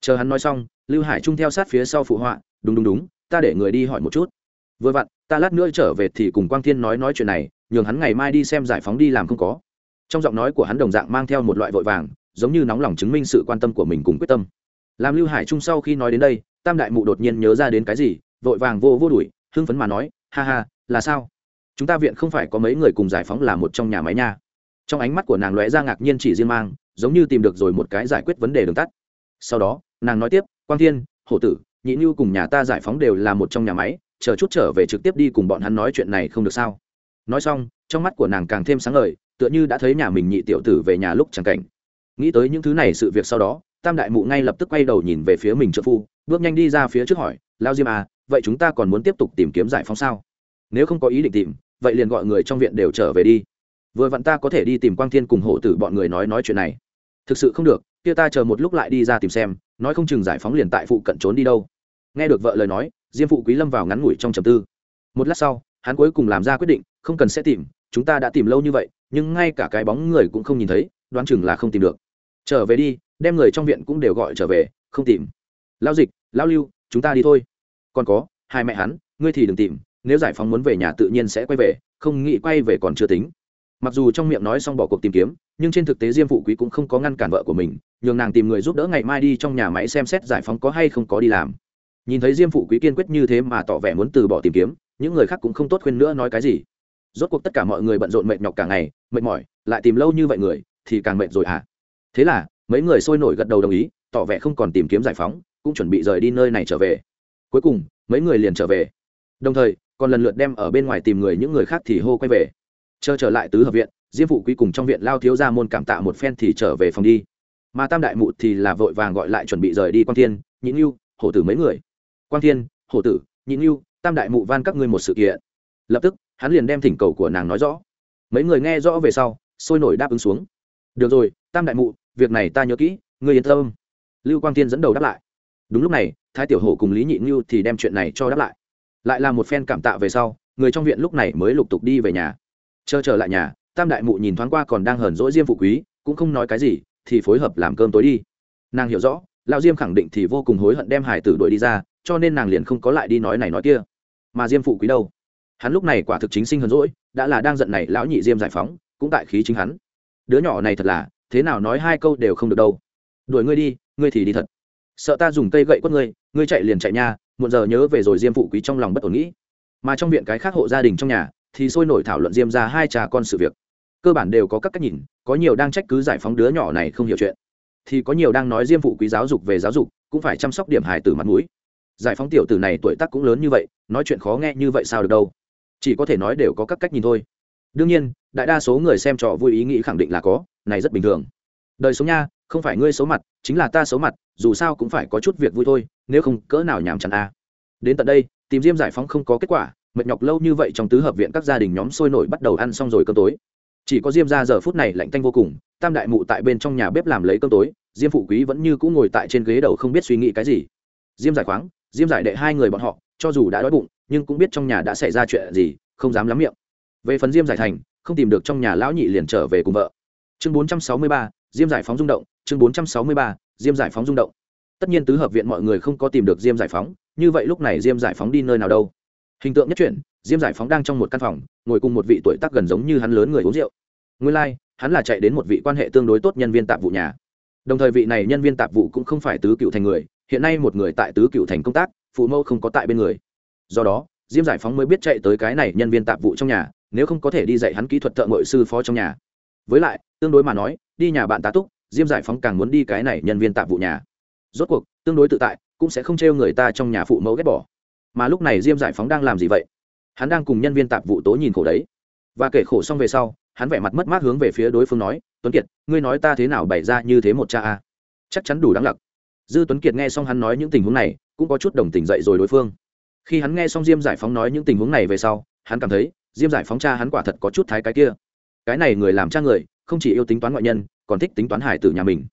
Chờ hắn nói xong, lưu hải trung theo sát phía sau phụ họa, đúng đúng đúng, ta để người đi hỏi một chút. Vừa vặn, ta lát nữa trở về thì cùng quang thiên nói nói chuyện này, nhường hắn ngày mai đi xem giải phóng đi làm không có. Trong giọng nói của hắn đồng dạng mang theo một loại vội vàng, giống như nóng lòng chứng minh sự quan tâm của mình cùng quyết tâm làm lưu hải trung sau khi nói đến đây, tam đại mụ đột nhiên nhớ ra đến cái gì, vội vàng vô vô đuổi, hưng phấn mà nói, ha ha, là sao? Chúng ta viện không phải có mấy người cùng giải phóng là một trong nhà máy nha. Trong ánh mắt của nàng lóe ra ngạc nhiên chỉ riêng mang, giống như tìm được rồi một cái giải quyết vấn đề đường tắt. Sau đó, nàng nói tiếp, quang thiên, hổ tử, nhị như cùng nhà ta giải phóng đều là một trong nhà máy, chờ chút trở về trực tiếp đi cùng bọn hắn nói chuyện này không được sao? Nói xong, trong mắt của nàng càng thêm sáng ngời, tựa như đã thấy nhà mình nhị tiểu tử về nhà lúc chẳng cảnh. Nghĩ tới những thứ này sự việc sau đó tam đại mụ ngay lập tức quay đầu nhìn về phía mình trợ phu, bước nhanh đi ra phía trước hỏi, lao diêm à vậy chúng ta còn muốn tiếp tục tìm kiếm giải phóng sao? Nếu không có ý định tìm, vậy liền gọi người trong viện đều trở về đi. Vừa vặn ta có thể đi tìm quang thiên cùng hổ tử bọn người nói nói chuyện này. Thực sự không được, kia ta chờ một lúc lại đi ra tìm xem, nói không chừng giải phóng liền tại phụ cận trốn đi đâu. Nghe được vợ lời nói, diêm phụ quý lâm vào ngắn ngủi trong trầm tư. Một lát sau, hắn cuối cùng làm ra quyết định, không cần sẽ tìm, chúng ta đã tìm lâu như vậy, nhưng ngay cả cái bóng người cũng không nhìn thấy, đoán chừng là không tìm được. Trở về đi đem người trong viện cũng đều gọi trở về, không tìm. Lao dịch lao lưu, chúng ta đi thôi. Còn có, hai mẹ hắn, ngươi thì đừng tìm, nếu giải phóng muốn về nhà tự nhiên sẽ quay về, không nghĩ quay về còn chưa tính. Mặc dù trong miệng nói xong bỏ cuộc tìm kiếm, nhưng trên thực tế diêm phụ quý cũng không có ngăn cản vợ của mình, nhường nàng tìm người giúp đỡ ngày mai đi trong nhà máy xem xét giải phóng có hay không có đi làm. Nhìn thấy diêm phụ quý kiên quyết như thế mà tỏ vẻ muốn từ bỏ tìm kiếm, những người khác cũng không tốt khuyên nữa nói cái gì. Rốt cuộc tất cả mọi người bận rộn mệt nhọc cả ngày, mệt mỏi, lại tìm lâu như vậy người, thì càng mệt rồi hả? À? thế là mấy người sôi nổi gật đầu đồng ý, tỏ vẻ không còn tìm kiếm giải phóng, cũng chuẩn bị rời đi nơi này trở về. Cuối cùng, mấy người liền trở về. Đồng thời, còn lần lượt đem ở bên ngoài tìm người, những người khác thì hô quay về. Chờ trở lại tứ hợp viện, diêm phụ quý cùng trong viện lao thiếu ra môn cảm tạ một phen thì trở về phòng đi. Mà tam đại mụ thì là vội vàng gọi lại chuẩn bị rời đi quang thiên nhịn yêu hổ tử mấy người. Quang thiên, hổ tử nhịn yêu tam đại mụ van các ngươi một sự kiện. Lập tức, hắn liền đem thỉnh cầu của nàng nói rõ. Mấy người nghe rõ về sau, sôi nổi đáp ứng xuống. Được rồi, tam đại mụ việc này ta nhớ kỹ, ngươi yên tâm. Lưu quang thiên dẫn đầu đáp lại. Đúng lúc này, thái tiểu hổ cùng lý nhị như thì đem chuyện này cho đáp lại. Lại là một phen cảm tạ về sau, người trong viện lúc này mới lục tục đi về nhà. Chờ trở lại nhà, tam đại mụ nhìn thoáng qua còn đang hờn dỗi diêm phụ quý, cũng không nói cái gì, thì phối hợp làm cơm tối đi. Nàng hiểu rõ, lão diêm khẳng định thì vô cùng hối hận đem hải tử đuổi đi ra, cho nên nàng liền không có lại đi nói này nói kia. Mà diêm phụ quý đâu? Hắn lúc này quả thực chính sinh hờn dỗi, đã là đang giận này lão nhị diêm giải phóng, cũng tại khí chính hắn. Đứa nhỏ này thật là thế nào nói hai câu đều không được đâu. Đuổi ngươi đi, ngươi thì đi thật. Sợ ta dùng cây gậy quất ngươi ngươi chạy liền chạy nha một giờ nhớ về rồi diêm phụ quý trong lòng bất ổn nghĩ. Mà trong viện cái khác hộ gia đình trong nhà, thì sôi nổi thảo luận diêm ra hai cha con sự việc. Cơ bản đều có các cách nhìn, có nhiều đang trách cứ giải phóng đứa nhỏ này không hiểu chuyện. Thì có nhiều đang nói diêm phụ quý giáo dục về giáo dục, cũng phải chăm sóc điểm hài từ mặt mũi. Giải phóng tiểu tử này tuổi tác cũng lớn như vậy, nói chuyện khó nghe như vậy sao được đâu. Chỉ có thể nói đều có các cách nhìn thôi. Đương nhiên, đại đa số người xem trò vui ý nghĩ khẳng định là có này rất bình thường. Đời sống nha, không phải ngươi xấu mặt, chính là ta xấu mặt, dù sao cũng phải có chút việc vui thôi, nếu không cỡ nào nhàm chán a. Đến tận đây, tìm diêm giải phóng không có kết quả, mệt nhọc lâu như vậy trong tứ hợp viện các gia đình nhóm sôi nổi bắt đầu ăn xong rồi cơm tối. Chỉ có diêm ra giờ phút này lạnh tanh vô cùng, tam đại mụ tại bên trong nhà bếp làm lấy cơm tối, diêm phụ quý vẫn như cũ ngồi tại trên ghế đầu không biết suy nghĩ cái gì. Diêm giải khoáng, diêm giải đệ hai người bọn họ, cho dù đã đói bụng, nhưng cũng biết trong nhà đã xảy ra chuyện gì, không dám lắm miệng. Về phần diêm giải thành, không tìm được trong nhà lão nhị liền trở về cùng vợ chương bốn trăm sáu mươi ba diêm giải phóng rung động chương bốn trăm sáu mươi ba diêm giải phóng rung động. Tất nhiên tứ hợp viện mọi người không có tìm được diêm giải phóng như vậy lúc này diêm giải phóng đi nơi nào đâu? Hình tượng nhất chuyển diêm giải phóng đang trong một căn phòng ngồi cùng một vị tuổi tác gần giống như hắn lớn người uống rượu. Nguyên lai、like, hắn là chạy đến một vị quan hệ tương đối tốt nhân viên tạp vụ nhà. Đồng thời vị này nhân viên tạp vụ cũng không phải tứ cựu thành người hiện nay một người tại tứ cựu thành công tác phụ mẫu không có tại bên người. Do đó diêm giải phóng mới biết chạy tới cái này nhân viên tạp vụ trong nhà nếu không có thể đi dạy hắn kỹ thuật thợ ngội sư phó trong nhà. Với lại tương đối mà nói, đi nhà bạn tá túc, diêm giải phóng càng muốn đi cái này nhân viên tạp vụ nhà. Rốt cuộc, tương đối tự tại, cũng sẽ không trêu người ta trong nhà phụ mẫu ghét bỏ. Mà lúc này diêm giải phóng đang làm gì vậy? Hắn đang cùng nhân viên tạp vụ tố nhìn khổ đấy. Và kể khổ xong về sau, hắn vẻ mặt mất mát hướng về phía đối phương nói, tuấn kiệt, ngươi nói ta thế nào bày ra như thế một cha a? Chắc chắn đủ đáng lặc. Dư tuấn kiệt nghe xong hắn nói những tình huống này, cũng có chút đồng tình dậy rồi đối phương. Khi hắn nghe xong diêm giải phóng nói những tình huống này về sau, hắn cảm thấy, diêm giải phóng cha hắn quả thật có chút thái cái kia. Cái này người làm cha người không chỉ yêu tính toán ngoại nhân, còn thích tính toán hải tử nhà mình.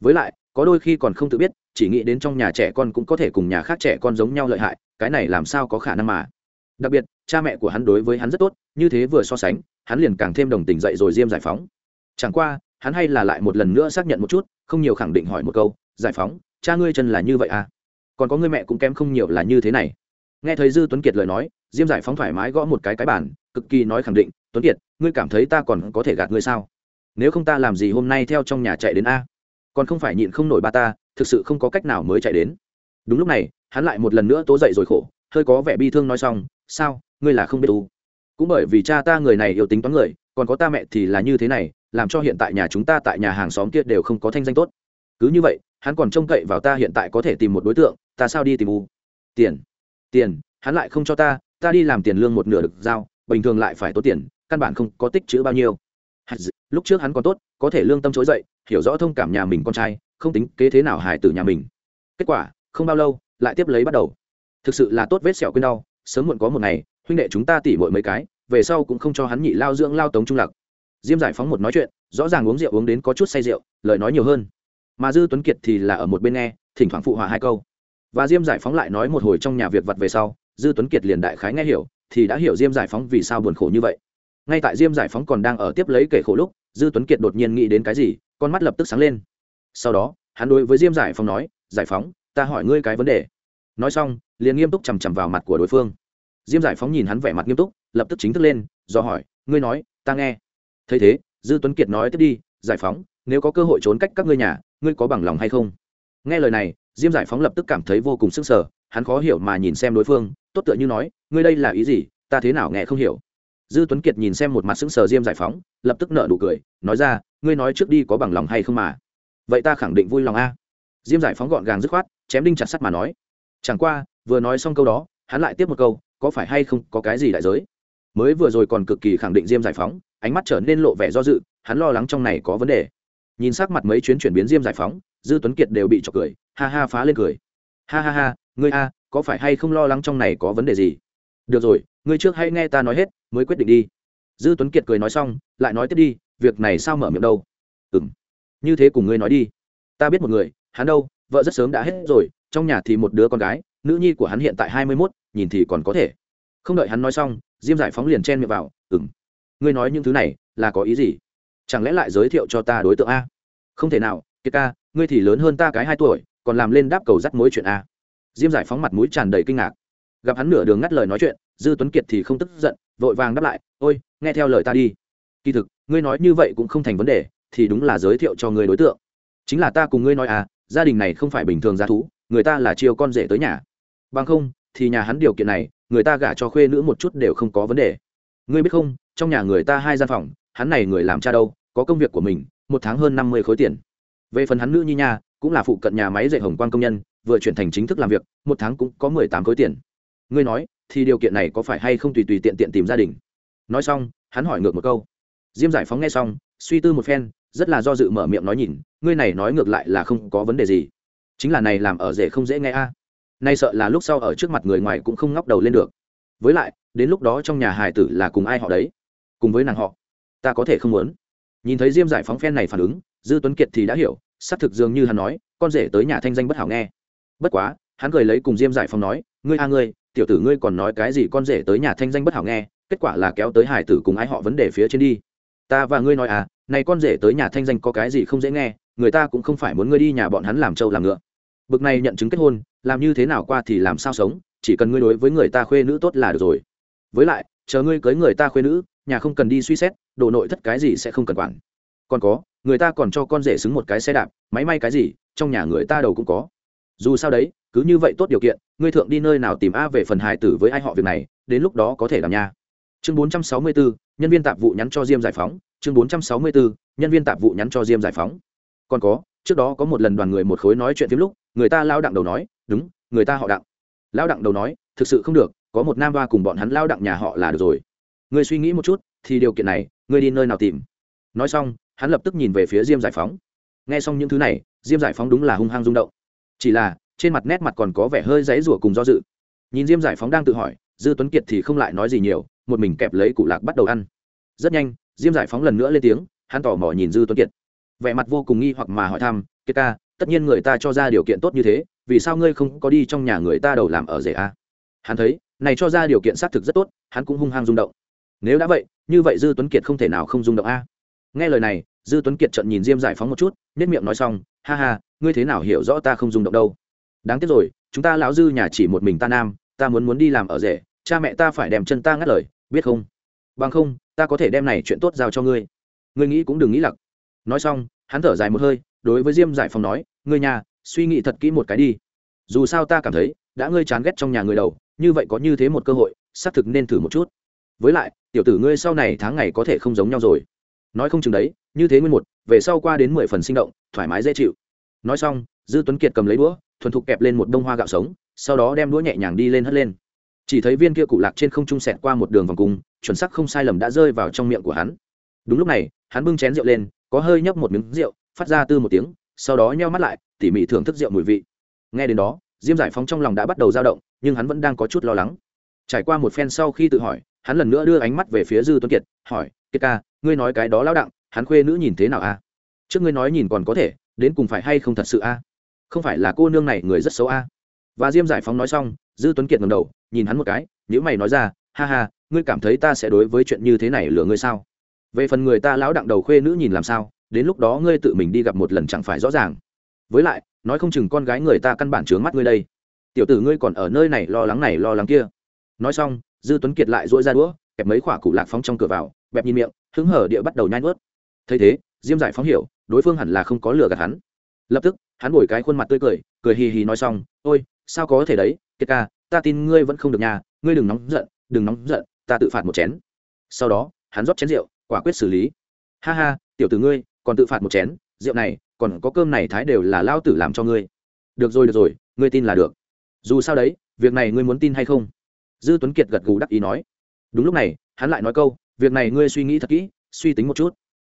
Với lại, có đôi khi còn không tự biết, chỉ nghĩ đến trong nhà trẻ con cũng có thể cùng nhà khác trẻ con giống nhau lợi hại, cái này làm sao có khả năng mà. Đặc biệt, cha mẹ của hắn đối với hắn rất tốt, như thế vừa so sánh, hắn liền càng thêm đồng tình dậy rồi diêm giải phóng. Chẳng qua, hắn hay là lại một lần nữa xác nhận một chút, không nhiều khẳng định hỏi một câu, giải phóng, cha ngươi chân là như vậy à? Còn có người mẹ cũng kém không nhiều là như thế này. Nghe thấy dư tuấn kiệt lời nói, diêm giải phóng thoải mái gõ một cái cái bản cực kỳ nói khẳng định, tuấn kiệt, ngươi cảm thấy ta còn có thể gạt ngươi sao? Nếu không ta làm gì hôm nay theo trong nhà chạy đến a? Còn không phải nhịn không nổi ba ta, thực sự không có cách nào mới chạy đến. Đúng lúc này, hắn lại một lần nữa tố dậy rồi khổ, hơi có vẻ bi thương nói xong, sao, ngươi là không biết tu cũng bởi vì cha ta người này yêu tính toán người, còn có ta mẹ thì là như thế này, làm cho hiện tại nhà chúng ta tại nhà hàng xóm kia đều không có thanh danh tốt. Cứ như vậy, hắn còn trông cậy vào ta hiện tại có thể tìm một đối tượng, ta sao đi tìm u? Tiền tiền, hắn lại không cho ta ta đi làm tiền lương một nửa được giao, bình thường lại phải tốn tiền, căn bản không có tích chữ bao nhiêu lúc trước hắn còn tốt, có thể lương tâm trỗi dậy, hiểu rõ thông cảm nhà mình con trai, không tính kế thế nào hài tử nhà mình. Kết quả, không bao lâu, lại tiếp lấy bắt đầu. Thực sự là tốt vết sẹo quên đau, sớm muộn có một ngày, huynh đệ chúng ta tỉ mội mấy cái, về sau cũng không cho hắn nhị lao dưỡng lao tống trung lạc. Diêm giải phóng một nói chuyện, rõ ràng uống rượu uống đến có chút say rượu, lời nói nhiều hơn. Mà dư tuấn kiệt thì là ở một bên nghe, thỉnh thoảng phụ hòa hai câu. Và diêm giải phóng lại nói một hồi trong nhà việc vặt về sau, dư tuấn kiệt liền đại khái nghe hiểu, thì đã hiểu diêm giải phóng vì sao buồn khổ như vậy ngay tại diêm giải phóng còn đang ở tiếp lấy kể khổ lúc, dư tuấn kiệt đột nhiên nghĩ đến cái gì, con mắt lập tức sáng lên. Sau đó, hắn đối với diêm giải phóng nói, giải phóng, ta hỏi ngươi cái vấn đề. Nói xong, liền nghiêm túc chằm chằm vào mặt của đối phương. Diêm giải phóng nhìn hắn vẻ mặt nghiêm túc, lập tức chính thức lên, do hỏi, ngươi nói, ta nghe. Thấy thế, dư tuấn kiệt nói tiếp đi, giải phóng, nếu có cơ hội trốn cách các ngươi nhà, ngươi có bằng lòng hay không? Nghe lời này, diêm giải phóng lập tức cảm thấy vô cùng sức sở hắn khó hiểu mà nhìn xem đối phương, tốt tựa như nói, ngươi đây là ý gì? Ta thế nào nghe không hiểu? Dư tuấn kiệt nhìn xem một mặt sững sờ diêm giải phóng, lập tức nợ nụ cười, nói ra, ngươi nói trước đi có bằng lòng hay không mà? Vậy ta khẳng định vui lòng a. Diêm giải phóng gọn gàng dứt khoát, chém đinh chặt sắt mà nói, chẳng qua, vừa nói xong câu đó, hắn lại tiếp một câu, có phải hay không có cái gì đại giới? Mới vừa rồi còn cực kỳ khẳng định diêm giải phóng, ánh mắt trở nên lộ vẻ do dự, hắn lo lắng trong này có vấn đề. Nhìn sắc mặt mấy chuyến chuyển biến diêm giải phóng, dư tuấn kiệt đều bị trọc cười, ha ha phá lên cười. Ha ha ha, ngươi a, có phải hay không lo lắng trong này có vấn đề gì? Được rồi ngươi trước hãy nghe ta nói hết, mới quyết định đi. Dư tuấn kiệt cười nói xong, lại nói tiếp đi, việc này sao mở miệng đâu? Ừ m như thế cùng ngươi nói đi. Ta biết một người, hắn đâu, vợ rất sớm đã hết rồi, trong nhà thì một đứa con gái, nữ nhi của hắn hiện tại hai mươi mốt, nhìn thì còn có thể. Không đợi hắn nói xong, diêm giải phóng liền chen miệng vào ừ m ngươi nói những thứ này, là có ý gì? Chẳng lẽ lại giới thiệu cho ta đối tượng a? Không thể nào, kiệt ca, ngươi thì lớn hơn ta cái hai tuổi, còn làm lên đáp cầu dắt mối chuyện a. Diêm giải phóng mặt mũi tràn đầy kinh ngạc. Gặp hắn nửa đường ngắt lời nói chuyện dư tuấn kiệt thì không tức giận, vội vàng đáp lại, ôi, nghe theo lời ta đi. Kỳ thực, ngươi nói như vậy cũng không thành vấn đề, thì đúng là giới thiệu cho người đối tượng. Chính là ta cùng ngươi nói à gia đình này không phải bình thường giá thú, người ta là chiêu con rể tới nhà. Bằng không, thì nhà hắn điều kiện này, người ta gả cho khuê nữ một chút đều không có vấn đề. Ngươi biết không, trong nhà người ta hai gian phòng, hắn này người làm cha đâu, có công việc của mình, một tháng hơn năm mươi khối tiền. Về phần hắn nữ nhi nha, cũng là phụ cận nhà máy dạy hồng quan công nhân, vừa chuyển thành chính thức làm việc, một tháng cũng có mười tám khối tiền. Ngươi nói thì điều kiện này có phải hay không tùy tùy tiện tiện tìm gia đình? Nói xong, hắn hỏi ngược một câu. Diêm giải phóng nghe xong, suy tư một phen, rất là do dự mở miệng nói nhìn, ngươi này nói ngược lại là không có vấn đề gì. Chính là này làm ở rể không dễ nghe a. Nay sợ là lúc sau ở trước mặt người ngoài cũng không ngóc đầu lên được. Với lại, đến lúc đó trong nhà hải tử là cùng ai họ đấy? Cùng với nàng họ. Ta có thể không muốn. Nhìn thấy diêm giải phóng phen này phản ứng, dư tuấn kiệt thì đã hiểu, xác thực dường như hắn nói, con rể tới nhà thanh danh bất hảo nghe. Bất quá, hắn cười lấy cùng diêm giải phóng nói, ngươi a ngươi tiểu tử ngươi còn nói cái gì con rể tới nhà thanh danh bất hảo nghe, kết quả là kéo tới hải tử cùng ai họ vấn đề phía trên đi. Ta và ngươi nói à này con rể tới nhà thanh danh có cái gì không dễ nghe, người ta cũng không phải muốn ngươi đi nhà bọn hắn làm trâu làm ngựa. Bực này nhận chứng kết hôn, làm như thế nào qua thì làm sao sống, chỉ cần ngươi đối với người ta khuê nữ tốt là được rồi. Với lại, chờ ngươi cưới người ta khuê nữ, nhà không cần đi suy xét, đồ nội thất cái gì sẽ không cần quản. Còn có, người ta còn cho con rể xứng một cái xe đạp, máy may cái gì, trong nhà người ta đầu cũng có dù sao đấy cứ như vậy tốt điều kiện ngươi thượng đi nơi nào tìm a về phần hài tử với ai họ việc này đến lúc đó có thể làm nha. Chương 464, nhân viên tạp vụ nhắn cho diêm giải phóng. Chương 464, nhân viên tạp vụ nhắn cho diêm giải phóng. Còn có trước đó có một lần đoàn người một khối nói chuyện phim lúc người ta lao đặng đầu nói đúng người ta họ đặng. Lao đặng đầu nói thực sự không được có một nam ba cùng bọn hắn lao đặng nhà họ là được rồi. Ngươi suy nghĩ một chút thì điều kiện này ngươi đi nơi nào tìm? Nói xong hắn lập tức nhìn về phía diêm giải phóng. Nghe xong những thứ này diêm giải phóng đúng là hung hăng rung động chỉ là, trên mặt nét mặt còn có vẻ hơi dãy rủa cùng do dự. Nhìn diêm giải phóng đang tự hỏi, dư tuấn kiệt thì không lại nói gì nhiều, một mình kẹp lấy cụ lạc bắt đầu ăn. Rất nhanh, diêm giải phóng lần nữa lên tiếng, hắn tỏ mò nhìn dư tuấn kiệt. Vẻ mặt vô cùng nghi hoặc mà hỏi thăm, kiệt ca, tất nhiên người ta cho ra điều kiện tốt như thế, vì sao ngươi không có đi trong nhà người ta đầu làm ở rể a? Hắn thấy, này cho ra điều kiện xác thực rất tốt, hắn cũng hung hăng rung động. Nếu đã vậy, như vậy dư tuấn kiệt không thể nào không rung động a. Nghe lời này, dư tuấn kiệt trận nhìn diêm giải phóng một chút nết miệng nói xong, ha ha ngươi thế nào hiểu rõ ta không rung động đâu? Đáng tiếc rồi, chúng ta lão dư nhà chỉ một mình ta nam, ta muốn muốn đi làm ở rể, cha mẹ ta phải đem chân ta ngắt lời, biết không? Bằng không, ta có thể đem này chuyện tốt giao cho ngươi. Ngươi nghĩ cũng đừng nghĩ lặc. Nói xong, hắn thở dài một hơi, đối với diêm giải phóng nói, ngươi nhà, suy nghĩ thật kỹ một cái đi. Dù sao ta cảm thấy, đã ngươi chán ghét trong nhà người đầu, như vậy có như thế một cơ hội, xác thực nên thử một chút. Với lại, tiểu tử ngươi sau này tháng ngày có thể không giống nhau rồi. Nói không chừng đấy, như thế nguyên một, về sau qua đến mười phần sinh động, thoải mái dễ chịu nói xong, dư tuấn kiệt cầm lấy đũa, thuần thục kẹp lên một đông hoa gạo sống, sau đó đem đũa nhẹ nhàng đi lên hất lên. Chỉ thấy viên kia cụ lạc trên không trung sẹt qua một đường vòng cung, chuẩn sắc không sai lầm đã rơi vào trong miệng của hắn. Đúng lúc này, hắn bưng chén rượu lên, có hơi nhấp một miếng rượu, phát ra tư một tiếng, sau đó nheo mắt lại, tỉ mỉ thưởng thức rượu mùi vị. Nghe đến đó, diêm giải phóng trong lòng đã bắt đầu dao động, nhưng hắn vẫn đang có chút lo lắng. Trải qua một phen sau khi tự hỏi, hắn lần nữa đưa ánh mắt về phía dư tuấn kiệt, hỏi, kiệt ca, ngươi nói cái đó lão đặng, hắn khuê nữ nhìn thế nào a trước ngươi nói nhìn còn có thể đến cùng phải hay không thật sự a? Không phải là cô nương này người rất xấu a? Và diêm giải phóng nói xong, dư tuấn kiệt ngầm đầu, nhìn hắn một cái nếu mày nói ra, ha ha, ngươi cảm thấy ta sẽ đối với chuyện như thế này lừa ngươi sao? Về phần người ta lão đặng đầu khuê nữ nhìn làm sao, đến lúc đó ngươi tự mình đi gặp một lần chẳng phải rõ ràng. Với lại, nói không chừng con gái người ta căn bản trướng mắt ngươi đây. Tiểu tử ngươi còn ở nơi này lo lắng này lo lắng kia. Nói xong, dư tuấn kiệt lại dỗi ra đũa, kẹp mấy khoả cụ lạc phóng trong cửa vào, bẹp nhìn miệng, hứng hở địa bắt đầu nhai nuốt. Thấy thế, diêm giải phóng hiểu đối phương hẳn là không có lừa gạt hắn. Lập tức, hắn bồi cái khuôn mặt tươi cười cười hì hì nói xong, ôi, sao có thể đấy, kiệt ca, ta tin ngươi vẫn không được nhà ngươi đừng nóng giận, đừng nóng giận, ta tự phạt một chén. Sau đó, hắn rót chén rượu, quả quyết xử lý. Ha ha, tiểu tử ngươi, còn tự phạt một chén, rượu này, còn có cơm này thái đều là lao tử làm cho ngươi. Được rồi được rồi, ngươi tin là được. Dù sao đấy, việc này ngươi muốn tin hay không? Dư tuấn kiệt gật gù đắc ý nói. Đúng lúc này, hắn lại nói câu, việc này ngươi suy nghĩ thật kỹ, suy tính một chút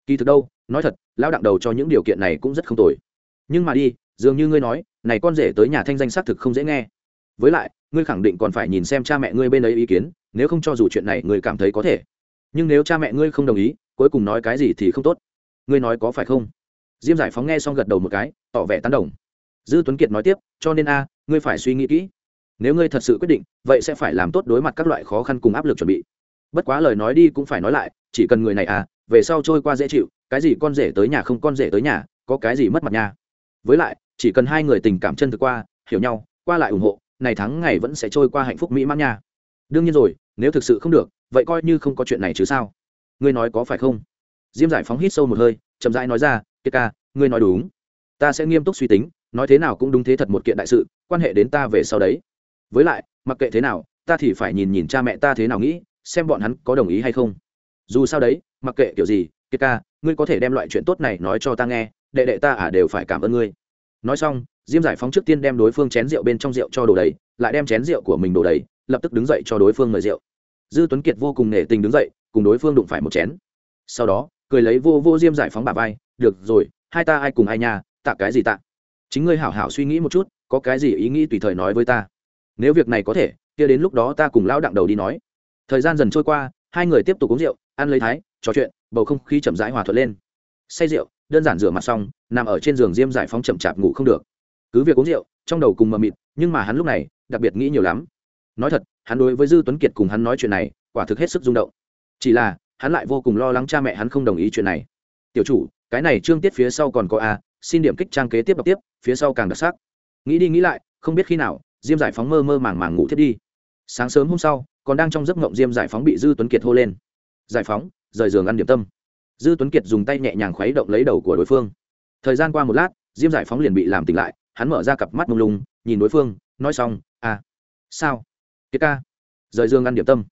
kỳ thực đâu, nói thật, lão đặng đầu cho những điều kiện này cũng rất không tồi. Nhưng mà đi, dường như ngươi nói, này con rể tới nhà thanh danh xác thực không dễ nghe. Với lại, ngươi khẳng định còn phải nhìn xem cha mẹ ngươi bên ấy ý kiến, nếu không cho dù chuyện này ngươi cảm thấy có thể. Nhưng nếu cha mẹ ngươi không đồng ý, cuối cùng nói cái gì thì không tốt. Ngươi nói có phải không? Diêm giải phóng nghe xong gật đầu một cái, tỏ vẻ tán đồng. Dư tuấn kiệt nói tiếp, cho nên a, ngươi phải suy nghĩ kỹ. Nếu ngươi thật sự quyết định, vậy sẽ phải làm tốt đối mặt các loại khó khăn cùng áp lực chuẩn bị. Bất quá lời nói đi cũng phải nói lại, chỉ cần người này à về sau trôi qua dễ chịu, cái gì con rể tới nhà không con rể tới nhà, có cái gì mất mặt nha. Với lại, chỉ cần hai người tình cảm chân thực qua, hiểu nhau, qua lại ủng hộ, này tháng ngày vẫn sẽ trôi qua hạnh phúc mỹ mãn nha. Đương nhiên rồi, nếu thực sự không được, vậy coi như không có chuyện này chứ sao? Ngươi nói có phải không? Diêm giải phóng hít sâu một hơi, chậm rãi nói ra, kiệt ca, ngươi nói đúng. Ta sẽ nghiêm túc suy tính, nói thế nào cũng đúng thế thật một kiện đại sự, quan hệ đến ta về sau đấy. Với lại, mặc kệ thế nào, ta thì phải nhìn nhìn cha mẹ ta thế nào nghĩ, xem bọn hắn có đồng ý hay không. Dù sao đấy mặc kệ kiểu gì, kiệt ca, ngươi có thể đem loại chuyện tốt này nói cho ta nghe, đệ đệ ta à đều phải cảm ơn ngươi. Nói xong, diêm giải phóng trước tiên đem đối phương chén rượu bên trong rượu cho đồ đầy, lại đem chén rượu của mình đổ đầy, lập tức đứng dậy cho đối phương mời rượu. Dư tuấn kiệt vô cùng nể tình đứng dậy, cùng đối phương đụng phải một chén. Sau đó, cười lấy vô vô diêm giải phóng bà vai, được rồi, hai ta ai cùng ai nhà tạ cái gì tạ? Chính ngươi hảo hảo suy nghĩ một chút, có cái gì ý nghĩ tùy thời nói với ta. Nếu việc này có thể, kia đến lúc đó ta cùng lão đặng đầu đi nói. Thời gian dần trôi qua, hai người tiếp tục uống rượu, ăn lấy thái trò chuyện, bầu không khí chậm rãi hòa thuận lên. Say rượu, đơn giản rửa mặt xong, nằm ở trên giường diêm giải phóng chậm chạp ngủ không được. Cứ việc uống rượu, trong đầu cùng mờ mịt, nhưng mà hắn lúc này, đặc biệt nghĩ nhiều lắm. Nói thật, hắn đối với dư tuấn kiệt cùng hắn nói chuyện này, quả thực hết sức rung động. Chỉ là, hắn lại vô cùng lo lắng cha mẹ hắn không đồng ý chuyện này. Tiểu chủ, cái này trương tiết phía sau còn có a, xin điểm kích trang kế tiếp đọc tiếp, phía sau càng đặc sắc. Nghĩ đi nghĩ lại, không biết khi nào, diêm giải phóng mơ mơ màng màng ngủ thiết đi. Sáng sớm hôm sau, còn đang trong giấc ngộng diêm giải phóng bị dư tuấn kiệt hô lên. Giải phóng rời giường ăn điểm tâm. Dư tuấn kiệt dùng tay nhẹ nhàng khuấy động lấy đầu của đối phương. Thời gian qua một lát, diêm giải phóng liền bị làm tỉnh lại, hắn mở ra cặp mắt mông lung, nhìn đối phương, nói xong à sao? Kiệt ca, rời giường ăn điểm tâm.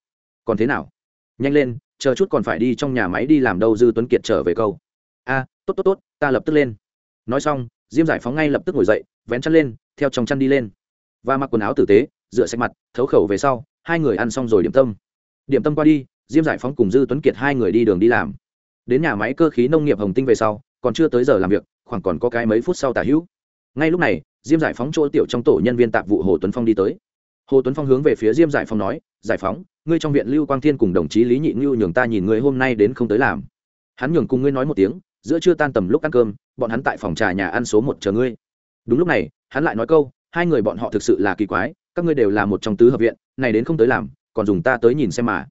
Còn thế nào? Nhanh lên, chờ chút còn phải đi trong nhà máy đi làm đâu. Dư tuấn kiệt trở về câu. A tốt tốt tốt, ta lập tức lên. Nói xong, diêm giải phóng ngay lập tức ngồi dậy, vén chăn lên, theo trong chăn đi lên. Và mặc quần áo tử tế, rửa sạch mặt, thấu khẩu về sau, hai người ăn xong rồi điểm tâm. Điểm tâm qua đi diêm giải phóng cùng dư tuấn kiệt hai người đi đường đi làm. Đến nhà máy cơ khí nông nghiệp hồng tinh về sau, còn chưa tới giờ làm việc, khoảng còn có cái mấy phút sau tả hữu. Ngay lúc này, diêm giải phóng chỗ tiểu trong tổ nhân viên tạp vụ hồ tuấn phong đi tới. Hồ tuấn phong hướng về phía diêm giải phóng nói, giải phóng, ngươi trong viện lưu quang thiên cùng đồng chí lý nhị ngưu nhường ta nhìn ngươi hôm nay đến không tới làm. Hắn nhường cùng ngươi nói một tiếng, giữa trưa tan tầm lúc ăn cơm, bọn hắn tại phòng trà nhà ăn số một chờ ngươi. Đúng lúc này, hắn lại nói câu, hai người bọn họ thực sự là kỳ quái, các ngươi đều là một trong tứ hợp viện, này đến không tới làm, còn dùng ta tới nhìn xem mà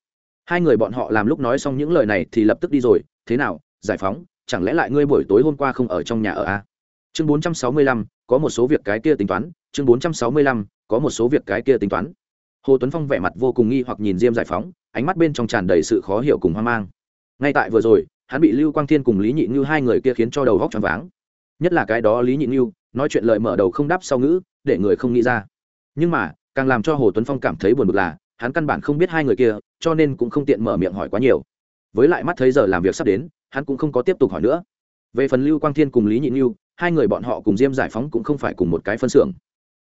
hai người bọn họ làm lúc nói xong những lời này thì lập tức đi rồi. Thế nào, giải phóng, chẳng lẽ lại ngươi buổi tối hôm qua không ở trong nhà ở a à? chương bốn trăm sáu mươi lăm, có một số việc cái kia tính toán. Chương bốn trăm sáu mươi lăm, có một số việc cái kia tính toán. Hồ tuấn phong vẻ mặt vô cùng nghi hoặc nhìn diêm giải phóng, ánh mắt bên trong tràn đầy sự khó hiểu cùng hoang mang. Ngay tại vừa rồi, hắn bị lưu quang thiên cùng lý nhị như hai người kia khiến cho đầu góc t r váng. Nhất là cái đó lý nhị như nói chuyện lời mở đầu không đáp sau ngữ, để người không nghĩ ra. Nhưng mà, càng làm cho hồ tuấn phong cảm thấy buồn bực là, hắn căn bản không biết hai người kia cho nên cũng không tiện mở miệng hỏi quá nhiều. Với lại mắt thấy giờ làm việc sắp đến, hắn cũng không có tiếp tục hỏi nữa. Về phần lưu quang thiên cùng lý nhị như hai người bọn họ cùng diêm giải phóng cũng không phải cùng một cái phân xưởng.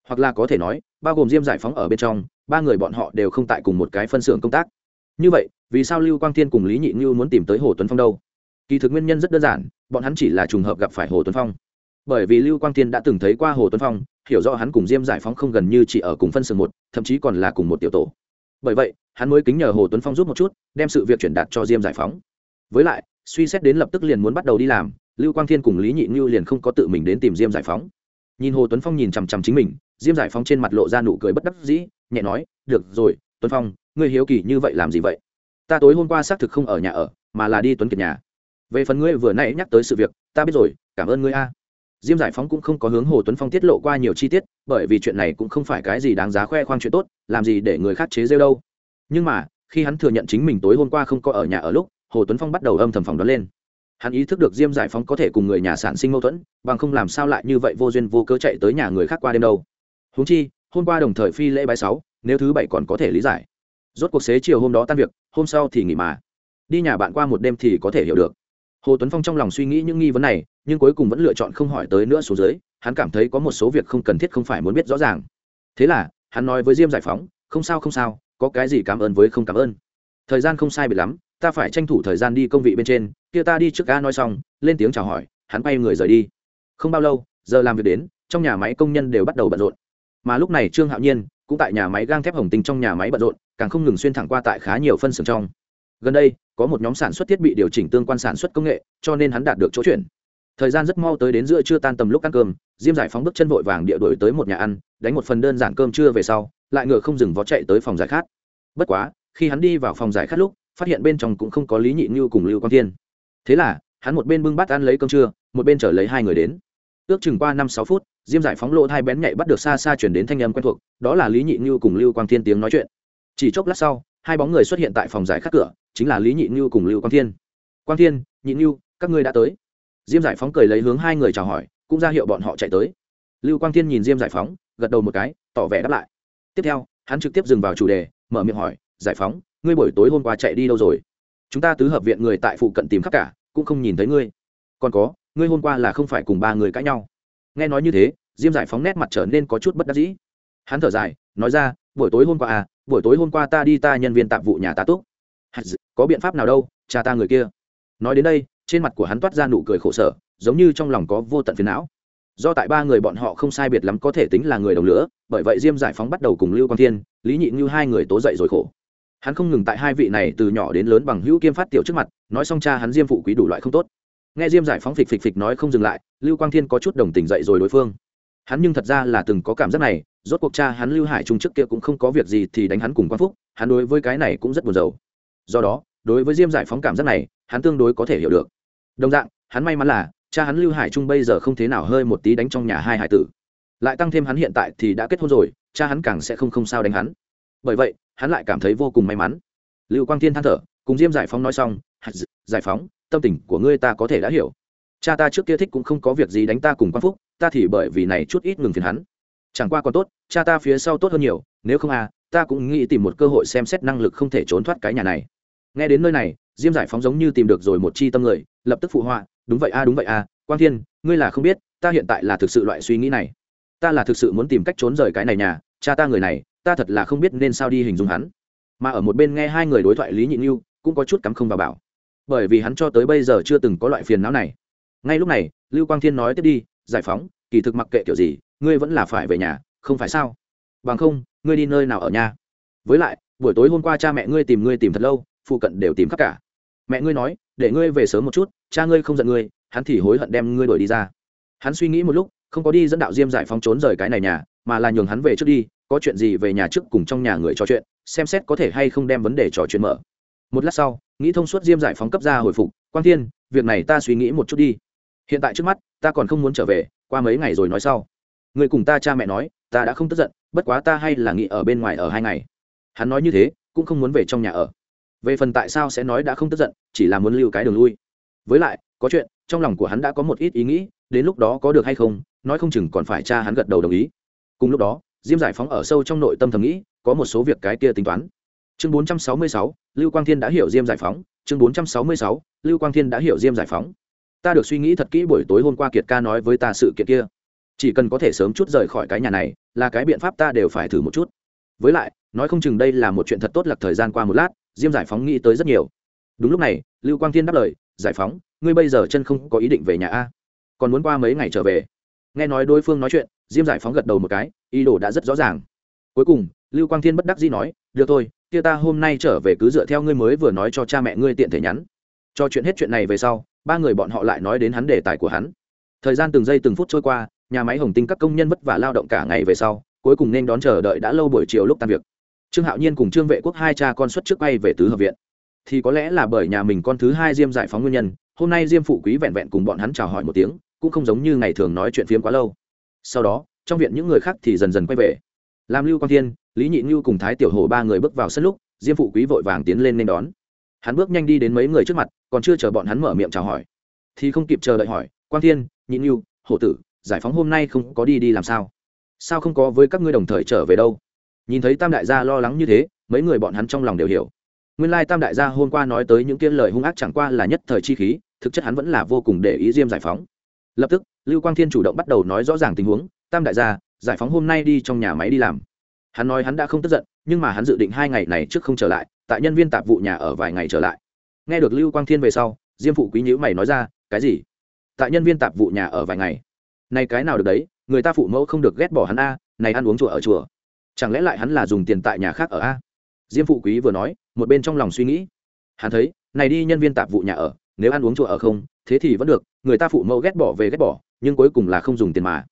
Hoặc là có thể nói, bao gồm diêm giải phóng ở bên trong, ba người bọn họ đều không tại cùng một cái phân xưởng công tác. Như vậy, vì sao lưu quang thiên cùng lý nhị như muốn tìm tới hồ tuấn phong đâu? Kỳ thực nguyên nhân rất đơn giản, bọn hắn chỉ là trùng hợp gặp phải hồ tuấn phong. Bởi vì lưu quang thiên đã từng thấy qua hồ tuấn phong, hiểu rõ hắn cùng diêm giải phóng không gần như chỉ ở cùng phân xưởng một, thậm chí còn là cùng một tiểu tổ. Bởi vậy hắn mới kính nhờ hồ tuấn phong giúp một chút, đem sự việc chuyển đạt cho diêm giải phóng. Với lại, suy xét đến lập tức liền muốn bắt đầu đi làm, lưu quang thiên cùng lý nhị như liền không có tự mình đến tìm diêm giải phóng. Nhìn hồ tuấn phong nhìn chằm chằm chính mình, diêm giải phóng trên mặt lộ ra nụ cười bất đắc dĩ, nhẹ nói, được rồi, tuấn phong, ngươi hiếu kỳ như vậy làm gì vậy? Ta tối hôm qua xác thực không ở nhà ở, mà là đi tuấn kiệt nhà. Về phần ngươi vừa nãy nhắc tới sự việc, ta biết rồi, cảm ơn ngươi a. Diêm giải phóng cũng không có hướng hồ tuấn phong tiết lộ qua nhiều chi tiết, bởi vì chuyện này cũng không phải cái gì đáng giá khoe khoang chuyện tốt, làm gì để người khác chế rêu đâu nhưng mà, khi hắn thừa nhận chính mình tối hôm qua không có ở nhà ở lúc, hồ tuấn phong bắt đầu âm thầm phòng đoán lên. Hắn ý thức được diêm giải phóng có thể cùng người nhà sản sinh mâu thuẫn, bằng không làm sao lại như vậy vô duyên vô cớ chạy tới nhà người khác qua đêm đâu. Húng chi, hôm qua đồng thời phi lễ bài sáu, nếu thứ bảy còn có thể lý giải. Rốt cuộc xế chiều hôm đó tan việc, hôm sau thì nghỉ mà. Đi nhà bạn qua một đêm thì có thể hiểu được. Hồ tuấn phong trong lòng suy nghĩ những nghi vấn này, nhưng cuối cùng vẫn lựa chọn không hỏi tới nữa xuống dưới, hắn cảm thấy có một số việc không cần thiết không phải muốn biết rõ ràng. Thế là, hắn nói với diêm giải phóng, không sao không sao có cái gì cảm ơn với không cảm ơn? Thời gian không sai biệt lắm, ta phải tranh thủ thời gian đi công vị bên trên. Kia ta đi trước ga nói xong, lên tiếng chào hỏi, hắn bay người rời đi. Không bao lâu, giờ làm việc đến, trong nhà máy công nhân đều bắt đầu bận rộn. Mà lúc này trương hạo nhiên cũng tại nhà máy gang thép hồng tinh trong nhà máy bận rộn, càng không ngừng xuyên thẳng qua tại khá nhiều phân xưởng trong. Gần đây, có một nhóm sản xuất thiết bị điều chỉnh tương quan sản xuất công nghệ, cho nên hắn đạt được chỗ chuyển thời gian rất mau tới đến giữa trưa tan tầm lúc ăn cơm, diêm giải phóng bước chân vội vàng địa đổi tới một nhà ăn, đánh một phần đơn giản cơm trưa về sau, lại ngựa không dừng vó chạy tới phòng giải khát. Bất quá, khi hắn đi vào phòng giải khát lúc, phát hiện bên trong cũng không có lý nhị như cùng lưu quang thiên. Thế là, hắn một bên bưng bát ăn lấy cơm trưa, một bên chở lấy hai người đến. Ước chừng qua năm sáu phút, diêm giải phóng lỗ hai bén nhạy bắt được xa xa chuyển đến thanh âm quen thuộc, đó là lý nhị như cùng lưu quang thiên tiếng nói chuyện. Chỉ chốc lát sau, hai bóng người xuất hiện tại phòng giải khát cửa, chính là lý nhị như cùng lưu quang thiên. Quang thiên, nhị như, các ngươi đã tới diêm giải phóng cười lấy hướng hai người chào hỏi, cũng ra hiệu bọn họ chạy tới. Lưu quang thiên nhìn diêm giải phóng, gật đầu một cái, tỏ vẻ đáp lại. Tiếp theo, hắn trực tiếp dừng vào chủ đề, mở miệng hỏi, giải phóng, ngươi buổi tối hôm qua chạy đi đâu rồi? Chúng ta tứ hợp viện người tại phụ cận tìm khắp cả, cũng không nhìn thấy ngươi. Còn có, ngươi hôm qua là không phải cùng ba người cãi nhau. Nghe nói như thế, diêm giải phóng nét mặt trở nên có chút bất đắc dĩ. Hắn thở dài, nói ra, buổi tối hôm qua à buổi tối hôm qua ta đi ta nhân viên tạp vụ nhà ta túc. Có biện pháp nào đâu, cha ta người kia. Nói đến đây trên mặt của hắn toát ra nụ cười khổ sở, giống như trong lòng có vô tận phiền não. Do tại ba người bọn họ không sai biệt lắm có thể tính là người đồng lửa, bởi vậy diêm giải phóng bắt đầu cùng lưu quang thiên, lý nhị như hai người tố dậy rồi khổ. Hắn không ngừng tại hai vị này từ nhỏ đến lớn bằng hữu kiêm phát tiểu trước mặt, nói xong cha hắn diêm phụ quý đủ loại không tốt. Nghe diêm giải phóng phịch phịch phịch nói không dừng lại, lưu quang thiên có chút đồng tình dậy rồi đối phương. Hắn nhưng thật ra là từng có cảm giác này, rốt cuộc cha hắn lưu hải trung trước kia cũng không có việc gì thì đánh hắn cùng quang phúc, hắn đối với cái này cũng rất buồn rầu. Do đó, đối với diêm giải phóng cảm giác này hắn tương đối có thể hiểu được. Đồng dạng, hắn may mắn là, cha hắn lưu hải trung bây giờ không thế nào hơi một tí đánh trong nhà hai hải tử. Lại tăng thêm hắn hiện tại thì đã kết hôn rồi, cha hắn càng sẽ không không sao đánh hắn. Bởi vậy, hắn lại cảm thấy vô cùng may mắn. Lưu quang thiên than thở, cùng diêm giải phóng nói xong giải phóng, tâm tình của ngươi ta có thể đã hiểu. Cha ta trước kia thích cũng không có việc gì đánh ta cùng quang phúc, ta thì bởi vì này chút ít ngừng phiền hắn. Chẳng qua còn tốt, cha ta phía sau tốt hơn nhiều, nếu không à ta cũng nghĩ tìm một cơ hội xem xét năng lực không thể trốn thoát cái nhà này. Nghe đến nơi này diêm giải phóng giống như tìm được rồi một chi tâm người, lập tức phụ họa, đúng vậy a, đúng vậy a, quang thiên, ngươi là không biết, ta hiện tại là thực sự loại suy nghĩ này. Ta là thực sự muốn tìm cách trốn rời cái này nhà, cha ta người này, ta thật là không biết nên sao đi hình dung hắn. Mà ở một bên nghe hai người đối thoại lý nhị như cũng có chút cắm không vào bảo. Bởi vì hắn cho tới bây giờ chưa từng có loại phiền não này. Ngay lúc này, lưu quang thiên nói tiếp đi, giải phóng, kỳ thực mặc kệ kiểu gì, ngươi vẫn là phải về nhà, không phải sao? Bằng không, ngươi đi nơi nào ở nhà? Với lại, buổi tối hôm qua cha mẹ ngươi tìm ngươi tìm thật lâu, phụ cận đều tìm khắp cả mẹ ngươi nói, để ngươi về sớm một chút, cha ngươi không giận ngươi, hắn thì hối hận đem ngươi đuổi đi ra. Hắn suy nghĩ một lúc, không có đi dẫn đạo diêm giải phóng trốn rời cái này nhà, mà là nhường hắn về trước đi, có chuyện gì về nhà trước cùng trong nhà người trò chuyện, xem xét có thể hay không đem vấn đề trò chuyện mở. Một lát sau, nghĩ thông suốt diêm giải phóng cấp ra hồi phục, quang thiên, việc này ta suy nghĩ một chút đi. Hiện tại trước mắt, ta còn không muốn trở về, qua mấy ngày rồi nói sau. Người cùng ta cha mẹ nói, ta đã không tức giận, bất quá ta hay là nghĩ ở bên ngoài ở hai ngày. Hắn nói như thế, cũng không muốn về trong nhà ở về phần tại sao sẽ nói đã không tức giận chỉ là muốn lưu cái đường lui. Với lại có chuyện trong lòng của hắn đã có một ít ý nghĩ đến lúc đó có được hay không nói không chừng còn phải cha hắn gật đầu đồng ý. Cùng lúc đó diêm giải phóng ở sâu trong nội tâm thầm nghĩ có một số việc cái kia tính toán. Chương 466, lưu quang thiên đã hiểu diêm giải phóng. Chương 466, lưu quang thiên đã hiểu diêm giải phóng. Ta được suy nghĩ thật kỹ buổi tối hôm qua kiệt ca nói với ta sự kiện kia. Chỉ cần có thể sớm chút rời khỏi cái nhà này là cái biện pháp ta đều phải thử một chút. Với lại nói không chừng đây là một chuyện thật tốt lặc thời gian qua một lát, diêm giải phóng nghĩ tới rất nhiều. Đúng lúc này, lưu quang thiên đáp lời, giải phóng, ngươi bây giờ chân không có ý định về nhà a? Còn muốn qua mấy ngày trở về? Nghe nói đối phương nói chuyện, diêm giải phóng gật đầu một cái, ý đồ đã rất rõ ràng. Cuối cùng, lưu quang thiên bất đắc dĩ nói, được thôi, kia ta hôm nay trở về cứ dựa theo ngươi mới vừa nói cho cha mẹ ngươi tiện thể nhắn. Cho chuyện hết chuyện này về sau, ba người bọn họ lại nói đến hắn đề tài của hắn. Thời gian từng giây từng phút trôi qua, nhà máy hồng tinh các công nhân vất vả lao động cả ngày về sau, cuối cùng nên đón chờ đợi đã lâu buổi chiều lúc tan việc trương hạo nhiên cùng trương vệ quốc hai cha con xuất trước bay về tứ hợp viện. Thì có lẽ là bởi nhà mình con thứ hai diêm giải phóng nguyên nhân, hôm nay diêm phụ quý vẹn vẹn cùng bọn hắn chào hỏi một tiếng, cũng không giống như ngày thường nói chuyện phiếm quá lâu. Sau đó, trong viện những người khác thì dần dần quay về. Làm lưu quang thiên, lý nhị như cùng thái tiểu hồ ba người bước vào sân lúc, diêm phụ quý vội vàng tiến lên nên đón. Hắn bước nhanh đi đến mấy người trước mặt, còn chưa chờ bọn hắn mở miệng chào hỏi. Thì không kịp chờ đợi hỏi, quang thiên, nhị như hổ tử, giải phóng hôm nay không có đi đi làm sao? Sao không có với các ngươi đồng thời trở về đâu? Nhìn thấy tam đại gia lo lắng như thế, mấy người bọn hắn trong lòng đều hiểu. Nguyên lai tam đại gia hôm qua nói tới những kiên lời hung ác chẳng qua là nhất thời chi khí, thực chất hắn vẫn là vô cùng để ý diêm giải phóng. Lập tức, lưu quang thiên chủ động bắt đầu nói rõ ràng tình huống, tam đại gia, giải phóng hôm nay đi trong nhà máy đi làm. Hắn nói hắn đã không tức giận, nhưng mà hắn dự định hai ngày này trước không trở lại, tại nhân viên tạp vụ nhà ở vài ngày trở lại. Nghe được lưu quang thiên về sau, diêm phụ quý nhữ mày nói ra, cái gì? Tại nhân viên tạp vụ nhà ở vài ngày? Này cái nào được đấy, người ta phụ mẫu không được ghét bỏ hắn a, này ăn uống chùa ở chùa chẳng lẽ lại hắn là dùng tiền tại nhà khác ở a? Diêm phụ quý vừa nói, một bên trong lòng suy nghĩ. Hắn thấy, này đi nhân viên tạp vụ nhà ở, nếu ăn uống chùa ở không, thế thì vẫn được, người ta phụ mẫu ghét bỏ về ghét bỏ, nhưng cuối cùng là không dùng tiền mà.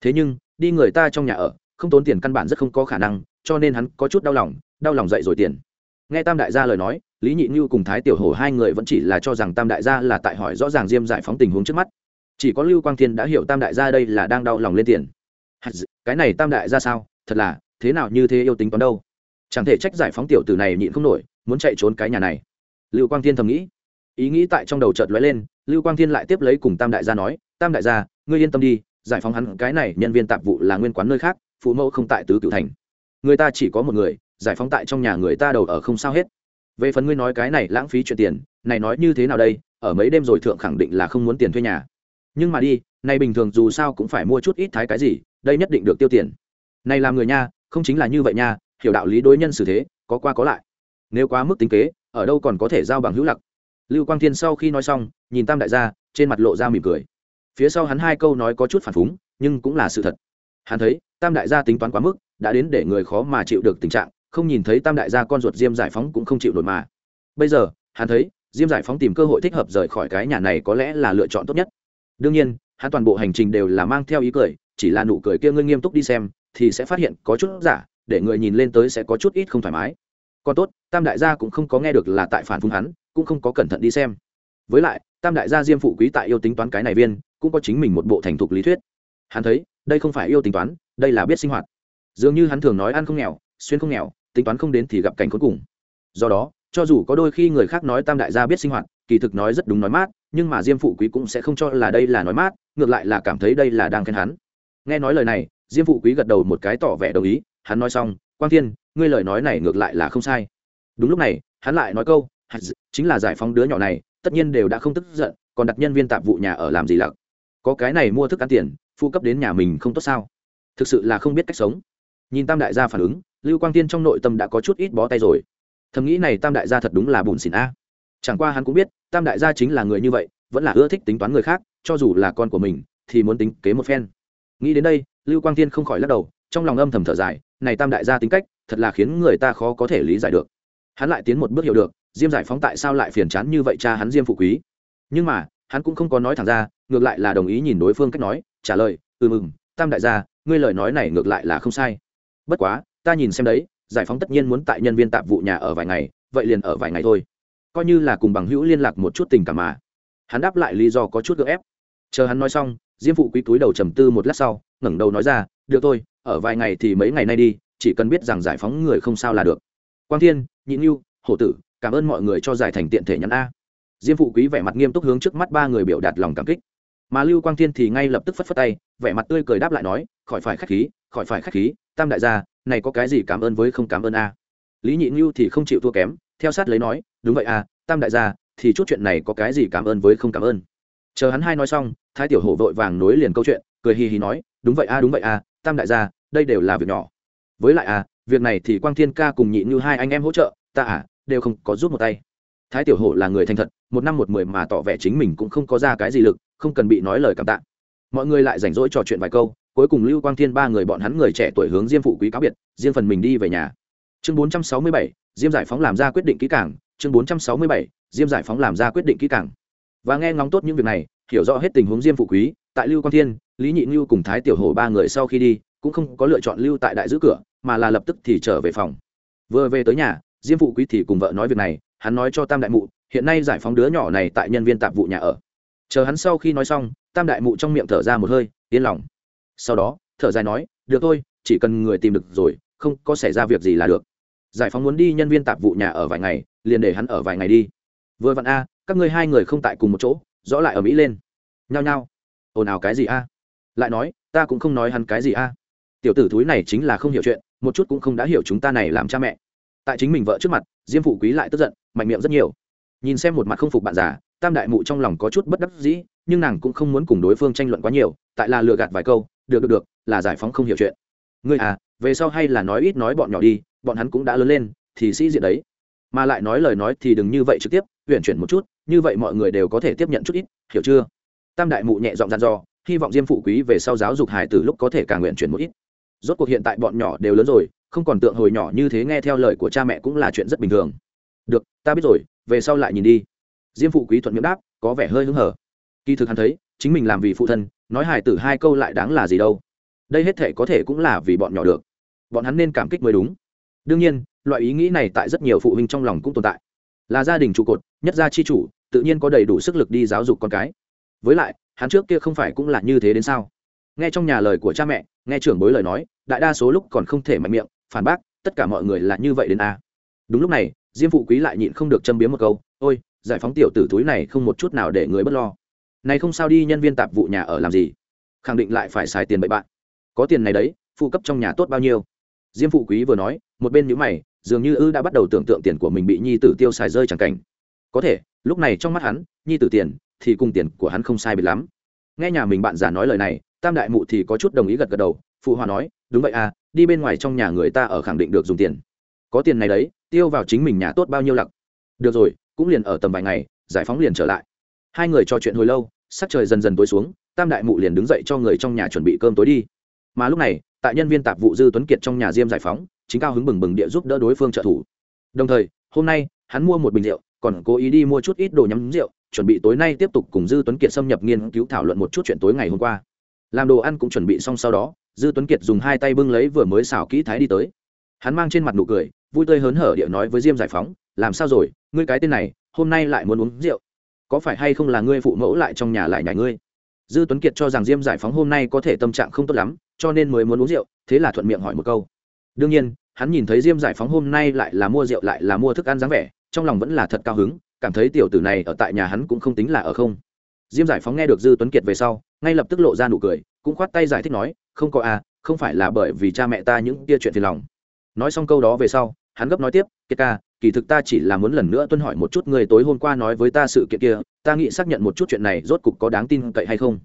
Thế nhưng, đi người ta trong nhà ở, không tốn tiền căn bản rất không có khả năng, cho nên hắn có chút đau lòng đau lòng dậy rồi tiền. Nghe tam đại gia lời nói, lý nhị như cùng thái tiểu hổ hai người vẫn chỉ là cho rằng tam đại gia là tại hỏi rõ ràng diêm giải phóng tình huống trước mắt. Chỉ có lưu quang thiên đã hiểu tam đại gia đây là đang đau lòng lên tiền. Cái này tam đại gia sao? Thật là thế nào như thế yêu tính toán đâu? Chẳng thể trách giải phóng tiểu tử này nhịn không nổi, muốn chạy trốn cái nhà này. Lưu quang thiên thầm nghĩ. Ý nghĩ tại trong đầu chợt lóe lên, lưu quang thiên lại tiếp lấy cùng tam đại gia nói, tam đại gia, ngươi yên tâm đi, giải phóng hắn cái này nhân viên tạp vụ là nguyên quán nơi khác, phụ mẫu không tại tứ cửu thành. Người ta chỉ có một người, giải phóng tại trong nhà người ta đầu ở không sao hết. Về phần ngươi nói cái này lãng phí chuyện tiền, này nói như thế nào đây, ở mấy đêm rồi thượng khẳng định là không muốn tiền thuê nhà. Nhưng mà đi nay bình thường dù sao cũng phải mua chút ít thái cái gì, đây nhất định được tiêu tiền. Này làm người nha không chính là như vậy nha, hiểu đạo lý đối nhân xử thế, có qua có lại. Nếu quá mức tính kế, ở đâu còn có thể giao bằng hữu lặc lưu quang thiên sau khi nói xong, nhìn tam đại gia, trên mặt lộ ra mỉm cười. Phía sau hắn hai câu nói có chút phản phúng, nhưng cũng là sự thật. Hắn thấy, tam đại gia tính toán quá mức, đã đến để người khó mà chịu được tình trạng, không nhìn thấy tam đại gia con ruột diêm giải phóng cũng không chịu nổi mà. Bây giờ, hắn thấy, diêm giải phóng tìm cơ hội thích hợp rời khỏi cái nhà này có lẽ là lựa chọn tốt nhất. Đương nhiên, hắn toàn bộ hành trình đều là mang theo ý cười, chỉ là nụ cười kia ngươi nghiêm túc đi xem thì sẽ phát hiện có chút giả, để người nhìn lên tới sẽ có chút ít không thoải mái. Còn tốt, tam đại gia cũng không có nghe được là tại phản phung hắn, cũng không có cẩn thận đi xem. Với lại, tam đại gia diêm phụ quý tại yêu tính toán cái này viên, cũng có chính mình một bộ thành thục lý thuyết. Hắn thấy, đây không phải yêu tính toán, đây là biết sinh hoạt. Dường như hắn thường nói ăn không nghèo, xuyên không nghèo, tính toán không đến thì gặp cảnh cuối cùng. Do đó, cho dù có đôi khi người khác nói tam đại gia biết sinh hoạt, kỳ thực nói rất đúng nói mát, nhưng mà diêm phụ quý cũng sẽ không cho là đây là nói mát, ngược lại là cảm thấy đây là đang khen hắn. Nghe nói lời này diêm phụ quý gật đầu một cái tỏ vẻ đồng ý, hắn nói xong, quang thiên, ngươi lời nói này ngược lại là không sai. Đúng lúc này, hắn lại nói câu chính là giải phóng đứa nhỏ này, tất nhiên đều đã không tức giận, còn đặt nhân viên tạp vụ nhà ở làm gì lặc? Có cái này mua thức ăn tiền, phụ cấp đến nhà mình không tốt sao? Thực sự là không biết cách sống. Nhìn tam đại gia phản ứng, lưu quang tiên trong nội tâm đã có chút ít bó tay rồi. Thầm nghĩ này tam đại gia thật đúng là bùn xỉn a. Chẳng qua hắn cũng biết, tam đại gia chính là người như vậy, vẫn là ưa thích tính toán người khác, cho dù là con của mình, thì muốn tính kế một phen nghĩ đến đây, lưu quang Thiên không khỏi lắc đầu, trong lòng âm thầm thở dài, này tam đại gia tính cách, thật là khiến người ta khó có thể lý giải được. Hắn lại tiến một bước hiểu được, diêm giải phóng tại sao lại phiền chán như vậy cha hắn diêm phụ quý. Nhưng mà, hắn cũng không có nói thẳng ra, ngược lại là đồng ý nhìn đối phương cách nói, trả lời ừ mừng tam đại gia, ngươi lời nói này ngược lại là không sai. Bất quá, ta nhìn xem đấy, giải phóng tất nhiên muốn tại nhân viên tạp vụ nhà ở vài ngày, vậy liền ở vài ngày thôi. Coi như là cùng bằng hữu liên lạc một chút tình cảm mà. Hắn đáp lại lý do có chút gợ ép chờ hắn nói xong, diêm phụ quý túi đầu trầm tư một lát sau, ngẩng đầu nói ra, được thôi, ở vài ngày thì mấy ngày nay đi, chỉ cần biết rằng giải phóng người không sao là được. Quang thiên, nhị nhu hổ tử, cảm ơn mọi người cho giải thành tiện thể nhắn a. Diêm phụ quý vẻ mặt nghiêm túc hướng trước mắt ba người biểu đạt lòng cảm kích. Mà lưu quang thiên thì ngay lập tức phất phất tay, vẻ mặt tươi cười đáp lại nói, khỏi phải khách khí, khỏi phải khách khí, tam đại gia, này có cái gì cảm ơn với không cảm ơn a? Lý nhị nhu thì không chịu thua kém, theo sát lấy nói, đúng vậy a, tam đại gia, thì chút chuyện này có cái gì cảm ơn với không cảm ơn? Chờ hắn hai nói xong, thái tiểu hổ vội vàng nối liền câu chuyện, cười hì hì nói, đúng vậy a, đúng vậy a, tam đại gia, đây đều là việc nhỏ. Với lại a, việc này thì quang thiên ca cùng nhị như hai anh em hỗ trợ, ta à đều không có giúp một tay. Thái tiểu hổ là người thành thật, một năm một mười mà tỏ vẻ chính mình cũng không có ra cái gì lực, không cần bị nói lời cảm tạ. Mọi người lại rảnh rỗi trò chuyện vài câu, cuối cùng lưu quang thiên ba người bọn hắn người trẻ tuổi hướng diêm phụ quý cáo biệt, riêng phần mình đi về nhà. Chương bốn trăm sáu mươi bảy, diêm giải phóng làm ra quyết định kỹ càng, chương bốn trăm sáu mươi bảy, diêm giải phóng làm ra quyết định kỹ càng và nghe ngóng tốt những việc này, hiểu rõ hết tình huống diêm phụ quý, tại lưu quang thiên, lý nhị lưu cùng thái tiểu hồ ba người sau khi đi, cũng không có lựa chọn lưu tại đại giữ cửa, mà là lập tức thì trở về phòng. Vừa về tới nhà, diêm phụ quý thì cùng vợ nói việc này, hắn nói cho tam đại mụ, hiện nay giải phóng đứa nhỏ này tại nhân viên tạp vụ nhà ở. Chờ hắn sau khi nói xong, tam đại mụ trong miệng thở ra một hơi, yên lòng. Sau đó, thở dài nói, được thôi, chỉ cần người tìm được rồi, không có xảy ra việc gì là được. Giải phóng muốn đi nhân viên tạp vụ nhà ở vài ngày, liền để hắn ở vài ngày đi. Vừa vặn a các ngươi hai người không tại cùng một chỗ, rõ lại ở mỹ lên. Nhao nhao. Ồn ào cái gì a? Lại nói, ta cũng không nói hắn cái gì a. Tiểu tử thúi này chính là không hiểu chuyện, một chút cũng không đã hiểu chúng ta này làm cha mẹ. Tại chính mình vợ trước mặt, diêm phụ quý lại tức giận, mạnh miệng rất nhiều. Nhìn xem một mặt không phục bạn già, tam đại mụ trong lòng có chút bất đắc dĩ, nhưng nàng cũng không muốn cùng đối phương tranh luận quá nhiều, tại là lừa gạt vài câu, được được được, là giải phóng không hiểu chuyện. Ngươi à về sau hay là nói ít nói bọn nhỏ đi, bọn hắn cũng đã lớn lên, thì sĩ diện đấy mà lại nói lời nói thì đừng như vậy trực tiếp, uyển chuyển một chút, như vậy mọi người đều có thể tiếp nhận chút ít, hiểu chưa? Tam đại mụ nhẹ giọng dặn dò, hy vọng diêm phụ quý về sau giáo dục hài từ lúc có thể càng nguyện chuyển một ít. Rốt cuộc hiện tại bọn nhỏ đều lớn rồi, không còn tượng hồi nhỏ như thế nghe theo lời của cha mẹ cũng là chuyện rất bình thường. Được, ta biết rồi, về sau lại nhìn đi. Diêm phụ quý thuận miệng đáp, có vẻ hơi hứng hở. Kỳ thực hắn thấy, chính mình làm vì phụ thân, nói hài tử hai câu lại đáng là gì đâu. Đây hết thể có thể cũng là vì bọn nhỏ được. Bọn hắn nên cảm kích mới đúng. Đương nhiên loại ý nghĩ này tại rất nhiều phụ huynh trong lòng cũng tồn tại. Là gia đình trụ cột, nhất gia chi chủ, tự nhiên có đầy đủ sức lực đi giáo dục con cái. Với lại, hắn trước kia không phải cũng là như thế đến sao? Nghe trong nhà lời của cha mẹ, nghe trưởng bối lời nói, đại đa số lúc còn không thể mạnh miệng, phản bác, tất cả mọi người là như vậy đến a. Đúng lúc này, diêm phụ quý lại nhịn không được châm biếm một câu, ôi, giải phóng tiểu tử túi này không một chút nào để người b ấ t lo. Này không sao đi, nhân viên tạp vụ nhà ở làm gì? Khẳng định lại phải xài tiền bậy bạn. Có tiền này đấy, phụ cấp trong nhà tốt bao nhiêu? Diêm phụ quý vừa nói, một bên nhữ mày dường như ư đã bắt đầu tưởng tượng tiền của mình bị nhi tử tiêu xài rơi chẳng cảnh. Có thể, lúc này trong mắt hắn, nhi tử tiền thì cùng tiền của hắn không sai biệt lắm. Nghe nhà mình bạn già nói lời này, tam đại mụ thì có chút đồng ý gật gật đầu, phụ hòa nói, đúng vậy à đi bên ngoài trong nhà người ta ở khẳng định được dùng tiền. Có tiền này đấy, tiêu vào chính mình nhà tốt bao nhiêu lặc. Được rồi, cũng liền ở tầm vài ngày, giải phóng liền trở lại. Hai người trò chuyện hồi lâu, sắc trời dần dần tối xuống, tam đại mụ liền đứng dậy cho người trong nhà chuẩn bị cơm tối đi. Mà lúc này, tại nhân viên tạp vụ dư tuấn kiệt trong nhà diêm giải phóng chính cao hứng bừng bừng địa giúp đỡ đối phương trợ thủ. Đồng thời, hôm nay, hắn mua một bình rượu, còn cố ý đi mua chút ít đồ nhắm rượu, chuẩn bị tối nay tiếp tục cùng dư tuấn kiệt xâm nhập nghiên cứu thảo luận một chút chuyện tối ngày hôm qua. Làm đồ ăn cũng chuẩn bị xong sau đó, dư tuấn kiệt dùng hai tay bưng lấy vừa mới xào kỹ thái đi tới. Hắn mang trên mặt nụ cười, vui tươi hớn hở địa nói với diêm giải phóng, làm sao rồi, ngươi cái tên này, hôm nay lại muốn uống rượu. Có phải hay không là ngươi phụ mẫu lại trong nhà lại nhảy ngươi? Dư tuấn kiệt cho rằng diêm giải phóng hôm nay có thể tâm trạng không tốt lắm, cho nên mới muốn uống rượu, thế là thuận miệng hỏi một câu. Đương nhiên hắn nhìn thấy diêm giải phóng hôm nay lại là mua rượu lại là mua thức ăn dáng vẻ, trong lòng vẫn là thật cao hứng, cảm thấy tiểu tử này ở tại nhà hắn cũng không tính là ở không. Diêm giải phóng nghe được dư tuấn kiệt về sau, ngay lập tức lộ ra nụ cười, cũng khoát tay giải thích nói, không có à không phải là bởi vì cha mẹ ta những kia chuyện phiền lòng. Nói xong câu đó về sau, hắn gấp nói tiếp, kiệt ca, kỳ thực ta chỉ là muốn lần nữa tuân hỏi một chút người tối hôm qua nói với ta sự kiện kia, ta nghĩ xác nhận một chút chuyện này rốt cục có đáng tin cậy hay không?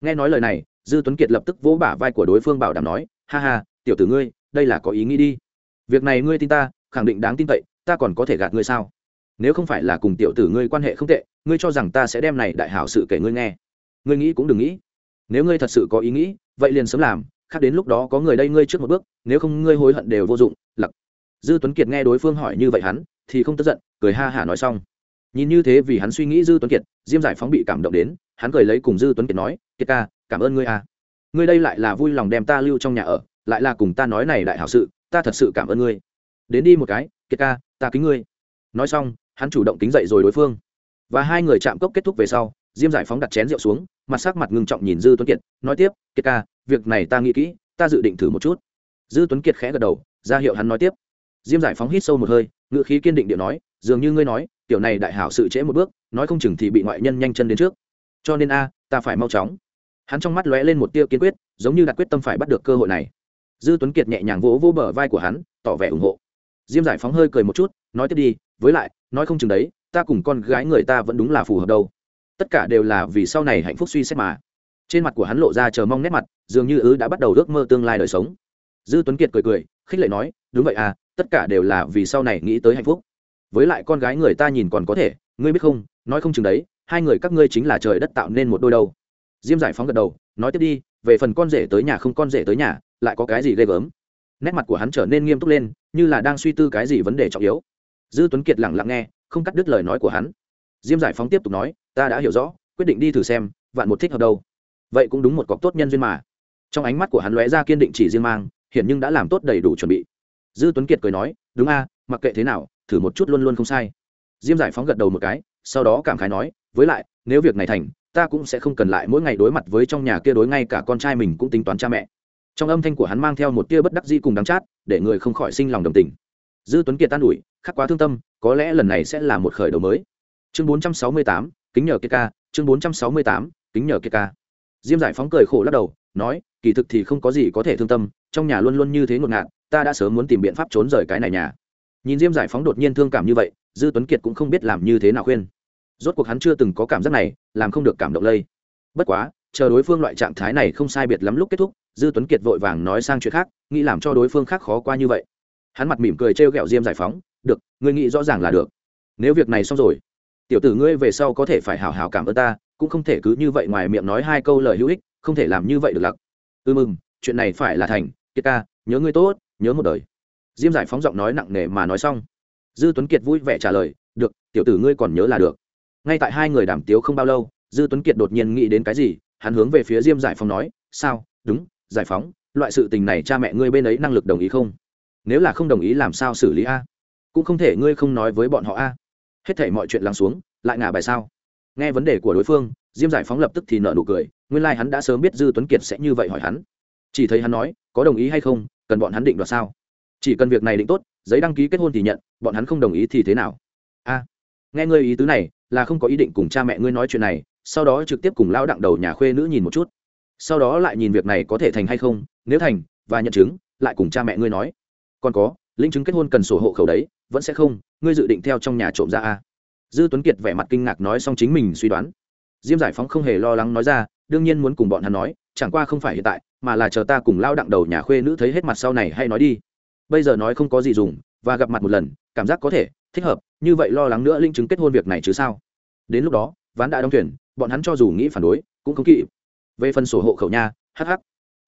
Nghe nói lời này, dư tuấn kiệt lập tức vỗ bả vai của đối phương bảo đảm nói, ha ha, tiểu tử ngươi, đây là có ý nghĩ đi việc này ngươi tin ta, khẳng định đáng tin cậy, ta còn có thể gạt ngươi sao? Nếu không phải là cùng tiểu tử ngươi quan hệ không tệ, ngươi cho rằng ta sẽ đem này đại hảo sự kể ngươi nghe. Ngươi nghĩ cũng đừng nghĩ. Nếu ngươi thật sự có ý nghĩ, vậy liền sớm làm, khác đến lúc đó có người đây ngươi trước một bước, nếu không ngươi hối hận đều vô dụng, lặc. Dư tuấn kiệt nghe đối phương hỏi như vậy hắn, thì không tức giận, cười ha hả nói xong. Nhìn như thế vì hắn suy nghĩ dư tuấn kiệt, diêm giải phóng bị cảm động đến, hắn cười lấy cùng dư tuấn kiệt nói, kiệt ca, cảm ơn ngươi a ngươi đây lại là vui lòng đem ta lưu trong nhà ở, lại là cùng ta nói này đại hảo sự ta thật sự cảm ơn ngươi. Đến đi một cái, kiệt ca, ta kính ngươi. Nói xong, hắn chủ động kính dậy rồi đối phương. Và hai người chạm cốc kết thúc về sau, diêm giải phóng đặt chén rượu xuống, mặt sắc mặt ngưng trọng nhìn dư tuấn kiệt, nói tiếp, kiệt ca, việc này ta nghĩ kỹ, ta dự định thử một chút. Dư tuấn kiệt khẽ gật đầu, ra hiệu hắn nói tiếp. Diêm giải phóng hít sâu một hơi ngự khí kiên định điện nói, dường như ngươi nói, tiểu này đại hảo sự trễ một bước, nói không chừng thì bị ngoại nhân nhanh chân đến trước. Cho nên a, ta phải mau chóng. Hắn trong mắt lóe lên một tia kiên quyết, giống như đặt quyết tâm phải bắt được cơ hội này dư tuấn kiệt nhẹ nhàng vỗ vỗ bờ vai của hắn, tỏ vẻ ủng hộ. Diêm giải phóng hơi cười một chút, nói tiếp đi, với lại, nói không chừng đấy, ta cùng con gái người ta vẫn đúng là phù hợp đâu. Tất cả đều là vì sau này hạnh phúc suy xét mà. Trên mặt của hắn lộ ra chờ mong nét mặt, dường như ứ đã bắt đầu ước mơ tương lai đời sống. Dư tuấn kiệt cười cười, khích lệ nói, đúng vậy à tất cả đều là vì sau này nghĩ tới hạnh phúc. Với lại con gái người ta nhìn còn có thể, ngươi biết không, nói không chừng đấy, hai người các ngươi chính là trời đất tạo nên một đôi đâu diêm giải phóng gật đầu, nói tiếp đi, về phần con rể tới nhà không con rể tới nhà lại có cái gì ghê gớm. Nét mặt của hắn trở nên nghiêm túc lên, như là đang suy tư cái gì vấn đề trọng yếu. Dư tuấn kiệt lẳng lặng nghe, không cắt đứt lời nói của hắn. Diêm giải phóng tiếp tục nói, ta đã hiểu rõ, quyết định đi thử xem, vạn một thích hợp đâu. Vậy cũng đúng một cọc tốt nhân duyên mà. Trong ánh mắt của hắn lóe ra kiên định chỉ riêng mang hiện nhưng đã làm tốt đầy đủ chuẩn bị. Dư tuấn kiệt cười nói, đúng a, mặc kệ thế nào, thử một chút luôn luôn không sai. Diêm giải phóng gật đầu một cái, sau đó cảm khái nói, với lại, nếu việc này thành, ta cũng sẽ không cần lại mỗi ngày đối mặt với trong nhà kia đối ngay cả con trai mình cũng tính toán cha mẹ trong âm thanh của hắn mang theo một tia bất đắc di cùng đắng chát để người không khỏi sinh lòng đồng tình. Dư tuấn kiệt tan ủi khắc quá thương tâm có lẽ lần này sẽ là một khởi đầu mới. Chương 468, kính nhờ kiệt ca chương 468, kính nhờ kiệt ca. Diêm giải phóng cười khổ lắc đầu nói kỳ thực thì không có gì có thể thương tâm trong nhà luôn luôn như thế ngột ngạt ta đã sớm muốn tìm biện pháp trốn rời cái này nhà. Nhìn diêm giải phóng đột nhiên thương cảm như vậy dư tuấn kiệt cũng không biết làm như thế nào khuyên. Rốt cuộc hắn chưa từng có cảm giác này làm không được cảm động lây. Bất quá chờ đối phương loại trạng thái này không sai biệt lắm lúc kết thúc, dư tuấn kiệt vội vàng nói sang chuyện khác, nghĩ làm cho đối phương khác khó qua như vậy. Hắn mặt mỉm cười trêu ghẹo diêm giải phóng, được, ngươi nghĩ rõ ràng là được. Nếu việc này xong rồi, tiểu tử ngươi về sau có thể phải hào hào cảm ơn ta, cũng không thể cứ như vậy ngoài miệng nói hai câu lời hữu ích, không thể làm như vậy được lặc. Ư mừng chuyện này phải là thành, kiệt ca, nhớ ngươi tốt, nhớ một đời. Diêm giải phóng giọng nói nặng nề mà nói xong. Dư tuấn kiệt vui vẻ trả lời, được, tiểu tử ngươi còn nhớ là được. Ngay tại hai người đàm tiếu không bao lâu, dư tuấn kiệt đột nhiên nghĩ đến cái gì hắn hướng về phía diêm giải phóng nói, sao? Đúng, giải phóng, loại sự tình này cha mẹ ngươi bên ấy năng lực đồng ý không? Nếu là không đồng ý làm sao xử lý a? Cũng không thể ngươi không nói với bọn họ a. Hết thể mọi chuyện lắng xuống, lại ngả bài sao? Nghe vấn đề của đối phương, diêm giải phóng lập tức thì nợ nụ cười, nguyên lai、like、hắn đã sớm biết dư tuấn kiệt sẽ như vậy hỏi hắn. Chỉ thấy hắn nói, có đồng ý hay không? Cần bọn hắn định đoạt sao? Chỉ cần việc này định tốt, giấy đăng ký kết hôn thì nhận, bọn hắn không đồng ý thì thế nào? A, nghe ngươi ý tứ này, là không có ý định cùng cha mẹ ngươi nói chuyện này sau đó trực tiếp cùng lao đặng đầu nhà khuê nữ nhìn một chút. Sau đó lại nhìn việc này có thể thành hay không, nếu thành và nhận chứng, lại cùng cha mẹ ngươi nói. Còn có linh chứng kết hôn cần sổ hộ khẩu đấy, vẫn sẽ không, ngươi dự định theo trong nhà trộm ra a dư tuấn kiệt vẻ mặt kinh ngạc nói xong chính mình suy đoán. Diêm giải phóng không hề lo lắng nói ra, đương nhiên muốn cùng bọn hắn nói, chẳng qua không phải hiện tại, mà là chờ ta cùng lao đặng đầu nhà khuê nữ thấy hết mặt sau này hay nói đi. Bây giờ nói không có gì dùng, và gặp mặt một lần, cảm giác có thể, thích hợp, như vậy lo lắng nữa linh chứng kết hôn việc này chứ sao? Đến lúc đó, ván đã đóng thuyền bọn hắn cho dù nghĩ phản đối, cũng không kịp. Về phần sổ hộ khẩu nha hh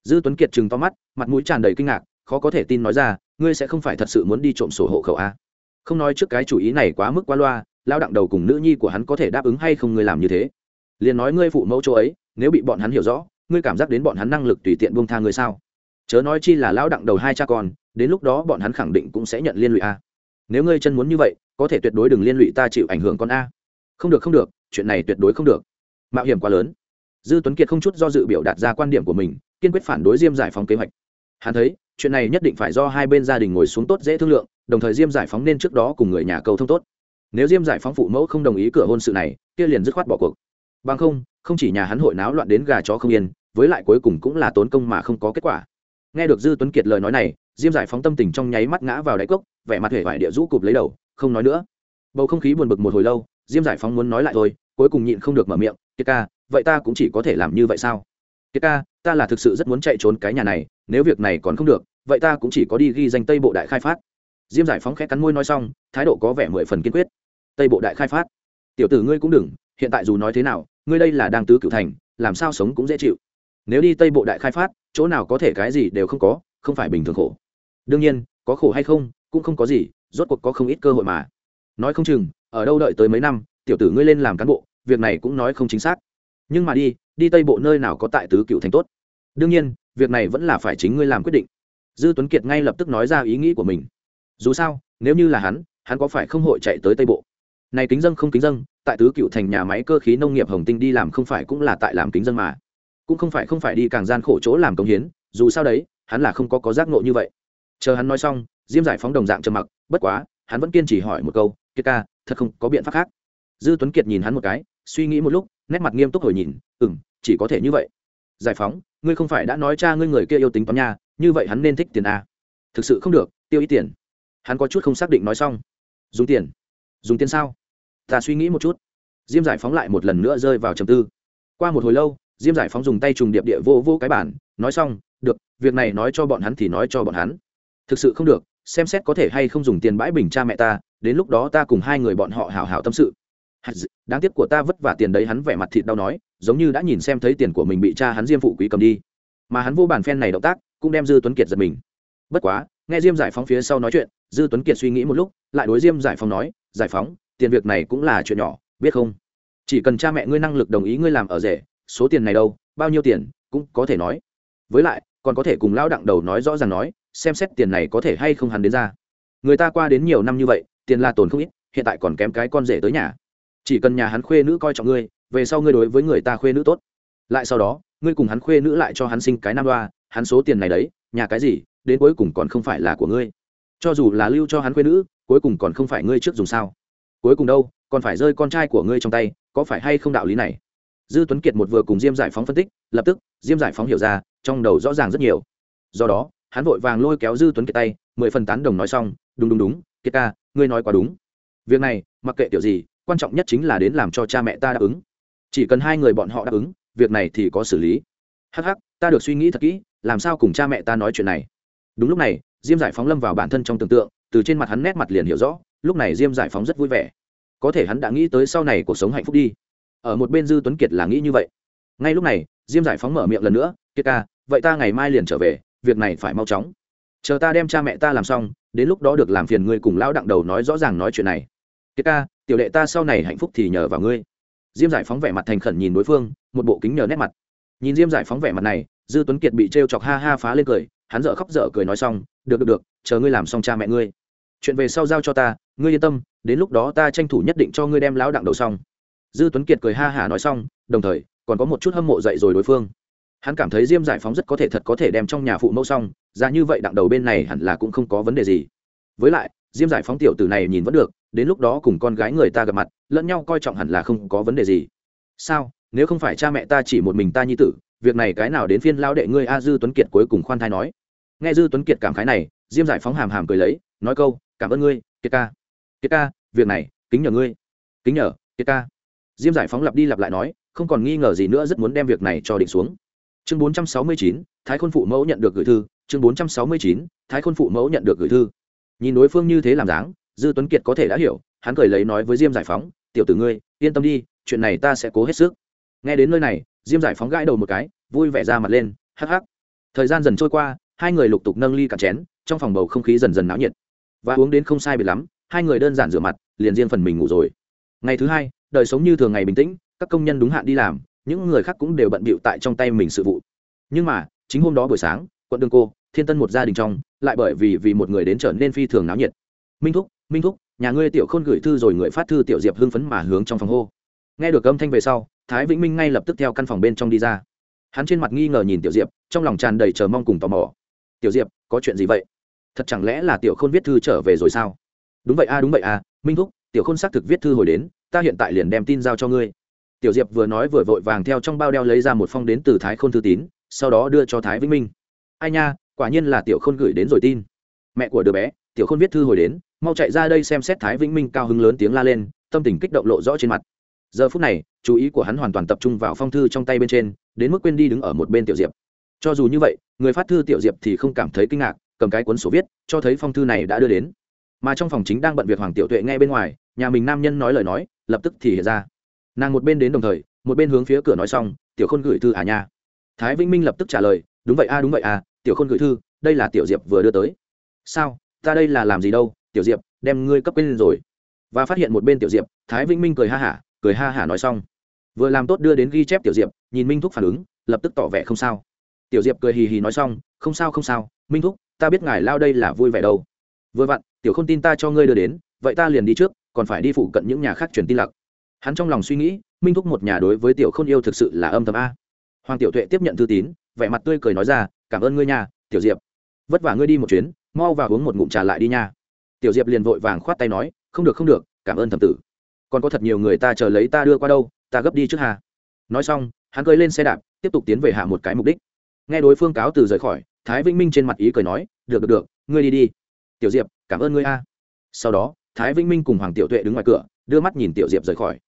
dư tuấn kiệt chừng to mắt, mặt mũi tràn đầy kinh ngạc, khó có thể tin nói ra, ngươi sẽ không phải thật sự muốn đi trộm sổ hộ khẩu a à? không nói trước cái chủ ý này quá mức quá loa lao đặng đầu cùng nữ nhi của hắn có thể đáp ứng hay không ngươi làm như thế? Liền nói ngươi phụ mẫu chỗ ấy, nếu bị bọn hắn hiểu rõ, ngươi cảm giác đến bọn hắn năng lực tùy tiện buông tha ngươi sao? Chớ nói chi là lao đặng đầu hai cha con, đến lúc đó bọn hắn khẳng định cũng sẽ nhận liên lụy a nếu ngươi chân muốn như vậy, có thể tuyệt đối đừng liên lụy ta chịu ảnh hưởng con a. Không được không được, chuyện này tuyệt đối không được mạo hiểm quá lớn. Dư tuấn kiệt không chút do dự biểu đạt ra quan điểm của mình, kiên quyết phản đối diêm giải phóng kế hoạch. Hắn thấy, chuyện này nhất định phải do hai bên gia đình ngồi xuống tốt dễ thương lượng, đồng thời diêm giải phóng nên trước đó cùng người nhà cầu thông tốt. Nếu diêm giải phóng phụ mẫu không đồng ý cửa hôn sự này, kia liền dứt khoát bỏ cuộc. Bằng không không chỉ nhà hắn hội náo loạn đến gà chó không yên, với lại cuối cùng cũng là tốn công mà không có kết quả. Nghe được dư tuấn kiệt lời nói này, diêm giải phóng tâm tình trong nháy mắt ngã vào đáy cốc, vẻ mặt hể vải địa rũ cụp lấy đầu, không nói nữa. Bầu không khí buồn bực một hồi lâu, diêm giải phóng muốn nói lại thôi, cuối cùng nhịn không được mở miệng kiệt ca, vậy ta cũng chỉ có thể làm như vậy sao? Kiệt ca, ta là thực sự rất muốn chạy trốn cái nhà này, nếu việc này còn không được, vậy ta cũng chỉ có đi ghi danh tây bộ đại khai phát. Diêm giải phóng khẽ cắn môi nói xong, thái độ có vẻ mười phần kiên quyết. Tây bộ đại khai phát. Tiểu tử ngươi cũng đừng, hiện tại dù nói thế nào, ngươi đây là đang tứ cựu thành, làm sao sống cũng dễ chịu. Nếu đi tây bộ đại khai phát, chỗ nào có thể cái gì đều không có, không phải bình thường khổ. Đương nhiên, có khổ hay không, cũng không có gì, rốt cuộc có không ít cơ hội mà. Nói không chừng, ở đâu đợi tới mấy năm, tiểu tử ngươi lên làm cán bộ việc này cũng nói không chính xác. Nhưng mà đi đi tây bộ nơi nào có tại tứ cựu thành tốt? Đương nhiên, việc này vẫn là phải chính ngươi làm quyết định. Dư tuấn kiệt ngay lập tức nói ra ý nghĩ của mình. Dù sao, nếu như là hắn hắn có phải không hội chạy tới tây bộ? Này kính dân không kính dân, tại tứ cựu thành nhà máy cơ khí nông nghiệp hồng tinh đi làm không phải cũng là tại làm kính dân mà. Cũng không phải không phải đi càng gian khổ chỗ làm công hiến, dù sao đấy, hắn là không có có giác ngộ như vậy. Chờ hắn nói xong, diêm giải phóng đồng dạng trầm mặc, bất quá, hắn vẫn kiên trì hỏi một câu, kiệt ca, thật không có biện pháp khác? Dư tuấn kiệt nhìn hắn một cái suy nghĩ một lúc, nét mặt nghiêm túc hồi nhìn ừ m chỉ có thể như vậy. Giải phóng, ngươi không phải đã nói cha ngươi người kia yêu tính toán nha, như vậy hắn nên thích tiền à. thực sự không được, tiêu ít tiền. Hắn có chút không xác định nói xong. Dùng tiền. Dùng tiền sao? Ta suy nghĩ một chút. Diêm giải phóng lại một lần nữa rơi vào trầm tư. Qua một hồi lâu, diêm giải phóng dùng tay trùng điệp địa vô vô cái bản nói xong, được, việc này nói cho bọn hắn thì nói cho bọn hắn. Thực sự không được, xem xét có thể hay không dùng tiền bãi bình cha mẹ ta, đến lúc đó ta cùng hai người bọn họ hào hào tâm sự đáng tiếc của ta vất vả tiền đấy, hắn vẻ mặt thịt đau nói, giống như đã nhìn xem thấy tiền của mình bị cha hắn diêm phụ quý cầm đi. Mà hắn vô bàn phen này động tác, cũng đem dư tuấn kiệt giật mình. Bất quá, nghe diêm giải phóng phía sau nói chuyện, dư tuấn kiệt suy nghĩ một lúc, lại đối diêm giải phóng nói, giải phóng, tiền việc này cũng là chuyện nhỏ, biết không? Chỉ cần cha mẹ ngươi năng lực đồng ý ngươi làm ở rể, số tiền này đâu, bao nhiêu tiền, cũng có thể nói. Với lại, còn có thể cùng lão đặng đầu nói rõ ràng nói, xem xét tiền này có thể hay không hắn đến ra. Người ta qua đến nhiều năm như vậy, tiền là tồn không ít, hiện tại còn kém cái con rể tới nhà chỉ cần nhà hắn khuê nữ coi trọng ngươi, về sau ngươi đối với người ta khuê nữ tốt. Lại sau đó, ngươi cùng hắn khuê nữ lại cho hắn sinh cái nam đoa, hắn số tiền này đấy, nhà cái gì, đến cuối cùng còn không phải là của ngươi. Cho dù là lưu cho hắn khuê nữ, cuối cùng còn không phải ngươi trước dùng sao. Cuối cùng đâu, còn phải rơi con trai của ngươi trong tay, có phải hay không đạo lý này? Dư tuấn kiệt một vừa cùng diêm giải phóng phân tích, lập tức, diêm giải phóng hiểu ra, trong đầu rõ ràng rất nhiều. Do đó, hắn vội vàng lôi kéo dư tuấn kiệt tay, mười phần tán đồng nói xong, đúng đúng đúng, kiệt ca, ngươi nói quá đúng. Việc này, mặc kệ kiểu gì quan trọng nhất chính là đến làm cho cha mẹ ta đáp ứng. Chỉ cần hai người bọn họ đáp ứng, việc này thì có xử lý. Hh ta được suy nghĩ thật kỹ, làm sao cùng cha mẹ ta nói chuyện này? Đúng lúc này, diêm giải phóng lâm vào bản thân trong tưởng tượng, từ trên mặt hắn nét mặt liền hiểu rõ, lúc này diêm giải phóng rất vui vẻ. Có thể hắn đã nghĩ tới sau này cuộc sống hạnh phúc đi. Ở một bên dư tuấn kiệt là nghĩ như vậy. Ngay lúc này, diêm giải phóng mở miệng lần nữa, kiệt ca, vậy ta ngày mai liền trở về, việc này phải mau chóng. Chờ ta đem cha mẹ ta làm xong, đến lúc đó được làm phiền ngươi cùng lão đặng đầu nói rõ ràng nói chuyện này. Kiệt ca tiểu đệ ta sau này hạnh phúc thì nhờ vào ngươi. Diêm giải phóng vẻ mặt thành khẩn nhìn đối phương, một bộ kính nhờ nét mặt. Nhìn diêm giải phóng vẻ mặt này, dư tuấn kiệt bị t chọc ha ha phá lên cười, hắn dợ khóc dở cười nói xong, được được được, chờ ngươi làm xong cha mẹ ngươi. Chuyện về sau giao cho ta, ngươi yên tâm, đến lúc đó ta tranh thủ nhất định cho ngươi đem lão đặng đầu xong. Dư tuấn kiệt cười ha hả nói xong, đồng thời, còn có một chút hâm mộ dậy rồi đối phương. Hắn cảm thấy diêm giải phóng rất có thể thật có thể đem trong nhà phụ mẫu xong, ra như vậy đặng đầu bên này hẳn là cũng không có vấn đề gì. Với lại diêm giải phóng tiểu tử này nhìn vẫn được đến lúc đó cùng con gái người ta gặp mặt lẫn nhau coi trọng hẳn là không có vấn đề gì. Sao? Nếu không phải cha mẹ ta chỉ một mình ta nhi tử việc này cái nào đến phiên lao đệ ngươi a dư tuấn kiệt cuối cùng khoan thai nói? Nghe dư tuấn kiệt cảm khái này diêm giải phóng hàm hàm cười lấy nói câu cảm ơn ngươi kiệt ca. Kiệt ca việc này kính nhờ ngươi. Kính nhờ kiệt ca. Diêm giải phóng lặp đi lặp lại nói không còn nghi ngờ gì nữa rất muốn đem việc này cho định xuống. Chương 469, thái khôn phụ mẫu nhận được gửi thư. Chương 469, thái khôn phụ mẫu nhận được gửi thư nhìn đối phương như thế làm dáng, dư tuấn kiệt có thể đã hiểu, hắn cười lấy nói với diêm giải phóng, tiểu tử ngươi, yên tâm đi, chuyện này ta sẽ cố hết sức. Nghe đến nơi này, diêm giải phóng gãi đầu một cái, vui vẻ ra mặt lên, hắc hắc. Thời gian dần trôi qua, hai người lục tục nâng ly cả chén, trong phòng bầu không khí dần dần náo nhiệt. Và uống đến không sai biệt lắm, hai người đơn giản rửa mặt, liền riêng phần mình ngủ rồi. Ngày thứ hai, đời sống như thường ngày bình tĩnh, các công nhân đúng hạn đi làm, những người khác cũng đều bận bịu tại trong tay mình sự vụ. Nhưng mà, chính hôm đó buổi sáng, quận đường cô thiên tân một gia đình trong, lại bởi vì vì một người đến trở nên phi thường náo nhiệt. Minh thúc minh thúc, nhà ngươi tiểu khôn gửi thư rồi người phát thư tiểu diệp hưng phấn mà hướng trong phòng hô. Nghe được âm thanh về sau, thái vĩnh minh ngay lập tức theo căn phòng bên trong đi ra. Hắn trên mặt nghi ngờ nhìn tiểu diệp, trong lòng tràn đầy chờ mong cùng tò mò. Tiểu diệp, có chuyện gì vậy? Thật chẳng lẽ là tiểu khôn viết thư trở về rồi sao? Đúng vậy a, đúng vậy a, minh thúc, tiểu khôn xác thực viết thư hồi đến, ta hiện tại liền đem tin giao cho ngươi. Tiểu diệp vừa nói vừa vội vàng theo trong bao đeo lấy ra một phong đến từ thái khôn thư tín, sau đó đưa cho thái vĩnh minh. Ai nha quả nhiên là tiểu khôn gửi đến rồi tin. Mẹ của đứa bé, tiểu khôn viết thư hồi đến, mau chạy ra đây xem xét thái vĩnh minh cao hứng lớn tiếng la lên, tâm tình kích động lộ rõ trên mặt. Giờ phút này, chú ý của hắn hoàn toàn tập trung vào phong thư trong tay bên trên, đến mức quên đi đứng ở một bên tiểu diệp. Cho dù như vậy, người phát thư tiểu diệp thì không cảm thấy kinh ngạc, cầm cái cuốn sổ viết, cho thấy phong thư này đã đưa đến. Mà trong phòng chính đang bận việc hoàng tiểu tuệ nghe bên ngoài, nhà mình nam nhân nói lời nói, lập tức thì hiện ra. Nàng một bên đến đồng thời, một bên hướng phía cửa nói xong, tiểu khôn gửi thư à nha. Thái vĩnh minh lập tức trả lời, đúng vậy a, đúng vậy a tiểu khôn gửi thư, đây là tiểu diệp vừa đưa tới. Sao? Ta đây là làm gì đâu? Tiểu diệp, đem ngươi cấp quên rồi. Và phát hiện một bên tiểu diệp, thái vĩnh minh cười ha hả, cười ha hả nói xong. Vừa làm tốt đưa đến ghi chép tiểu diệp, nhìn minh thúc phản ứng, lập tức tỏ vẻ không sao. Tiểu diệp cười hì hì nói xong, không sao không sao, minh thúc, ta biết ngài lao đây là vui vẻ đâu. Vừa vặn, tiểu không tin ta cho ngươi đưa đến, vậy ta liền đi trước, còn phải đi phụ cận những nhà khác truyền tin lặc hắn trong lòng suy nghĩ, minh thúc một nhà đối với tiểu không yêu thực sự là âm thầm a. Hoàng tiểu tuệ tiếp nhận thư tín, vẻ mặt tươi cười nói ra cảm ơn ngươi nhà tiểu diệp. Vất vả ngươi đi một chuyến, mau vào uống một ngụm trà lại đi nha. Tiểu diệp liền vội vàng khoát tay nói, không được không được, cảm ơn thầm tử. Còn có thật nhiều người ta chờ lấy ta đưa qua đâu, ta gấp đi trước hà. Nói xong, hắn cơi lên xe đạp, tiếp tục tiến về hạ một cái mục đích. Nghe đối phương cáo từ rời khỏi, thái vĩnh minh trên mặt ý cười nói, được được được, ngươi đi đi. Tiểu diệp, cảm ơn ngươi a. Sau đó, thái vĩnh minh cùng hoàng tiểu tuệ đứng ngoài cửa, đưa mắt nhìn tiểu diệp rời khỏi.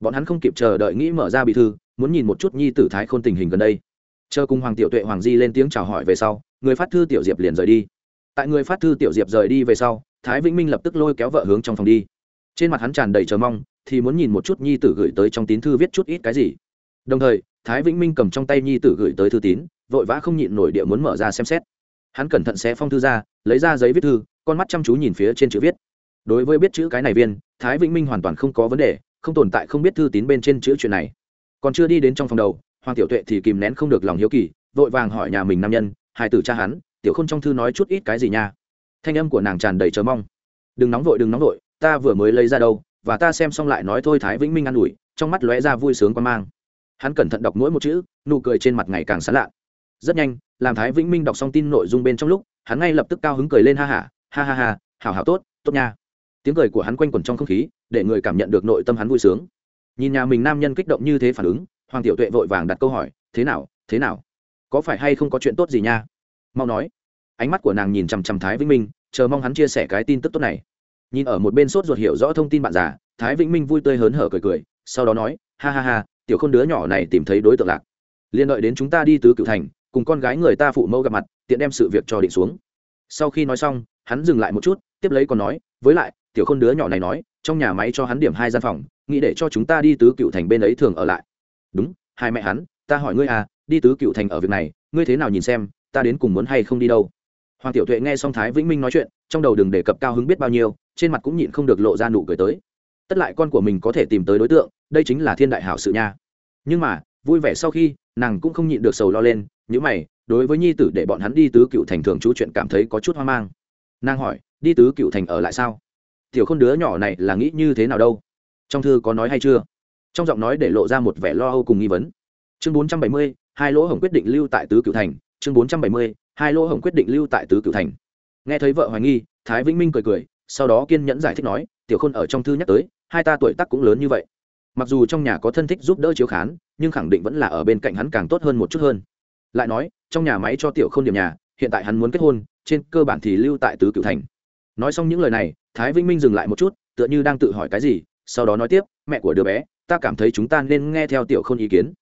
Bọn hắn không kịp chờ đợi nghĩ mở ra bị thư, muốn nhìn một chút nhi tử thái khôn tình hình gần đây chờ cùng hoàng tiểu tuệ, hoàng di lên tiếng chào hỏi về sau, người phát thư tiểu diệp liền rời đi. Tại người phát thư tiểu diệp rời đi về sau, thái vĩnh minh lập tức lôi kéo vợ hướng trong phòng đi. Trên mặt hắn tràn đầy chờ mong, thì muốn nhìn một chút nhi tử gửi tới trong tín thư viết chút ít cái gì. Đồng thời, thái vĩnh minh cầm trong tay nhi tử gửi tới thư tín, vội vã không nhịn nổi địa muốn mở ra xem xét. Hắn cẩn thận xé phong thư ra, lấy ra giấy viết thư, con mắt chăm chú nhìn phía trên chữ viết. Đối với biết chữ cái này viên, thái vĩnh minh hoàn toàn không có vấn đề, không tồn tại không biết thư tín bên trên chữ chuyện này. Còn chưa đi đến trong phòng đầu hoàng tiểu tuệ thì kìm nén không được lòng hiếu kỳ, vội vàng hỏi nhà mình nam nhân, hai tử cha hắn, tiểu k h ô n trong thư nói chút ít cái gì nha? Thanh âm của nàng tràn đầy chờ mong. Đừng nóng vội, đừng nóng vội, ta vừa mới lấy ra đâu, và ta xem xong lại nói thôi. Thái vĩnh minh an ủi, trong mắt lóe ra vui sướng quan mang. Hắn cẩn thận đọc mỗi một chữ, nụ cười trên mặt ngày càng sán lạ rất nhanh, làm thái vĩnh minh đọc xong tin nội dung bên trong lúc, hắn ngay lập tức cao hứng cười lên ha hả ha ha ha, hảo hảo tốt tốt nha. Tiếng cười của hắn quanh quẩn trong không khí, để người cảm nhận được nội tâm hắn vui sướng. Nhìn nhà mình nam nhân kích động như thế phản ứng hoàng tiểu tuệ vội vàng đặt câu hỏi, thế nào thế nào? Có phải hay không có chuyện tốt gì nha? Mau nói. Ánh mắt của nàng nhìn chằm chằm thái vĩnh minh, chờ mong hắn chia sẻ cái tin tức tốt này. Nhìn ở một bên sốt ruột hiểu rõ thông tin bạn già, thái vĩnh minh vui tươi hớn hở cười cười, sau đó nói, ha ha ha, tiểu khôn đứa nhỏ này tìm thấy đối tượng lạc. Liên đợi đến chúng ta đi tứ cựu thành, cùng con gái người ta phụ mẫu gặp mặt, tiện đem sự việc cho định xuống. Sau khi nói xong, hắn dừng lại một chút, tiếp lấy còn nói, với lại, tiểu khôn đứa nhỏ này nói, trong nhà máy cho hắn điểm hai gian phòng, nghĩ để cho chúng ta đi tứ cựu thành bên ấy thường ở lại đúng, hai mẹ hắn, ta hỏi ngươi à đi tứ cựu thành ở việc này, ngươi thế nào nhìn xem, ta đến cùng muốn hay không đi đâu? Hoàng tiểu tuệ nghe xong thái vĩnh minh nói chuyện, trong đầu đừng đề cập cao hứng biết bao nhiêu, trên mặt cũng nhịn không được lộ ra nụ cười tới. Tất lại con của mình có thể tìm tới đối tượng, đây chính là thiên đại hảo sự nha. Nhưng mà, vui vẻ sau khi, nàng cũng không nhịn được sầu lo lên những mày, đối với nhi tử để bọn hắn đi tứ cựu thành thường chú chuyện cảm thấy có chút hoang mang. Nàng hỏi, đi tứ cựu thành ở lại sao? Tiểu khôn đứa nhỏ này là nghĩ như thế nào đâu? Trong thư có nói hay chưa? Trong giọng nói để lộ ra một vẻ lo âu cùng nghi vấn. Chương bốn trăm bảy mươi, hai lỗ hổng quyết định lưu tại tứ cựu thành. Chương bốn trăm bảy mươi, hai lỗ hổng quyết định lưu tại tứ cựu thành. Nghe thấy vợ hoài nghi, thái vĩnh minh cười cười, sau đó kiên nhẫn giải thích nói, tiểu khôn ở trong thư nhắc tới, hai ta tuổi tác cũng lớn như vậy. Mặc dù trong nhà có thân thích giúp đỡ chiếu khán, nhưng khẳng định vẫn là ở bên cạnh hắn càng tốt hơn một chút hơn. Lại nói, trong nhà máy cho tiểu k h ô n điểm nhà, hiện tại hắn muốn kết hôn, trên cơ bản thì lưu tại tứ cựu thành. Nói xong những lời này, thái vĩnh minh dừng lại một chút, tựa như đang tự hỏi cái gì, sau đó nói tiếp, mẹ của đứa bé ta cảm thấy chúng ta nên nghe theo tiểu khôn ý kiến.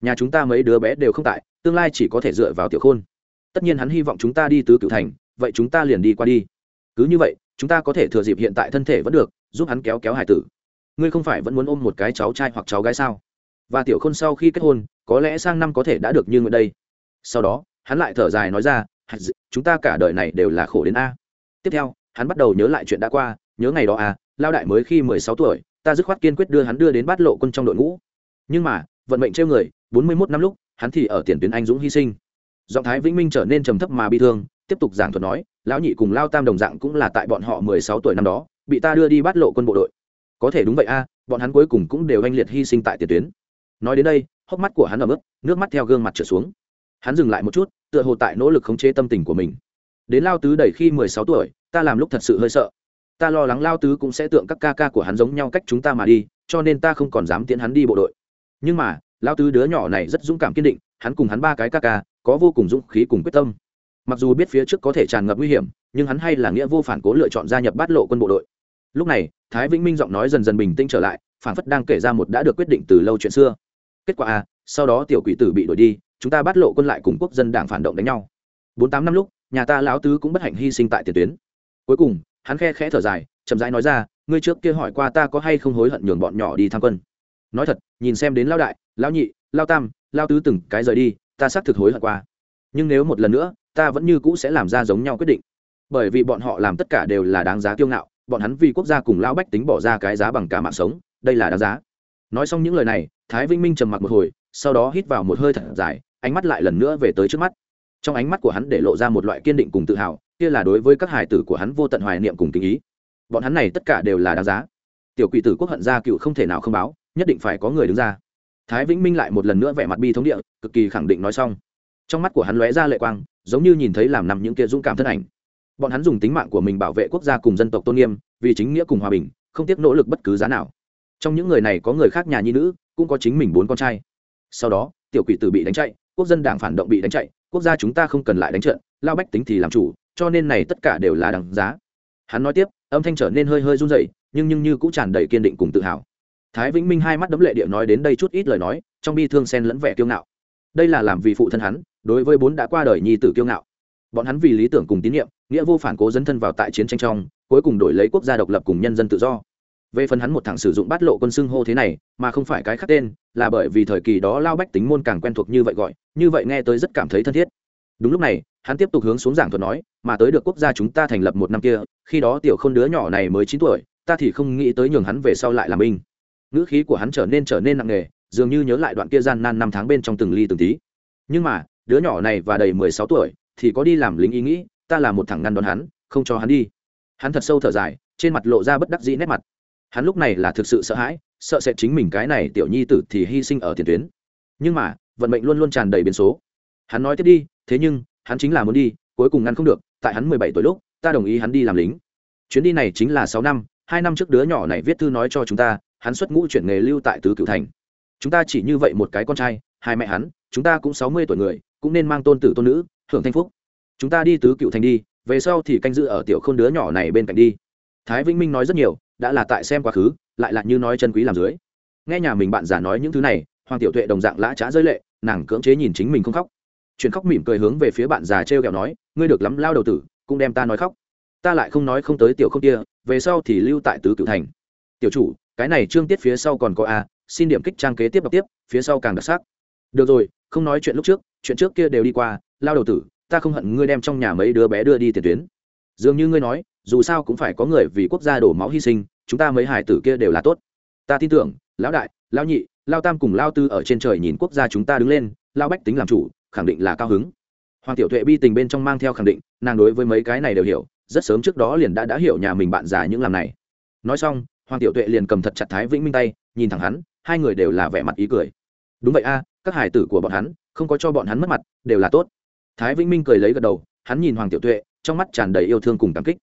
Nhà chúng ta mấy đứa bé đều không tại tương lai chỉ có thể dựa vào tiểu khôn. Tất nhiên hắn hy vọng chúng ta đi tứ cựu thành vậy chúng ta liền đi qua đi. Cứ như vậy chúng ta có thể thừa dịp hiện tại thân thể vẫn được giúp hắn kéo kéo hải tử. Ngươi không phải vẫn muốn ôm một cái cháu trai hoặc cháu gái sao? Và tiểu khôn sau khi kết hôn có lẽ sang năm có thể đã được như nguyện đây. Sau đó hắn lại thở dài nói ra chúng ta cả đời này đều là khổ đến a. Tiếp theo hắn bắt đầu nhớ lại chuyện đã qua nhớ ngày đó à, lao đại mới khi mười sáu tuổi ta dứt khoát kiên quyết đưa hắn đưa đến bát lộ quân trong đội ngũ. Nhưng mà vận mệnh trêu người bốn mươi mốt năm lúc hắn thì ở tiền tuyến anh dũng hy sinh. Giọng thái vĩnh minh trở nên trầm thấp mà bi thương tiếp tục giảng thuật nói lão nhị cùng lao tam đồng dạng cũng là tại bọn họ mười sáu tuổi năm đó bị ta đưa đi bắt lộ quân bộ đội. Có thể đúng vậy a bọn hắn cuối cùng cũng đều anh liệt hy sinh tại tiền tuyến. Nói đến đây hốc mắt của hắn ấm ướt, nước mắt theo gương mặt trở xuống. Hắn dừng lại một chút tựa hồ tại nỗ lực khống chế tâm tình của mình. Đến lao tứ đẩy khi mười sáu tuổi ta làm lúc thật sự hơi sợ ta lo lắng lao tứ cũng sẽ tượng các ca ca của hắn giống nhau cách chúng ta mà đi cho nên ta không còn dám tiến hắn đi bộ đội. Nhưng mà lao tứ đứa nhỏ này rất dũng cảm kiên định hắn cùng hắn ba cái ca ca có vô cùng dũng khí cùng quyết tâm. Mặc dù biết phía trước có thể tràn ngập nguy hiểm nhưng hắn hay là nghĩa vô phản cố lựa chọn gia nhập bát lộ quân bộ đội. Lúc này thái vĩnh minh giọng nói dần dần bình tĩnh trở lại phản phất đang kể ra một đã được quyết định từ lâu chuyện xưa. Kết quả a, sau đó tiểu quỷ tử bị đuổi đi chúng ta bắt lộ quân lại cùng quốc dân đảng phản động đánh nhau. Bốn tám năm lúc nhà ta lão tứ cũng bất hạnh hy sinh tại tiền tuyến. Cuối cùng hắn khe khẽ thở dài, chậm rãi nói ra, ngươi trước kia hỏi qua ta có hay không hối hận nhường bọn nhỏ đi tham quân? Nói thật, nhìn xem đến lao đại lao nhị lao tam lao tứ từng cái rời đi, ta xác thực hối hận qua. Nhưng nếu một lần nữa, ta vẫn như cũ sẽ làm ra giống nhau quyết định. Bởi vì bọn họ làm tất cả đều là đáng giá kiêu ngạo, bọn hắn vì quốc gia cùng lao bách tính bỏ ra cái giá bằng cả mạng sống, đây là đáng giá. Nói xong những lời này, thái vĩnh minh trầm mặc một hồi, sau đó hít vào một hơi thật dài, ánh mắt lại lần nữa về tới trước mắt trong ánh mắt của hắn để lộ ra một loại kiên định cùng tự hào, kia là đối với các hải tử của hắn vô tận hoài niệm cùng tình ý. Bọn hắn này tất cả đều là đáng giá. Tiểu quỷ tử quốc hận gia cựu không thể nào không báo, nhất định phải có người đứng ra. Thái vĩnh minh lại một lần nữa vẻ mặt bi thống địa, cực kỳ khẳng định nói xong. Trong mắt của hắn lóe ra lệ quang, giống như nhìn thấy làm nằm những kia dũng cảm thân ảnh. Bọn hắn dùng tính mạng của mình bảo vệ quốc gia cùng dân tộc tôn nghiêm, vì chính nghĩa cùng hòa bình, không tiếc nỗ lực bất cứ giá nào. Trong những người này có người khác nhà nhi nữ, cũng có chính mình bốn con trai. Sau đó, tiểu quỷ tử bị đánh chạy, quốc dân đảng phản động bị đánh chạy quốc gia chúng ta không cần lại đánh trận lao bách tính thì làm chủ, cho nên này tất cả đều là đằng giá. Hắn nói tiếp, âm thanh trở nên hơi hơi run rẩy, nhưng nhưng như cũng tràn đầy kiên định cùng tự hào. Thái vĩnh minh hai mắt đấm lệ địa nói đến đây chút ít lời nói, trong bi thương xen lẫn vẻ kiêu ngạo. Đây là làm vì phụ thân hắn, đối với bốn đã qua đời nhi tử kiêu ngạo. Bọn hắn vì lý tưởng cùng tín nhiệm nghĩa vô phản cố dấn thân vào tại chiến tranh trong, cuối cùng đổi lấy quốc gia độc lập cùng nhân dân tự do về phần hắn một thằng sử dụng bát lộ quân xưng hô thế này, mà không phải cái khác tên, là bởi vì thời kỳ đó lao bách tính môn càng quen thuộc như vậy gọi, như vậy nghe tới rất cảm thấy thân thiết. Đúng lúc này, hắn tiếp tục hướng xuống giảng thuật nói, mà tới được quốc gia chúng ta thành lập một năm kia, khi đó tiểu k h ô n đứa nhỏ này mới chín tuổi, ta thì không nghĩ tới nhường hắn về sau lại làm binh. Ngữ khí của hắn trở nên trở nên nặng nề, dường như nhớ lại đoạn kia gian nan năm tháng bên trong từng ly từng tí. Nhưng mà, đứa nhỏ này và đầy mười sáu tuổi, thì có đi làm lính ý nghĩ, ta là một thằng ngăn đón hắn, không cho hắn đi. Hắn thật sâu thở dài, trên mặt lộ ra bất đắc dĩ nét mặt hắn lúc này là thực sự sợ hãi, sợ sẽ chính mình cái này tiểu nhi tử thì hy sinh ở tiền tuyến. Nhưng mà, vận mệnh luôn luôn tràn đầy biến số. Hắn nói tiếp đi, thế nhưng, hắn chính là muốn đi, cuối cùng ngăn không được, tại hắn mười bảy tuổi lúc, ta đồng ý hắn đi làm lính. Chuyến đi này chính là sáu năm, hai năm trước đứa nhỏ này viết thư nói cho chúng ta, hắn xuất ngũ chuyển nghề lưu tại tứ cửu thành. Chúng ta chỉ như vậy một cái con trai, hai mẹ hắn, chúng ta cũng sáu mươi tuổi người, cũng nên mang tôn tử tôn nữ, hưởng thanh phúc. Chúng ta đi tứ cựu thành đi, về sau thì canh giữ ở tiểu k h ô n đứa nhỏ này bên cạnh đi. Thái vĩnh minh nói rất nhiều đã là tại xem quá khứ, lại là như nói chân quý làm dưới. Nghe nhà mình bạn già nói những thứ này, hoàng tiểu tuệ đồng dạng lã trá rơi lệ, nàng cưỡng chế nhìn chính mình không khóc. Chuyện khóc mỉm cười hướng về phía bạn già t r e o kẹo nói, ngươi được lắm, lao đầu tử, cũng đem ta nói khóc. Ta lại không nói không tới tiểu không kia, về sau thì lưu tại tứ cựu thành. Tiểu chủ, cái này trương tiết phía sau còn có a, xin điểm kích trang kế tiếp đọc tiếp, phía sau càng đặc sắc. Được rồi, không nói chuyện lúc trước, chuyện trước kia đều đi qua, lao đầu tử, ta không hận ngươi đem trong nhà mấy đứa bé đưa đi tiền tuyến. Dường như ngươi nói dù sao cũng phải có người vì quốc gia đổ máu hy sinh, chúng ta mấy hải tử kia đều là tốt. Ta tin tưởng, lão đại, lão nhị lao tam cùng lao tư ở trên trời nhìn quốc gia chúng ta đứng lên lao bách tính làm chủ, khẳng định là cao hứng. Hoàng tiểu tuệ bi tình bên trong mang theo khẳng định, nàng đối với mấy cái này đều hiểu, rất sớm trước đó liền đã đã hiểu nhà mình bạn già những làm này. Nói xong, hoàng tiểu tuệ liền cầm thật chặt thái vĩnh minh tay, nhìn thẳng hắn, hai người đều là vẻ mặt ý cười. Đúng vậy a, các hải tử của bọn hắn, không có cho bọn hắn mất mặt, đều là tốt. Thái vĩnh minh cười lấy gật đầu, hắn nhìn hoàng tiểu tuệ, trong mắt tràn đầy yêu thương cùng cảm kích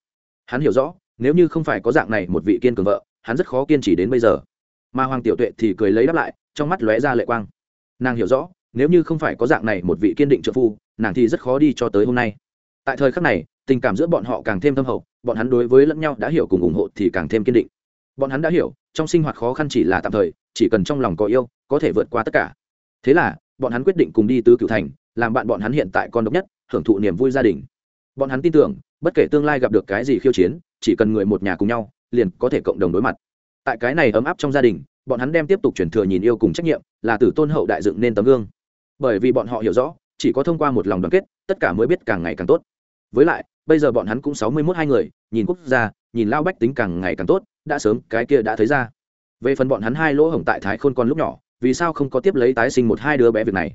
hắn hiểu rõ, nếu như không phải có dạng này một vị kiên cường vợ, hắn rất khó kiên trì đến bây giờ. Mà hoàng tiểu tuệ thì cười lấy đáp lại, trong mắt lóe ra lệ quang. Nàng hiểu rõ, nếu như không phải có dạng này một vị kiên định trợ phu, nàng thì rất khó đi cho tới hôm nay. Tại thời khắc này, tình cảm giữa bọn họ càng thêm thâm hậu, bọn hắn đối với lẫn nhau đã hiểu cùng ủng hộ thì càng thêm kiên định. Bọn hắn đã hiểu, trong sinh hoạt khó khăn chỉ là tạm thời, chỉ cần trong lòng có yêu, có thể vượt qua tất cả. Thế là, bọn hắn quyết định cùng đi tứ cựu thành, làm bạn bọn hắn hiện tại con độc nhất, hưởng thụ niềm vui gia đình. Bọn hắn tin tưởng bất kể tương lai gặp được cái gì khiêu chiến, chỉ cần người một nhà cùng nhau, liền có thể cộng đồng đối mặt. Tại cái này ấm áp trong gia đình, bọn hắn đem tiếp tục truyền thừa nhìn yêu cùng trách nhiệm, là từ tôn hậu đại dựng nên tấm gương. Bởi vì bọn họ hiểu rõ, chỉ có thông qua một lòng đoàn kết, tất cả mới biết càng ngày càng tốt. Với lại, bây giờ bọn hắn cũng sáu mươi mốt hai người, nhìn quốc gia, nhìn lao bách tính càng ngày càng tốt, đã sớm, cái kia đã thấy ra. Về phần bọn hắn hai lỗ hổng tại thái khôn còn lúc nhỏ, vì sao không có tiếp lấy tái sinh một hai đứa bé việc này?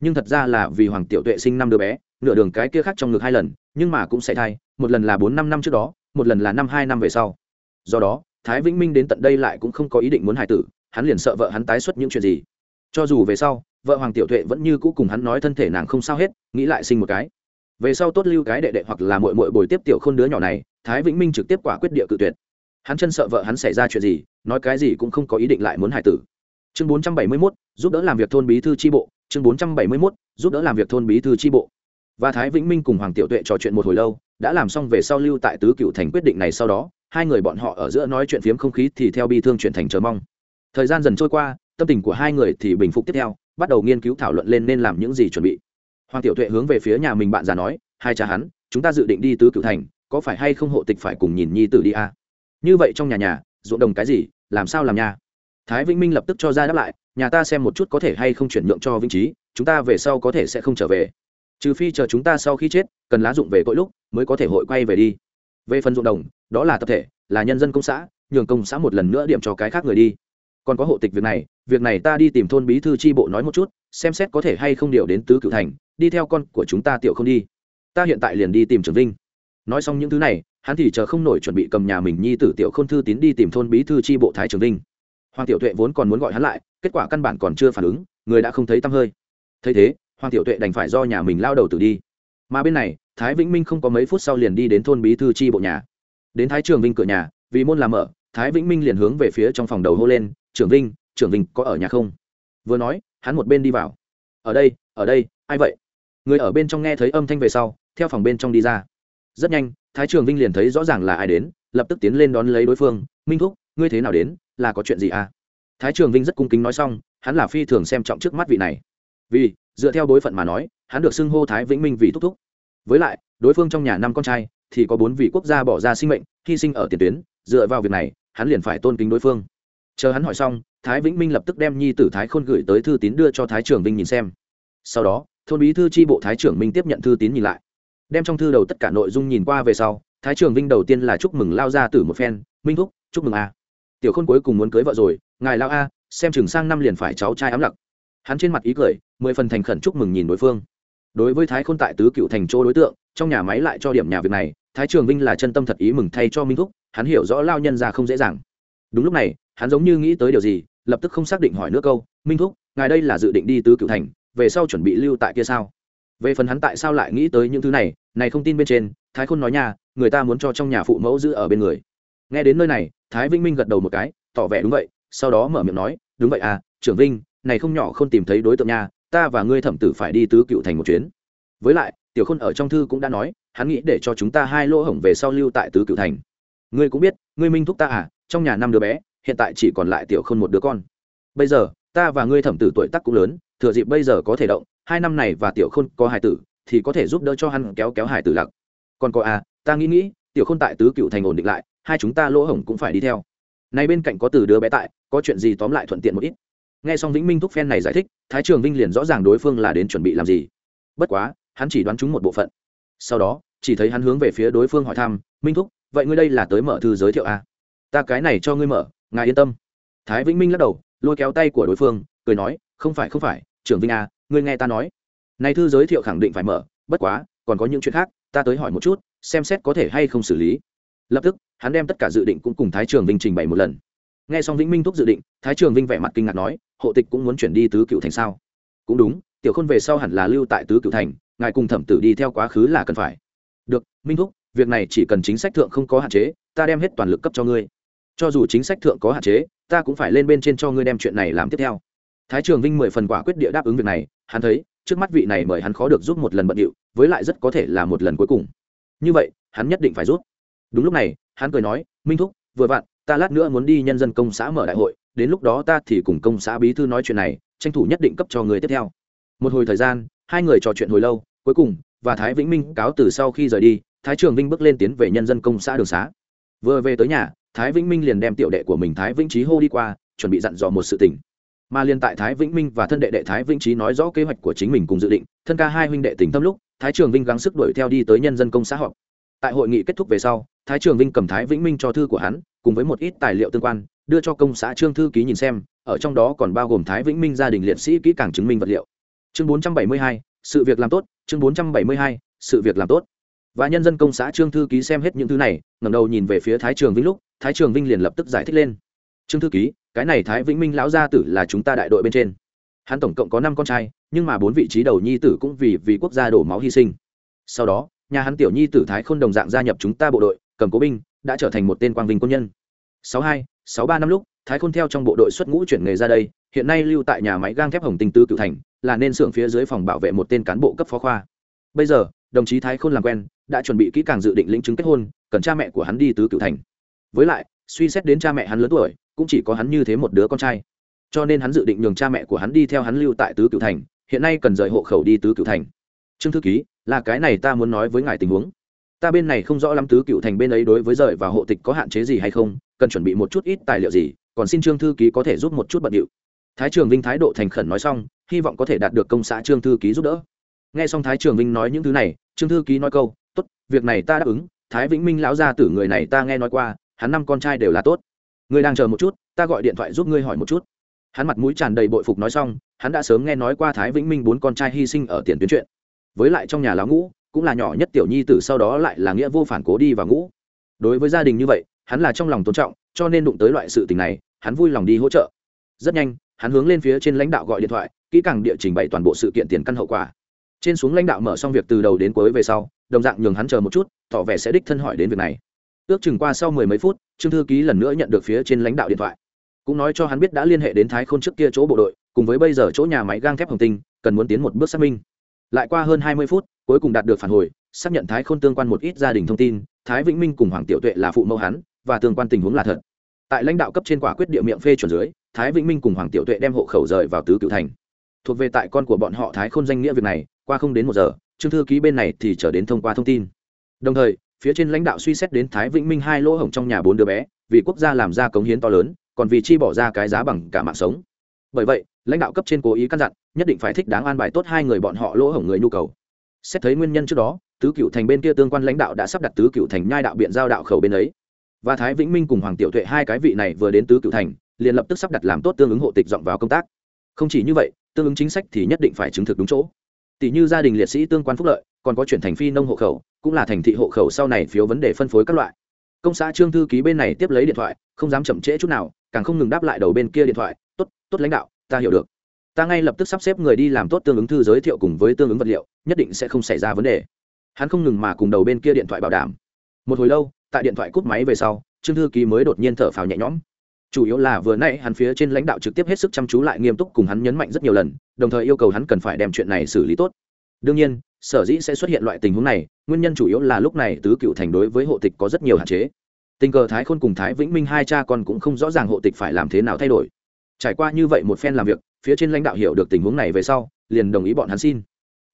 Nhưng thật ra là vì hoàng tiểu tuệ sinh năm đứa bé nửa đường cái kia khác trong ngực hai lần nhưng mà cũng sẽ thay, một lần là bốn năm năm trước đó một lần là năm hai năm về sau. Do đó thái vĩnh minh đến tận đây lại cũng không có ý định muốn hài tử hắn liền sợ vợ hắn tái xuất những chuyện gì. Cho dù về sau vợ hoàng tiểu tuệ vẫn như cũ cùng hắn nói thân thể nàng không sao hết nghĩ lại sinh một cái. Về sau tốt lưu cái đệ đệ hoặc là mội mội bồi tiếp tiểu khôn đứa nhỏ này thái vĩnh minh trực tiếp quả quyết địa cự tuyệt. Hắn chân sợ vợ hắn xảy ra chuyện gì nói cái gì cũng không có ý định lại muốn hại tử. Chương bốn trăm bảy mươi mốt giúp đỡ làm việc thôn bí thư tri bộ. Chương bốn trăm bảy mươi mốt giúp đỡ làm việc thôn bí thư tri bộ và thái vĩnh minh cùng hoàng tiểu tuệ trò chuyện một hồi lâu, đã làm xong về sau lưu tại tứ cựu thành quyết định này sau đó, hai người bọn họ ở giữa nói chuyện phiếm không khí thì theo bi thương chuyện thành chờ mong. Thời gian dần trôi qua, tâm tình của hai người thì bình phục tiếp theo, bắt đầu nghiên cứu thảo luận lên nên làm những gì chuẩn bị. Hoàng tiểu tuệ hướng về phía nhà mình bạn già nói, hai cha hắn, chúng ta dự định đi tứ cựu thành, có phải hay không hộ tịch phải cùng nhìn nhi tử đi a à? như vậy trong nhà nhà, ruộng đồng cái gì, làm sao làm nha thái vĩnh minh lập tức cho ra đáp lại, nhà ta xem một chút có thể hay không chuyển nhượng cho vĩnh trí chúng ta về sau có thể sẽ không trở về trừ phi chờ chúng ta sau khi chết, cần lá dụng về cội lúc, mới có thể hội quay về đi. Về phần ruộng đồng, đó là tập thể, là nhân dân công xã, nhường công xã một lần nữa điểm cho cái khác người đi. Còn có hộ tịch việc này việc này ta đi tìm thôn bí thư tri bộ nói một chút, xem xét có thể hay không điều đến tứ cựu thành, đi theo con của chúng ta tiểu không đi. Ta hiện tại liền đi tìm trường vinh. Nói xong những thứ này, hắn thì chờ không nổi chuẩn bị cầm nhà mình nhi tử tiểu khôn thư tín đi tìm thôn bí thư tri bộ thái trường vinh. Hoàng tiểu tuệ vốn còn muốn gọi hắn lại, kết quả căn bản còn chưa phản ứng, người đã không thấy tăm hơi. Thấy thế hoàng tiểu tuệ đành phải do nhà mình lao đầu tử đi. Mà bên này, thái vĩnh minh không có mấy phút sau liền đi đến thôn bí thư tri bộ nhà. Đến thái trường vinh cửa nhà, vì môn làm mở, thái vĩnh minh liền hướng về phía trong phòng đầu hô lên trưởng vinh trưởng vinh có ở nhà không? Vừa nói, hắn một bên đi vào. Ở đây ở đây, ai vậy? Người ở bên trong nghe thấy âm thanh về sau, theo phòng bên trong đi ra. Rất nhanh, thái trường vinh liền thấy rõ ràng là ai đến, lập tức tiến lên đón lấy đối phương, minh thúc, ngươi thế nào đến, là có chuyện gì à? Thái trường vinh rất cung kính nói xong, hắn là phi thường xem trọng trước mắt vị này vì, dựa theo bối phận mà nói, hắn được xưng hô thái vĩnh minh vì thúc thúc. Với lại, đối phương trong nhà năm con trai, thì có bốn vị quốc gia bỏ ra sinh mệnh, hy sinh ở tiền tuyến, dựa vào việc này, hắn liền phải tôn kính đối phương. Chờ hắn hỏi xong, thái vĩnh minh lập tức đem nhi tử thái khôn gửi tới thư tín đưa cho thái trưởng vinh nhìn xem. Sau đó, thôn bí thư tri bộ thái trưởng minh tiếp nhận thư tín nhìn lại. Đem trong thư đầu tất cả nội dung nhìn qua về sau, thái trưởng vinh đầu tiên là chúc mừng lao ra từ một phen, minh thúc, chúc mừng a. Tiểu khôn cuối cùng muốn cưới vợ rồi, ngài lao a, xem chừng sang năm liền phải cháu trai ám lặc hắn trên mặt ý cười, mười phần thành khẩn chúc mừng nhìn đối phương. Đối với thái khôn tại tứ cựu thành chỗ đối tượng, trong nhà máy lại cho điểm nhà việc này, thái trường vinh là chân tâm thật ý mừng thay cho minh thúc, hắn hiểu rõ lao nhân ra không dễ dàng. Đúng lúc này, hắn giống như nghĩ tới điều gì, lập tức không xác định hỏi nữa câu, minh thúc, ngài đây là dự định đi tứ cựu thành, về sau chuẩn bị lưu tại kia sao? Về phần hắn tại sao lại nghĩ tới những thứ này này không tin bên trên, thái khôn nói nha, người ta muốn cho trong nhà phụ mẫu giữ ở bên người. Nghe đến nơi này, thái vinh minh gật đầu một cái, tỏ vẻ đúng vậy, sau đó mở miệng nói, đúng vậy à trưởng vinh này không nhỏ không tìm thấy đối tượng nha, ta và ngươi thẩm tử phải đi tứ cựu thành một chuyến. Với lại, tiểu khôn ở trong thư cũng đã nói, hắn nghĩ để cho chúng ta hai lỗ hổng về sau lưu tại tứ cựu thành. Ngươi cũng biết, ngươi minh thúc ta à trong nhà năm đứa bé, hiện tại chỉ còn lại tiểu khôn một đứa con. Bây giờ, ta và ngươi thẩm tử tuổi tác cũng lớn, thừa dịp bây giờ có thể động, hai năm này và tiểu khôn có hải tử, thì có thể giúp đỡ cho hắn kéo kéo hải tử lặc. Còn có à ta nghĩ nghĩ, tiểu khôn tại tứ cựu thành ổn định lại, hai chúng ta lỗ hổng cũng phải đi theo. Nay bên cạnh có từ đứa bé tại, có chuyện gì tóm lại thuận tiện một ít nghe xong vĩnh minh thúc phen này giải thích, thái trường vinh liền rõ ràng đối phương là đến chuẩn bị làm gì. Bất quá, hắn chỉ đoán chúng một bộ phận. Sau đó, chỉ thấy hắn hướng về phía đối phương hỏi thăm, minh thúc, vậy ngươi đây là tới mở thư giới thiệu à? ta cái này cho ngươi mở, ngài yên tâm. Thái vĩnh minh lắc đầu, lôi kéo tay của đối phương, cười nói, không phải không phải trưởng vinh à ngươi nghe ta nói. Này thư giới thiệu khẳng định phải mở, bất quá, còn có những chuyện khác, ta tới hỏi một chút, xem xét có thể hay không xử lý. Lập tức, hắn đem tất cả dự định cũng cùng thái trường vinh trình bày một lần nghe xong vĩnh minh thúc dự định, thái trường vinh vẻ mặt kinh ngạc nói, hộ tịch cũng muốn chuyển đi tứ cựu thành sao? Cũng đúng, tiểu khôn về sau hẳn là lưu tại tứ cựu thành, ngài cùng thẩm tử đi theo quá khứ là cần phải. Được, minh thúc, việc này chỉ cần chính sách thượng không có hạn chế, ta đem hết toàn lực cấp cho ngươi. Cho dù chính sách thượng có hạn chế, ta cũng phải lên bên trên cho ngươi đem chuyện này làm tiếp theo. Thái trường vinh mười phần quả quyết địa đáp ứng việc này, hắn thấy, trước mắt vị này mời hắn khó được giúp một lần bận điệu, với lại rất có thể là một lần cuối cùng. Như vậy, hắn nhất định phải rút. đúng lúc này, hắn cười nói, minh thúc, vừa vặn ta lát nữa muốn đi nhân dân công xã mở đại hội, đến lúc đó ta thì cùng công xã bí thư nói chuyện này, tranh thủ nhất định cấp cho người tiếp theo. Một hồi thời gian, hai người trò chuyện hồi lâu, cuối cùng, và thái vĩnh minh cáo từ sau khi rời đi, thái trường vinh bước lên tiến về nhân dân công xã đường xá. Vừa về tới nhà, thái vĩnh minh liền đem tiểu đệ của mình thái vĩnh trí hô đi qua, chuẩn bị dặn dò một sự tình. Mà liên tại thái vĩnh minh và thân đệ đệ thái vĩnh trí nói rõ kế hoạch của chính mình cùng dự định, thân ca hai huynh đệ tỉnh tâm lúc, thái trường vinh gắng sức đuổi theo đi tới nhân dân công xã họp. Tại hội nghị kết thúc về sau, thái trường vinh cầm thái vĩnh minh cho thư của hắn cùng với một ít tài liệu tương quan đưa cho công xã trương thư ký nhìn xem ở trong đó còn bao gồm thái vĩnh minh gia đình liệt sĩ kỹ càng chứng minh vật liệu. Chương 472, sự việc làm tốt chương 472, sự việc làm tốt. Và nhân dân công xã trương thư ký xem hết những thứ này ngẩng đầu nhìn về phía thái trường vinh lúc thái trường vinh liền lập tức giải thích lên. Trương thư ký cái này thái vĩnh minh lão gia tử là chúng ta đại đội bên trên. Hắn tổng cộng có năm con trai nhưng mà bốn vị trí đầu nhi tử cũng vì vì quốc gia đổ máu hy sinh. Sau đó nhà hắn tiểu nhi tử thái khôn đồng dạng gia nhập chúng ta bộ đội cầm cố binh đã trở thành một tên quang vinh quân nhân sáu hai, sáu ba năm lúc, thái khôn theo trong bộ đội xuất ngũ chuyển nghề ra đây, hiện nay lưu tại nhà máy gang thép hồng tinh tứ cửu thành, là nên xưởng phía dưới phòng bảo vệ một tên cán bộ cấp phó khoa. Bây giờ, đồng chí thái khôn làm quen, đã chuẩn bị kỹ càng dự định lĩnh chứng kết hôn, cần cha mẹ của hắn đi tứ cửu thành. Với lại, suy xét đến cha mẹ hắn lớn tuổi, cũng chỉ có hắn như thế một đứa con trai. Cho nên hắn dự định nhường cha mẹ của hắn đi theo hắn lưu tại tứ cửu thành, hiện nay cần rời hộ khẩu đi tứ cửu thành. Trương thư ký, là cái này ta muốn nói với ngài tình huống. Ta bên này không rõ lắm tứ cựu thành bên ấy đối với rời và hộ tịch có hạn chế gì hay không cần chuẩn bị một chút ít tài liệu gì, còn xin trương thư ký có thể giúp một chút bận điệu. Thái trường vinh thái độ thành khẩn nói xong, hy vọng có thể đạt được công xã trương thư ký giúp đỡ. Nghe xong thái trường vinh nói những thứ này, trương thư ký nói câu, tốt, việc này ta đáp ứng, thái vĩnh minh lão gia tử người này ta nghe nói qua, hắn năm con trai đều là tốt. Ngươi đang chờ một chút, ta gọi điện thoại giúp ngươi hỏi một chút. Hắn mặt mũi tràn đầy bội phục nói xong, hắn đã sớm nghe nói qua thái vĩnh minh bốn con trai hy sinh ở tiền tuyến chuyện. Với lại trong nhà lão ngũ, cũng là nhỏ nhất tiểu nhi tử sau đó lại là nghĩa vô phản cố đi vào ngũ. Đối với gia đình như vậy hắn là trong lòng tôn trọng, cho nên đụng tới loại sự tình này, hắn vui lòng đi hỗ trợ. Rất nhanh, hắn hướng lên phía trên lãnh đạo gọi điện thoại, kỹ càng địa trình bày toàn bộ sự kiện tiền căn hậu quả. Trên xuống lãnh đạo mở xong việc từ đầu đến cuối về sau, đồng dạng nhường hắn chờ một chút, tỏ vẻ sẽ đích thân hỏi đến việc này. Ước chừng qua sau mười mấy phút, trương thư ký lần nữa nhận được phía trên lãnh đạo điện thoại. Cũng nói cho hắn biết đã liên hệ đến thái khôn trước kia chỗ bộ đội, cùng với bây giờ chỗ nhà máy gang thép hồng tinh, cần muốn tiến một bước xác minh. Lại qua hơn hai mươi phút, cuối cùng đạt được phản hồi, xác nhận thái khôn tương quan một ít gia đình thông tin, thái vĩnh minh cùng hoàng tiểu tuệ là phụ mẫu hắn và tương quan tình huống là thật. Tại lãnh đạo cấp trên quả quyết địa miệng phê chuẩn dưới, thái vĩnh minh cùng hoàng tiểu tuệ đem hộ khẩu rời vào tứ cựu thành. Thuộc về tại con của bọn họ thái khôn danh nghĩa việc này, qua không đến một giờ, trương thư ký bên này thì trở đến thông qua thông tin. Đồng thời, phía trên lãnh đạo suy xét đến thái vĩnh minh hai lỗ hổng trong nhà bốn đứa bé, vì quốc gia làm ra cống hiến to lớn, còn vì chi bỏ ra cái giá bằng cả mạng sống. Bởi vậy, lãnh đạo cấp trên cố ý căn dặn, nhất định phải thích đáng an bài tốt hai người bọn họ lỗ hổng người nhu cầu. Xét thấy nguyên nhân trước đó, tứ cựu thành bên kia tương quan lãnh đạo đã sắp đặt tứ cựu thành nhai đạo biện giao đạo khẩu bên ấy và thái vĩnh minh cùng hoàng tiểu tuệ hai cái vị này vừa đến tứ cựu thành, liền lập tức sắp đặt làm tốt tương ứng hộ tịch dọn vào công tác. Không chỉ như vậy, tương ứng chính sách thì nhất định phải chứng thực đúng chỗ. Tỷ như gia đình liệt sĩ tương quan phúc lợi, còn có chuyển thành phi nông hộ khẩu, cũng là thành thị hộ khẩu sau này phiếu vấn đề phân phối các loại. Công xã trương thư ký bên này tiếp lấy điện thoại, không dám chậm trễ chút nào, càng không ngừng đáp lại đầu bên kia điện thoại, tốt tốt lãnh đạo, ta hiểu được. Ta ngay lập tức sắp xếp người đi làm tốt tương ứng thư giới thiệu cùng với tương ứng vật liệu, nhất định sẽ không xảy ra vấn đề. Hắn không ngừng mà cùng đầu bên kia điện thoại bảo đảm. Một hồi lâu tại điện thoại cúp máy về sau, trương thư ký mới đột nhiên thở phào nhẹ nhõm. Chủ yếu là vừa nãy hắn phía trên lãnh đạo trực tiếp hết sức chăm chú lại nghiêm túc cùng hắn nhấn mạnh rất nhiều lần, đồng thời yêu cầu hắn cần phải đem chuyện này xử lý tốt. Đương nhiên, sở dĩ sẽ xuất hiện loại tình huống này, nguyên nhân chủ yếu là lúc này tứ cựu thành đối với hộ tịch có rất nhiều hạn chế. Tình cờ thái khôn cùng thái vĩnh minh hai cha con cũng không rõ ràng hộ tịch phải làm thế nào thay đổi. Trải qua như vậy một phen làm việc, phía trên lãnh đạo hiểu được tình huống này về sau, liền đồng ý bọn hắn xin.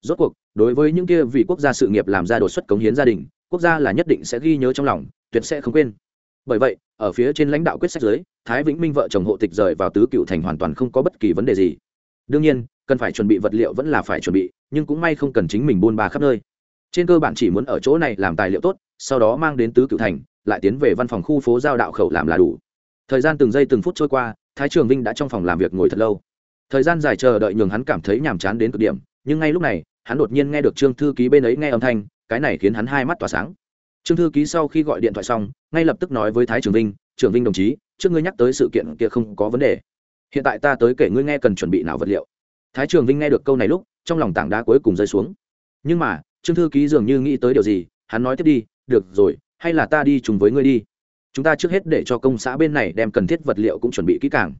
Rốt cuộc, đối với những kia vì quốc gia sự nghiệp làm ra đột xuất cống hiến gia đình quốc gia là nhất định sẽ ghi nhớ trong lòng, tuyệt sẽ không quên. Bởi vậy, ở phía trên lãnh đạo quyết sách giới thái vĩnh minh vợ chồng hộ tịch rời vào tứ cựu thành hoàn toàn không có bất kỳ vấn đề gì. Đương nhiên, cần phải chuẩn bị vật liệu vẫn là phải chuẩn bị, nhưng cũng may không cần chính mình buôn ba khắp nơi. Trên cơ bản chỉ muốn ở chỗ này làm tài liệu tốt, sau đó mang đến tứ cựu thành, lại tiến về văn phòng khu phố giao đạo khẩu làm là đủ. Thời gian từng giây từng phút trôi qua, thái trường vinh đã trong phòng làm việc ngồi thật lâu. Thời gian dài chờ đợi nhường hắn cảm thấy nhàm chán đến cực điểm, nhưng ngay lúc này, hắn đột nhiên nghe được trương thư ký bên ấy nghe âm thanh cái này khiến hắn hai mắt tỏa sáng. Trương thư ký sau khi gọi điện thoại xong, ngay lập tức nói với thái trường vinh trường vinh đồng chí, trước ngươi nhắc tới sự kiện kia không có vấn đề. Hiện tại ta tới kể ngươi nghe cần chuẩn bị nào vật liệu. Thái trường vinh nghe được câu này lúc, trong lòng tảng đá cuối cùng rơi xuống. Nhưng mà, trương thư ký dường như nghĩ tới điều gì, hắn nói tiếp đi, được rồi, hay là ta đi chung với ngươi đi. Chúng ta trước hết để cho công xã bên này đem cần thiết vật liệu cũng chuẩn bị kỹ càng.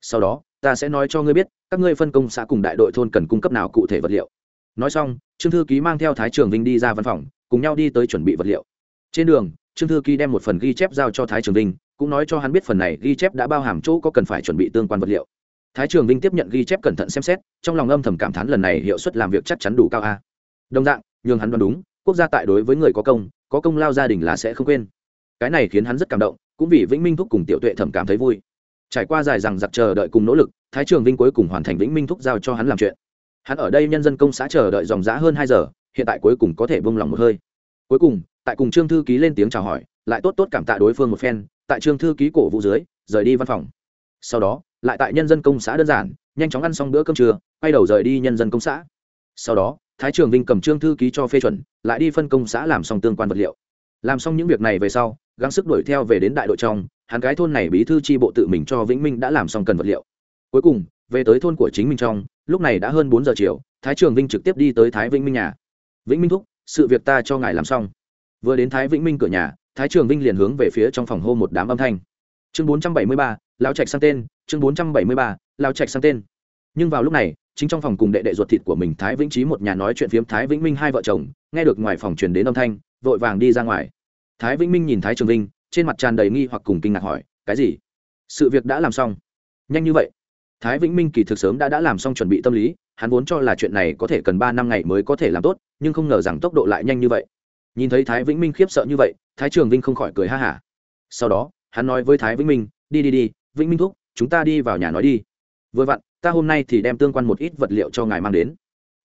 Sau đó, ta sẽ nói cho ngươi biết, các ngươi phân công xã cùng đại đội thôn cần cung cấp nào cụ thể vật liệu nói xong, trương thư ký mang theo thái trường vinh đi ra văn phòng, cùng nhau đi tới chuẩn bị vật liệu. Trên đường, trương thư ký đem một phần ghi chép giao cho thái trường vinh, cũng nói cho hắn biết phần này ghi chép đã bao hàm chỗ có cần phải chuẩn bị tương quan vật liệu. Thái trường vinh tiếp nhận ghi chép cẩn thận xem xét, trong lòng âm thầm cảm thán lần này hiệu suất làm việc chắc chắn đủ cao a. Đồng dạng, nhường hắn đoán đúng, quốc gia tại đối với người có công có công lao gia đình là sẽ không quên. Cái này khiến hắn rất cảm động, cũng vì vĩnh minh thúc cùng tiểu tuệ thẩm cảm thấy vui. Trải qua dài rằng giặc chờ đợi cùng nỗ lực, thái trường vinh cuối cùng hoàn thành vĩnh minh thúc giao cho hắn làm chuyện hắn ở đây nhân dân công xã chờ đợi dòng giã hơn hai giờ, hiện tại cuối cùng có thể bông lòng một hơi. Cuối cùng, tại cùng trương thư ký lên tiếng chào hỏi, lại tốt tốt cảm tạ đối phương một phen, tại trương thư ký cổ vũ dưới, rời đi văn phòng. Sau đó, lại tại nhân dân công xã đơn giản, nhanh chóng ăn xong bữa cơm trưa, quay đầu rời đi nhân dân công xã. Sau đó, thái trường vinh cầm trương thư ký cho phê chuẩn, lại đi phân công xã làm xong tương quan vật liệu. Làm xong những việc này về sau, gắng sức đuổi theo về đến đại đội trong, hắn cái thôn này bí thư tri bộ tự mình cho vĩnh minh đã làm xong cần vật liệu. Cuối cùng về tới thôn của chính mình trong, lúc này đã hơn bốn giờ chiều, thái trường vinh trực tiếp đi tới thái vĩnh minh nhà. Vĩnh minh thúc, sự việc ta cho ngài làm xong. Vừa đến thái vĩnh minh cửa nhà, thái trường vinh liền hướng về phía trong phòng hô một đám âm thanh. Chương bốn trăm bảy mươi ba lao trạch sang tên, chương bốn trăm bảy mươi ba lao trạch sang tên. Nhưng vào lúc này, chính trong phòng cùng đệ đệ ruột thịt của mình thái vĩnh trí một nhà nói chuyện phiếm thái vĩnh minh hai vợ chồng, nghe được ngoài phòng truyền đến âm thanh, vội vàng đi ra ngoài. Thái vĩnh minh nhìn thái trường vinh, trên mặt tràn đầy nghi hoặc cùng kinh ngạc hỏi, cái gì? Sự việc đã làm xong? Nhanh như vậy thái vĩnh minh kỳ thực sớm đã đã làm xong chuẩn bị tâm lý, hắn vốn cho là chuyện này có thể cần ba năm ngày mới có thể làm tốt, nhưng không ngờ rằng tốc độ lại nhanh như vậy. Nhìn thấy thái vĩnh minh khiếp sợ như vậy, thái trường vinh không khỏi cười ha hả. Sau đó, hắn nói với thái vĩnh minh, đi đi đi, vĩnh minh thúc, chúng ta đi vào nhà nói đi. Vừa vặn, ta hôm nay thì đem tương quan một ít vật liệu cho ngài mang đến.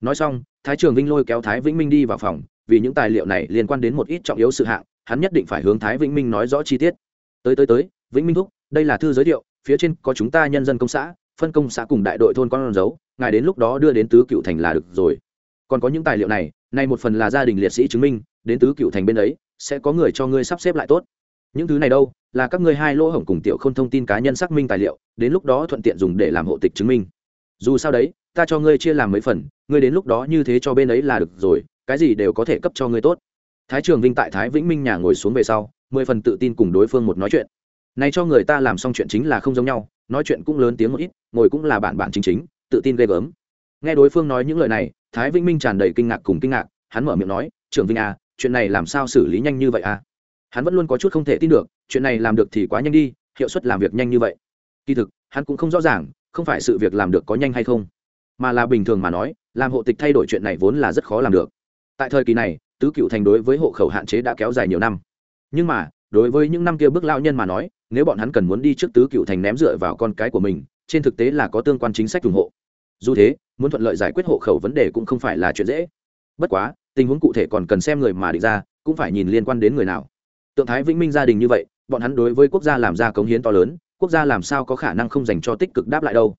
Nói xong, thái trường vinh lôi kéo thái vĩnh minh đi vào phòng, vì những tài liệu này liên quan đến một ít trọng yếu sự hạng, hắn nhất định phải hướng thái vĩnh minh nói rõ chi tiết. Tới tới tới, vĩnh minh thúc, đây là thư giới thiệu, phía trên có chúng ta nhân dân công xã phân công xã cùng đại đội thôn con dấu ngài đến lúc đó đưa đến tứ cựu thành là được rồi. Còn có những tài liệu này, nay một phần là gia đình liệt sĩ chứng minh, đến tứ cựu thành bên ấy, sẽ có người cho ngươi sắp xếp lại tốt. Những thứ này đâu, là các ngươi hai lỗ hổng cùng tiểu không thông tin cá nhân xác minh tài liệu, đến lúc đó thuận tiện dùng để làm hộ tịch chứng minh. Dù sao đấy, ta cho ngươi chia làm mấy phần, ngươi đến lúc đó như thế cho bên ấy là được rồi, cái gì đều có thể cấp cho ngươi tốt. Thái trường vinh tại thái vĩnh minh nhà ngồi xuống về sau, mười phần tự tin cùng đối phương một nói chuyện. Này cho người ta làm xong chuyện chính là không giống nhau, nói chuyện cũng lớn tiếng một ít ngồi cũng là bản bản chính chính, tự tin ghê gớm. Nghe đối phương nói những lời này, thái vĩnh minh tràn đầy kinh ngạc cùng kinh ngạc, hắn mở miệng nói, trưởng vinh à chuyện này làm sao xử lý nhanh như vậy à? Hắn vẫn luôn có chút không thể tin được, chuyện này làm được thì quá nhanh đi, hiệu suất làm việc nhanh như vậy. Kỳ thực, hắn cũng không rõ ràng, không phải sự việc làm được có nhanh hay không, mà là bình thường mà nói, làm hộ tịch thay đổi chuyện này vốn là rất khó làm được. Tại thời kỳ này, tứ cựu thành đối với hộ khẩu hạn chế đã kéo dài nhiều năm. Nhưng mà, đối với những năm kia bước lao nhân mà nói, nếu bọn hắn cần muốn đi trước tứ cựu thành ném dựa vào con cái của mình trên thực tế là có tương quan chính sách ủng hộ. Dù thế, muốn thuận lợi giải quyết hộ khẩu vấn đề cũng không phải là chuyện dễ. Bất quá, tình huống cụ thể còn cần xem người mà định ra, cũng phải nhìn liên quan đến người nào. Tượng thái vĩnh minh gia đình như vậy, bọn hắn đối với quốc gia làm ra cống hiến to lớn, quốc gia làm sao có khả năng không dành cho tích cực đáp lại đâu.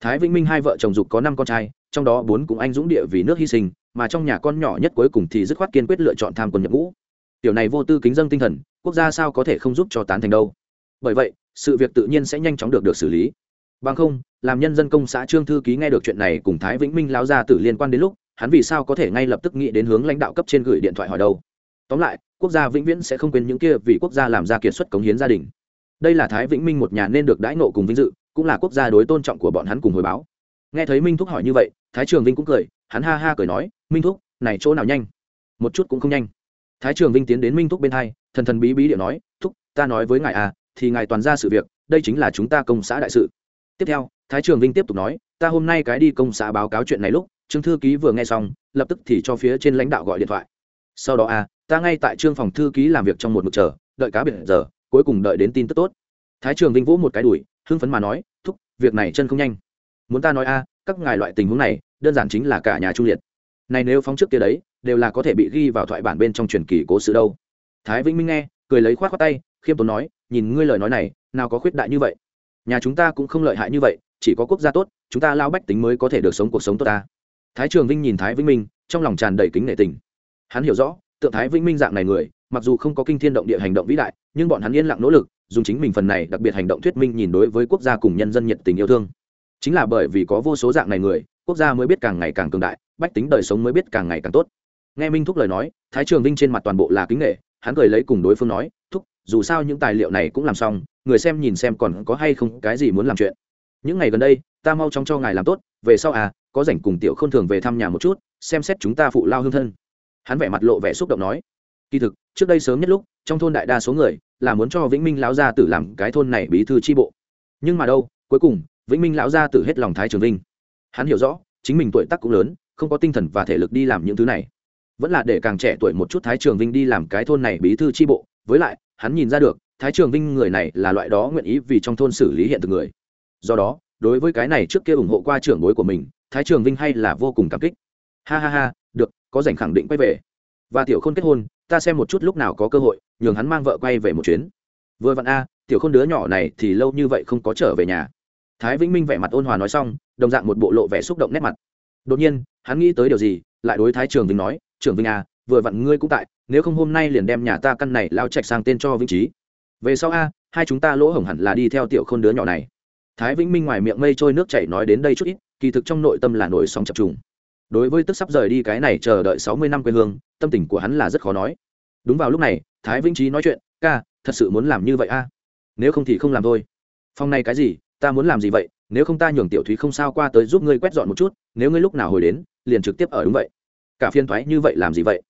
Thái vĩnh minh hai vợ chồng dục có năm con trai, trong đó bốn cũng anh dũng địa vì nước hy sinh, mà trong nhà con nhỏ nhất cuối cùng thì dứt khoát kiên quyết lựa chọn tham quân nhập ngũ. Tiểu này vô tư kính dân tinh thần, quốc gia sao có thể không giúp cho tán thành đâu? Bởi vậy, sự việc tự nhiên sẽ nhanh chóng được được xử lý bằng không, làm nhân dân công xã trương thư ký nghe được chuyện này cùng thái vĩnh minh lao ra tử liên quan đến lúc, hắn vì sao có thể ngay lập tức nghĩ đến hướng lãnh đạo cấp trên gửi điện thoại hỏi đâu? Tóm lại, quốc gia vĩnh viễn sẽ không quên những kia vì quốc gia làm ra kiệt xuất cống hiến gia đình. Đây là thái vĩnh minh một nhà nên được đãi nộ cùng vinh dự, cũng là quốc gia đối tôn trọng của bọn hắn cùng hồi báo. Nghe thấy minh thúc hỏi như vậy, thái trường vinh cũng cười, hắn ha ha cười nói, minh thúc, này chỗ nào nhanh? Một chút cũng không nhanh. Thái trường vinh tiến đến minh thúc bên hai, thần thần bí bí điệu nói, thúc, ta nói với ngài à thì ngài toàn ra sự việc, đây chính là chúng ta công xã đại sự tiếp theo, thái trường vinh tiếp tục nói, ta hôm nay cái đi công xã báo cáo chuyện này lúc, trương thư ký vừa nghe xong, lập tức thì cho phía trên lãnh đạo gọi điện thoại. Sau đó à ta ngay tại trương phòng thư ký làm việc trong một mực chờ, đợi cá biệt giờ, cuối cùng đợi đến tin tức tốt. Thái trường vinh vỗ một cái đùi, hưng phấn mà nói, thúc, việc này chân không nhanh. Muốn ta nói a các ngài loại tình huống này, đơn giản chính là cả nhà trung liệt. Này nếu phóng trước kia đấy, đều là có thể bị ghi vào thoại bản bên trong truyền kỳ cố sự đâu. Thái vĩnh minh nghe, cười lấy khoát khoát tay, khiêm tốn nói, nhìn ngươi lời nói này, nào có khuyết đại như vậy nhà chúng ta cũng không lợi hại như vậy, chỉ có quốc gia tốt, chúng ta lao bách tính mới có thể được sống cuộc sống tốt ta. Thái trường vinh nhìn thái vĩnh minh, trong lòng tràn đầy kính nể tình. Hắn hiểu rõ, tượng thái vĩnh minh dạng này người, mặc dù không có kinh thiên động địa hành động vĩ đại, nhưng bọn hắn yên lặng nỗ lực, dùng chính mình phần này đặc biệt hành động thuyết minh nhìn đối với quốc gia cùng nhân dân nhiệt tình yêu thương. Chính là bởi vì có vô số dạng này người, quốc gia mới biết càng ngày càng cường đại, bách tính đời sống mới biết càng ngày càng tốt. Nghe minh thúc lời nói, thái trường vinh trên mặt toàn bộ là kính nghệ hắn cười lấy cùng đối phương nói, thúc, dù sao những tài liệu này cũng làm xong người xem nhìn xem còn có hay không cái gì muốn làm chuyện. Những ngày gần đây, ta mau chóng cho ngài làm tốt, về sau à có rảnh cùng tiểu k h ô n thường về thăm nhà một chút, xem xét chúng ta phụ lao hương thân. Hắn vẻ mặt lộ vẻ xúc động nói. Kỳ thực, trước đây sớm nhất lúc, trong thôn đại đa số người là muốn cho vĩnh minh lão gia tử làm cái thôn này bí thư tri bộ. Nhưng mà đâu, cuối cùng, vĩnh minh lão gia tử hết lòng thái trường vinh. Hắn hiểu rõ, chính mình tuổi tác cũng lớn, không có tinh thần và thể lực đi làm những thứ này. Vẫn là để càng trẻ tuổi một chút thái trường vinh đi làm cái thôn này bí thư tri bộ, với lại, hắn nhìn ra được thái trường vinh người này là loại đó nguyện ý vì trong thôn xử lý hiện thực người. Do đó, đối với cái này trước kia ủng hộ qua trưởng bối của mình, thái trường vinh hay là vô cùng cảm kích. Ha ha ha, được, có dành khẳng định quay về. Và tiểu khôn kết hôn, ta xem một chút lúc nào có cơ hội, nhường hắn mang vợ quay về một chuyến. Vừa vặn a, tiểu khôn đứa nhỏ này thì lâu như vậy không có trở về nhà. Thái vĩnh minh vẻ mặt ôn hòa nói xong, đồng dạng một bộ lộ vẻ xúc động nét mặt. Đột nhiên, hắn nghĩ tới điều gì, lại đối thái trường vinh nói trưởng vinh a vừa vặn ngươi cũng tại, nếu không hôm nay liền đem nhà ta căn này lao trạch sang tên cho Vĩnh trí về sau a, hai chúng ta lỗ hổng hẳn là đi theo tiểu khôn đứa nhỏ này. Thái vĩnh minh ngoài miệng mây trôi nước chảy nói đến đây chút ít, kỳ thực trong nội tâm là nổi sóng chập trùng. Đối với tức sắp rời đi cái này chờ đợi sáu mươi năm quê hương, tâm tình của hắn là rất khó nói. Đúng vào lúc này, thái vĩnh trí nói chuyện, ca, thật sự muốn làm như vậy a? Nếu không thì không làm thôi. Phong này cái gì? Ta muốn làm gì vậy? Nếu không ta nhường tiểu thúy không sao qua tới giúp ngươi quét dọn một chút, nếu ngươi lúc nào hồi đến, liền trực tiếp ở đúng vậy. Cả phiên thoái như vậy làm gì vậy?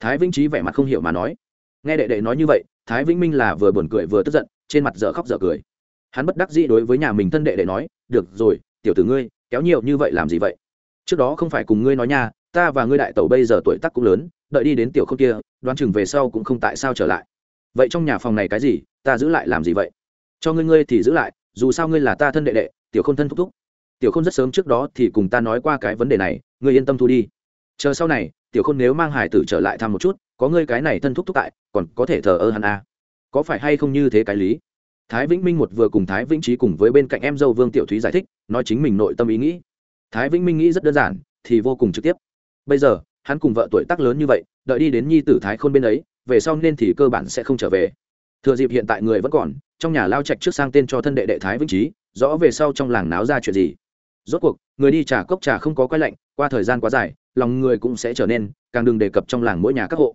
Thái vĩnh trí vẻ mặt không hiểu mà nói nghe đệ đệ nói như vậy, thái vĩnh minh là vừa buồn cười vừa tức giận, trên mặt dở khóc dở cười. Hắn bất đắc dĩ đối với nhà mình thân đệ đệ nói, được rồi, tiểu tử ngươi, kéo nhiều như vậy làm gì vậy? Trước đó không phải cùng ngươi nói nha, ta và ngươi đại tẩu bây giờ tuổi tác cũng lớn, đợi đi đến tiểu không kia, đoán chừng về sau cũng không tại sao trở lại. Vậy trong nhà phòng này cái gì, ta giữ lại làm gì vậy? Cho ngươi ngươi thì giữ lại, dù sao ngươi là ta thân đệ đệ, tiểu k h ô n thân thúc thúc. Tiểu k h ô n rất sớm trước đó thì cùng ta nói qua cái vấn đề này, ngươi yên tâm thu đi chờ sau này, tiểu khôn nếu mang hải tử trở lại thăm một chút, có ngươi cái này thân thúc thúc tại, còn có thể thờ ơ hắn a có phải hay không như thế cái lý? Thái vĩnh minh một vừa cùng thái vĩnh trí cùng với bên cạnh em dâu vương tiểu thúy giải thích, nói chính mình nội tâm ý nghĩ. Thái vĩnh minh nghĩ rất đơn giản, thì vô cùng trực tiếp. Bây giờ, hắn cùng vợ tuổi tác lớn như vậy, đợi đi đến nhi tử thái khôn bên ấy, về sau nên thì cơ bản sẽ không trở về. Thừa dịp hiện tại người vẫn còn, trong nhà lao trạch trước sang tên cho thân đệ đệ thái vĩnh trí rõ về sau trong làng náo ra chuyện gì. Rốt cuộc, người đi trả cốc trà không có quay lạnh, qua thời gian quá dài lòng người cũng sẽ trở nên càng đừng đề cập trong làng mỗi nhà các hộ.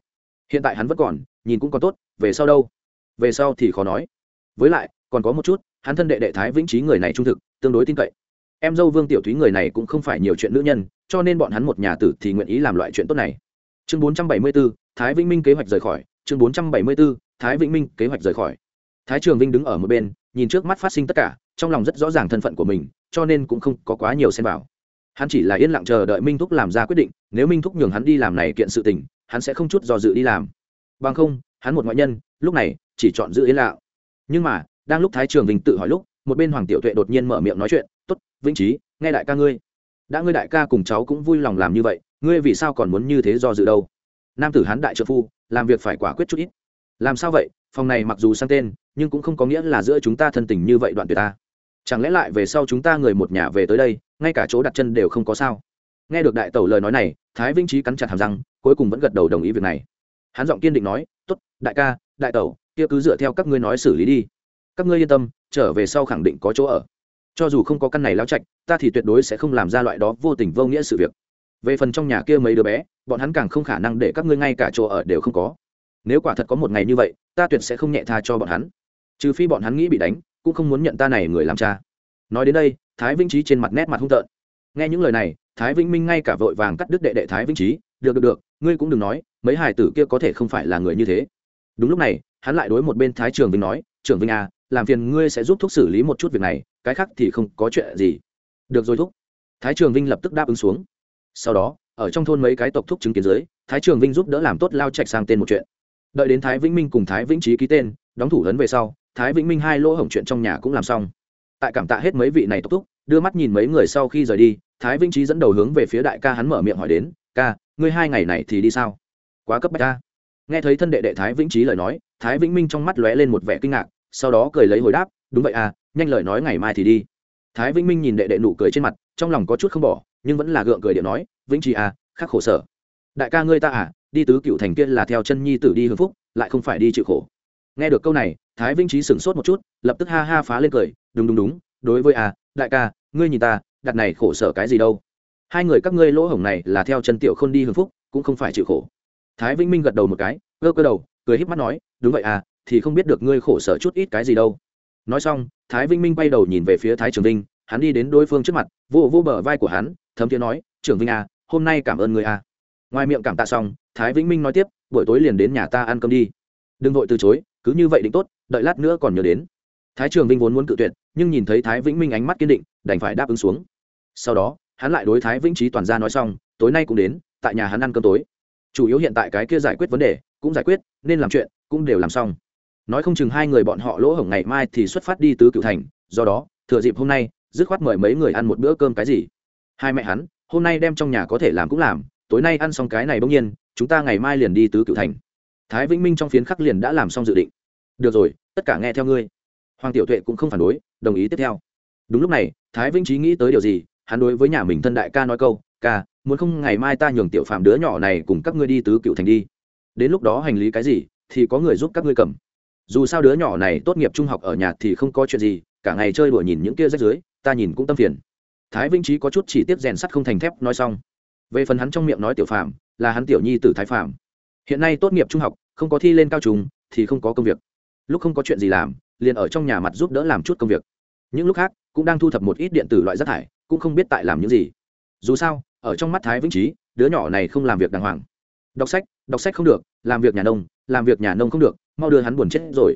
Hiện tại hắn vẫn còn nhìn cũng còn tốt về sau đâu? Về sau thì khó nói. Với lại còn có một chút hắn thân đệ đệ thái vĩnh trí người này trung thực tương đối tin cậy. Em dâu vương tiểu thúy người này cũng không phải nhiều chuyện nữ nhân cho nên bọn hắn một nhà tử thì nguyện ý làm loại chuyện tốt này. Chương 474, thái vĩnh minh kế hoạch rời khỏi. Chương 474, thái vĩnh minh kế hoạch rời khỏi. Thái trường vinh đứng ở một bên nhìn trước mắt phát sinh tất cả trong lòng rất rõ ràng thân phận của mình cho nên cũng không có quá nhiều xen vào hắn chỉ là yên lặng chờ đợi minh thúc làm ra quyết định, nếu minh thúc nhường hắn đi làm này kiện sự tình, hắn sẽ không chút do dự đi làm. Bằng không, hắn một ngoại nhân, lúc này, chỉ chọn giữ yên lặng. Nhưng mà, đang lúc thái trường vinh tự hỏi lúc, một bên hoàng tiểu tuệ đột nhiên mở miệng nói chuyện t ố t vĩnh trí nghe đại ca ngươi. Đã ngươi đại ca cùng cháu cũng vui lòng làm như vậy, ngươi vì sao còn muốn như thế do dự đâu? Nam tử hắn đại trợ phu, làm việc phải quả quyết chút ít. Làm sao vậy? Phòng này mặc dù sang tên, nhưng cũng không có nghĩa là giữa chúng ta thân tình như vậy đoạn tuyệt ta chẳng lẽ lại về sau chúng ta người một nhà về tới đây, ngay cả chỗ đặt chân đều không có sao? Nghe được đại tẩu lời nói này, thái vĩnh trí cắn chặt hàm răng, cuối cùng vẫn gật đầu đồng ý việc này. Hắn giọng kiên định nói t ố t đại ca, đại tẩu, kia cứ dựa theo các ngươi nói xử lý đi. Các ngươi yên tâm, trở về sau khẳng định có chỗ ở. Cho dù không có căn này lao chạch ta thì tuyệt đối sẽ không làm ra loại đó vô tình vô nghĩa sự việc. Về phần trong nhà kia mấy đứa bé, bọn hắn càng không khả năng để các ngươi ngay cả chỗ ở đều không có. Nếu quả thật có một ngày như vậy, ta tuyệt sẽ không nhẹ tha cho bọn hắn trừ phi bọn hắn nghĩ bị đánh, cũng không muốn nhận ta này người làm cha. Nói đến đây, thái vĩnh trí trên mặt nét mặt hung tợn. Nghe những lời này, thái vĩnh minh ngay cả vội vàng cắt đứt đệ đệ thái vĩnh trí được được được, ngươi cũng đừng nói, mấy hải tử kia có thể không phải là người như thế. Đúng lúc này, hắn lại đối một bên thái trường vinh nói trưởng vinh à làm phiền ngươi sẽ giúp thúc xử lý một chút việc này, cái khác thì không có chuyện gì. Được rồi thúc. Thái trường vinh lập tức đáp ứng xuống. Sau đó, ở trong thôn mấy cái tộc thúc chứng kiến dưới, thái trường vinh giúp đỡ làm tốt lao trạch sang tên một chuyện. Đợi đến thái vĩnh minh cùng thái vĩnh trí ký tên, đóng thủ lớn về sau thái vĩnh minh hai lỗ hổng chuyện trong nhà cũng làm xong. Tại cảm tạ hết mấy vị này tốc túc đưa mắt nhìn mấy người sau khi rời đi, thái vĩnh trí dẫn đầu hướng về phía đại ca hắn mở miệng hỏi đến, ca, ngươi hai ngày này thì đi sao? Quá cấp bách ca nghe thấy thân đệ đệ thái vĩnh trí lời nói, thái vĩnh minh trong mắt lóe lên một vẻ kinh ngạc, sau đó cười lấy hồi đáp, đúng vậy à nhanh lời nói ngày mai thì đi. Thái vĩnh minh nhìn đệ đệ nụ cười trên mặt, trong lòng có chút không bỏ, nhưng vẫn là gượng cười điện nói, vĩnh trí à khắc khổ sở. Đại ca ngươi ta à đi tứ cựu thành kia là theo chân nhi tử đi hưng phúc, lại không phải đi chịu khổ. Nghe được câu này thái vĩnh trí sửng sốt một chút, lập tức ha ha phá lên cười, đúng đúng đúng, đối với à đại ca, ngươi nhìn ta, đặt này khổ sở cái gì đâu? Hai người các ngươi lỗ hổng này là theo chân tiểu khôn đi hưng phúc, cũng không phải chịu khổ. Thái vĩnh minh gật đầu một cái cơ cơ đầu, cười híp mắt nói, đúng vậy à thì không biết được ngươi khổ sở chút ít cái gì đâu. Nói xong, thái vĩnh minh bay đầu nhìn về phía thái trường vinh, hắn đi đến đối phương trước mặt, vô vô bờ vai của hắn, thấm tiếng nói, trường vinh à hôm nay cảm ơn người à. Ngoài miệng cảm tạ xong, thái vĩnh minh nói tiếp, buổi tối liền đến nhà ta ăn cơm đi đừng vội từ chối, cứ như vậy định tốt, đợi lát nữa còn nhớ đến. Thái trường vinh vốn muốn cự tuyệt, nhưng nhìn thấy thái vĩnh minh ánh mắt kiên định, đành phải đáp ứng xuống. Sau đó, hắn lại đối thái vĩnh trí toàn ra nói xong, tối nay cũng đến, tại nhà hắn ăn cơm tối. Chủ yếu hiện tại cái kia giải quyết vấn đề, cũng giải quyết, nên làm chuyện, cũng đều làm xong. Nói không chừng hai người bọn họ lỗ hổng ngày mai thì xuất phát đi tứ cựu thành, do đó, thừa dịp hôm nay, dứt khoát mời mấy người ăn một bữa cơm cái gì. Hai mẹ hắn, hôm nay đem trong nhà có thể làm cũng làm, tối nay ăn xong cái này bỗng nhiên, chúng ta ngày mai liền đi tứ cựu thành thái vĩnh minh trong phiến khắc liền đã làm xong dự định. Được rồi, tất cả nghe theo ngươi. Hoàng tiểu tuệ cũng không phản đối, đồng ý tiếp theo. Đúng lúc này, thái vĩnh trí nghĩ tới điều gì, hắn đối với nhà mình thân đại ca nói câu, ca, muốn không ngày mai ta nhường tiểu phạm đứa nhỏ này cùng các ngươi đi tứ cựu thành đi. Đến lúc đó hành lý cái gì, thì có người giúp các ngươi cầm. Dù sao đứa nhỏ này tốt nghiệp trung học ở nhà thì không có chuyện gì, cả ngày chơi đùa nhìn những kia rách dưới ta nhìn cũng tâm phiền. Thái vĩnh trí có chút chỉ tiếp rèn sắt không thành thép nói xong. Về phần hắn trong miệng nói tiểu phạm là hắn tiểu nhi t ử thái phạm hiện nay tốt nghiệp trung học không có thi lên cao trùng thì không có công việc. Lúc không có chuyện gì làm, liền ở trong nhà mặt giúp đỡ làm chút công việc. Những lúc khác, cũng đang thu thập một ít điện tử loại rác thải, cũng không biết tại làm những gì. Dù sao, ở trong mắt thái vĩnh trí đứa nhỏ này không làm việc đàng hoàng. Đọc sách đọc sách không được, làm việc nhà nông, làm việc nhà nông không được, mau đưa hắn buồn chết rồi.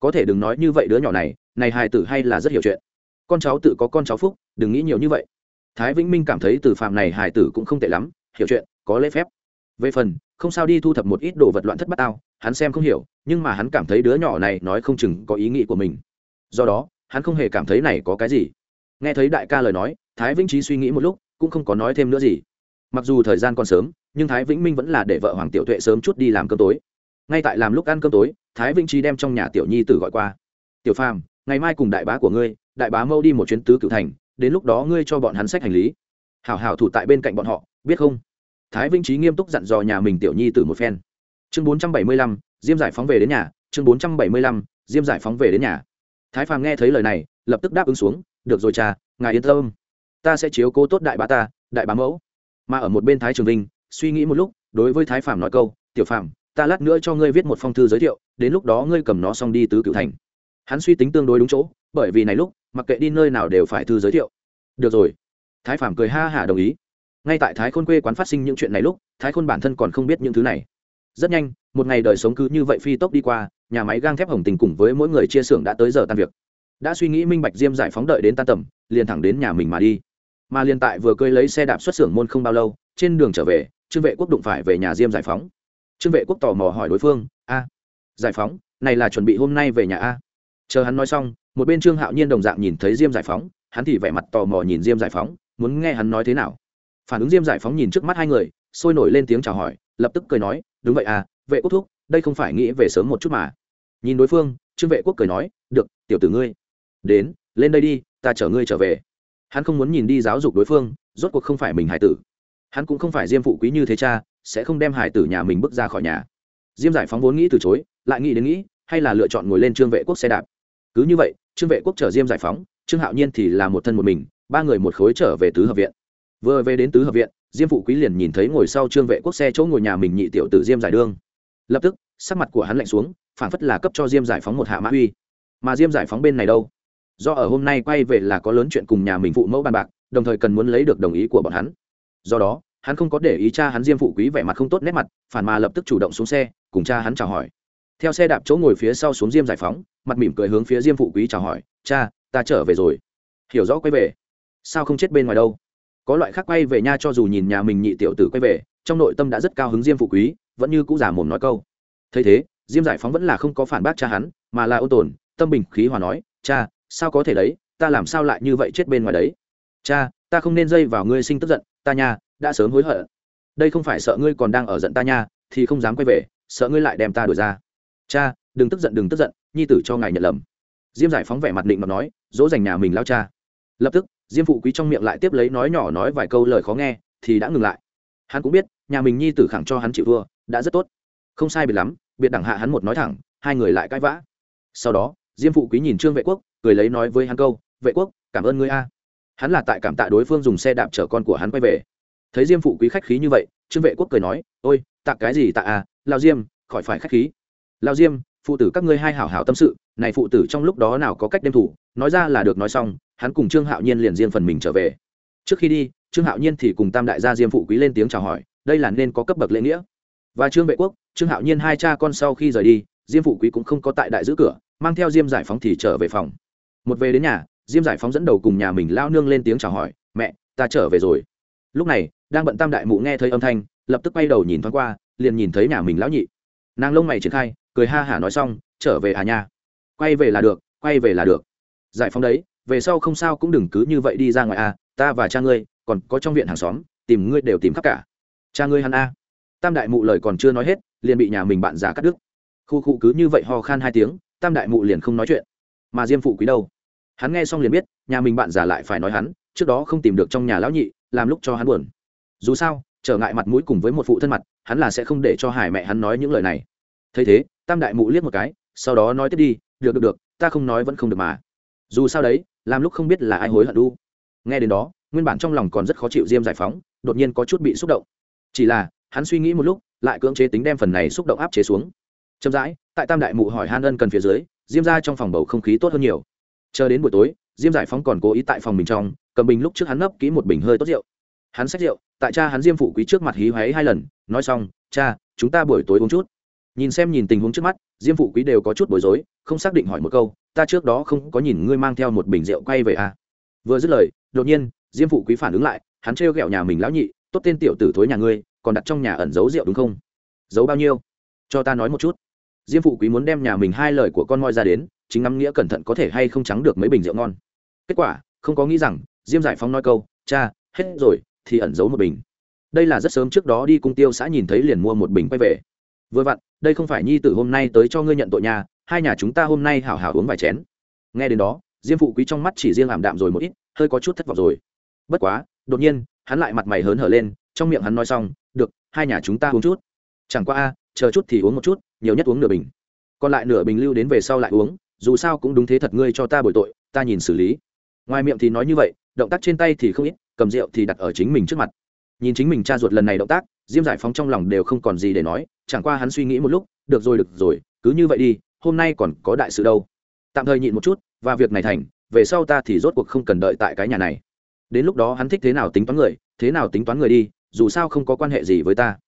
Có thể đừng nói như vậy đứa nhỏ này này hài tử hay là rất hiểu chuyện. Con cháu tự có con cháu phúc, đừng nghĩ nhiều như vậy. Thái vĩnh minh cảm thấy từ phạm này hài tử cũng không tệ lắm, hiểu chuyện, có lễ phép. Về phần không sao đi thu thập một ít đồ vật loạn thất bát tao. hắn xem không hiểu, nhưng mà hắn cảm thấy đứa nhỏ này nói không chừng có ý nghĩ của mình. Do đó, hắn không hề cảm thấy này có cái gì. Nghe thấy đại ca lời nói, thái vĩnh trí suy nghĩ một lúc, cũng không có nói thêm nữa gì. Mặc dù thời gian còn sớm, nhưng thái vĩnh minh vẫn là để vợ hoàng tiểu tuệ sớm chút đi làm cơm tối. Ngay tại làm lúc ăn cơm tối, thái vĩnh trí đem trong nhà tiểu nhi tử gọi qua. Tiểu phàm, ngày mai cùng đại bá của ngươi, đại bá mâu đi một chuyến tứ cửu thành, đến lúc đó ngươi cho bọn hắn sách hành lý. Hảo hảo thủ tại bên cạnh bọn họ, biết không? Thái vĩnh trí nghiêm túc dặn dò nhà mình tiểu nhi tử một phen. Chương bốn trăm bảy mươi lăm, diêm giải phóng về đến nhà. Chương bốn trăm bảy mươi lăm, diêm giải phóng về đến nhà. Thái phàm nghe thấy lời này, lập tức đáp ứng xuống. Được rồi cha, ngài yên tâm. Ta sẽ chiếu cố tốt đại bá ta, đại bá mẫu. Mà ở một bên thái trường vinh, suy nghĩ một lúc, đối với thái phàm nói câu, tiểu phàm, ta lát nữa cho ngươi viết một phong thư giới thiệu, đến lúc đó ngươi cầm nó xong đi tứ cựu thành. Hắn suy tính tương đối đúng chỗ, bởi vì này lúc, mặc kệ đi nơi nào đều phải thư giới thiệu. Được rồi. Thái phàm cười ha hả đồng ý ngay tại thái khôn quê quán phát sinh những chuyện này lúc, thái khôn bản thân còn không biết những thứ này. Rất nhanh, một ngày đời sống cứ như vậy phi tốc đi qua, nhà máy gang thép hồng tình cùng với mỗi người chia xưởng đã tới giờ tan việc. Đã suy nghĩ minh bạch diêm giải phóng đợi đến tan tầm, liền thẳng đến nhà mình mà đi. Mà liền tại vừa cơi lấy xe đạp xuất xưởng môn không bao lâu, trên đường trở về, trương vệ quốc đụng phải về nhà diêm giải phóng. Trương vệ quốc tò mò hỏi đối phương, a, giải phóng, này là chuẩn bị hôm nay về nhà a? Chờ hắn nói xong, một bên trương hạo nhiên đồng dạng nhìn thấy diêm giải phóng, hắn thì vẻ mặt tò mò nhìn diêm giải phóng, muốn nghe hắn nói thế nào phản ứng diêm giải phóng nhìn trước mắt hai người, sôi nổi lên tiếng chào hỏi, lập tức cười nói, đúng vậy à vệ quốc thúc, đây không phải nghĩ về sớm một chút mà. Nhìn đối phương, trương vệ quốc cười nói, được, tiểu tử ngươi, đến, lên đây đi, ta chở ngươi trở về. Hắn không muốn nhìn đi giáo dục đối phương, rốt cuộc không phải mình hải tử. Hắn cũng không phải diêm phụ quý như thế cha, sẽ không đem hải tử nhà mình bước ra khỏi nhà. Diêm giải phóng vốn nghĩ từ chối, lại nghĩ đến nghĩ, hay là lựa chọn ngồi lên trương vệ quốc xe đạp. Cứ như vậy, trương vệ quốc chở diêm giải phóng, trương hạo nhiên thì là một thân một mình, ba người một khối trở về tứ hợp viện vừa về đến tứ hợp viện, diêm phụ quý liền nhìn thấy ngồi sau trương vệ quốc xe chỗ ngồi nhà mình nhị tiểu tử diêm giải đương. Lập tức, sắc mặt của hắn lạnh xuống phản phất là cấp cho diêm giải phóng một hạ mã uy. Mà diêm giải phóng bên này đâu? Do ở hôm nay quay về là có lớn chuyện cùng nhà mình phụ mẫu bàn bạc, đồng thời cần muốn lấy được đồng ý của bọn hắn. Do đó, hắn không có để ý cha hắn diêm phụ quý vẻ mặt không tốt nét mặt, phản mà lập tức chủ động xuống xe, cùng cha hắn chào hỏi. Theo xe đạp chỗ ngồi phía sau xuống diêm giải phóng, mặt mỉm cười hướng phía diêm phụ quý chào hỏi, cha, ta trở về rồi. Hiểu rõ quay về. Sao không chết bên ngoài đâu? Có loại khác quay về nha cho dù nhìn nhà mình nhị tiểu tử quay về, trong nội tâm đã rất cao hứng diêm phụ quý, vẫn như cũ giả mồm nói câu. Thấy thế, diêm giải phóng vẫn là không có phản bác cha hắn, mà là ô tồn, tâm bình khí hòa nói, cha, sao có thể đấy? Ta làm sao lại như vậy chết bên ngoài đấy? Cha, ta không nên dây vào ngươi sinh tức giận, ta nha, đã sớm hối hận. Đây không phải sợ ngươi còn đang ở giận ta nha, thì không dám quay về, sợ ngươi lại đem ta đuổi ra. Cha, đừng tức giận, đừng tức giận, nhi tử cho ngài nhận lầm. Diêm giải phóng vẻ mặt định mà nói, dỗ dành nhà mình lao cha. Lập tức diêm phụ quý trong miệng lại tiếp lấy nói nhỏ nói vài câu lời khó nghe, thì đã ngừng lại. Hắn cũng biết, nhà mình nhi tử khẳng cho hắn chịu thua, đã rất tốt. Không sai biệt lắm, biệt đẳng hạ hắn một nói thẳng, hai người lại cãi vã. Sau đó, diêm phụ quý nhìn trương vệ quốc, cười lấy nói với hắn câu, vệ quốc, cảm ơn ngươi a. Hắn là tại cảm tạ đối phương dùng xe đạp chở con của hắn quay về. Thấy diêm phụ quý khách khí như vậy, trương vệ quốc cười nói, ôi, tạ cái gì tạ à lao diêm, khỏi phải khách khí. Lao diêm, phụ tử các ngươi hai hảo hảo tâm sự này phụ tử trong lúc đó nào có cách đem thủ, nói ra là được nói xong, hắn cùng trương hạo nhiên liền riêng phần mình trở về. Trước khi đi, trương hạo nhiên thì cùng tam đại gia diêm phụ quý lên tiếng chào hỏi, đây là nên có cấp bậc lễ nghĩa. Và trương vệ quốc, trương hạo nhiên hai cha con sau khi rời đi, diêm phụ quý cũng không có tại đại giữ cửa, mang theo diêm giải phóng thì trở về phòng. Một về đến nhà, diêm giải phóng dẫn đầu cùng nhà mình lao nương lên tiếng chào hỏi, mẹ, ta trở về rồi. Lúc này, đang bận tam đại mụ nghe thấy âm thanh, lập tức quay đầu nhìn thoáng qua, liền nhìn thấy nhà mình lão nhị. Nàng lông mày triển khai, cười ha hả nói xong, trở về hà nha quay về là được, quay về là được. Giải phóng đấy, về sau không sao cũng đừng cứ như vậy đi ra ngoài a ta và cha ngươi, còn có trong viện hàng xóm, tìm ngươi đều tìm khắp cả. Cha ngươi hắn a. Tam đại mụ lời còn chưa nói hết, liền bị nhà mình bạn già cắt đứt. Khu khu cứ như vậy ho khan hai tiếng, tam đại mụ liền không nói chuyện. Mà diêm phụ quý đâu? Hắn nghe xong liền biết, nhà mình bạn già lại phải nói hắn, trước đó không tìm được trong nhà lão nhị, làm lúc cho hắn buồn. Dù sao, trở ngại mặt mũi cùng với một phụ thân mặt, hắn là sẽ không để cho hải mẹ hắn nói những lời này. Thấy thế, tam đại mụ liếc một cái, sau đó nói tiếp đi được được được, ta không nói vẫn không được mà. Dù sao đấy, làm lúc không biết là ai hối hận đu. Nghe đến đó, nguyên bản trong lòng còn rất khó chịu diêm giải phóng, đột nhiên có chút bị xúc động. Chỉ là, hắn suy nghĩ một lúc, lại cưỡng chế tính đem phần này xúc động áp chế xuống. Chậm rãi, tại tam đại mụ hỏi han ân cần phía dưới, diêm ra trong phòng bầu không khí tốt hơn nhiều. Chờ đến buổi tối, diêm giải phóng còn cố ý tại phòng mình trong, cầm bình lúc trước hắn nấp kỹ một bình hơi tốt rượu. Hắn xách rượu, tại cha hắn diêm phụ quý trước mặt hí hoáy hai lần, nói xong, cha, chúng ta buổi tối uống chút nhìn xem nhìn tình huống trước mắt, diêm phụ quý đều có chút bối rối, không xác định hỏi một câu, ta trước đó không có nhìn ngươi mang theo một bình rượu quay về à. vừa dứt lời, đột nhiên, diêm phụ quý phản ứng lại, hắn trêu ghẹo nhà mình lão nhị, tốt tên tiểu tử thối nhà ngươi, còn đặt trong nhà ẩn giấu rượu đúng không? Giấu bao nhiêu? Cho ta nói một chút. Diêm phụ quý muốn đem nhà mình hai lời của con moi ra đến, chính ngắm nghĩa cẩn thận có thể hay không trắng được mấy bình rượu ngon. Kết quả, không có nghĩ rằng, diêm giải phóng nói câu, cha, hết rồi, thì ẩn giấu một bình. Đây là rất sớm trước đó đi cung tiêu xã nhìn thấy liền mua một bình quay về. Vừa vặn đây không phải nhi tử hôm nay tới cho ngươi nhận tội nhà hai nhà chúng ta hôm nay hảo hảo uống vài chén. Nghe đến đó, diêm phụ quý trong mắt chỉ riêng ảm đạm rồi một ít, hơi có chút thất vọng rồi. Bất quá, đột nhiên, hắn lại mặt mày hớn hở lên, trong miệng hắn nói xong, được, hai nhà chúng ta uống chút. Chẳng qua a, chờ chút thì uống một chút, nhiều nhất uống nửa bình. Còn lại nửa bình lưu đến về sau lại uống, dù sao cũng đúng thế thật ngươi cho ta bồi tội, ta nhìn xử lý. Ngoài miệng thì nói như vậy, động tác trên tay thì không ít, cầm rượu thì đặt ở chính mình trước mặt. Nhìn chính mình cha ruột lần này động tác, diêm giải phóng trong lòng đều không còn gì để nói chẳng qua hắn suy nghĩ một lúc được rồi được rồi cứ như vậy đi hôm nay còn có đại sự đâu. Tạm thời nhịn một chút và việc này thành về sau ta thì rốt cuộc không cần đợi tại cái nhà này. Đến lúc đó hắn thích thế nào tính toán người thế nào tính toán người đi dù sao không có quan hệ gì với ta.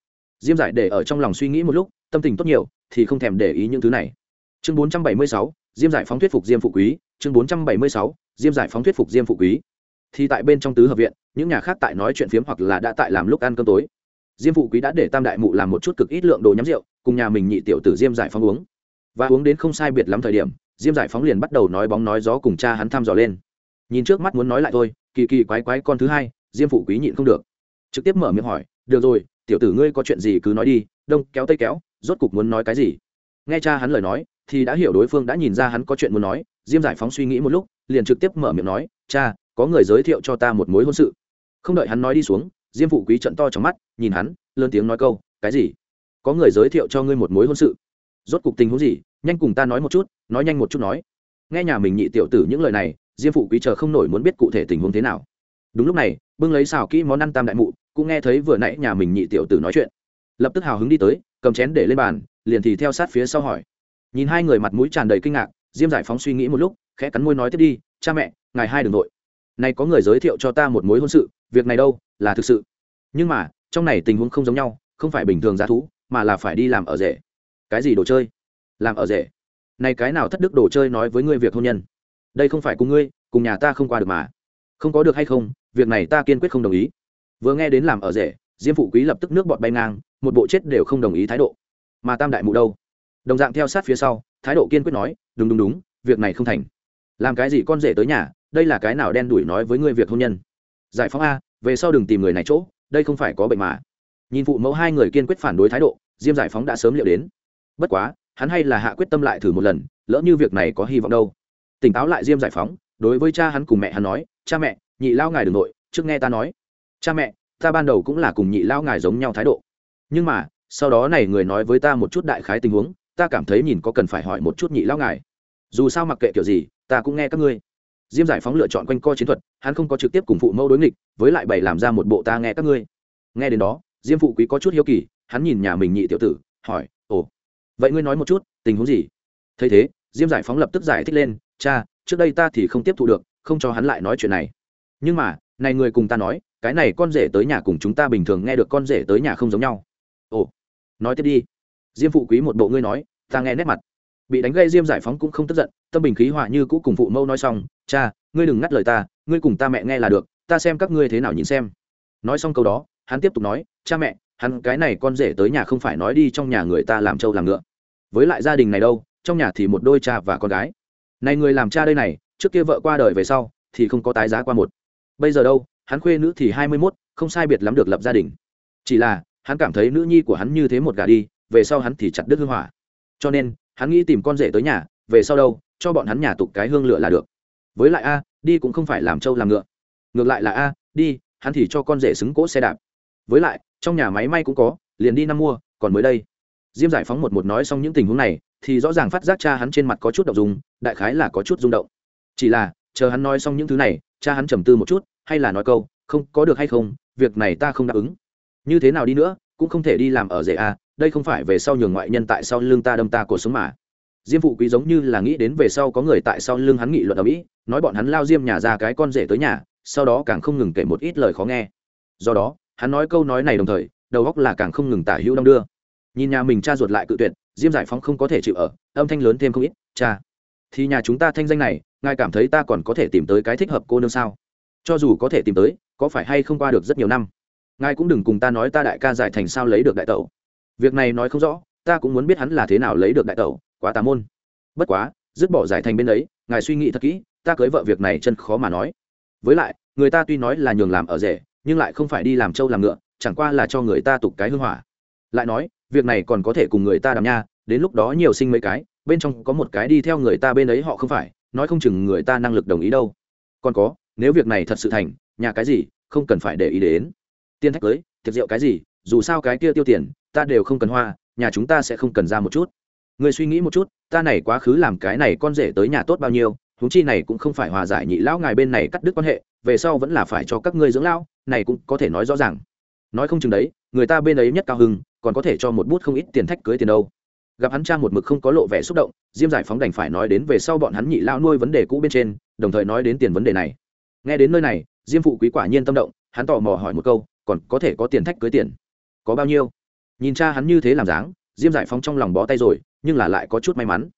Diêm giải để ở trong lòng suy nghĩ một lúc tâm tình tốt nhiều thì không thèm để ý những thứ này. Chương 476, diêm giải phóng thuyết phục diêm phụ quý. Chương 476, diêm giải phóng thuyết phục diêm phụ quý. Thì tại bên trong tứ hợp viện những nhà khác tại nói chuyện phiếm hoặc là đã tại làm lúc ăn cơm tối diêm phụ quý đã để tam đại mụ làm một chút cực ít lượng đồ nhắm rượu, cùng nhà mình nhị tiểu tử diêm giải phóng uống. Và uống đến không sai biệt lắm thời điểm, diêm giải phóng liền bắt đầu nói bóng nói gió cùng cha hắn thăm dò lên. Nhìn trước mắt muốn nói lại thôi, kỳ kỳ quái quái con thứ hai, diêm phụ quý nhịn không được. Trực tiếp mở miệng hỏi, được rồi, tiểu tử ngươi có chuyện gì cứ nói đi, đông, kéo tây kéo, rốt cục muốn nói cái gì? Nghe cha hắn lời nói, thì đã hiểu đối phương đã nhìn ra hắn có chuyện muốn nói, diêm giải phóng suy nghĩ một lúc, liền trực tiếp mở miệng nói, cha, có người giới thiệu cho ta một mối hôn sự. Không đợi hắn nói đi xuống diêm phụ quý trận to trong mắt, nhìn hắn, lớn tiếng nói câu, cái gì? Có người giới thiệu cho ngươi một mối hôn sự? Rốt cục tình huống gì? Nhanh cùng ta nói một chút, nói nhanh một chút nói. Nghe nhà mình nhị tiểu tử những lời này, diêm phụ quý chờ không nổi muốn biết cụ thể tình huống thế nào. Đúng lúc này, bưng lấy xào kỹ món ăn tam đại mụ, cũng nghe thấy vừa nãy nhà mình nhị tiểu tử nói chuyện. Lập tức hào hứng đi tới, cầm chén để lên bàn, liền thì theo sát phía sau hỏi. Nhìn hai người mặt mũi tràn đầy kinh ngạc, diêm giải phóng suy nghĩ một lúc, khẽ cắn môi nói tiếp đi, cha mẹ, ngài hai đ ừ n g nội này có người giới thiệu cho ta một mối hôn sự, việc này đâu? Là thực sự. Nhưng mà, trong này tình huống không giống nhau, không phải bình thường giá thú, mà là phải đi làm ở rể. Cái gì đồ chơi? Làm ở rể. Này cái nào thất đức đồ chơi nói với ngươi việc hôn nhân? Đây không phải cùng ngươi, cùng nhà ta không qua được mà. Không có được hay không, việc này ta kiên quyết không đồng ý. Vừa nghe đến làm ở rể, diêm phụ quý lập tức nước bọt bay ngang, một bộ chết đều không đồng ý thái độ. Mà tam đại mụ đâu? Đồng dạng theo sát phía sau, thái độ kiên quyết nói, đúng đúng đúng, việc này không thành. Làm cái gì con rể tới nhà, đây là cái nào đen đuổi nói với ngươi việc hôn nhân? Giải phóng a về sau đừng tìm người này chỗ, đây không phải có bệnh mà. Nhìn phụ mẫu hai người kiên quyết phản đối thái độ, diêm giải phóng đã sớm liệu đến. Bất quá, hắn hay là hạ quyết tâm lại thử một lần, lỡ như việc này có hy vọng đâu. Tỉnh táo lại diêm giải phóng, đối với cha hắn cùng mẹ hắn nói, cha mẹ, nhị lao ngài đ ừ n g nội, trước nghe ta nói. Cha mẹ, ta ban đầu cũng là cùng nhị lao ngài giống nhau thái độ. Nhưng mà, sau đó này người nói với ta một chút đại khái tình huống, ta cảm thấy nhìn có cần phải hỏi một chút nhị lao ngài. Dù sao mặc kệ kiểu gì, ta cũng nghe các ngươi diêm giải phóng lựa chọn quanh co chiến thuật, hắn không có trực tiếp cùng phụ mẫu đối nghịch, với lại bày làm ra một bộ ta nghe các ngươi. Nghe đến đó, diêm phụ quý có chút hiếu kỳ, hắn nhìn nhà mình nhị tiểu tử, hỏi, ồ, vậy ngươi nói một chút, tình huống gì? Thấy thế, diêm giải phóng lập tức giải thích lên, cha, trước đây ta thì không tiếp thu được, không cho hắn lại nói chuyện này. Nhưng mà, này người cùng ta nói, cái này con rể tới nhà cùng chúng ta bình thường nghe được con rể tới nhà không giống nhau. Ồ, nói tiếp đi. Diêm phụ quý một bộ ngươi nói, ta nghe nét mặt bị đánh gây diêm giải phóng cũng không tức giận, tâm bình khí hòa như cũ cùng phụ mâu nói xong, cha, ngươi đừng ngắt lời ta, ngươi cùng ta mẹ nghe là được, ta xem các ngươi thế nào nhìn xem. Nói xong câu đó, hắn tiếp tục nói, cha mẹ, hắn cái này con rể tới nhà không phải nói đi trong nhà người ta làm trâu làm ngựa. Với lại gia đình này đâu, trong nhà thì một đôi cha và con gái. Này người làm cha đây này, trước kia vợ qua đời về sau, thì không có tái giá qua một. Bây giờ đâu, hắn khuê nữ thì hai mươi mốt, không sai biệt lắm được lập gia đình. Chỉ là, hắn cảm thấy nữ nhi của hắn như thế một gà đi, về sau hắn thì chặt đứt hư hỏa. Cho nên hắn nghĩ tìm con rể tới nhà, về sau đâu, cho bọn hắn nhà tục cái hương lửa là được. Với lại a, đi cũng không phải làm trâu làm ngựa. Ngược lại là a, đi, hắn thì cho con rể xứng cỗ xe đạp. Với lại, trong nhà máy may cũng có, liền đi năm mua, còn mới đây. Diêm giải phóng một một nói xong những tình huống này, thì rõ ràng phát giác cha hắn trên mặt có chút động dùng đại khái là có chút rung động. Chỉ là, chờ hắn nói xong những thứ này, cha hắn trầm tư một chút, hay là nói câu, không, có được hay không? Việc này ta không đáp ứng. Như thế nào đi nữa, cũng không thể đi làm ở rể a đây không phải về sau nhường ngoại nhân tại sau lưng ta đâm ta cổ sống mà. Diêm phụ quý giống như là nghĩ đến về sau có người tại sau lưng hắn nghị luận ở mỹ, nói bọn hắn lao diêm nhà ra cái con rể tới nhà, sau đó càng không ngừng kể một ít lời khó nghe. Do đó, hắn nói câu nói này đồng thời, đầu góc là càng không ngừng tả hữu đong đưa. Nhìn nhà mình cha ruột lại cự tuyệt, diêm giải phóng không có thể chịu ở, âm thanh lớn thêm không ít, cha, thì nhà chúng ta thanh danh này, ngài cảm thấy ta còn có thể tìm tới cái thích hợp cô nương sao? Cho dù có thể tìm tới, có phải hay không qua được rất nhiều năm? Ngài cũng đừng cùng ta nói ta đại ca giải thành sao lấy được đại tẩu việc này nói không rõ, ta cũng muốn biết hắn là thế nào lấy được đại tẩu, quá tà môn. Bất quá, dứt bỏ giải thành bên ấy, ngài suy nghĩ thật kỹ, ta cưới vợ việc này chân khó mà nói. Với lại, người ta tuy nói là nhường làm ở rể, nhưng lại không phải đi làm trâu làm ngựa, chẳng qua là cho người ta tục cái hưng hỏa. Lại nói, việc này còn có thể cùng người ta đàm nha, đến lúc đó nhiều sinh mấy cái, bên trong có một cái đi theo người ta bên ấy họ không phải, nói không chừng người ta năng lực đồng ý đâu. Còn có, nếu việc này thật sự thành, nhà cái gì, không cần phải để ý đến. Tiên thách cưới, tiệc rượu cái gì, dù sao cái kia tiêu tiền ta đều không cần hoa, nhà chúng ta sẽ không cần ra một chút. Người suy nghĩ một chút, ta này quá khứ làm cái này con rể tới nhà tốt bao nhiêu, huống chi này cũng không phải hòa giải nhị lão ngài bên này cắt đứt quan hệ, về sau vẫn là phải cho các ngươi dưỡng lão, này cũng có thể nói rõ ràng. Nói không chừng đấy, người ta bên ấy nhất cao hưng, còn có thể cho một bút không ít tiền thách cưới tiền đâu. Gặp hắn cha một mực không có lộ vẻ xúc động, diêm giải phóng đành phải nói đến về sau bọn hắn nhị lao nuôi vấn đề cũ bên trên, đồng thời nói đến tiền vấn đề này. Nghe đến nơi này, diêm phụ quý quả nhiên tâm động, hắn tò mò hỏi một câu, còn có thể có tiền thách cưới tiền? Có bao nhiêu? nhìn cha hắn như thế làm dáng diêm giải phóng trong lòng bó tay rồi nhưng là lại có chút may mắn.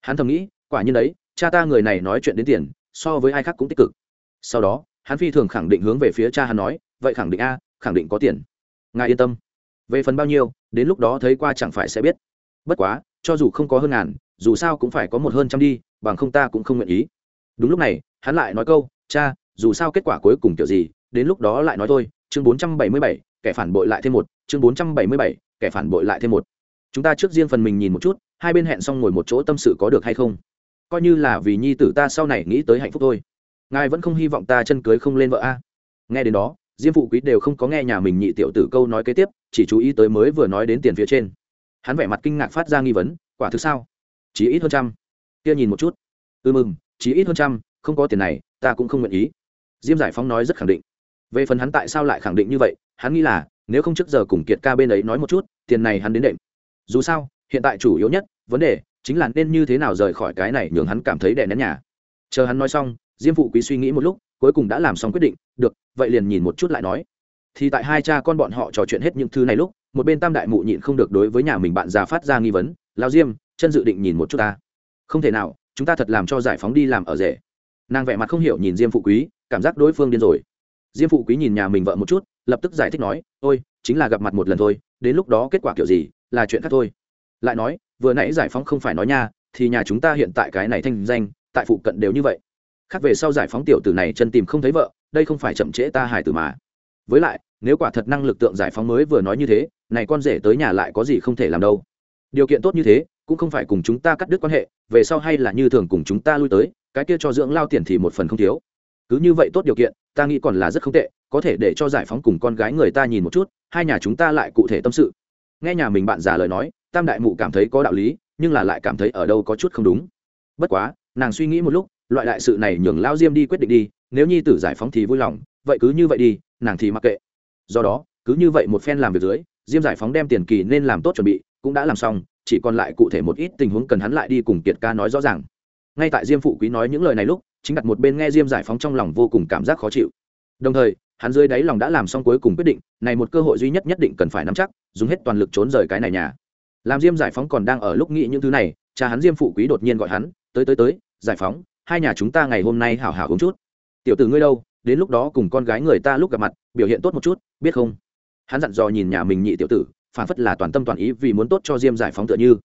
Hắn thầm nghĩ quả nhiên đấy cha ta người này nói chuyện đến tiền so với ai khác cũng tích cực. Sau đó hắn phi thường khẳng định hướng về phía cha hắn nói vậy khẳng định a khẳng định có tiền. Ngài yên tâm. Về phần bao nhiêu đến lúc đó thấy qua chẳng phải sẽ biết. Bất quá cho dù không có hơn ngàn dù sao cũng phải có một hơn trăm đi bằng không ta cũng không nguyện ý. Đúng lúc này hắn lại nói câu cha dù sao kết quả cuối cùng kiểu gì đến lúc đó lại nói thôi chương 477, kẻ phản bội lại thêm một chương 477, kẻ phản bội lại thêm một. Chúng ta trước riêng phần mình nhìn một chút, hai bên hẹn xong ngồi một chỗ tâm sự có được hay không? Coi như là vì nhi tử ta sau này nghĩ tới hạnh phúc thôi. Ngài vẫn không hy vọng ta chân cưới không lên vợ a? Nghe đến đó, diêm phụ quý đều không có nghe nhà mình nhị tiểu tử câu nói kế tiếp, chỉ chú ý tới mới vừa nói đến tiền phía trên. Hắn vẻ mặt kinh ngạc phát ra nghi vấn, quả thực sao? Chỉ ít hơn trăm. Kia nhìn một chút. Ư ừ mừng chỉ ít hơn trăm, không có tiền này, ta cũng không nguyện ý. Diêm giải phóng nói rất khẳng định. Về phần hắn tại sao lại khẳng định như vậy, hắn nghĩ là nếu không trước giờ cùng kiệt ca bên ấy nói một chút, tiền này hắn đến đệm. Dù sao, hiện tại chủ yếu nhất vấn đề chính là nên như thế nào rời khỏi cái này nhường hắn cảm thấy đè nén nhà. Chờ hắn nói xong, diêm phụ quý suy nghĩ một lúc, cuối cùng đã làm xong quyết định, được, vậy liền nhìn một chút lại nói. Thì tại hai cha con bọn họ trò chuyện hết những thứ này lúc, một bên tam đại mụ nhịn không được đối với nhà mình bạn già phát ra nghi vấn lao diêm, chân dự định nhìn một chút ta. Không thể nào, chúng ta thật làm cho giải phóng đi làm ở rể. Nàng vẻ mặt không hiểu nhìn diêm phụ quý, cảm giác đối phương điên rồi. Diêm phụ quý nhìn nhà mình vợ một chút lập tức giải thích nói, ôi, chính là gặp mặt một lần thôi, đến lúc đó kết quả kiểu gì, là chuyện khác thôi. Lại nói, vừa nãy giải phóng không phải nói nha, thì nhà chúng ta hiện tại cái này thanh danh, tại phụ cận đều như vậy. Khác về sau giải phóng tiểu tử này chân tìm không thấy vợ, đây không phải chậm trễ ta hài tử mà. Với lại, nếu quả thật năng lực tượng giải phóng mới vừa nói như thế, này con rể tới nhà lại có gì không thể làm đâu. Điều kiện tốt như thế, cũng không phải cùng chúng ta cắt đứt quan hệ, về sau hay là như thường cùng chúng ta lui tới, cái kia cho dưỡng lao tiền thì một phần không thiếu cứ như vậy tốt điều kiện, ta nghĩ còn là rất không tệ, có thể để cho giải phóng cùng con gái người ta nhìn một chút, hai nhà chúng ta lại cụ thể tâm sự. Nghe nhà mình bạn già lời nói, tam đại mụ cảm thấy có đạo lý, nhưng là lại cảm thấy ở đâu có chút không đúng. Bất quá, nàng suy nghĩ một lúc, loại đại sự này nhường lao diêm đi quyết định đi, nếu nhi tử giải phóng thì vui lòng, vậy cứ như vậy đi, nàng thì mặc kệ. Do đó, cứ như vậy một phen làm việc dưới, diêm giải phóng đem tiền kỳ nên làm tốt chuẩn bị, cũng đã làm xong, chỉ còn lại cụ thể một ít tình huống cần hắn lại đi cùng kiệt ca nói rõ ràng. Ngay tại diêm phụ quý nói những lời này lúc chính đặt một bên nghe diêm giải phóng trong lòng vô cùng cảm giác khó chịu. Đồng thời, hắn dưới đáy lòng đã làm xong cuối cùng quyết định, này một cơ hội duy nhất nhất định cần phải nắm chắc, dùng hết toàn lực trốn rời cái này nhà. Làm diêm giải phóng còn đang ở lúc nghĩ những thứ này, cha hắn diêm phụ quý đột nhiên gọi hắn, tới tới tới, giải phóng, hai nhà chúng ta ngày hôm nay hảo hảo uống chút. Tiểu tử ngươi đâu, đến lúc đó cùng con gái người ta lúc gặp mặt, biểu hiện tốt một chút, biết không? Hắn dặn dò nhìn nhà mình nhị tiểu tử, phản phất là toàn tâm toàn ý vì muốn tốt cho diêm giải phóng tựa như.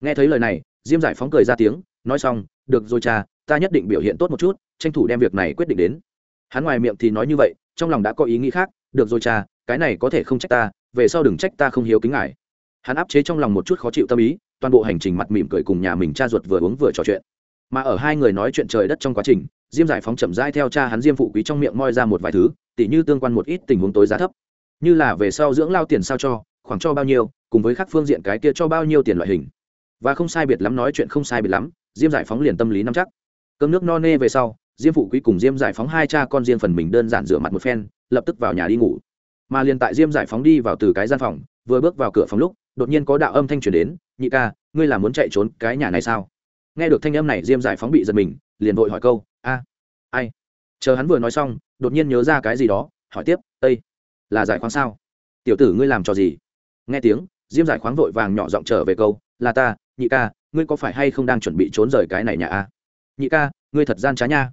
Nghe thấy lời này, diêm giải phóng cười ra tiếng, nói xong, được rồi cha ta nhất định biểu hiện tốt một chút, tranh thủ đem việc này quyết định đến. Hắn ngoài miệng thì nói như vậy, trong lòng đã có ý nghĩ khác, được rồi cha, cái này có thể không trách ta, về sau đừng trách ta không hiếu kính ngài. Hắn áp chế trong lòng một chút khó chịu tâm ý, toàn bộ hành trình mặt mỉm cười cùng nhà mình cha ruột vừa uống vừa trò chuyện. Mà ở hai người nói chuyện trời đất trong quá trình, diêm giải phóng chậm rãi theo cha hắn diêm phụ quý trong miệng moi ra một vài thứ, tỉ như tương quan một ít tình huống tối giá thấp. Như là về sau dưỡng lao tiền sao cho, khoảng cho bao nhiêu, cùng với các phương diện cái kia cho bao nhiêu tiền loại hình. Và không sai biệt lắm, nói chuyện không sai biệt lắm, diêm giải phóng liền tâm lý nắm chắc cơm nước no nê về sau, diêm phụ quý cùng diêm giải phóng hai cha con riêng phần mình đơn giản rửa mặt một phen, lập tức vào nhà đi ngủ. Mà liền tại diêm giải phóng đi vào từ cái gian phòng, vừa bước vào cửa phòng lúc, đột nhiên có đạo âm thanh truyền đến, nhị ca, ngươi là muốn chạy trốn cái nhà này sao? Nghe được thanh âm này, diêm giải phóng bị giật mình, liền vội hỏi câu, a, ai? Chờ hắn vừa nói xong, đột nhiên nhớ ra cái gì đó, hỏi tiếp ây là giải khoáng sao? Tiểu tử ngươi làm trò gì? Nghe tiếng, diêm giải khoáng vội vàng nhỏ giọng trở về câu, là ta, nhị ca, ngươi có phải hay không đang chuẩn bị trốn rời cái này nhà a? Nhị ca, ngươi thật gian trá nha.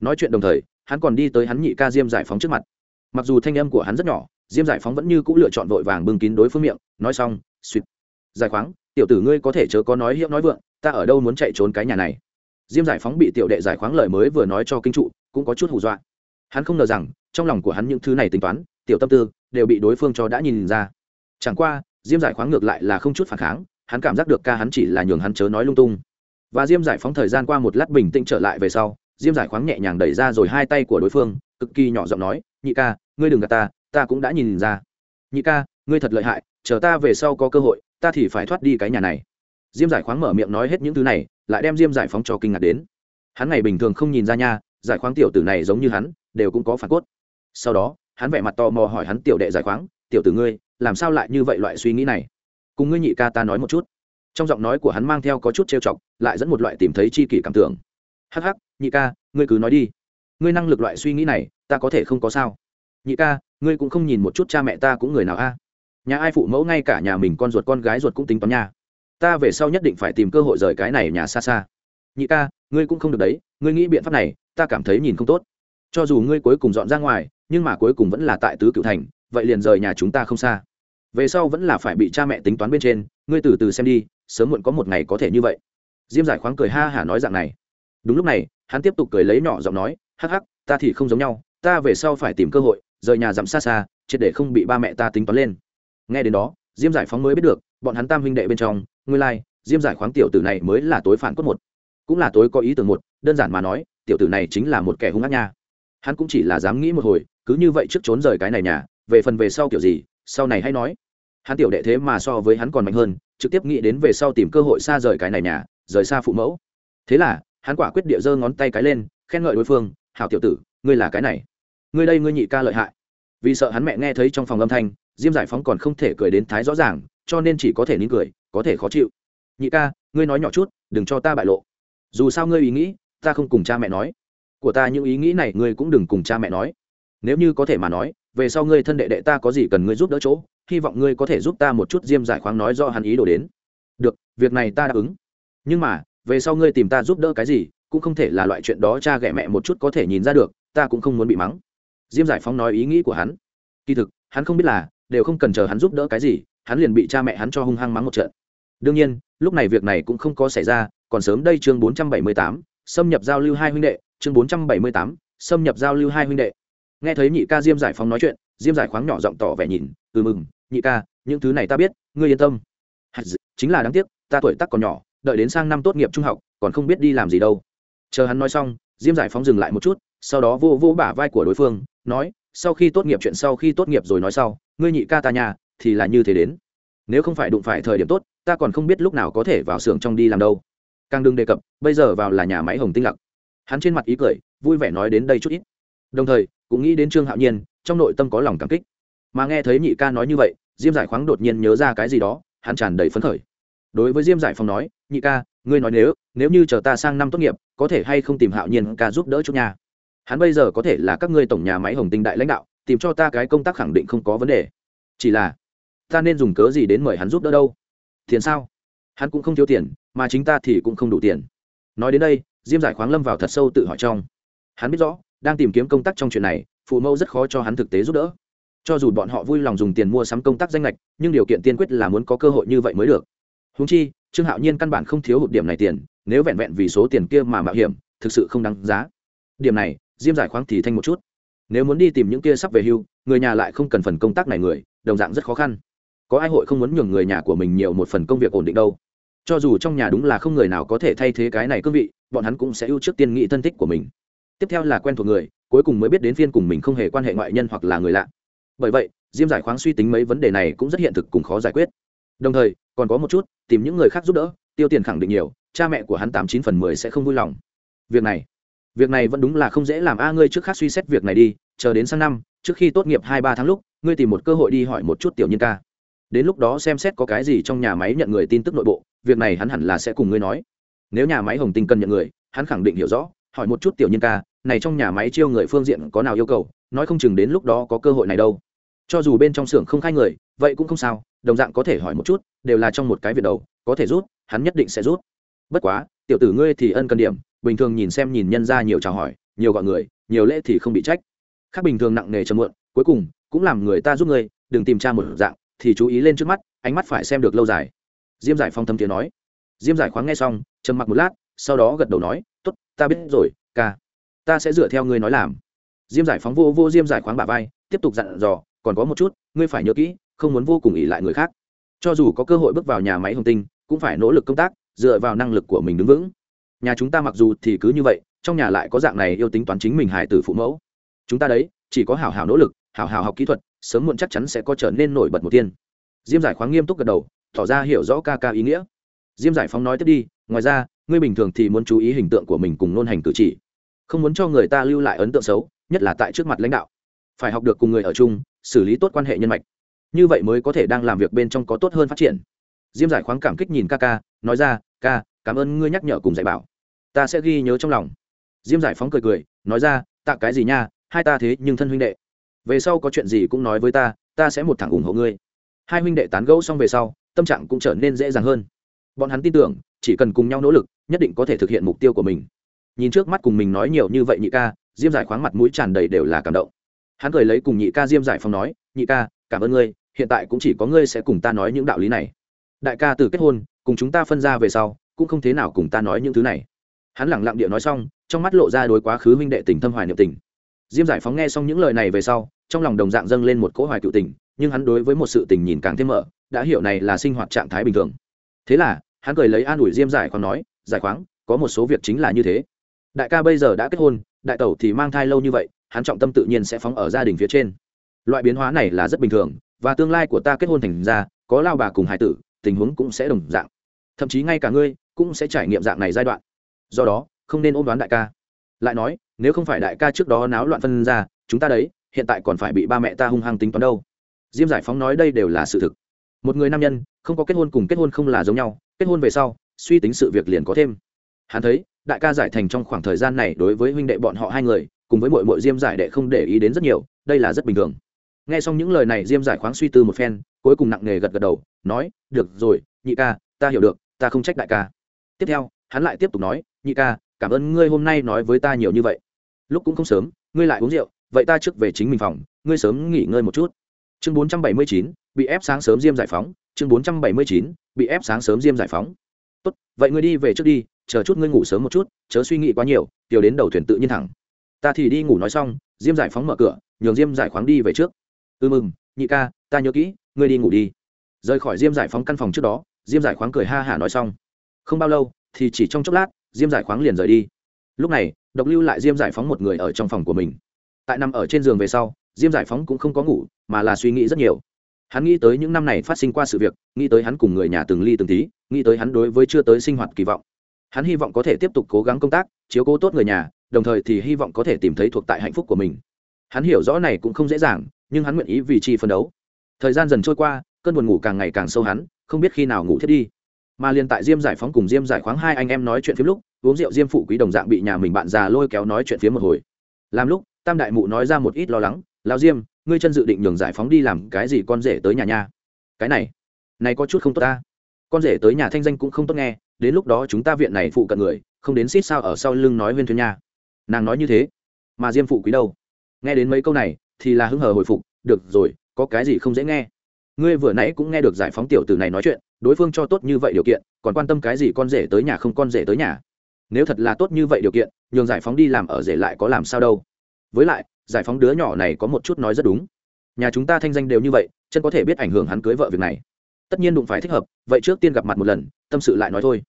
Nói chuyện đồng thời, hắn còn đi tới hắn nhị ca diêm giải phóng trước mặt. Mặc dù thanh âm của hắn rất nhỏ, diêm giải phóng vẫn như c ũ lựa chọn vội vàng bưng kín đối phương miệng, nói xong suýt giải khoáng, tiểu tử ngươi có thể chớ có nói hiệu nói vượng, ta ở đâu muốn chạy trốn cái nhà này? Diêm giải phóng bị tiểu đệ giải khoáng lời mới vừa nói cho kinh trụ, cũng có chút hù dọa. Hắn không ngờ rằng, trong lòng của hắn những thứ này tính toán, tiểu tâm tư đều bị đối phương cho đã nhìn ra. Chẳng qua, diêm giải khoáng ngược lại là không chút phản kháng, hắn cảm giác được ca hắn chỉ là nhường hắn chớ nói lung tung và diêm giải phóng thời gian qua một lát bình tĩnh trở lại về sau, diêm giải khoáng nhẹ nhàng đẩy ra rồi hai tay của đối phương, cực kỳ nhỏ giọng nói, nhị ca, ngươi đừng gạt ta ta cũng đã nhìn ra. Nhị ca, ngươi thật lợi hại, chờ ta về sau có cơ hội, ta thì phải thoát đi cái nhà này. Diêm giải khoáng mở miệng nói hết những thứ này, lại đem diêm giải phóng cho kinh ngạc đến. Hắn ngày bình thường không nhìn ra nha, giải khoáng tiểu tử này giống như hắn, đều cũng có phản cốt. Sau đó, hắn vẻ mặt tò mò hỏi hắn tiểu đệ giải khoáng, tiểu tử ngươi, làm sao lại như vậy loại suy nghĩ này? Cùng ngươi nhị ca ta nói một chút trong giọng nói của hắn mang theo có chút trêu chọc, lại dẫn một loại tìm thấy chi kỷ cảm tưởng. Hắc hắc, nhị ca, ngươi cứ nói đi. Ngươi năng lực loại suy nghĩ này, ta có thể không có sao. Nhị ca, ngươi cũng không nhìn một chút cha mẹ ta cũng người nào a? Nhà ai phụ mẫu ngay cả nhà mình con ruột con gái ruột cũng tính toán nha. Ta về sau nhất định phải tìm cơ hội rời cái này nhà xa xa. Nhị ca, ngươi cũng không được đấy, ngươi nghĩ biện pháp này, ta cảm thấy nhìn không tốt. Cho dù ngươi cuối cùng dọn ra ngoài, nhưng mà cuối cùng vẫn là tại tứ cựu thành, vậy liền rời nhà chúng ta không xa. Về sau vẫn là phải bị cha mẹ tính toán bên trên ngươi từ từ xem đi, sớm muộn có một ngày có thể như vậy. Diêm giải khoáng cười ha hả nói dạng này. Đúng lúc này, hắn tiếp tục cười lấy nhỏ giọng nói, hắc hắc, ta thì không giống nhau, ta về sau phải tìm cơ hội, rời nhà dặm xa xa, triệt để không bị ba mẹ ta tính toán lên. Nghe đến đó, diêm giải phóng mới biết được, bọn hắn tam huynh đệ bên trong, nguyên lai, diêm giải khoáng tiểu tử này mới là tối phản cốt một. Cũng là tối có ý tưởng một, đơn giản mà nói, tiểu tử này chính là một kẻ hung ác nha. Hắn cũng chỉ là dám nghĩ một hồi, cứ như vậy trước trốn rời cái này nhà, về phần về sau kiểu gì, sau này hay nói hắn tiểu đệ thế mà so với hắn còn mạnh hơn, trực tiếp nghĩ đến về sau tìm cơ hội xa rời cái này nhà, rời xa phụ mẫu. Thế là, hắn quả quyết địa giơ ngón tay cái lên, khen ngợi đối phương, hảo tiểu tử, ngươi là cái này. Ngươi đây ngươi nhị ca lợi hại. Vì sợ hắn mẹ nghe thấy trong phòng âm thanh, diêm giải phóng còn không thể cười đến thái rõ ràng, cho nên chỉ có thể nín cười, có thể khó chịu. Nhị ca, ngươi nói nhỏ chút, đừng cho ta bại lộ. Dù sao ngươi ý nghĩ, ta không cùng cha mẹ nói. Của ta những ý nghĩ này ngươi cũng đừng cùng cha mẹ nói. Nếu như có thể mà nói, về sau ngươi thân đệ đệ ta có gì cần ngươi giúp đỡ chỗ hy vọng ngươi có thể giúp ta một chút diêm giải khoáng nói do hắn ý đồ đến. Được, việc này ta đáp ứng. Nhưng mà, về sau ngươi tìm ta giúp đỡ cái gì, cũng không thể là loại chuyện đó cha ghẻ mẹ một chút có thể nhìn ra được, ta cũng không muốn bị mắng. Diêm giải phóng nói ý nghĩ của hắn. Kỳ thực, hắn không biết là, đều không cần chờ hắn giúp đỡ cái gì, hắn liền bị cha mẹ hắn cho hung hăng mắng một trận. Đương nhiên, lúc này việc này cũng không có xảy ra, còn sớm đây chương bốn trăm bảy mươi tám, xâm nhập giao lưu hai huynh đệ, chương bốn trăm bảy mươi tám, xâm nhập giao lưu hai huynh đệ. Nghe thấy nhị ca diêm giải phóng nói chuyện, diêm giải khoáng nhỏ giọng tỏ vẻ nhìn ừ mừng nhị ca, những thứ này ta biết, ngươi yên tâm. Chính là đáng tiếc, ta tuổi tác còn nhỏ, đợi đến sang năm tốt nghiệp trung học, còn không biết đi làm gì đâu. Chờ hắn nói xong, diêm giải phóng dừng lại một chút, sau đó vô vô bả vai của đối phương, nói, sau khi tốt nghiệp chuyện sau khi tốt nghiệp rồi nói sau, ngươi nhị ca ta nhà, thì là như thế đến. Nếu không phải đụng phải thời điểm tốt, ta còn không biết lúc nào có thể vào xưởng trong đi làm đâu. Càng đừng đề cập, bây giờ vào là nhà máy hồng tinh lặc. Hắn trên mặt ý cười, vui vẻ nói đến đây chút ít. Đồng thời, cũng nghĩ đến trương hạo nhiên, trong nội tâm có lòng cảm kích. Mà nghe thấy nhị ca nói như vậy diêm giải khoáng đột nhiên nhớ ra cái gì đó, hắn tràn đầy phấn khởi. Đối với diêm giải phong nói, nhị ca, ngươi nói nếu nếu như chờ ta sang năm tốt nghiệp, có thể hay không tìm hạo nhiên ca giúp đỡ chút nhà hắn bây giờ có thể là các ngươi tổng nhà máy hồng tinh đại lãnh đạo, tìm cho ta cái công tác khẳng định không có vấn đề. Chỉ là, ta nên dùng cớ gì đến mời hắn giúp đỡ đâu? Tiền sao? Hắn cũng không thiếu tiền, mà chính ta thì cũng không đủ tiền. Nói đến đây, diêm giải khoáng lâm vào thật sâu tự hỏi trong. Hắn biết rõ, đang tìm kiếm công tác trong chuyện này, phụ mẫu rất khó cho hắn thực tế giúp đỡ cho dù bọn họ vui lòng dùng tiền mua sắm công tác danh lệch nhưng điều kiện tiên quyết là muốn có cơ hội như vậy mới được. Húng chi, trương hạo nhiên căn bản không thiếu hụt điểm này tiền, nếu vẹn vẹn vì số tiền kia mà mạo hiểm, thực sự không đáng giá. Điểm này, diêm giải khoáng thì thanh một chút. Nếu muốn đi tìm những kia sắp về hưu, người nhà lại không cần phần công tác này người, đồng dạng rất khó khăn. Có ai hội không muốn nhường người nhà của mình nhiều một phần công việc ổn định đâu? Cho dù trong nhà đúng là không người nào có thể thay thế cái này cương vị, bọn hắn cũng sẽ ưu trước tiên nghị thân thích của mình. Tiếp theo là quen thuộc người, cuối cùng mới biết đến phiên cùng mình không hề quan hệ ngoại nhân hoặc là người lạ bởi vậy, diêm giải khoáng suy tính mấy vấn đề này cũng rất hiện thực cùng khó giải quyết. Đồng thời, còn có một chút, tìm những người khác giúp đỡ, tiêu tiền khẳng định nhiều, cha mẹ của hắn tám chín phần mười sẽ không vui lòng. Việc này việc này vẫn đúng là không dễ làm. A, ngươi trước khác suy xét việc này đi, chờ đến sang năm, trước khi tốt nghiệp hai ba tháng lúc, ngươi tìm một cơ hội đi hỏi một chút tiểu nhân ca. Đến lúc đó xem xét có cái gì trong nhà máy nhận người tin tức nội bộ, việc này hắn hẳn là sẽ cùng ngươi nói. Nếu nhà máy hồng tinh cần nhận người, hắn khẳng định hiểu rõ, hỏi một chút tiểu nhân ca, này trong nhà máy chiêu người phương diện có nào yêu cầu, nói không chừng đến lúc đó có cơ hội này đâu cho dù bên trong xưởng không khai người, vậy cũng không sao, đồng dạng có thể hỏi một chút, đều là trong một cái việc đầu, có thể rút, hắn nhất định sẽ rút. Bất quá, tiểu tử ngươi thì ân cần điểm, bình thường nhìn xem nhìn nhân ra nhiều chào hỏi, nhiều gọi người, nhiều lễ thì không bị trách. Khác bình thường nặng nề chầm muộn, cuối cùng cũng làm người ta giúp ngươi, đừng tìm tra một dạng, thì chú ý lên trước mắt, ánh mắt phải xem được lâu dài. Diêm giải phong thâm tiếng nói. Diêm giải khoáng nghe xong, trầm mặc một lát, sau đó gật đầu nói t ố t ta biết rồi, ca. Ta sẽ dựa theo ngươi nói làm. Diêm giải phóng vô vô diêm giải khoáng bà vai, tiếp tục dặn dò còn có một chút, ngươi phải nhớ kỹ, không muốn vô cùng ỉ lại người khác. Cho dù có cơ hội bước vào nhà máy hồng tinh, cũng phải nỗ lực công tác, dựa vào năng lực của mình đứng vững. Nhà chúng ta mặc dù thì cứ như vậy, trong nhà lại có dạng này yêu tính toán chính mình hài tử phụ mẫu. Chúng ta đấy, chỉ có hảo hảo nỗ lực, hảo hảo học kỹ thuật, sớm muộn chắc chắn sẽ có trở nên nổi bật một tiên diêm giải khoáng nghiêm túc gật đầu, tỏ ra hiểu rõ ca ca ý nghĩa. Diêm giải phóng nói tiếp đi, ngoài ra, ngươi bình thường thì muốn chú ý hình tượng của mình cùng nôn hành cử chỉ. Không muốn cho người ta lưu lại ấn tượng xấu, nhất là tại trước mặt lãnh đạo phải học được cùng người ở chung, xử lý tốt quan hệ nhân mạch. Như vậy mới có thể đang làm việc bên trong có tốt hơn phát triển. Diêm giải khoáng cảm kích nhìn ca ca, nói ra, ca, cảm ơn ngươi nhắc nhở cùng dạy bảo. Ta sẽ ghi nhớ trong lòng. Diêm giải phóng cười cười, nói ra, tạ cái gì nha, hai ta thế nhưng thân huynh đệ. Về sau có chuyện gì cũng nói với ta ta sẽ một thẳng ủng hộ ngươi. Hai huynh đệ tán gẫu xong về sau, tâm trạng cũng trở nên dễ dàng hơn. Bọn hắn tin tưởng, chỉ cần cùng nhau nỗ lực, nhất định có thể thực hiện mục tiêu của mình. Nhìn trước mắt cùng mình nói nhiều như vậy nhị ca, diêm giải khoáng mặt mũi tràn đầy đều là cảm động hắn cười lấy cùng nhị ca diêm giải phong nói, nhị ca, cảm ơn ngươi, hiện tại cũng chỉ có ngươi sẽ cùng ta nói những đạo lý này. Đại ca từ kết hôn, cùng chúng ta phân ra về sau, cũng không thế nào cùng ta nói những thứ này. Hắn lẳng lặng địa nói xong, trong mắt lộ ra đối quá khứ huynh đệ tình thâm hoài niệm tình. Diêm giải phóng nghe xong những lời này về sau, trong lòng đồng dạng dâng lên một cỗ hoài cựu tình, nhưng hắn đối với một sự tình nhìn càng thêm mở, đã hiểu này là sinh hoạt trạng thái bình thường. Thế là, hắn cười lấy an ủi diêm giải khoáng nói, giải khoáng, có một số việc chính là như thế. Đại ca bây giờ đã kết hôn, đại tẩu thì mang thai lâu như vậy hắn trọng tâm tự nhiên sẽ phóng ở gia đình phía trên. Loại biến hóa này là rất bình thường, và tương lai của ta kết hôn thành ra, có lao bà cùng hải tử, tình huống cũng sẽ đồng dạng. Thậm chí ngay cả ngươi cũng sẽ trải nghiệm dạng này giai đoạn. Do đó, không nên ôm đoán đại ca. Lại nói, nếu không phải đại ca trước đó náo loạn phân ra, chúng ta đấy, hiện tại còn phải bị ba mẹ ta hung hăng tính toán đâu. Diêm giải phóng nói đây đều là sự thực. Một người nam nhân, không có kết hôn cùng kết hôn không là giống nhau, kết hôn về sau, suy tính sự việc liền có thêm. Hắn thấy, đại ca giải thành trong khoảng thời gian này đối với huynh đệ bọn họ hai người cùng với mọi mọi diêm giải đệ không để ý đến rất nhiều, đây là rất bình thường. Nghe xong những lời này, diêm giải khoáng suy tư một phen, cuối cùng nặng nề gật gật đầu, nói, được rồi, nhị ca, ta hiểu được, ta không trách đại ca. Tiếp theo, hắn lại tiếp tục nói, nhị ca, cảm ơn ngươi hôm nay nói với ta nhiều như vậy. Lúc cũng không sớm, ngươi lại uống rượu, vậy ta trước về chính mình phòng, ngươi sớm nghỉ ngơi một chút. Chương bốn trăm bảy mươi chín, bị ép sáng sớm diêm giải phóng. Chương bốn trăm bảy mươi chín, bị ép sáng sớm diêm giải phóng. Tốt, vậy ngươi đi về trước đi, chờ chút ngươi ngủ sớm một chút, chớ suy nghĩ quá nhiều, tiểu đến đầu thuyền tự nhiên thẳng ta thì đi ngủ nói xong, diêm giải phóng mở cửa, nhường diêm giải khoáng đi về trước. Ư ừ mừng, nhị ca, ta nhớ kỹ, ngươi đi ngủ đi. Rời khỏi diêm giải phóng căn phòng trước đó, diêm giải khoáng cười ha hả nói xong. Không bao lâu, thì chỉ trong chốc lát, diêm giải khoáng liền rời đi. Lúc này, độc lưu lại diêm giải phóng một người ở trong phòng của mình. Tại nằm ở trên giường về sau, diêm giải phóng cũng không có ngủ, mà là suy nghĩ rất nhiều. Hắn nghĩ tới những năm này phát sinh qua sự việc, nghĩ tới hắn cùng người nhà từng ly từng tí, nghĩ tới hắn đối với chưa tới sinh hoạt kỳ vọng. Hắn hy vọng có thể tiếp tục cố gắng công tác, chiếu cố tốt người nhà đồng thời thì hy vọng có thể tìm thấy thuộc tại hạnh phúc của mình. Hắn hiểu rõ này cũng không dễ dàng, nhưng hắn nguyện ý vì chi phấn đấu. Thời gian dần trôi qua, cơn buồn ngủ càng ngày càng sâu hắn, không biết khi nào ngủ thiết đi. Mà liền tại diêm giải phóng cùng diêm giải khoáng hai anh em nói chuyện phía lúc, uống rượu diêm phụ quý đồng dạng bị nhà mình bạn già lôi kéo nói chuyện phía một hồi. Làm lúc, tam đại mụ nói ra một ít lo lắng lao diêm, ngươi chân dự định nhường giải phóng đi làm cái gì con rể tới nhà nha? Cái này này có chút không tốt ta. Con rể tới nhà thanh danh cũng không tốt nghe, đến lúc đó chúng ta viện này phụ cận người, không đến xít sao ở sau lưng nói huyên thuyên nha nàng nói như thế. Mà diêm phụ quý đâu? Nghe đến mấy câu này, thì là hứng hờ hồi phục, được rồi, có cái gì không dễ nghe. Ngươi vừa nãy cũng nghe được giải phóng tiểu tử này nói chuyện, đối phương cho tốt như vậy điều kiện, còn quan tâm cái gì con rể tới nhà không con rể tới nhà? Nếu thật là tốt như vậy điều kiện, nhường giải phóng đi làm ở rể lại có làm sao đâu. Với lại, giải phóng đứa nhỏ này có một chút nói rất đúng. Nhà chúng ta thanh danh đều như vậy, chân có thể biết ảnh hưởng hắn cưới vợ việc này. Tất nhiên đụng phải thích hợp, vậy trước tiên gặp mặt một lần, tâm sự lại nói thôi.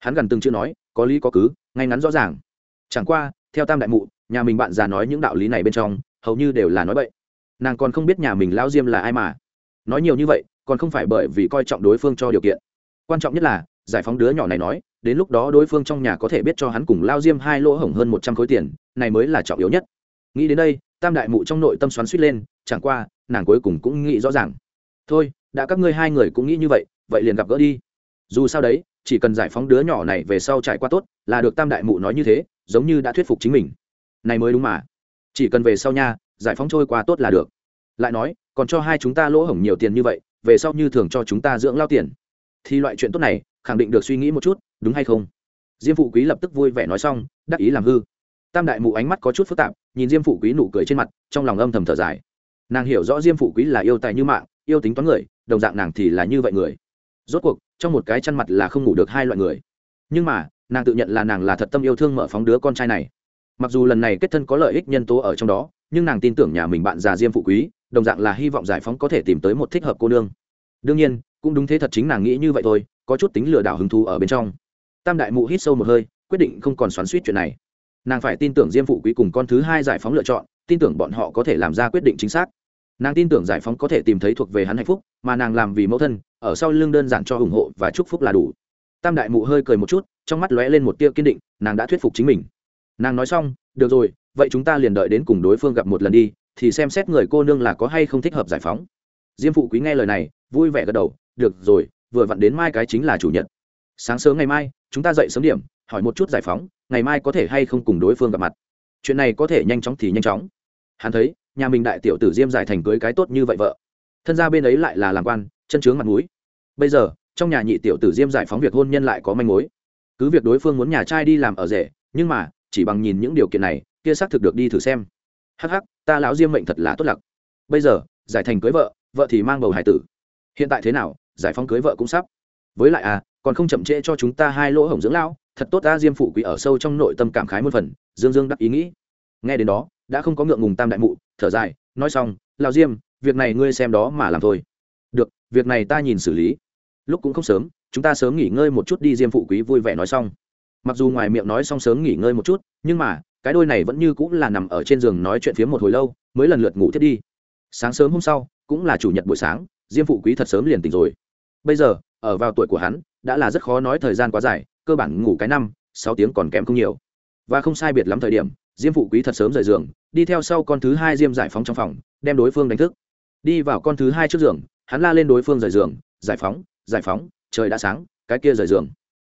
Hắn gần từng chữ nói, có lý có cứ, ngay ngắn rõ ràng. Chẳng qua theo tam đại mụ, nhà mình bạn già nói những đạo lý này bên trong, hầu như đều là nói bậy. Nàng còn không biết nhà mình lao diêm là ai mà. Nói nhiều như vậy, còn không phải bởi vì coi trọng đối phương cho điều kiện. Quan trọng nhất là, giải phóng đứa nhỏ này nói, đến lúc đó đối phương trong nhà có thể biết cho hắn cùng lao diêm hai lỗ hổng hơn một trăm khối tiền, này mới là trọng yếu nhất. Nghĩ đến đây, tam đại mụ trong nội tâm xoắn suýt lên, chẳng qua, nàng cuối cùng cũng nghĩ rõ ràng. Thôi, đã các ngươi hai người cũng nghĩ như vậy vậy liền gặp gỡ đi. Dù sao đấy, chỉ cần giải phóng đứa nhỏ này về sau trải qua tốt, là được tam đại mụ nói như thế giống như đã thuyết phục chính mình. Này mới đúng mà. Chỉ cần về sau nha, giải phóng trôi qua tốt là được. Lại nói, còn cho hai chúng ta lỗ hổng nhiều tiền như vậy, về sau như thường cho chúng ta dưỡng lao tiền. Thì loại chuyện tốt này, khẳng định được suy nghĩ một chút, đúng hay không? Diêm phụ quý lập tức vui vẻ nói xong, đắc ý làm hư. Tam đại mụ ánh mắt có chút phức tạp, nhìn diêm phụ quý nụ cười trên mặt, trong lòng âm thầm thở dài. Nàng hiểu rõ diêm phụ quý là yêu tài như mạng, yêu tính toán người, đồng dạng nàng thì là như vậy người. Rốt cuộc, trong một cái chăn mặt là không ngủ được hai loại người. Nhưng mà nàng tự nhận là nàng là thật tâm yêu thương mở phóng đứa con trai này. Mặc dù lần này kết thân có lợi ích nhân tố ở trong đó, nhưng nàng tin tưởng nhà mình bạn già diêm phụ quý, đồng dạng là hy vọng giải phóng có thể tìm tới một thích hợp cô nương. Đương nhiên, cũng đúng thế thật chính nàng nghĩ như vậy thôi, có chút tính lừa đảo hứng thú ở bên trong. Tam đại mụ hít sâu một hơi, quyết định không còn xoắn suýt chuyện này. Nàng phải tin tưởng diêm phụ quý cùng con thứ hai giải phóng lựa chọn, tin tưởng bọn họ có thể làm ra quyết định chính xác. Nàng tin tưởng giải phóng có thể tìm thấy thuộc về hắn hạnh phúc, mà nàng làm vì mẫu thân, ở sau lưng đơn giản cho ủng hộ và chúc phúc là đủ tam đại mụ hơi cười một chút, trong mắt lóe lên một tia kiên định, nàng đã thuyết phục chính mình. Nàng nói xong, được rồi, vậy chúng ta liền đợi đến cùng đối phương gặp một lần đi, thì xem xét người cô nương là có hay không thích hợp giải phóng. Diêm phụ quý nghe lời này, vui vẻ gật đầu, được rồi, vừa vặn đến mai cái chính là chủ nhật. Sáng sớm ngày mai, chúng ta dậy sớm điểm, hỏi một chút giải phóng, ngày mai có thể hay không cùng đối phương gặp mặt. Chuyện này có thể nhanh chóng thì nhanh chóng. Hắn thấy, nhà mình đại tiểu tử diêm giải thành cưới cái tốt như vậy vợ. Thân gia bên ấy lại là làm quan, chân trướng mặt mũi. Bây giờ trong nhà nhị tiểu tử diêm giải phóng việc hôn nhân lại có manh mối. Cứ việc đối phương muốn nhà trai đi làm ở rể, nhưng mà, chỉ bằng nhìn những điều kiện này, kia xác thực được đi thử xem. Hắc hắc, ta lão diêm mệnh thật là tốt lặc. Bây giờ, giải thành cưới vợ vợ thì mang bầu hải tử. Hiện tại thế nào, giải phóng cưới vợ cũng sắp. Với lại à còn không chậm trễ cho chúng ta hai lỗ hổng dưỡng lão, thật tốt ta diêm phụ quý ở sâu trong nội tâm cảm khái một phần, dương dương đắc ý nghĩ. Nghe đến đó, đã không có ngượng ngùng tam đại mụ, thở dài, nói xong lao diêm, việc này ngươi xem đó mà làm thôi. Được, việc này ta nhìn xử lý lúc cũng không sớm, chúng ta sớm nghỉ ngơi một chút đi, diêm phụ quý vui vẻ nói xong. Mặc dù ngoài miệng nói xong sớm nghỉ ngơi một chút, nhưng mà, cái đôi này vẫn như cũng là nằm ở trên giường nói chuyện phía một hồi lâu, mới lần lượt ngủ thiết đi. Sáng sớm hôm sau, cũng là chủ nhật buổi sáng, diêm phụ quý thật sớm liền tỉnh rồi. Bây giờ, ở vào tuổi của hắn, đã là rất khó nói thời gian quá dài, cơ bản ngủ cái năm, sáu tiếng còn kém không nhiều. Và không sai biệt lắm thời điểm, diêm phụ quý thật sớm rời giường, đi theo sau con thứ hai diêm giải phóng trong phòng, đem đối phương đánh thức. Đi vào con thứ hai trước giường, hắn la lên đối phương rời giường, giải phóng giải phóng trời đã sáng cái kia rời giường.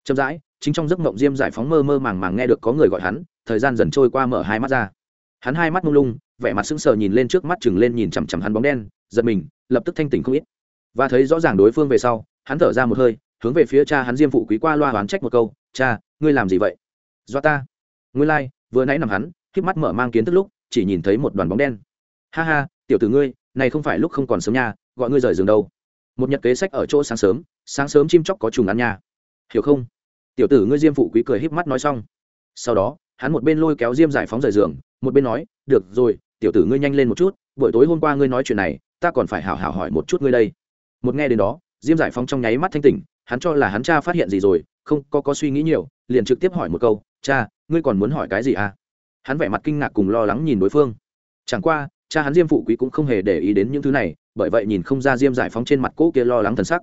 Chậm rãi chính trong giấc mộng diêm giải phóng mơ mơ màng màng nghe được có người gọi hắn thời gian dần trôi qua mở hai mắt ra. Hắn hai mắt mông lung vẻ mặt sững sờ nhìn lên trước mắt chừng lên nhìn chằm chằm hắn bóng đen giật mình lập tức thanh tỉnh không ít. Và thấy rõ ràng đối phương về sau hắn thở ra một hơi hướng về phía cha hắn diêm phụ quý qua loa oán trách một câu cha ngươi làm gì vậy? Do ta. Ngươi lai、like, vừa nãy nằm hắn k mắt mở mang kiến thức lúc chỉ nhìn thấy một đoàn bóng đen. Ha ha tiểu tử ngươi này không phải lúc không còn sớm nha gọi ngươi rời giường đâu một nhật kế sách ở chỗ sáng sớm sáng sớm chim chóc có trùng ăn nhà, hiểu không? Tiểu tử ngươi diêm phụ quý cười híp mắt nói xong. Sau đó hắn một bên lôi kéo diêm giải phóng rời giường một bên nói được rồi tiểu tử ngươi nhanh lên một chút buổi tối hôm qua ngươi nói chuyện này ta còn phải hảo hảo hỏi một chút ngươi đây. Một nghe đến đó diêm giải phóng trong nháy mắt thanh tỉnh hắn cho là hắn cha phát hiện gì rồi không có có suy nghĩ nhiều liền trực tiếp hỏi một câu cha ngươi còn muốn hỏi cái gì à? Hắn vẻ mặt kinh ngạc cùng lo lắng nhìn đối phương. Chẳng qua cha hắn diêm phụ quý cũng không hề để ý đến những thứ này bởi vậy nhìn không ra diêm giải phóng trên mặt cỗ kia lo lắng thần sắc.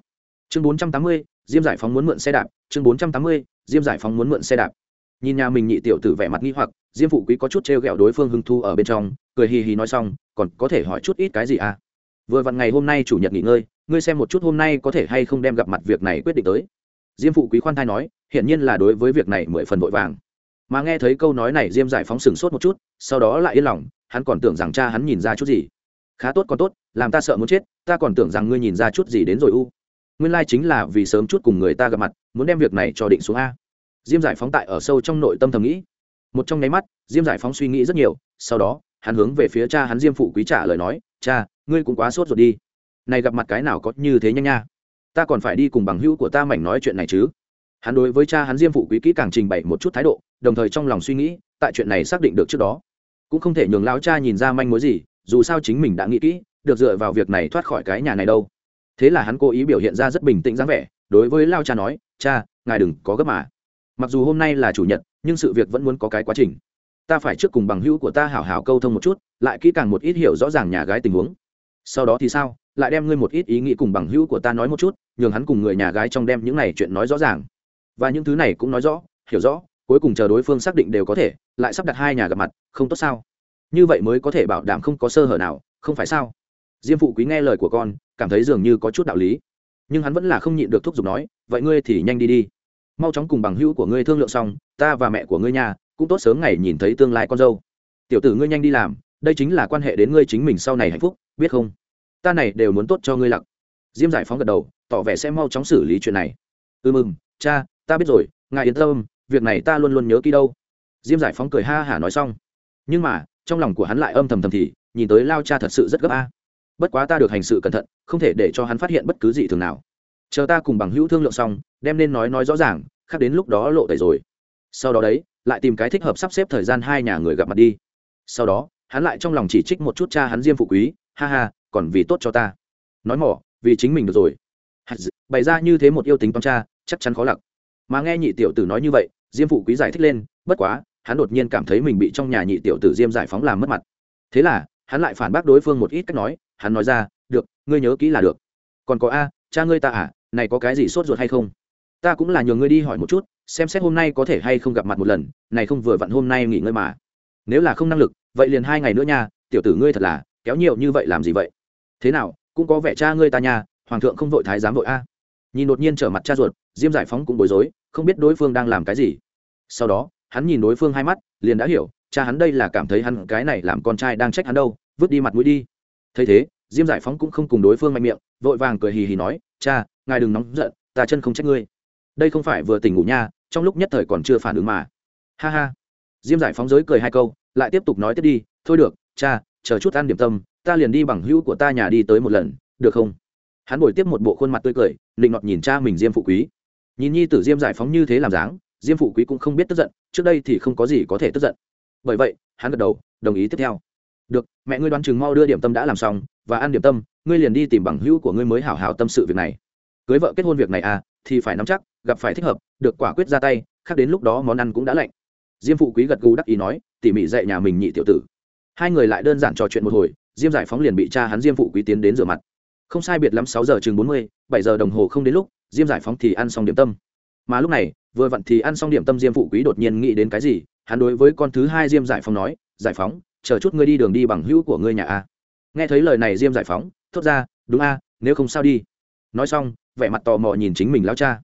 Chương bốn trăm tám mươi, diêm giải phóng muốn mượn xe đạp. Chương bốn trăm tám mươi, diêm giải phóng muốn mượn xe đạp. Nhìn nhà mình nhị tiểu tử vẻ mặt nghi hoặc, diêm phụ quý có chút t r e o g ẹ o đối phương hưng thu ở bên trong, cười hì hì nói xong, còn có thể hỏi chút ít cái gì à? Vừa vặn ngày hôm nay chủ nhật nghỉ ngơi, ngươi xem một chút hôm nay có thể hay không đem gặp mặt việc này quyết định tới. Diêm phụ quý khoan thai nói, hiển nhiên là đối với việc này mười phần vội vàng. Mà nghe thấy câu nói này, diêm giải phóng sừng sốt một chút, sau đó lại yên lòng, hắn còn tưởng rằng cha hắn nhìn ra chút gì khá tốt còn tốt, làm ta sợ muốn chết, ta còn tưởng rằng ngươi nhìn ra chút gì đến rồi u. Nguyên lai chính là vì sớm chút cùng người ta gặp mặt, muốn đem việc này cho định xuống a. Diêm giải phóng tại ở sâu trong nội tâm thầm nghĩ. Một trong nháy mắt, diêm giải phóng suy nghĩ rất nhiều, sau đó, hắn hướng về phía cha hắn diêm phụ quý trả lời nói, cha, ngươi cũng quá sốt ruột đi. Này gặp mặt cái nào có như thế nhanh nha. Ta còn phải đi cùng bằng hữu của ta mảnh nói chuyện này chứ. Hắn đối với cha hắn diêm phụ quý kỹ càng trình bày một chút thái độ, đồng thời trong lòng suy nghĩ, tại chuyện này xác định được trước đó. Cũng không thể nhường lao cha nhìn ra manh mối gì dù sao chính mình đã nghĩ kỹ, được dựa vào việc này thoát khỏi cái nhà này đâu. Thế là hắn cố ý biểu hiện ra rất bình tĩnh dáng vẻ, đối với lao cha nói, cha, ngài đừng có gấp mà. Mặc dù hôm nay là chủ nhật, nhưng sự việc vẫn muốn có cái quá trình. Ta phải trước cùng bằng hữu của ta hảo hảo câu thông một chút, lại kỹ càng một ít hiểu rõ ràng nhà gái tình huống. Sau đó thì sao? Lại đem ngươi một ít ý nghĩ cùng bằng hữu của ta nói một chút, nhường hắn cùng người nhà gái trong đem những này chuyện nói rõ ràng. Và những thứ này cũng nói rõ, hiểu rõ, cuối cùng chờ đối phương xác định đều có thể, lại sắp đặt hai nhà gặp mặt, không tốt sao? Như vậy mới có thể bảo đảm không có sơ hở nào, không phải sao? Diêm phụ quý nghe lời của con, cảm thấy dường như có chút đạo lý. Nhưng hắn vẫn là không nhịn được thúc giục nói, vậy ngươi thì nhanh đi đi. Mau chóng cùng bằng hữu của ngươi thương lượng xong, ta và mẹ của ngươi nhà, cũng tốt sớm ngày nhìn thấy tương lai con dâu. Tiểu tử ngươi nhanh đi làm, đây chính là quan hệ đến ngươi chính mình sau này hạnh phúc, biết không? Ta này đều muốn tốt cho ngươi lặc diêm giải phóng gật đầu, tỏ vẻ sẽ mau chóng xử lý chuyện này. Ừ mừng cha, ta biết rồi, ngài yên tâm, việc này ta luôn luôn nhớ kỹ đâu. Diêm giải phóng cười ha hả nói xong. Nhưng mà trong lòng của hắn lại âm thầm thầm thì, nhìn tới lao cha thật sự rất gấp a. Bất quá ta được hành sự cẩn thận, không thể để cho hắn phát hiện bất cứ gì thường nào. Chờ ta cùng bằng hữu thương lượng xong, đem nên nói nói rõ ràng, khác đến lúc đó lộ tẩy rồi. Sau đó đấy, lại tìm cái thích hợp sắp xếp thời gian hai nhà người gặp mặt đi. Sau đó, hắn lại trong lòng chỉ trích một chút cha hắn diêm phụ quý, ha ha, còn vì tốt cho ta. Nói mỏ, vì chính mình được rồi. Bày ra như thế một yêu tính con cha, chắc chắn khó lặc. Mà nghe nhị tiểu tử nói như vậy, diêm phụ quý giải thích lên, bất quá hắn đột nhiên cảm thấy mình bị trong nhà nhị tiểu tử diêm giải phóng làm mất mặt. Thế là, hắn lại phản bác đối phương một ít cách nói, hắn nói ra, được, ngươi nhớ kỹ là được. Còn có a, cha ngươi ta à này có cái gì sốt ruột hay không? Ta cũng là nhờ ngươi đi hỏi một chút, xem xét hôm nay có thể hay không gặp mặt một lần, này không vừa vặn hôm nay nghỉ ngơi mà. Nếu là không năng lực, vậy liền hai ngày nữa nha, tiểu tử ngươi thật là, kéo nhiều như vậy làm gì vậy? Thế nào, cũng có vẻ cha ngươi ta nha, hoàng thượng không vội thái giám vội a. Nhìn đột nhiên trở mặt cha ruột, diêm giải phóng cũng bối rối, không biết đối phương đang làm cái gì. Sau đó hắn nhìn đối phương hai mắt, liền đã hiểu, cha hắn đây là cảm thấy hắn cái này làm con trai đang trách hắn đâu, vứt đi mặt mũi đi. Thấy thế, diêm giải phóng cũng không cùng đối phương mạnh miệng, vội vàng cười hì hì nói, cha, ngài đừng nóng giận, ta chân không trách ngươi. Đây không phải vừa tỉnh ngủ nha, trong lúc nhất thời còn chưa phản ứng mà. Ha ha. Diêm giải phóng giới cười hai câu, lại tiếp tục nói tiếp đi, thôi được, cha, chờ chút ăn điểm tâm, ta liền đi bằng hữu của ta nhà đi tới một lần, được không? Hắn bồi tiếp một bộ khuôn mặt tươi cười định nọt nhìn cha mình diêm phụ quý. Nhìn nhi tử diêm giải phóng như thế làm dáng diêm phụ quý cũng không biết tức giận, trước đây thì không có gì có thể tức giận. Bởi vậy, hắn gật đầu, đồng ý tiếp theo. Được, mẹ ngươi đoán chừng mau đưa điểm tâm đã làm xong, và ăn điểm tâm, ngươi liền đi tìm bằng hữu của ngươi mới hảo hảo tâm sự việc này. Cưới vợ kết hôn việc này à thì phải nắm chắc, gặp phải thích hợp, được quả quyết ra tay, khác đến lúc đó món ăn cũng đã lạnh. Diêm phụ quý gật gù đắc ý nói, tỉ mỉ dạy nhà mình nhị tiểu tử. Hai người lại đơn giản trò chuyện một hồi, diêm giải phóng liền bị cha hắn diêm phụ quý tiến đến rửa mặt. Không sai biệt lắm sáu giờ chừng bốn mươi, bảy giờ đồng hồ không đến lúc, diêm giải phóng thì ăn xong điểm tâm mà lúc này, vừa vặn thì ăn xong điểm tâm diêm phụ quý đột nhiên nghĩ đến cái gì, hắn đối với con thứ hai diêm giải phóng nói, giải phóng, chờ chút ngươi đi đường đi bằng hữu của ngươi nhà a. Nghe thấy lời này diêm giải phóng, thốt ra, đúng a, nếu không sao đi. Nói xong, vẻ mặt tò mò nhìn chính mình lao cha.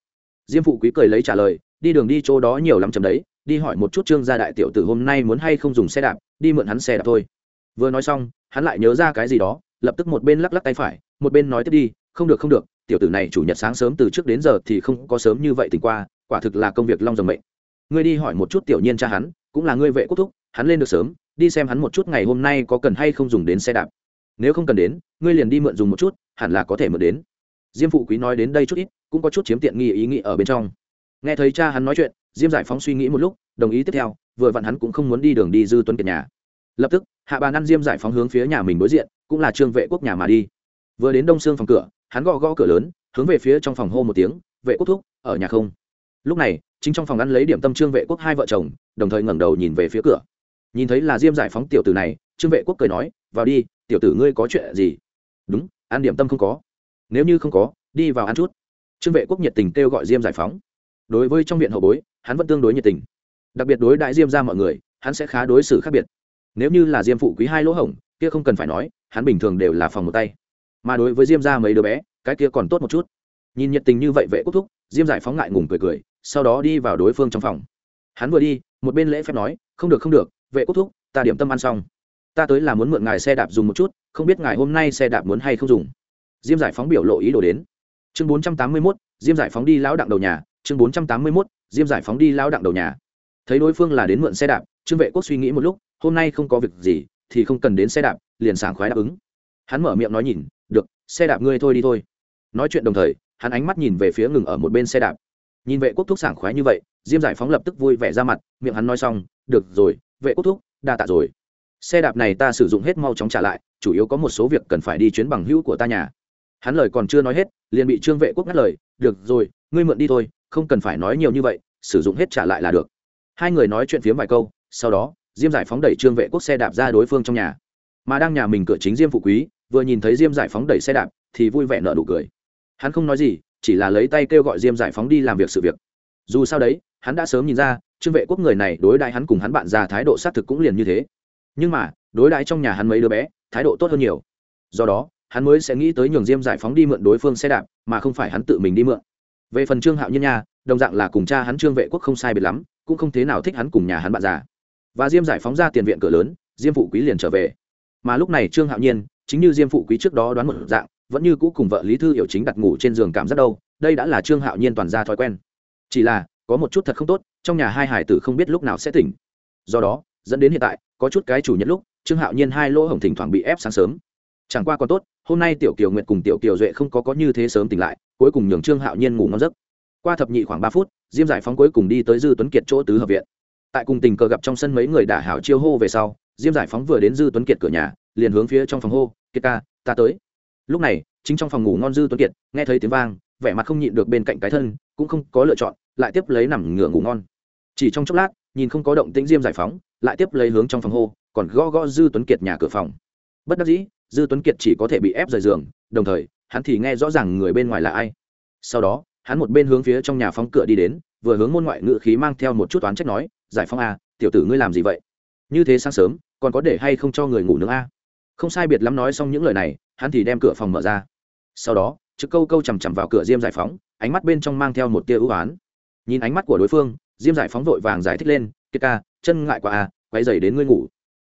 Diêm phụ quý cười lấy trả lời, đi đường đi chỗ đó nhiều lắm chầm đấy, đi hỏi một chút trương gia đại tiểu tử hôm nay muốn hay không dùng xe đạp, đi mượn hắn xe đạp thôi. Vừa nói xong, hắn lại nhớ ra cái gì đó, lập tức một bên lắc lắc tay phải, một bên nói tiếp đi, không được không được tiểu tử này chủ nhật sáng sớm từ trước đến giờ thì không có sớm như vậy tình qua, quả thực là công việc long dòng mệnh. Ngươi đi hỏi một chút tiểu nhiên cha hắn, cũng là ngươi vệ quốc thúc, hắn lên được sớm, đi xem hắn một chút ngày hôm nay có cần hay không dùng đến xe đạp. Nếu không cần đến, ngươi liền đi mượn dùng một chút, hẳn là có thể mượn đến. Diêm phụ quý nói đến đây chút ít, cũng có chút chiếm tiện nghi ý nghĩ ở bên trong. Nghe thấy cha hắn nói chuyện, diêm giải phóng suy nghĩ một lúc, đồng ý tiếp theo, vừa vặn hắn cũng không muốn đi đường đi dư tuấn kiệt nhà. Lập tức, hạ bàn ăn diêm giải phóng hướng phía nhà mình đối diện, cũng là trương vệ quốc nhà mà đi. Vừa đến đông xương phòng cửa hắn gõ gõ cửa lớn, hướng về phía trong phòng hô một tiếng, vệ quốc thúc, ở nhà không? Lúc này, chính trong phòng ăn lấy điểm tâm trương vệ quốc hai vợ chồng, đồng thời ngẩng đầu nhìn về phía cửa. Nhìn thấy là diêm giải phóng tiểu tử này, trương vệ quốc cười nói, vào đi, tiểu tử ngươi có chuyện gì? Đúng, ăn điểm tâm không có. Nếu như không có, đi vào ăn chút. Trương vệ quốc nhiệt tình kêu gọi diêm giải phóng. Đối với trong viện hậu bối, hắn vẫn tương đối nhiệt tình. Đặc biệt đối đại diêm ra mọi người, hắn sẽ khá đối xử khác biệt. Nếu như là diêm phụ quý hai lỗ hổng, kia không cần phải nói, hắn bình thường đều là phòng một tay mà đối với diêm ra mấy đứa bé, cái kia còn tốt một chút. Nhìn nhiệt tình như vậy vệ quốc thúc, diêm giải phóng ngại ngùng cười cười, sau đó đi vào đối phương trong phòng. Hắn vừa đi, một bên lễ phép nói, không được không được, vệ quốc thúc, ta điểm tâm ăn xong. Ta tới là muốn mượn ngài xe đạp dùng một chút, không biết ngài hôm nay xe đạp muốn hay không dùng. Diêm giải phóng biểu lộ ý đồ đến. Chương bốn trăm tám mươi mốt, diêm giải phóng đi lão đặng đầu nhà. Chương bốn trăm tám mươi mốt, diêm giải phóng đi lão đặng đầu nhà. Thấy đối phương là đến mượn xe đạp, trương vệ quốc suy nghĩ một lúc, hôm nay không có việc gì, thì không cần đến xe đạp, liền sảng khoái đáp ứng. Hắn mở miệng nói nhìn xe đạp ngươi thôi đi thôi. Nói chuyện đồng thời, hắn ánh mắt nhìn về phía ngừng ở một bên xe đạp. Nhìn vệ quốc thúc sảng khoái như vậy, diêm giải phóng lập tức vui vẻ ra mặt, miệng hắn nói xong, được rồi, vệ quốc thúc, đa tạ rồi. Xe đạp này ta sử dụng hết mau chóng trả lại, chủ yếu có một số việc cần phải đi chuyến bằng hữu của ta nhà. Hắn lời còn chưa nói hết, liền bị trương vệ quốc ngắt lời, được rồi, ngươi mượn đi thôi, không cần phải nói nhiều như vậy, sử dụng hết trả lại là được. Hai người nói chuyện phiếm vài câu, sau đó, diêm giải phóng đẩy trương vệ quốc xe đạp ra đối phương trong nhà. Mà đang nhà mình cửa chính diêm phụ quý vừa nhìn thấy diêm giải phóng đẩy xe đạp, thì vui vẻ nợ nụ cười. Hắn không nói gì, chỉ là lấy tay kêu gọi diêm giải phóng đi làm việc sự việc. Dù sao đấy, hắn đã sớm nhìn ra, trương vệ quốc người này đối đãi hắn cùng hắn bạn già thái độ xác thực cũng liền như thế. Nhưng mà, đối đãi trong nhà hắn mấy đứa bé, thái độ tốt hơn nhiều. Do đó, hắn mới sẽ nghĩ tới nhường diêm giải phóng đi mượn đối phương xe đạp, mà không phải hắn tự mình đi mượn. Về phần trương hạo nhiên nha, đồng dạng là cùng cha hắn trương vệ quốc không sai biệt lắm, cũng không thế nào thích hắn cùng nhà hắn bạn già. Và diêm giải phóng ra tiền viện cửa lớn, diêm phụ quý liền trở về. Mà lúc này trương hạo nhiên chính như diêm phụ quý trước đó đoán một dạng, vẫn như cũ cùng vợ lý thư hiểu chính đặt ngủ trên giường cảm giác đâu, đây đã là trương hạo nhiên toàn ra thói quen. Chỉ là, có một chút thật không tốt, trong nhà hai hải tử không biết lúc nào sẽ tỉnh. Do đó, dẫn đến hiện tại, có chút cái chủ nhất lúc, trương hạo nhiên hai lỗ hổng thỉnh thoảng bị ép sáng sớm. Chẳng qua còn tốt, hôm nay tiểu kiều nguyệt cùng tiểu kiều duệ không có có như thế sớm tỉnh lại, cuối cùng nhường trương hạo nhiên ngủ ngon giấc. Qua thập nhị khoảng ba phút, diêm giải phóng cuối cùng đi tới dư tuấn kiệt chỗ tứ hợp viện. Tại cùng tình cờ gặp trong sân mấy người đả hảo chiêu hô về sau, diêm giải phóng vừa đến dư tuấn kiệt cửa nhà liền hướng phía trong phòng hô, kiệt ca, ta tới. Lúc này, chính trong phòng ngủ ngon dư tuấn kiệt, nghe thấy tiếng vang, vẻ mặt không nhịn được bên cạnh cái thân, cũng không có lựa chọn, lại tiếp lấy nằm ngửa ngủ ngon. Chỉ trong chốc lát, nhìn không có động tĩnh diêm giải phóng, lại tiếp lấy hướng trong phòng hô, còn gõ gõ dư tuấn kiệt nhà cửa phòng. Bất đắc dĩ, dư tuấn kiệt chỉ có thể bị ép rời giường, đồng thời, hắn thì nghe rõ ràng người bên ngoài là ai. Sau đó, hắn một bên hướng phía trong nhà phóng cửa đi đến, vừa hướng môn ngoại ngữ khí mang theo một chút toán trách nói, giải phóng a tiểu tử ngươi làm gì vậy? Như thế sáng sớm, còn có để hay không cho người ngủ nướng a không sai biệt lắm nói xong những lời này hắn thì đem cửa phòng mở ra. Sau đó trực câu câu chằm chằm vào cửa diêm giải phóng ánh mắt bên trong mang theo một tia ưu oán nhìn ánh mắt của đối phương diêm giải phóng vội vàng giải thích lên kiệt ca chân ngại quá à, a quay dày đến ngươi ngủ.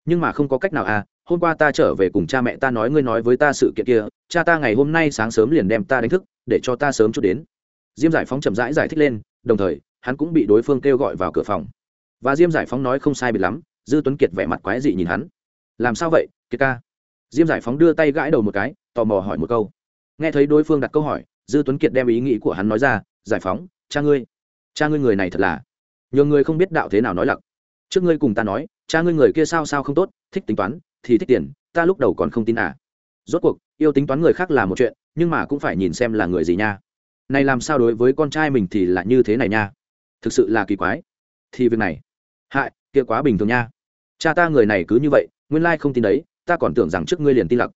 Nhưng mà không có cách nào a hôm qua ta trở về cùng cha mẹ ta nói ngươi nói với ta sự kiện kia cha ta ngày hôm nay sáng sớm liền đem ta đánh thức để cho ta sớm chút đến. Diêm giải phóng chậm rãi giải, giải thích lên đồng thời hắn cũng bị đối phương kêu gọi vào cửa phòng. Và diêm giải phóng nói không sai biệt lắm dư tuấn kiệt vẻ mặt quái dị nhìn hắn. Làm sao vậy kiệt ca? Diêm giải phóng đưa tay gãi đầu một cái, tò mò hỏi một câu. Nghe thấy đối phương đặt câu hỏi, dư tuấn kiệt đem ý nghĩ của hắn nói ra, giải phóng, cha ngươi cha ngươi người này thật là nhiều người không biết đạo thế nào nói lặc. Trước ngươi cùng ta nói, cha ngươi người kia sao sao không tốt, thích tính toán thì thích tiền, ta lúc đầu còn không tin à. Rốt cuộc, yêu tính toán người khác là một chuyện, nhưng mà cũng phải nhìn xem là người gì nha. Này làm sao đối với con trai mình thì là như thế này nha. Thực sự là kỳ quái. Thì việc này, hại, kia quá bình thường nha. Cha ta người này cứ như vậy, nguyên lai không tin đấy ta còn tưởng rằng trước ngươi liền tin lặc.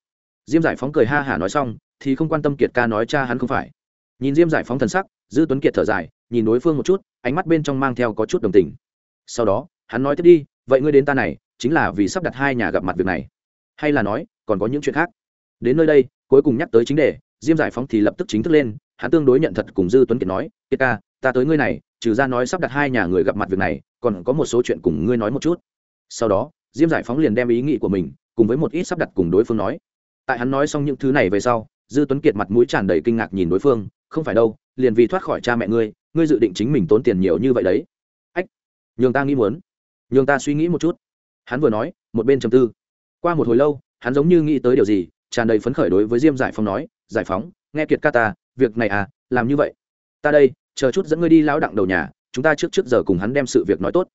Diêm giải phóng cười ha hả nói xong, thì không quan tâm kiệt ca nói cha hắn không phải. Nhìn diêm giải phóng thần sắc, dư tuấn kiệt thở dài, nhìn đối phương một chút, ánh mắt bên trong mang theo có chút đồng tình. Sau đó, hắn nói tiếp đi, vậy ngươi đến ta này, chính là vì sắp đặt hai nhà gặp mặt việc này. Hay là nói, còn có những chuyện khác. Đến nơi đây, cuối cùng nhắc tới chính đề, diêm giải phóng thì lập tức chính thức lên, hắn tương đối nhận thật cùng dư tuấn kiệt nói, kiệt ca, ta tới ngươi này, trừ ra nói sắp đặt hai nhà người gặp mặt việc này, còn có một số chuyện cùng ngươi nói một chút. Sau đó, diêm giải phóng liền đem ý nghĩ của mình cùng với một ít sắp đặt cùng đối phương nói. Tại hắn nói xong những thứ này về sau, dư tuấn kiệt mặt mũi tràn đầy kinh ngạc nhìn đối phương, không phải đâu, liền vì thoát khỏi cha mẹ ngươi ngươi dự định chính mình tốn tiền nhiều như vậy đấy. Ách, nhường ta nghĩ muốn, nhường ta suy nghĩ một chút. Hắn vừa nói, một bên trầm tư. Qua một hồi lâu, hắn giống như nghĩ tới điều gì, tràn đầy phấn khởi đối với diêm giải phóng nói, giải phóng, nghe kiệt ca ta, việc này à làm như vậy. Ta đây, chờ chút dẫn ngươi đi lão đặng đầu nhà, chúng ta trước trước giờ cùng hắn đem sự việc nói tốt.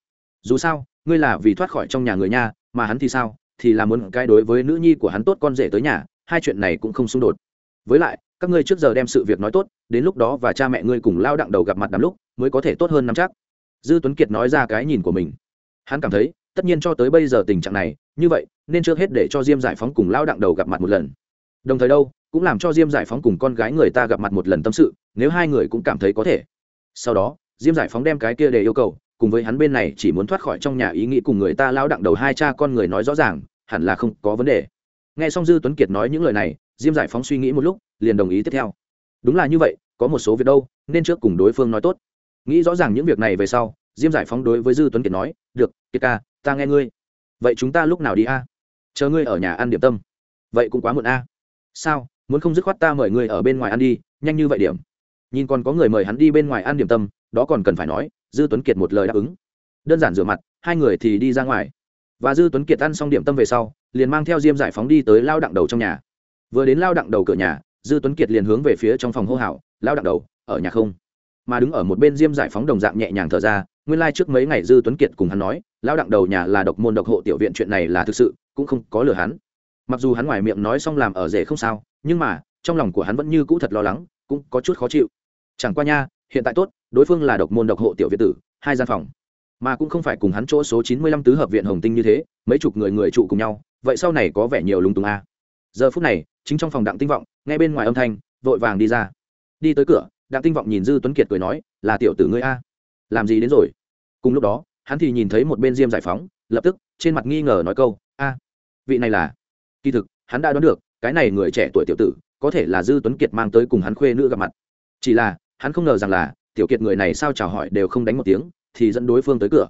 Dù sao, ngươi là vì thoát khỏi trong nhà người nha, mà hắn thì sao? Thì là muốn cái đối với nữ nhi của hắn tốt con rể tới nhà, hai chuyện này cũng không xung đột. Với lại, các ngươi trước giờ đem sự việc nói tốt, đến lúc đó và cha mẹ ngươi cùng lao đặng đầu gặp mặt đám lúc, mới có thể tốt hơn năm chắc. Dư tuấn kiệt nói ra cái nhìn của mình. Hắn cảm thấy, tất nhiên cho tới bây giờ tình trạng này, như vậy, nên trước hết để cho diêm giải phóng cùng lao đặng đầu gặp mặt một lần. Đồng thời đâu, cũng làm cho diêm giải phóng cùng con gái người ta gặp mặt một lần tâm sự, nếu hai người cũng cảm thấy có thể. Sau đó, diêm giải phóng đem cái kia để yêu cầu cùng với hắn bên này chỉ muốn thoát khỏi trong nhà ý nghĩ cùng người ta lao đặng đầu hai cha con người nói rõ ràng, hẳn là không có vấn đề. Nghe xong dư tuấn kiệt nói những lời này, diêm giải phóng suy nghĩ một lúc, liền đồng ý tiếp theo. Đúng là như vậy, có một số việc đâu, nên trước cùng đối phương nói tốt. Nghĩ rõ ràng những việc này về sau, diêm giải phóng đối với dư tuấn kiệt nói, được, kiệt ca, ta nghe ngươi. Vậy chúng ta lúc nào đi a? Chờ ngươi ở nhà ăn điểm tâm. Vậy cũng quá muộn a. Sao, muốn không dứt khoát ta mời ngươi ở bên ngoài ăn đi, nhanh như vậy điểm? Nhìn còn có người mời hắn đi bên ngoài ăn điểm tâm đó còn cần phải nói, dư tuấn kiệt một lời đáp ứng. Đơn giản rửa mặt, hai người thì đi ra ngoài. Và dư tuấn kiệt ăn xong điểm tâm về sau, liền mang theo diêm giải phóng đi tới lao đặng đầu trong nhà. Vừa đến lao đặng đầu cửa nhà, dư tuấn kiệt liền hướng về phía trong phòng hô hào, lao đặng đầu, ở nhà không? Mà đứng ở một bên diêm giải phóng đồng dạng nhẹ nhàng thở ra, nguyên lai、like、trước mấy ngày dư tuấn kiệt cùng hắn nói, lao đặng đầu nhà là độc môn độc hộ tiểu viện chuyện này là thực sự, cũng không có lừa hắn. Mặc dù hắn ngoài miệng nói xong làm ở rể không sao, nhưng mà, trong lòng của hắn vẫn như cũ thật lo lắng, cũng có chút khó chịu. Chẳng qua nha hiện tại tốt, đối phương là độc môn độc hộ tiểu viện tử, hai gian phòng. Mà cũng không phải cùng hắn chỗ số chín mươi lăm tứ hợp viện hồng tinh như thế, mấy chục người người trụ cùng nhau, vậy sau này có vẻ nhiều lúng túng a. Giờ phút này, chính trong phòng đặng tinh vọng nghe bên ngoài âm thanh, vội vàng đi ra. Đi tới cửa, đặng tinh vọng nhìn dư tuấn kiệt cười nói, là tiểu tử ngươi a. Làm gì đến rồi? Cùng lúc đó, hắn thì nhìn thấy một bên diêm giải phóng, lập tức, trên mặt nghi ngờ nói câu, a, vị này là. Kỳ thực, hắn đã đoán được, cái này người trẻ tuổi tiểu tử, có thể là dư tuấn kiệt mang tới cùng hắn khuê nữ gặp mặt. Chỉ là hắn không ngờ rằng là, tiểu kiệt người này sao chào hỏi đều không đánh một tiếng, thì dẫn đối phương tới cửa.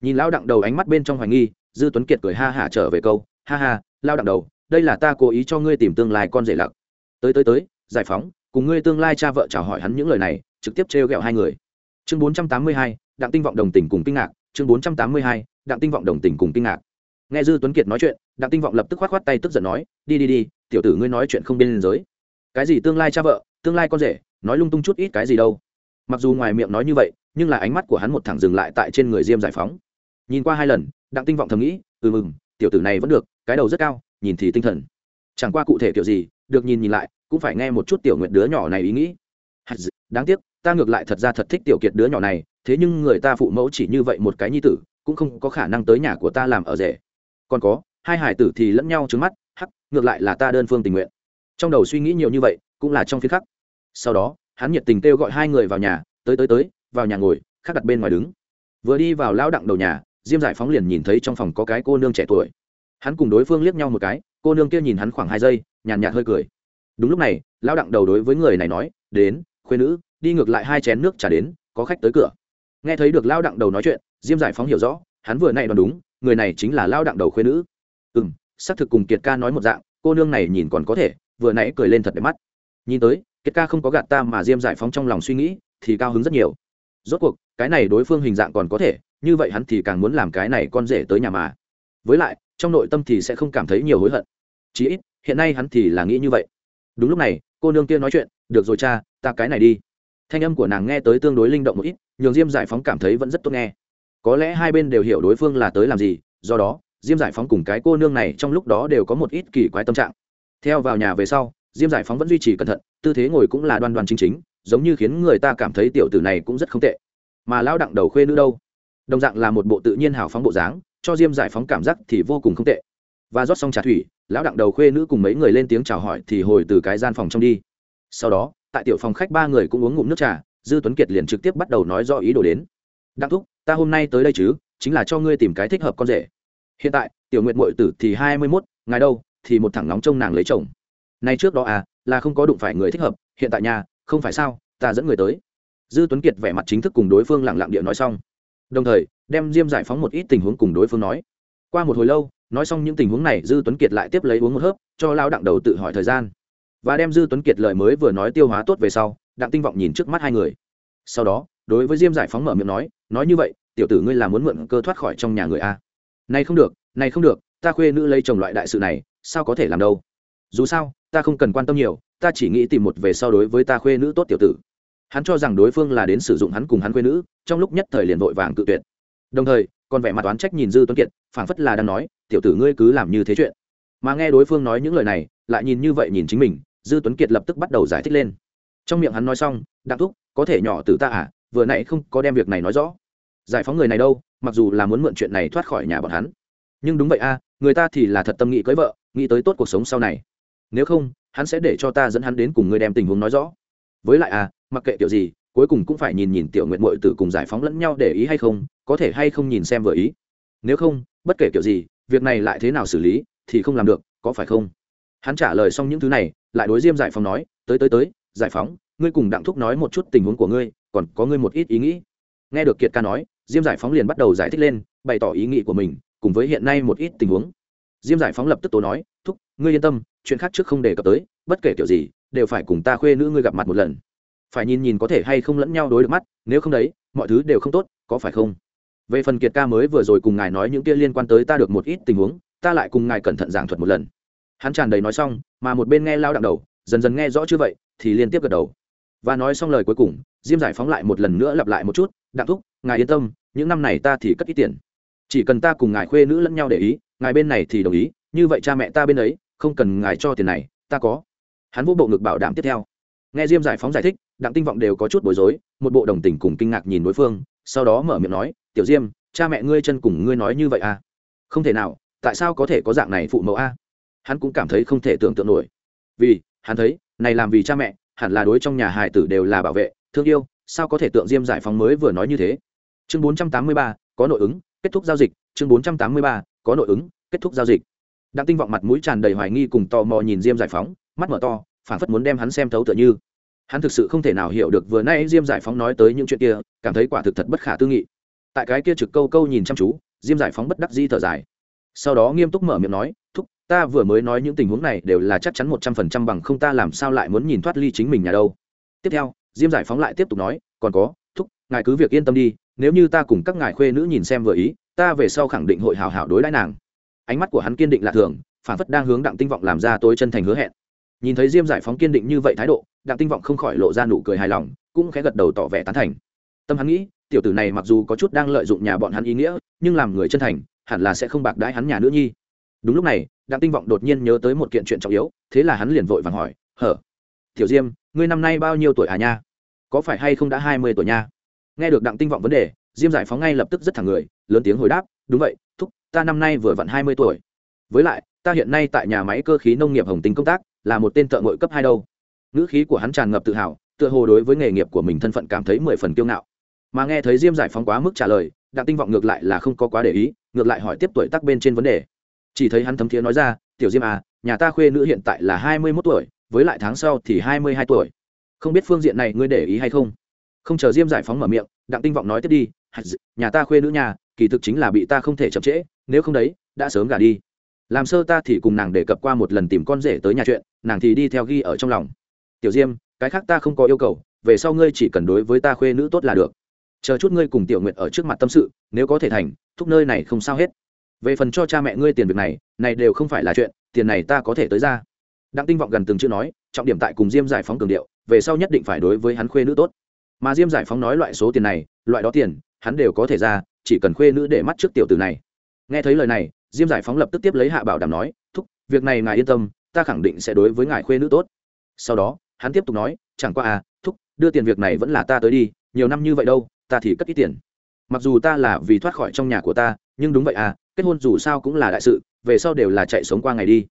Nhìn lão đặng đầu ánh mắt bên trong hoài nghi, dư tuấn kiệt cười ha hả trở về câu, ha ha lao đặng đầu, đây là ta cố ý cho ngươi tìm tương lai con rể lặc. Tới tới tới, giải phóng, cùng ngươi tương lai cha vợ chào hỏi hắn những lời này, trực tiếp trêu ghẹo hai người. Chương bốn trăm tám mươi hai, đặng tinh vọng đồng tình cùng kinh ngạc. Chương bốn trăm tám mươi hai, đặng tinh vọng đồng tình cùng kinh ngạc. Nghe dư tuấn kiệt nói chuyện, đặng tinh vọng lập tức khoát khoát tay tức giận nói, đi đi đi, tiểu tử ngươi nói chuyện không biên giới. Cái gì tương lai cha vợ, tương lai con rể nói lung tung chút ít cái gì đâu. Mặc dù ngoài miệng nói như vậy, nhưng là ánh mắt của hắn một thẳng dừng lại tại trên người diêm giải phóng. Nhìn qua hai lần, đặng tinh vọng thầm nghĩ ừ mừng tiểu tử này vẫn được, cái đầu rất cao, nhìn thì tinh thần. Chẳng qua cụ thể kiểu gì, được nhìn nhìn lại, cũng phải nghe một chút tiểu nguyện đứa nhỏ này ý nghĩ. Đáng tiếc, ta ngược lại thật ra thật thích tiểu kiệt đứa nhỏ này, thế nhưng người ta phụ mẫu chỉ như vậy một cái nhi tử, cũng không có khả năng tới nhà của ta làm ở rể. Còn có, hai hải tử thì lẫn nhau trứng mắt, hắc, ngược lại là ta đơn phương tình nguyện. Trong đầu suy nghĩ nhiều như vậy, cũng là trong phía khắc sau đó, hắn nhiệt tình kêu gọi hai người vào nhà, tới tới tới, vào nhà ngồi, khác đặt bên ngoài đứng. Vừa đi vào lao đặng đầu nhà, diêm giải phóng liền nhìn thấy trong phòng có cái cô nương trẻ tuổi. Hắn cùng đối phương liếc nhau một cái, cô nương kia nhìn hắn khoảng hai giây, nhàn nhạt hơi cười. Đúng lúc này lao đặng đầu đối với người này nói, đến, khuê nữ, đi ngược lại hai chén nước trả đến, có khách tới cửa. Nghe thấy được lao đặng đầu nói chuyện, diêm giải phóng hiểu rõ, hắn vừa nay đoán đúng, người này chính là lao đặng đầu khuê nữ. Ừ m xác thực cùng kiệt ca nói một dạng, cô nương này nhìn còn có thể, vừa nãy cười lên thật đẹp mắt. Nhìn tới kiệt ca không có gạt ta mà diêm giải phóng trong lòng suy nghĩ, thì cao hứng rất nhiều. Rốt cuộc, cái này đối phương hình dạng còn có thể, như vậy hắn thì càng muốn làm cái này con rể tới nhà mà. Với lại, trong nội tâm thì sẽ không cảm thấy nhiều hối hận. Chí ít, hiện nay hắn thì là nghĩ như vậy. Đúng lúc này, cô nương kia nói chuyện, được rồi cha, ta cái này đi. Thanh âm của nàng nghe tới tương đối linh động một ít, nhường diêm giải phóng cảm thấy vẫn rất tốt nghe. Có lẽ hai bên đều hiểu đối phương là tới làm gì, do đó, diêm giải phóng cùng cái cô nương này trong lúc đó đều có một ít kỳ quái tâm trạng. Theo vào nhà về sau diêm giải phóng vẫn duy trì cẩn thận, tư thế ngồi cũng là đoan đoan chính chính, giống như khiến người ta cảm thấy tiểu tử này cũng rất không tệ. Mà lao đặng đầu khuê nữ đâu? Đồng dạng là một bộ tự nhiên hào phóng bộ dáng, cho diêm giải phóng cảm giác thì vô cùng không tệ. Và rót xong trà thủy, lão đặng đầu khuê nữ cùng mấy người lên tiếng chào hỏi thì hồi từ cái gian phòng trong đi. Sau đó, tại tiểu phòng khách ba người cũng uống ngụm nước trà, dư tuấn kiệt liền trực tiếp bắt đầu nói do ý đồ đến. Đặng thúc, ta hôm nay tới đây chứ, chính là cho ngươi tìm cái thích hợp con rể. Hiện tại, tiểu nguyệt mội tử thì hai mươi mốt, ngài đâu, thì một thẳng nóng trông nàng lấy chồng nay trước đó à là không có đụng phải người thích hợp, hiện tại nhà không phải sao, ta dẫn người tới. Dư tuấn kiệt vẻ mặt chính thức cùng đối phương lẳng lặng địa nói xong. Đồng thời, đem diêm giải phóng một ít tình huống cùng đối phương nói. Qua một hồi lâu, nói xong những tình huống này, dư tuấn kiệt lại tiếp lấy uống một hớp, cho lao đặng đầu tự hỏi thời gian. Và đem dư tuấn kiệt lời mới vừa nói tiêu hóa tốt về sau, đặng tinh vọng nhìn trước mắt hai người. Sau đó, đối với diêm giải phóng mở miệng nói nói như vậy, tiểu tử ngươi là muốn mượn cơ thoát khỏi trong nhà người a? Này không được, này không được, ta khuê nữ lấy chồng loại đại sự này, sao có thể làm đâu? Dù sao ta không cần quan tâm nhiều, ta chỉ nghĩ tìm một về sau đối với ta khuê nữ tốt tiểu tử. Hắn cho rằng đối phương là đến sử dụng hắn cùng hắn khuê nữ, trong lúc nhất thời liền vội vàng cự tuyệt. Đồng thời, còn vẻ mặt oán trách nhìn dư tuấn kiệt, phảng phất là đang nói, tiểu tử ngươi cứ làm như thế chuyện. Mà nghe đối phương nói những lời này, lại nhìn như vậy nhìn chính mình, dư tuấn kiệt lập tức bắt đầu giải thích lên. Trong miệng hắn nói xong, đặng thúc, có thể nhỏ từ ta à vừa nãy không có đem việc này nói rõ. Giải phóng người này đâu, mặc dù là muốn mượn chuyện này thoát khỏi nhà bọn hắn. Nhưng đúng vậy a người ta thì là thật tâm nghĩ cưới vợ, nghĩ tới tốt cuộc sống sau này nếu không hắn sẽ để cho ta dẫn hắn đến cùng ngươi đem tình huống nói rõ. Với lại à, mặc kệ kiểu gì cuối cùng cũng phải nhìn nhìn tiểu nguyện mội tử cùng giải phóng lẫn nhau để ý hay không có thể hay không nhìn xem vừa ý. Nếu không bất kể kiểu gì việc này lại thế nào xử lý thì không làm được có phải không? Hắn trả lời xong những thứ này lại đối diêm giải phóng nói tới tới tới giải phóng ngươi cùng đặng thúc nói một chút tình huống của ngươi còn có ngươi một ít ý nghĩ. Nghe được kiệt ca nói diêm giải phóng liền bắt đầu giải thích lên bày tỏ ý nghĩ của mình cùng với hiện nay một ít tình huống. Diêm giải phóng lập tức tố nói thúc ngươi yên tâm chuyện khác trước không đề cập tới, bất kể kiểu gì, đều phải cùng ta khuê nữ ngươi gặp mặt một lần. Phải nhìn nhìn có thể hay không lẫn nhau đối được mắt, nếu không đấy, mọi thứ đều không tốt, có phải không? Về phần kiệt ca mới vừa rồi cùng ngài nói những kia liên quan tới ta được một ít tình huống, ta lại cùng ngài cẩn thận giảng thuật một lần. Hắn tràn đầy nói xong, mà một bên nghe lao đặng đầu, dần dần nghe rõ chưa vậy, thì liên tiếp gật đầu. Và nói xong lời cuối cùng, diêm giải phóng lại một lần nữa lặp lại một chút, đặng thúc, ngài yên tâm, những năm này ta thì cất ít tiền. Chỉ cần ta cùng ngài khuê nữ lẫn nhau để ý, ngài bên này thì đồng ý, như vậy cha mẹ ta bên ấy không cần ngài cho tiền này ta có. Hắn vô bộ ngực bảo đảm tiếp theo. Nghe diêm giải phóng giải thích đặng tinh vọng đều có chút bối rối một bộ đồng tình cùng kinh ngạc nhìn đối phương sau đó mở miệng nói tiểu diêm cha mẹ ngươi chân cùng ngươi nói như vậy à? Không thể nào tại sao có thể có dạng này phụ mẫu a? Hắn cũng cảm thấy không thể tưởng tượng nổi. Vì hắn thấy này làm vì cha mẹ hẳn là đối trong nhà hài tử đều là bảo vệ thương yêu sao có thể tượng diêm giải phóng mới vừa nói như thế? Chương 483, có nội ứng kết thúc giao dịch. Chương 483, có nội ứng kết thúc giao dịch đặng tinh vọng mặt mũi tràn đầy hoài nghi cùng tò mò nhìn diêm giải phóng, mắt mở to phản phất muốn đem hắn xem thấu tựa như. Hắn thực sự không thể nào hiểu được vừa nay diêm giải phóng nói tới những chuyện kia, cảm thấy quả thực thật bất khả tư nghị. Tại cái kia trực câu câu nhìn chăm chú, diêm giải phóng bất đắc di thở dài. Sau đó nghiêm túc mở miệng nói, thúc, ta vừa mới nói những tình huống này đều là chắc chắn một trăm phần trăm bằng không ta làm sao lại muốn nhìn thoát ly chính mình nhà đâu. Tiếp theo, diêm giải phóng lại tiếp tục nói, còn có, thúc, ngài cứ việc yên tâm đi, nếu như ta cùng các ngài khuê nữ nhìn xem vừa ý, ta về sau khẳng định hội hào hảo đối đãi nàng ánh mắt của hắn kiên định lạ thường phản phất đang hướng đặng tinh vọng làm ra tối chân thành hứa hẹn. Nhìn thấy diêm giải phóng kiên định như vậy thái độ, đặng tinh vọng không khỏi lộ ra nụ cười hài lòng, cũng khẽ gật đầu tỏ vẻ tán thành. Tâm hắn nghĩ, tiểu tử này mặc dù có chút đang lợi dụng nhà bọn hắn ý nghĩa, nhưng làm người chân thành, hẳn là sẽ không bạc đãi hắn nhà nữ nhi. Đúng lúc này, đặng tinh vọng đột nhiên nhớ tới một kiện chuyện trọng yếu, thế là hắn liền vội vàng hỏi, hở, tiểu diêm, ngươi năm nay bao nhiêu tuổi à nha? Có phải hay không đã hai mươi tuổi nha? Nghe được đặng tinh vọng vấn đề, diêm giải phóng ngay lập tức rất thẳng người, lớn tiếng hồi đáp, đúng vậy, thúc ta năm nay vừa vặn hai mươi tuổi. Với lại, ta hiện nay tại nhà máy cơ khí nông nghiệp hồng tinh công tác, là một tên thợ ngội cấp hai đâu. Ngữ khí của hắn tràn ngập tự hào, tựa hồ đối với nghề nghiệp của mình thân phận cảm thấy mười phần kiêu ngạo. Mà nghe thấy diêm giải phóng quá mức trả lời, đặng tinh vọng ngược lại là không có quá để ý, ngược lại hỏi tiếp tuổi tác bên trên vấn đề. Chỉ thấy hắn thấm thiế nói ra, tiểu diêm à nhà ta khuê nữ hiện tại là hai mươi mốt tuổi, với lại tháng sau thì hai mươi hai tuổi. Không biết phương diện này ngươi để ý hay không? Không chờ diêm giải phóng mở miệng, đặng tinh vọng nói tiếp đi nhà ta khuê nữ nhà, kỳ thực chính là bị ta không thể chậm trễ nếu không đấy, đã sớm gả đi. Làm sơ ta thì cùng nàng đề cập qua một lần tìm con rể tới nhà chuyện, nàng thì đi theo ghi ở trong lòng. Tiểu diêm, cái khác ta không có yêu cầu, về sau ngươi chỉ cần đối với ta khuê nữ tốt là được. Chờ chút ngươi cùng tiểu nguyện ở trước mặt tâm sự, nếu có thể thành, thúc nơi này không sao hết. Về phần cho cha mẹ ngươi tiền việc này này đều không phải là chuyện, tiền này ta có thể tới ra. Đặng tinh vọng gần từng chữ nói, trọng điểm tại cùng diêm giải phóng cường điệu, về sau nhất định phải đối với hắn khuê nữ tốt. Mà diêm giải phóng nói loại số tiền này, loại đó tiền, hắn đều có thể ra, chỉ cần khuê nữ để mắt trước tiểu tử này nghe thấy lời này, diêm giải phóng lập tức tiếp lấy hạ bảo đảm nói, thúc, việc này ngài yên tâm, ta khẳng định sẽ đối với ngài khuê nữ tốt. Sau đó, hắn tiếp tục nói, chẳng qua à thúc, đưa tiền việc này vẫn là ta tới đi, nhiều năm như vậy đâu, ta thì cất ít tiền. Mặc dù ta là vì thoát khỏi trong nhà của ta, nhưng đúng vậy à kết hôn dù sao cũng là đại sự, về sau đều là chạy sống qua ngày đi.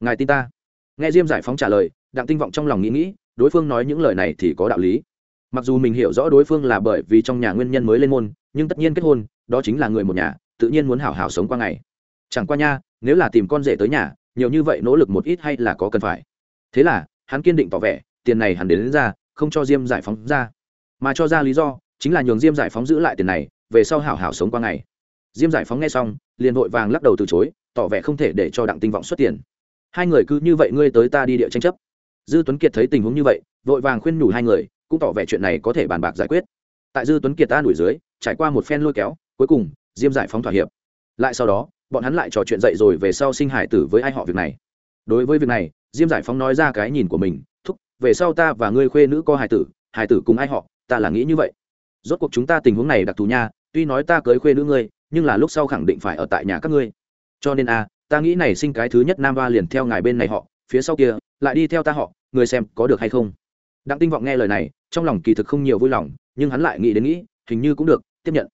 Ngài tin ta? Nghe diêm giải phóng trả lời, đặng tinh vọng trong lòng nghĩ nghĩ, đối phương nói những lời này thì có đạo lý. Mặc dù mình hiểu rõ đối phương là bởi vì trong nhà nguyên nhân mới lên môn, nhưng tất nhiên kết hôn, đó chính là người một nhà tự nhiên muốn hảo hảo sống qua ngày. Chẳng qua nha nếu là tìm con rể tới nhà nhiều như vậy nỗ lực một ít hay là có cần phải. Thế là hắn kiên định tỏ vẻ tiền này hắn đến, đến ra không cho diêm giải phóng ra. Mà cho ra lý do chính là nhường diêm giải phóng giữ lại tiền này về sau hảo hảo sống qua ngày. Diêm giải phóng nghe xong liền vội vàng lắc đầu từ chối tỏ vẻ không thể để cho đặng tinh vọng xuất tiền. Hai người cứ như vậy ngươi tới ta đi địa tranh chấp. Dư tuấn kiệt thấy tình huống như vậy vội vàng khuyên nhủ hai người cũng tỏ vẻ chuyện này có thể bàn bạc giải quyết. Tại dư tuấn kiệt ta đuổi dưới trải qua một phen lôi kéo cuối cùng diêm giải phóng thỏa hiệp. Lại sau đó, bọn hắn lại trò chuyện dậy rồi về sau sinh hải tử với ai họ việc này. Đối với việc này, diêm giải phóng nói ra cái nhìn của mình, thúc, về sau ta và ngươi khuê nữ có hải tử hải tử cùng ai họ, ta là nghĩ như vậy. Rốt cuộc chúng ta tình huống này đặc thù nha, tuy nói ta cưới khuê nữ ngươi, nhưng là lúc sau khẳng định phải ở tại nhà các ngươi. Cho nên a ta nghĩ này sinh cái thứ nhất nam va liền theo ngài bên này họ, phía sau kia, lại đi theo ta họ người xem có được hay không. Đặng tinh vọng nghe lời này, trong lòng kỳ thực không nhiều vui lòng, nhưng hắn lại nghĩ đến nghĩ, hình như cũng được, tiếp nhận.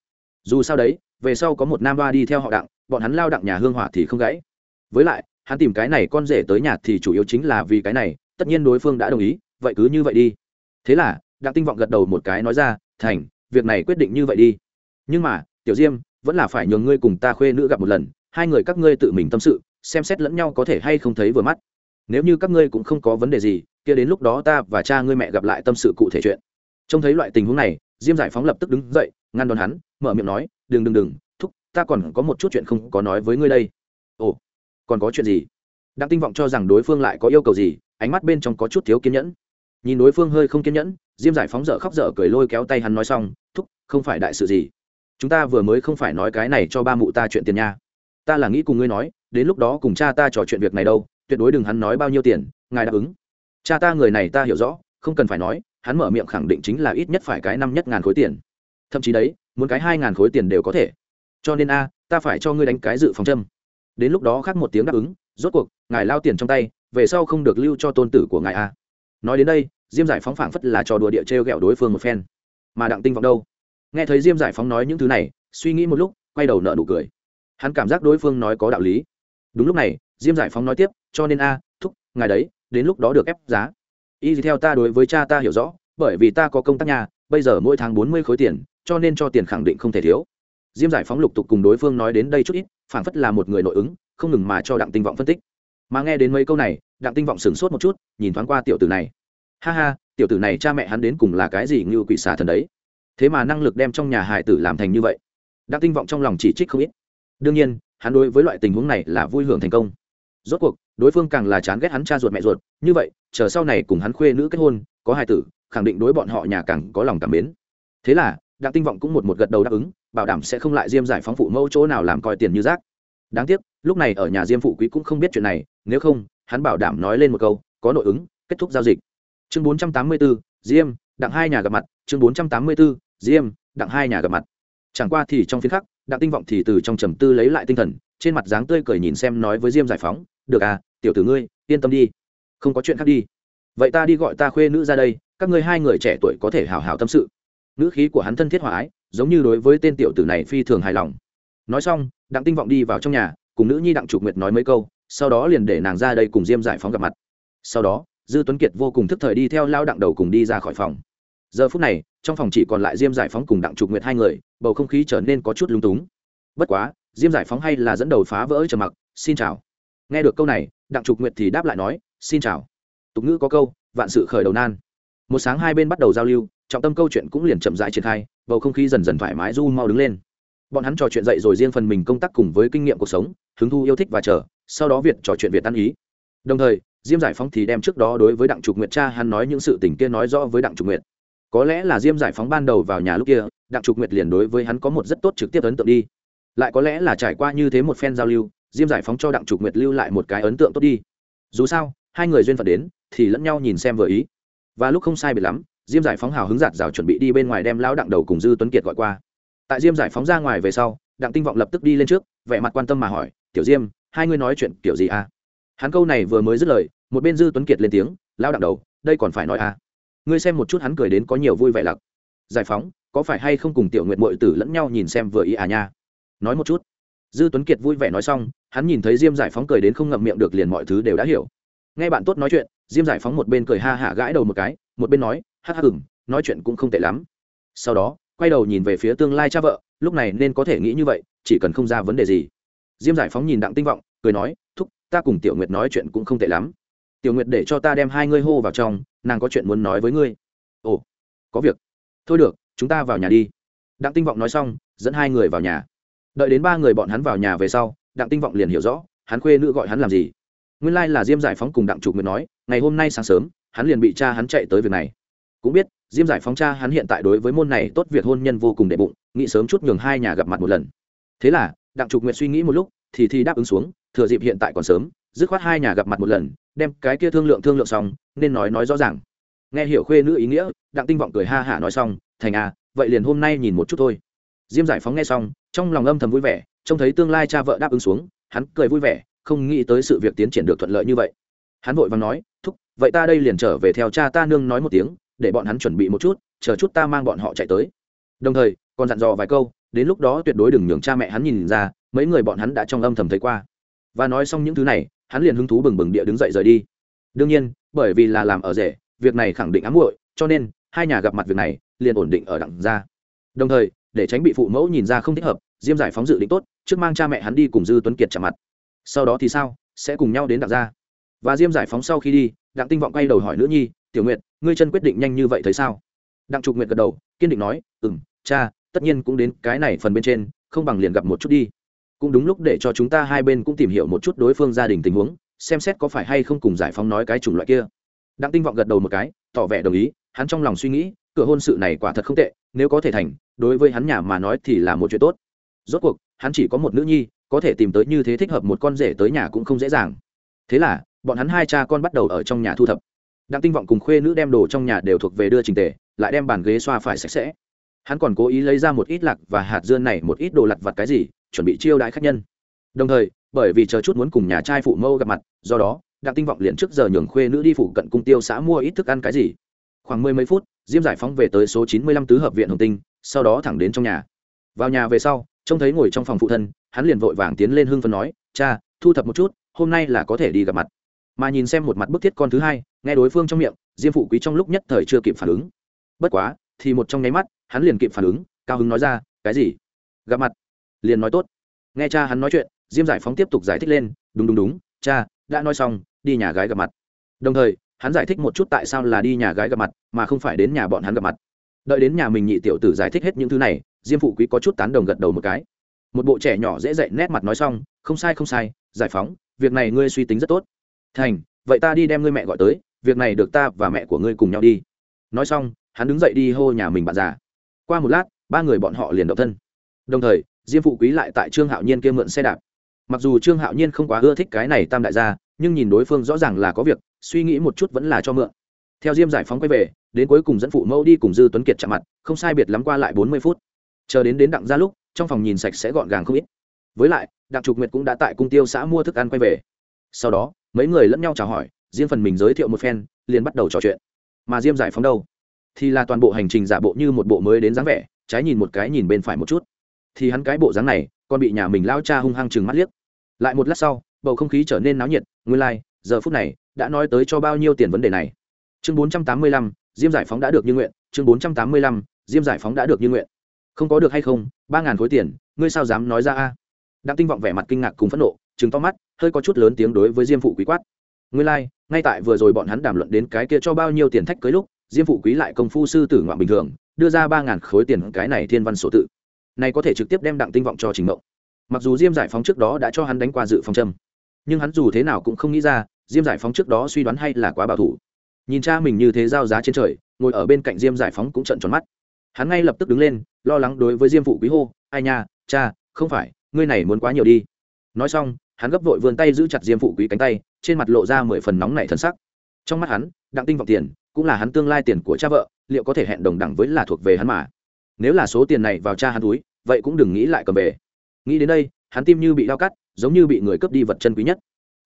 Dù sao đấy về sau có một nam ba đi theo họ đặng, bọn hắn lao đặng nhà hương hỏa thì không gãy. Với lại, hắn tìm cái này con rể tới nhà thì chủ yếu chính là vì cái này, tất nhiên đối phương đã đồng ý, vậy cứ như vậy đi. Thế là, đặng tinh vọng gật đầu một cái nói ra, thành, việc này quyết định như vậy đi. Nhưng mà, tiểu diêm, vẫn là phải nhường ngươi cùng ta khuê nữ gặp một lần, hai người các ngươi tự mình tâm sự, xem xét lẫn nhau có thể hay không thấy vừa mắt. Nếu như các ngươi cũng không có vấn đề gì, kia đến lúc đó ta và cha ngươi mẹ gặp lại tâm sự cụ thể chuyện. Trông thấy loại tình huống này, diêm giải phóng lập tức đứng dậy, ngăn đón hắn mở miệng nói, đừng đừng đừng, thúc, ta còn có một chút chuyện không có nói với ngươi đây. Ồ, còn có chuyện gì? Đặng tinh vọng cho rằng đối phương lại có yêu cầu gì, ánh mắt bên trong có chút thiếu kiên nhẫn. Nhìn đối phương hơi không kiên nhẫn, diêm giải phóng dở khóc dở cười lôi kéo tay hắn nói xong, thúc, không phải đại sự gì. Chúng ta vừa mới không phải nói cái này cho ba mụ ta chuyện tiền nha. Ta là nghĩ cùng ngươi nói, đến lúc đó cùng cha ta trò chuyện việc này đâu, tuyệt đối đừng hắn nói bao nhiêu tiền, ngài đáp ứng. Cha ta người này ta hiểu rõ, không cần phải nói, hắn mở miệng khẳng định chính là ít nhất phải cái năm nhất ngàn khối tiền thậm chí đấy, muốn cái hai ngàn khối tiền đều có thể. Cho nên a, ta phải cho ngươi đánh cái dự phòng châm. Đến lúc đó khác một tiếng đáp ứng, rốt cuộc, ngài lao tiền trong tay, về sau không được lưu cho tôn tử của ngài a. Nói đến đây, diêm giải phóng phảng phất là trò đùa địa t r e o g ẹ o đối phương một phen. Mà đặng tinh vọng đâu? Nghe thấy diêm giải phóng nói những thứ này, suy nghĩ một lúc, quay đầu nợ nụ cười. Hắn cảm giác đối phương nói có đạo lý. Đúng lúc này, diêm giải phóng nói tiếp, cho nên a, thúc, ngài đấy, đến lúc đó được ép giá. Y theo ta đối với cha ta hiểu rõ, bởi vì ta có công tác nhà, bây giờ mỗi tháng bốn mươi khối tiền cho nên cho tiền khẳng định không thể thiếu. Diêm giải phóng lục tục cùng đối phương nói đến đây chút ít, phảng phất là một người nội ứng, không ngừng mà cho đặng tinh vọng phân tích. Mà nghe đến mấy câu này, đặng tinh vọng sửng sốt một chút, nhìn thoáng qua tiểu tử này. Ha ha, tiểu tử này cha mẹ hắn đến cùng là cái gì như quỷ xà thần đấy? Thế mà năng lực đem trong nhà hải tử làm thành như vậy. Đặng tinh vọng trong lòng chỉ trích không ít. Đương nhiên, hắn đối với loại tình huống này là vui hưởng thành công. Rốt cuộc, đối phương càng là chán ghét hắn cha ruột mẹ ruột. Như vậy, chờ sau này cùng hắn khuê nữ kết hôn, có hai tử, khẳng định đối bọn họ nhà càng có lòng cảm mến. Thế là đặng tinh vọng cũng một một gật đầu đáp ứng bảo đảm sẽ không lại diêm giải phóng phụ mẫu chỗ nào làm coi tiền như rác. Đáng tiếc lúc này ở nhà diêm phụ quý cũng không biết chuyện này nếu không hắn bảo đảm nói lên một câu có nội ứng kết thúc giao dịch. Chương bốn trăm tám mươi 484, diêm đặng hai nhà gặp mặt. Chương bốn trăm tám mươi 484, diêm đặng hai nhà gặp mặt. Chẳng qua thì trong phiên khắc đặng tinh vọng thì từ trong trầm tư lấy lại tinh thần trên mặt dáng tươi cười nhìn xem nói với diêm giải phóng được à tiểu tử ngươi yên tâm đi không có chuyện khác đi. Vậy ta đi gọi ta khuê nữ ra đây các ngươi hai người trẻ tuổi có thể hào hào tâm sự nữ khí của hắn thân thiết hòa ái, giống như đối với tên tiểu tử này phi thường hài lòng. Nói xong, đặng tinh vọng đi vào trong nhà, cùng nữ nhi đặng trục nguyệt nói mấy câu, sau đó liền để nàng ra đây cùng diêm giải phóng gặp mặt. Sau đó, dư tuấn kiệt vô cùng thức thời đi theo lao đặng đầu cùng đi ra khỏi phòng. Giờ phút này, trong phòng chỉ còn lại diêm giải phóng cùng đặng trục nguyệt hai người, bầu không khí trở nên có chút lung túng. Bất quá, diêm giải phóng hay là dẫn đầu phá vỡ trầm mặc, xin chào. Nghe được câu này, đặng trục nguyệt thì đáp lại nói, xin chào. Tục ngữ có câu, vạn sự khởi đầu nan. Một sáng hai bên bắt đầu giao lưu trọng tâm câu chuyện cũng liền chậm rãi triển khai, bầu không khí dần dần thoải mái, du mau đứng lên. Bọn hắn trò chuyện dậy rồi riêng phần mình công tác cùng với kinh nghiệm cuộc sống, hứng thu yêu thích và chờ, sau đó việt trò chuyện việt tan ý. Đồng thời, diêm giải phóng thì đem trước đó đối với đặng trục nguyệt cha hắn nói những sự tình kia nói rõ với đặng trục nguyệt. Có lẽ là diêm giải phóng ban đầu vào nhà lúc kia, đặng trục nguyệt liền đối với hắn có một rất tốt trực tiếp ấn tượng đi. Lại có lẽ là trải qua như thế một phen giao lưu, diêm giải phóng cho đặng trục nguyệt lưu lại một cái ấn tượng tốt đi. Dù sao, hai người duyên phận đến, thì lẫn nhau nhìn xem vừa ý. Và lúc không sai biệt lắm diêm giải phóng hào hứng giạt rào chuẩn bị đi bên ngoài đem lão đặng đầu cùng dư tuấn kiệt gọi qua. Tại diêm giải phóng ra ngoài về sau, đặng tinh vọng lập tức đi lên trước, vẻ mặt quan tâm mà hỏi, tiểu diêm, hai ngươi nói chuyện kiểu gì à? Hắn câu này vừa mới dứt lời, một bên dư tuấn kiệt lên tiếng, Lão đặng đầu, đây còn phải nói à? Ngươi xem một chút hắn cười đến có nhiều vui vẻ lặc. Giải phóng, có phải hay không cùng tiểu nguyện mội tử lẫn nhau nhìn xem vừa ý à nha? Nói một chút. Dư tuấn kiệt vui vẻ nói xong, hắn nhìn thấy diêm giải phóng cười đến không ngậm miệng được liền mọi thứ đều đã hiểu. Nghe bạn tốt nói chuyện, diêm giải phóng một bên cười ha hả gãi đầu một cái, một bên nói hắc hắc ừng nói chuyện cũng không tệ lắm. Sau đó, quay đầu nhìn về phía tương lai cha vợ, lúc này nên có thể nghĩ như vậy, chỉ cần không ra vấn đề gì. Diêm giải phóng nhìn đặng tinh vọng, cười nói, thúc, ta cùng tiểu nguyệt nói chuyện cũng không tệ lắm. Tiểu nguyệt để cho ta đem hai ngươi hô vào trong, nàng có chuyện muốn nói với ngươi. Ồ, có việc. Thôi được, chúng ta vào nhà đi. Đặng tinh vọng nói xong, dẫn hai người vào nhà. Đợi đến ba người bọn hắn vào nhà về sau, đặng tinh vọng liền hiểu rõ, hắn khuê nữ gọi hắn làm gì. Nguyên lai、like、là diêm giải phóng cùng đặng trục nguyệt nói, ngày hôm nay sáng sớm, hắn liền bị cha hắn chạy tới việc này cũng biết, diêm giải phóng cha hắn hiện tại đối với môn này tốt việc hôn nhân vô cùng đệ bụng, nghĩ sớm chút nhường hai nhà gặp mặt một lần. Thế là, đặng trục nguyện suy nghĩ một lúc, thì thi đáp ứng xuống, thừa dịp hiện tại còn sớm, dứt khoát hai nhà gặp mặt một lần, đem cái kia thương lượng thương lượng xong, nên nói nói rõ ràng. Nghe hiểu khuê nữ ý nghĩa, đặng tinh vọng cười ha hả nói xong, thành à vậy liền hôm nay nhìn một chút thôi. Diêm giải phóng nghe xong, trong lòng âm thầm vui vẻ, trông thấy tương lai cha vợ đáp ứng xuống, hắn cười vui vẻ, không nghĩ tới sự việc tiến triển được thuận lợi như vậy. Hắn vội và nói, thúc, vậy ta đây liền trở về theo cha ta nương nói một tiếng để bọn hắn chuẩn bị một chút, chờ chút ta mang bọn họ chạy tới. Đồng thời, còn dặn dò vài câu, đến lúc đó tuyệt đối đừng nhường cha mẹ hắn nhìn ra, mấy người bọn hắn đã trong âm thầm thấy qua. Và nói xong những thứ này, hắn liền hứng thú bừng bừng địa đứng dậy rời đi. Đương nhiên, bởi vì là làm ở rể, việc này khẳng định ám muội, cho nên, hai nhà gặp mặt việc này, liền ổn định ở đặng gia đồng thời, để tránh bị phụ mẫu nhìn ra không thích hợp, diêm giải phóng dự định tốt, trước mang cha mẹ hắn đi cùng dư tuấn kiệt chạm mặt. Sau đó thì sao? Sẽ cùng nhau đến đặng gia và diêm giải phóng sau khi đi, đặng tinh vọng quay đầu hỏi nữ nhi tiểu nguyệt, ngươi chân quyết định nhanh như vậy thấy sao? Đặng trục nguyệt gật đầu, kiên định nói ừ m cha, tất nhiên cũng đến cái này phần bên trên, không bằng liền gặp một chút đi. Cũng đúng lúc để cho chúng ta hai bên cũng tìm hiểu một chút đối phương gia đình tình huống, xem xét có phải hay không cùng giải phóng nói cái chủng loại kia. Đặng tinh vọng gật đầu một cái, tỏ vẻ đồng ý, hắn trong lòng suy nghĩ, cửa hôn sự này quả thật không tệ, nếu có thể thành, đối với hắn nhà mà nói thì là một chuyện tốt. Rốt cuộc, hắn chỉ có một nữ nhi, có thể tìm tới như thế thích hợp một con rể tới nhà cũng không dễ dàng. Thế là, bọn hắn hai cha con bắt đầu ở trong nhà thu thập đặng tinh vọng cùng khuê nữ đem đồ trong nhà đều thuộc về đưa trình tề, lại đem bàn ghế xoa phải sạch sẽ. Hắn còn cố ý lấy ra một ít lạc và hạt dưa này, một ít đồ lặt vặt cái gì, chuẩn bị chiêu đãi khách nhân. Đồng thời, bởi vì chờ chút muốn cùng nhà trai phụ mâu gặp mặt, do đó, đặng tinh vọng liền trước giờ nhường khuê nữ đi phụ cận cung tiêu xã mua ít thức ăn cái gì. Khoảng mười mấy phút, diêm giải phóng về tới số chín mươi lăm tứ hợp viện hồng tinh, sau đó thẳng đến trong nhà. Vào nhà về sau, trông thấy ngồi trong phòng phụ thân, hắn liền vội vàng tiến lên hưng phần nói, cha, thu thập một chút, hôm nay là có thể đi gặp mặt. Mà nhìn xem một mặt bức thiết con thứ hai nghe đối phương trong miệng, diêm phụ quý trong lúc nhất thời chưa kịp phản ứng. Bất quá, thì một trong nháy mắt, hắn liền kịp phản ứng, cao hứng nói ra, cái gì? Gặp mặt? Liền nói tốt. Nghe cha hắn nói chuyện, diêm giải phóng tiếp tục giải thích lên, đúng đúng đúng, cha, đã nói xong, đi nhà gái gặp mặt. Đồng thời, hắn giải thích một chút tại sao là đi nhà gái gặp mặt, mà không phải đến nhà bọn hắn gặp mặt. Đợi đến nhà mình nhị tiểu tử giải thích hết những thứ này, diêm phụ quý có chút tán đồng gật đầu một cái. Một bộ trẻ nhỏ dễ dậy nét mặt nói xong, không sai không sai, giải phóng, việc này ngươi suy tính rất tốt. Thành, vậy ta đi đem ngươi mẹ gọi tới việc này được ta và mẹ của ngươi cùng nhau đi. Nói xong, hắn đứng dậy đi hô nhà mình bạn già. Qua một lát, ba người bọn họ liền động thân. Đồng thời, diêm phụ quý lại tại trương hạo nhiên kia mượn xe đạp. Mặc dù trương hạo nhiên không quá ưa thích cái này tam đại gia, nhưng nhìn đối phương rõ ràng là có việc, suy nghĩ một chút vẫn là cho mượn. Theo diêm giải phóng quay về, đến cuối cùng dẫn phụ mẫu đi cùng dư tuấn kiệt chạm mặt, không sai biệt lắm qua lại bốn mươi phút. Chờ đến đến đặng ra lúc, trong phòng nhìn sạch sẽ gọn gàng không ít. Với lại, đặng trục nguyệt cũng đã tại cung tiêu xã mua thức ăn quay về. Sau đó, mấy người lẫn nhau chào hỏi riêng phần mình giới thiệu một phen liền bắt đầu trò chuyện. Mà diêm giải phóng đâu? Thì là toàn bộ hành trình giả bộ như một bộ mới đến dáng vẻ trái nhìn một cái nhìn bên phải một chút. Thì hắn cái bộ dáng này còn bị nhà mình lao cha hung hăng chừng mắt liếc. Lại một lát sau bầu không khí trở nên náo nhiệt nguyên lai、like, giờ phút này đã nói tới cho bao nhiêu tiền vấn đề này. Chương bốn trăm tám mươi lăm diêm giải phóng đã được như nguyện. Chương bốn trăm tám mươi lăm diêm giải phóng đã được như nguyện. Không có được hay không ba ngàn khối tiền ngươi sao dám nói ra a? Đặng tinh vọng vẻ mặt kinh ngạc cùng phẫn nộ chứng to mắt hơi có chút lớn tiếng đối với diêm phụ quý quát. Nguyên lai、like, ngay tại vừa rồi bọn hắn đàm luận đến cái kia cho bao nhiêu tiền thách cưới lúc, diêm phụ quý lại công phu sư tử ngoạn bình thường, đưa ra ba ngàn khối tiền cái này thiên văn số tự. Này có thể trực tiếp đem đặng tinh vọng cho trình mộng. Mặc dù diêm giải phóng trước đó đã cho hắn đánh qua dự phòng châm, nhưng hắn dù thế nào cũng không nghĩ ra, diêm giải phóng trước đó suy đoán hay là quá bảo thủ. Nhìn cha mình như thế giao giá trên trời, ngồi ở bên cạnh diêm giải phóng cũng trận tròn mắt. Hắn ngay lập tức đứng lên, lo lắng đối với diêm phụ quý hô, ai nha, cha, không phải, ngươi này muốn quá nhiều đi. Nói xong, hắn gấp vội vươn tay giữ chặt diêm phụ quý cánh tay trên mặt lộ ra mười phần nóng nảy thân sắc. Trong mắt hắn, đặng tinh vọng tiền, cũng là hắn tương lai tiền của cha vợ, liệu có thể hẹn đồng đẳng với là thuộc về hắn mà? Nếu là số tiền này vào cha hắn túi, vậy cũng đừng nghĩ lại cầm về. Nghĩ đến đây, hắn tim như bị đau cắt, giống như bị người cướp đi vật chân quý nhất.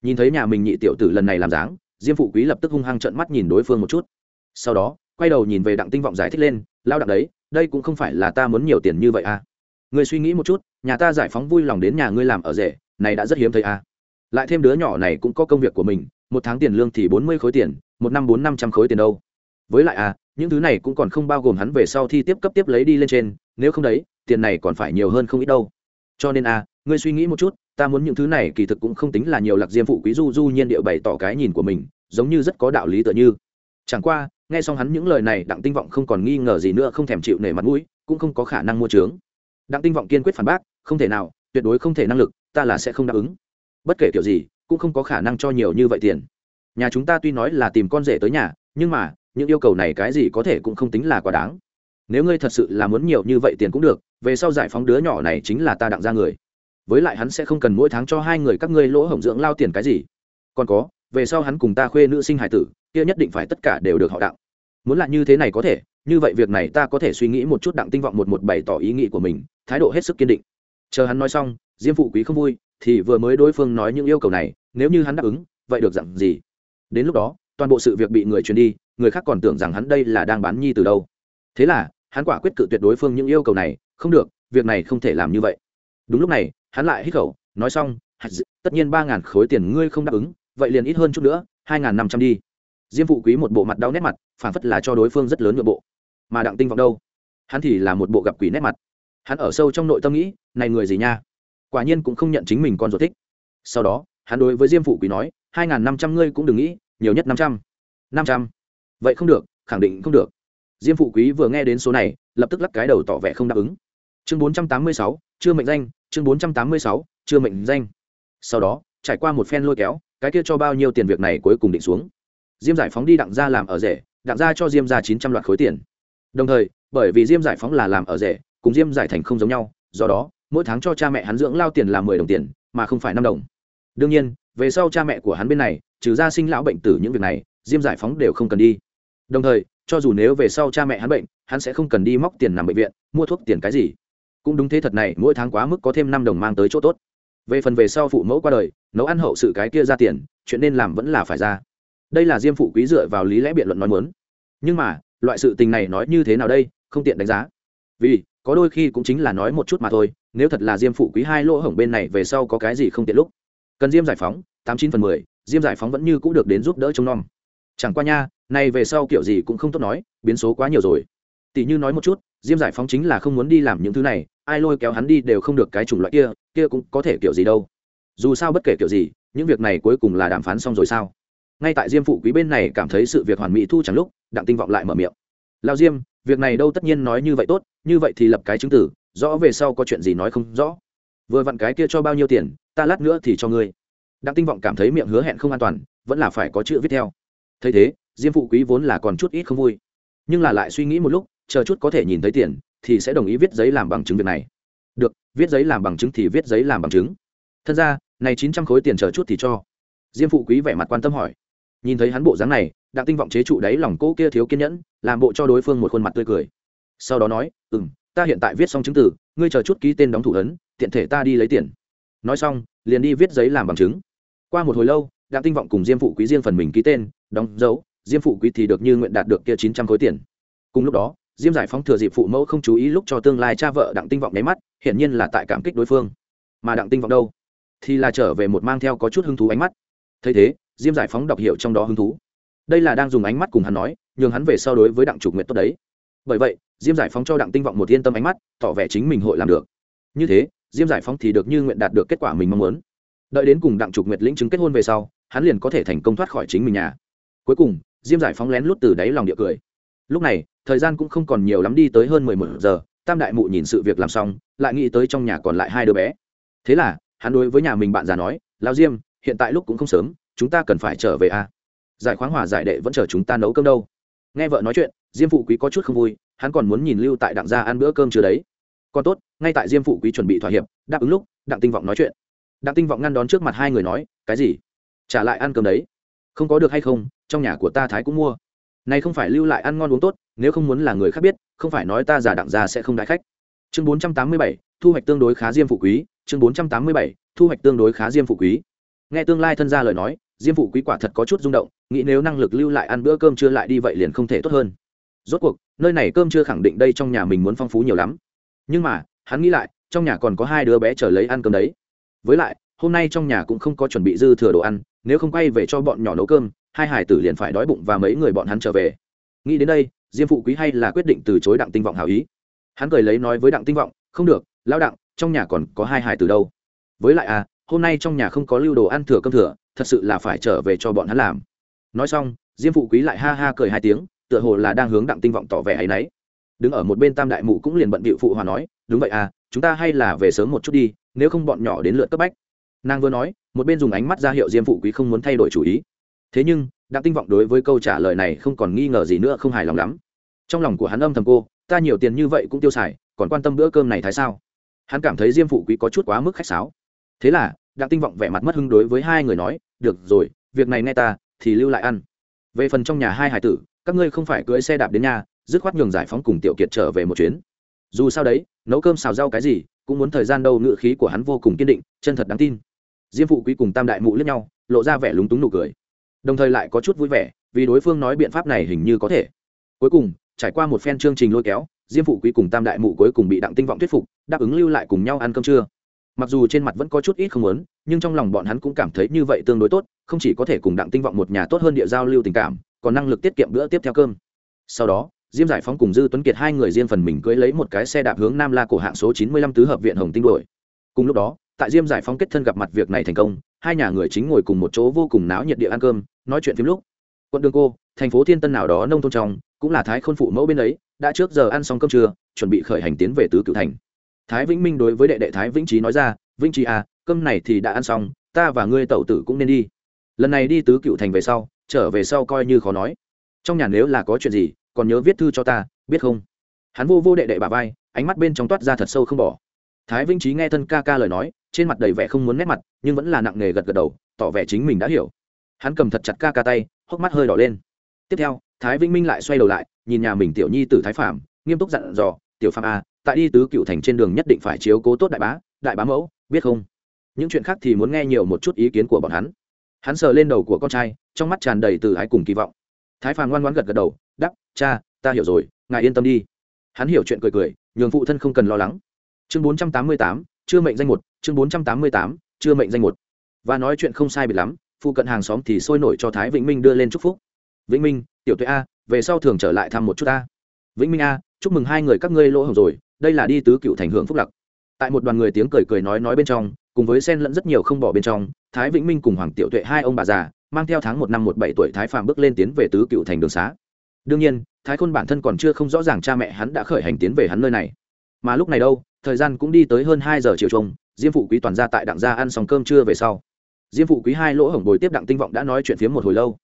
Nhìn thấy nhà mình nhị tiểu tử lần này làm dáng, diêm phụ quý lập tức hung hăng trợn mắt nhìn đối phương một chút. Sau đó, quay đầu nhìn về đặng tinh vọng giải thích lên lao đặng đấy, đây cũng không phải là ta muốn nhiều tiền như vậy à. Người suy nghĩ một chút, nhà ta giải phóng vui lòng đến nhà ngươi làm ở rể, này đã rất hiếm thấy à lại thêm đứa nhỏ này cũng có công việc của mình, một tháng tiền lương thì bốn mươi khối tiền, một năm bốn năm trăm khối tiền đâu. Với lại à những thứ này cũng còn không bao gồm hắn về sau thi tiếp cấp tiếp lấy đi lên trên, nếu không đấy, tiền này còn phải nhiều hơn không ít đâu. Cho nên à ngươi suy nghĩ một chút, ta muốn những thứ này kỳ thực cũng không tính là nhiều lạc diêm phụ quý du du nhiên điệu bày tỏ cái nhìn của mình, giống như rất có đạo lý tựa như. Chẳng qua, nghe xong hắn những lời này, đặng tinh vọng không còn nghi ngờ gì nữa, không thèm chịu nể mặt mũi, cũng không có khả năng mua trướng đặng tinh vọng kiên quyết phản bác, không thể nào, tuyệt đối không thể năng lực, ta là sẽ không đáp ứng bất kể kiểu gì, cũng không có khả năng cho nhiều như vậy tiền. Nhà chúng ta tuy nói là tìm con rể tới nhà, nhưng mà, những yêu cầu này cái gì có thể cũng không tính là quá đáng. Nếu ngươi thật sự là muốn nhiều như vậy tiền cũng được, về sau giải phóng đứa nhỏ này chính là ta đặng ra người. Với lại hắn sẽ không cần mỗi tháng cho hai người các ngươi lỗ hổng dưỡng lao tiền cái gì. Còn có, về sau hắn cùng ta khuê nữ sinh hải tử, kia nhất định phải tất cả đều được họ đặng. Muốn là như thế này có thể, như vậy việc này ta có thể suy nghĩ một chút đặng tinh vọng một một bày tỏ ý nghĩ của mình, thái độ hết sức kiên định. Chờ hắn nói xong, diêm phụ quý không vui thì vừa mới đối phương nói những yêu cầu này, nếu như hắn đáp ứng, vậy được dặn gì? Đến lúc đó, toàn bộ sự việc bị người truyền đi, người khác còn tưởng rằng hắn đây là đang bán nhi từ đâu. Thế là, hắn quả quyết cự tuyệt đối phương những yêu cầu này, không được, việc này không thể làm như vậy. Đúng lúc này, hắn lại hít khẩu, nói xong tất nhiên ba ngàn khối tiền ngươi không đáp ứng, vậy liền ít hơn chút nữa, hai ngàn năm trăm đi. Diêm phụ quý một bộ mặt đau nét mặt phản phất là cho đối phương rất lớn nội bộ. Mà đặng tinh vọng đâu? Hắn thì là một bộ gặp quỷ nét mặt. Hắn ở sâu trong nội tâm nghĩ, này người gì nha? Quả nhiên cũng không nhận chính mình con ruột thích. Sau đó, hắn đối với diêm phụ quý nói, hai n g h n năm trăm ngươi cũng đừng nghĩ, nhiều nhất năm trăm. Năm trăm? Vậy không được, khẳng định không được. Diêm phụ quý vừa nghe đến số này, lập tức lắc cái đầu tỏ vẻ không đáp ứng. Chương bốn trăm tám mươi sáu, chưa mệnh danh, chương bốn trăm tám mươi sáu, chưa mệnh danh. Sau đó, trải qua một phen lôi kéo, cái kia cho bao nhiêu tiền việc này cuối cùng định xuống. Diêm giải phóng đi đặng ra làm ở rể, đặng ra cho diêm ra chín trăm loạt khối tiền. Đồng thời, bởi vì diêm giải phóng là làm ở rể, cùng diêm giải thành không giống nhau, do đó mỗi tháng cho cha mẹ hắn dưỡng lao tiền là mười đồng tiền, mà không phải năm đồng. Đương nhiên, về sau cha mẹ của hắn bên này, trừ ra sinh lão bệnh tử những việc này, diêm giải phóng đều không cần đi. Đồng thời, cho dù nếu về sau cha mẹ hắn bệnh, hắn sẽ không cần đi móc tiền nằm bệnh viện, mua thuốc tiền cái gì. Cũng đúng thế thật này, mỗi tháng quá mức có thêm năm đồng mang tới chỗ tốt. Về phần về sau phụ mẫu qua đời, nấu ăn hậu sự cái kia ra tiền, chuyện nên làm vẫn là phải ra. Đây là diêm phụ quý dựa vào lý lẽ biện luận nói muốn. Nhưng mà, loại sự tình này nói như thế nào đây, không tiện đánh giá. Vì, có đôi khi cũng chính là nói một chút mà thôi nếu thật là diêm phụ quý hai lỗ hổng bên này về sau có cái gì không tiện lúc. Cần diêm giải phóng, tám chín phần mười, diêm giải phóng vẫn như c ũ được đến giúp đỡ trông nom. Chẳng qua nha, này về sau kiểu gì cũng không tốt nói, biến số quá nhiều rồi. Tỷ như nói một chút, diêm giải phóng chính là không muốn đi làm những thứ này, ai lôi kéo hắn đi đều không được cái chủng loại kia kia cũng có thể kiểu gì đâu. Dù sao bất kể kiểu gì, những việc này cuối cùng là đàm phán xong rồi sao? Ngay tại diêm phụ quý bên này cảm thấy sự việc hoàn mỹ thu chẳng lúc, đặng tinh vọng lại mở miệng. Lao diêm, việc này đâu tất nhiên nói như vậy tốt, như vậy thì lập cái chứng tử rõ về sau có chuyện gì nói không rõ. Vừa vặn cái kia cho bao nhiêu tiền, ta lát nữa thì cho ngươi. Đặng tinh vọng cảm thấy miệng hứa hẹn không an toàn, vẫn là phải có chữ viết theo. Thấy thế, diêm phụ quý vốn là còn chút ít không vui. Nhưng là lại suy nghĩ một lúc, chờ chút có thể nhìn thấy tiền, thì sẽ đồng ý viết giấy làm bằng chứng việc này. Được, viết giấy làm bằng chứng thì viết giấy làm bằng chứng. Thân ra, này chín trăm khối tiền chờ chút thì cho. Diêm phụ quý vẻ mặt quan tâm hỏi. Nhìn thấy hắn bộ dáng này, đặng tinh vọng chế trụ đáy lòng cỗ kia thiếu kiên nhẫn, làm bộ cho đối phương một khuôn mặt tươi cười. Sau đó nói ừ m ta hiện tại viết xong chứng từ, ngươi chờ chút ký tên đóng thủ ấn, tiện thể ta đi lấy tiền. Nói xong, liền đi viết giấy làm bằng chứng. Qua một hồi lâu, đặng tinh vọng cùng diêm phụ quý riêng phần mình ký tên, đóng dấu, diêm phụ quý thì được như nguyện đạt được kia chín trăm khối tiền. Cùng lúc đó, diêm giải phóng thừa dịp phụ mẫu không chú ý lúc cho tương lai cha vợ đặng tinh vọng nháy mắt, hiển nhiên là tại cảm kích đối phương. Mà đặng tinh vọng đâu? Thì là trở về một mang theo có chút hứng thú ánh mắt. Thấy thế, diêm giải phóng đọc hiệu trong đó hứng thú. Đây là đang dùng ánh mắt cùng hắn nói, nhường hắn về so đối với đặng trục nguyện tốt đấy. Bởi vậy diêm giải phóng cho đặng tinh vọng một yên tâm ánh mắt, tỏ vẻ chính mình hội làm được. Như thế, diêm giải phóng thì được như nguyện đạt được kết quả mình mong muốn. Đợi đến cùng đặng trục nguyệt lĩnh chứng kết hôn về sau, hắn liền có thể thành công thoát khỏi chính mình nhà. Cuối cùng, diêm giải phóng lén lút từ đáy lòng địa cười. Lúc này, thời gian cũng không còn nhiều lắm đi tới hơn mười một giờ, tam đại mụ nhìn sự việc làm xong, lại nghĩ tới trong nhà còn lại hai đứa bé. Thế là, hắn đối với nhà mình bạn già nói lao diêm, hiện tại lúc cũng không sớm, chúng ta cần phải trở về a à? giải khoáng hòa giải đệ vẫn chờ chúng ta nấu cơm đâu. Nghe vợ nói chuyện diêm phụ quý có chút không vui, hắn còn muốn nhìn lưu tại đặng gia ăn bữa cơm chưa đấy. Còn tốt, ngay tại diêm phụ quý chuẩn bị thỏa hiệp, đáp ứng lúc, đặng tinh vọng nói chuyện. Đặng tinh vọng ngăn đón trước mặt hai người nói, cái gì? Trả lại ăn cơm đấy. Không có được hay không, trong nhà của ta thái cũng mua. Này không phải lưu lại ăn ngon uống tốt, nếu không muốn là người khác biết, không phải nói ta giả đặng gia sẽ không đãi khách. Chương bốn trăm tám mươi bảy, thu hoạch tương đối khá diêm phụ quý. Chương bốn trăm tám mươi bảy, thu hoạch tương đối khá diêm phụ quý. Nghe tương lai thân gia lời nói, diêm phụ quý quả thật có chút rung động, nghĩ nếu năng lực lưu lại ăn bữa cơm chưa lại đi vậy liền không thể tốt hơn rốt cuộc, nơi này cơm chưa khẳng định đây trong nhà mình muốn phong phú nhiều lắm. Nhưng mà, hắn nghĩ lại, trong nhà còn có hai đứa bé chờ lấy ăn cơm đấy. Với lại, hôm nay trong nhà cũng không có chuẩn bị dư thừa đồ ăn, nếu không quay về cho bọn nhỏ nấu cơm, hai hải tử liền phải đói bụng và mấy người bọn hắn trở về. Nghĩ đến đây, diêm phụ quý hay là quyết định từ chối đặng tinh vọng hào ý. Hắn cười lấy nói với đặng tinh vọng, không được, lão đặng, trong nhà còn có hai hải tử đâu. Với lại à hôm nay trong nhà không có lưu đồ ăn thừa cơm thừa, thật sự là phải trở về cho bọn hắn làm. Nói xong, diêm phụ quý lại ha ha cười hai tiếng tựa hồ là đang hướng đặng tinh vọng tỏ vẻ hay nấy đứng ở một bên tam đại mụ cũng liền bận bịu phụ hòa nói, đúng vậy à chúng ta hay là về sớm một chút đi, nếu không bọn nhỏ đến lượt cấp bách. Nàng vừa nói, một bên dùng ánh mắt ra hiệu diêm phụ quý không muốn thay đổi chủ ý. Thế nhưng, đặng tinh vọng đối với câu trả lời này không còn nghi ngờ gì nữa, không hài lòng lắm. Trong lòng của hắn âm thầm cô, ta nhiều tiền như vậy cũng tiêu xài, còn quan tâm bữa cơm này thái sao? Hắn cảm thấy diêm phụ quý có chút quá mức khách sáo. Thế là, đặng tinh vọng vẻ mặt mất hưng đối với hai người nói, được rồi, việc này nghe ta, thì lưu lại ăn. Về phần trong nhà hai hải tử các ngươi không phải cưỡi xe đạp đến nhà, dứt khoát nhường giải phóng cùng tiểu kiệt trở về một chuyến. Dù sao đấy, nấu cơm xào rau cái gì, cũng muốn thời gian đâu ngự khí của hắn vô cùng kiên định, chân thật đáng tin. Diêm phụ quý cùng tam đại mụ lẫn nhau, lộ ra vẻ lúng túng nụ cười. Đồng thời lại có chút vui vẻ, vì đối phương nói biện pháp này hình như có thể. Cuối cùng, trải qua một phen chương trình lôi kéo, diêm phụ quý cùng tam đại mụ cuối cùng bị đặng tinh vọng thuyết phục, đáp ứng lưu lại cùng nhau ăn cơm trưa. Mặc dù trên mặt vẫn có chút ít không muốn, nhưng trong lòng bọn hắn cũng cảm thấy như vậy tương đối tốt, không chỉ có thể cùng đặng tinh vọng một nhà tốt hơn địa giao lưu tình cảm còn năng lực tiết kiệm bữa tiếp theo cơm. Sau đó, diêm giải phóng cùng dư tuấn kiệt hai người riêng phần mình cưới lấy một cái xe đạp hướng nam la cổ hạng số chín mươi lăm tứ hợp viện hồng tinh đuổi. Cùng lúc đó, tại diêm giải phóng kết thân gặp mặt việc này thành công, hai nhà người chính ngồi cùng một chỗ vô cùng náo nhiệt địa ăn cơm, nói chuyện phim lúc. Quận đường cô, thành phố thiên tân nào đó nông thôn trong, cũng là thái khôn phụ mẫu bên ấy, đã trước giờ ăn xong cơm trưa, chuẩn bị khởi hành tiến về tứ cựu thành. Thái vĩnh minh đối với đệ đệ thái vĩnh trí nói ra, vĩnh trí à cơm này thì đã ăn xong, ta và ngươi tẩu tử cũng nên đi. Lần này đi tứ cựu thành về sau trở về sau coi như khó nói. Trong nhà nếu là có chuyện gì còn nhớ viết thư cho ta biết không? Hắn vô vô đệ đệ bà vai ánh mắt bên trong toát ra thật sâu không bỏ. Thái Vinh trí nghe thân ca ca lời nói trên mặt đầy vẻ không muốn nét mặt nhưng vẫn là nặng nề gật gật đầu tỏ vẻ chính mình đã hiểu. Hắn cầm thật chặt ca ca tay hốc mắt hơi đỏ lên. Tiếp theo thái vĩnh minh lại xoay đầu lại nhìn nhà mình tiểu nhi t ử thái phạm nghiêm túc dặn dò tiểu phạm a à, tại đi tứ cựu thành trên đường nhất định phải chiếu cố tốt đại bá đại bá mẫu biết không? Những chuyện khác thì muốn nghe nhiều một chút ý kiến của bọn hắn hắn sờ lên đầu của con trai, trong mắt tràn đầy từ ái cùng kỳ vọng. Thái phàm ngoan ngoan gật gật đầu đắp cha, ta hiểu rồi, ngài yên tâm đi. Hắn hiểu chuyện cười cười, nhường phụ thân không cần lo lắng. Chương bốn trăm tám mươi tám, chưa mệnh danh một, chương bốn trăm tám mươi tám, chưa mệnh danh một. Và nói chuyện không sai biệt lắm, phụ cận hàng xóm thì sôi nổi cho thái vĩnh minh đưa lên chúc phúc. Vĩnh minh, tiểu tuệ a, về sau thường trở lại thăm một chút ta. vĩnh minh a, chúc mừng hai người các ngươi lỗ hồng rồi, đây là đi tứ cựu thành hưởng phúc lặc. Tại một đoàn người tiếng cười cười nói nói bên trong, cùng với sen lẫn rất nhiều không bỏ bên trong thái vĩnh minh cùng hoàng tiểu tuệ hai ông bà già, mang theo tháng một năm một bảy tuổi thái phàm bước lên tiến về tứ cựu thành đường xá. Đương nhiên, thái khôn bản thân còn chưa không rõ ràng cha mẹ hắn đã khởi hành tiến về hắn nơi này. Mà lúc này đâu, thời gian cũng đi tới hơn hai giờ chiều trông diêm phụ quý toàn ra tại đặng gia ăn xong cơm trưa về sau. Diêm phụ quý hai lỗ hổng bồi tiếp đặng tinh vọng đã nói chuyện phiếm một hồi lâu.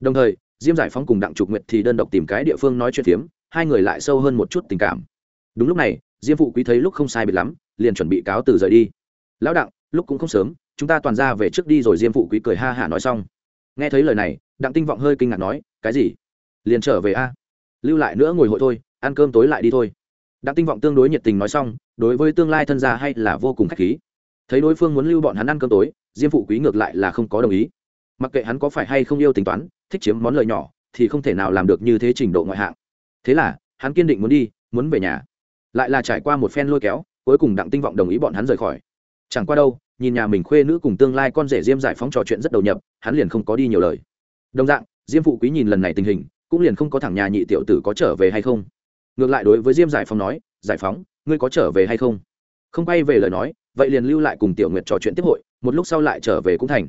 Đồng thời, diêm giải phóng cùng đặng trục nguyệt thì đơn độc tìm cái địa phương nói chuyện phiếm, hai người lại sâu hơn một chút tình cảm. Đúng lúc này, diêm phụ quý thấy lúc không sai biệt lắm, liền chuẩn bị cáo từ rời đi. Lão đặng, lúc cũng không sớm chúng ta toàn ra về trước đi rồi diêm phụ quý cười ha hả nói xong. Nghe thấy lời này, đặng tinh vọng hơi kinh ngạc nói, cái gì? Liền trở về a? Lưu lại nữa ngồi hội thôi, ăn cơm tối lại đi thôi. Đặng tinh vọng tương đối nhiệt tình nói xong, đối với tương lai thân gia hay là vô cùng k h á c h khí. Thấy đối phương muốn lưu bọn hắn ăn cơm tối, diêm phụ quý ngược lại là không có đồng ý. Mặc kệ hắn có phải hay không yêu tính toán, thích chiếm món lợi nhỏ, thì không thể nào làm được như thế trình độ ngoại hạng. Thế là, hắn kiên định muốn đi, muốn về nhà. Lại là trải qua một phen lôi kéo, cuối cùng đặng tinh vọng đồng ý bọn hắn rời khỏi. Chẳng qua đâu nhìn nhà mình khuê nữ cùng tương lai con rể diêm giải phóng trò chuyện rất đầu nhập, hắn liền không có đi nhiều lời. Đồng dạng, diêm phụ quý nhìn lần này tình hình, cũng liền không có thẳng nhà nhị tiểu tử có trở về hay không. Ngược lại đối với diêm giải phóng nói, giải phóng, ngươi có trở về hay không? Không quay về lời nói, vậy liền lưu lại cùng tiểu nguyệt trò chuyện tiếp hội, một lúc sau lại trở về cũng thành.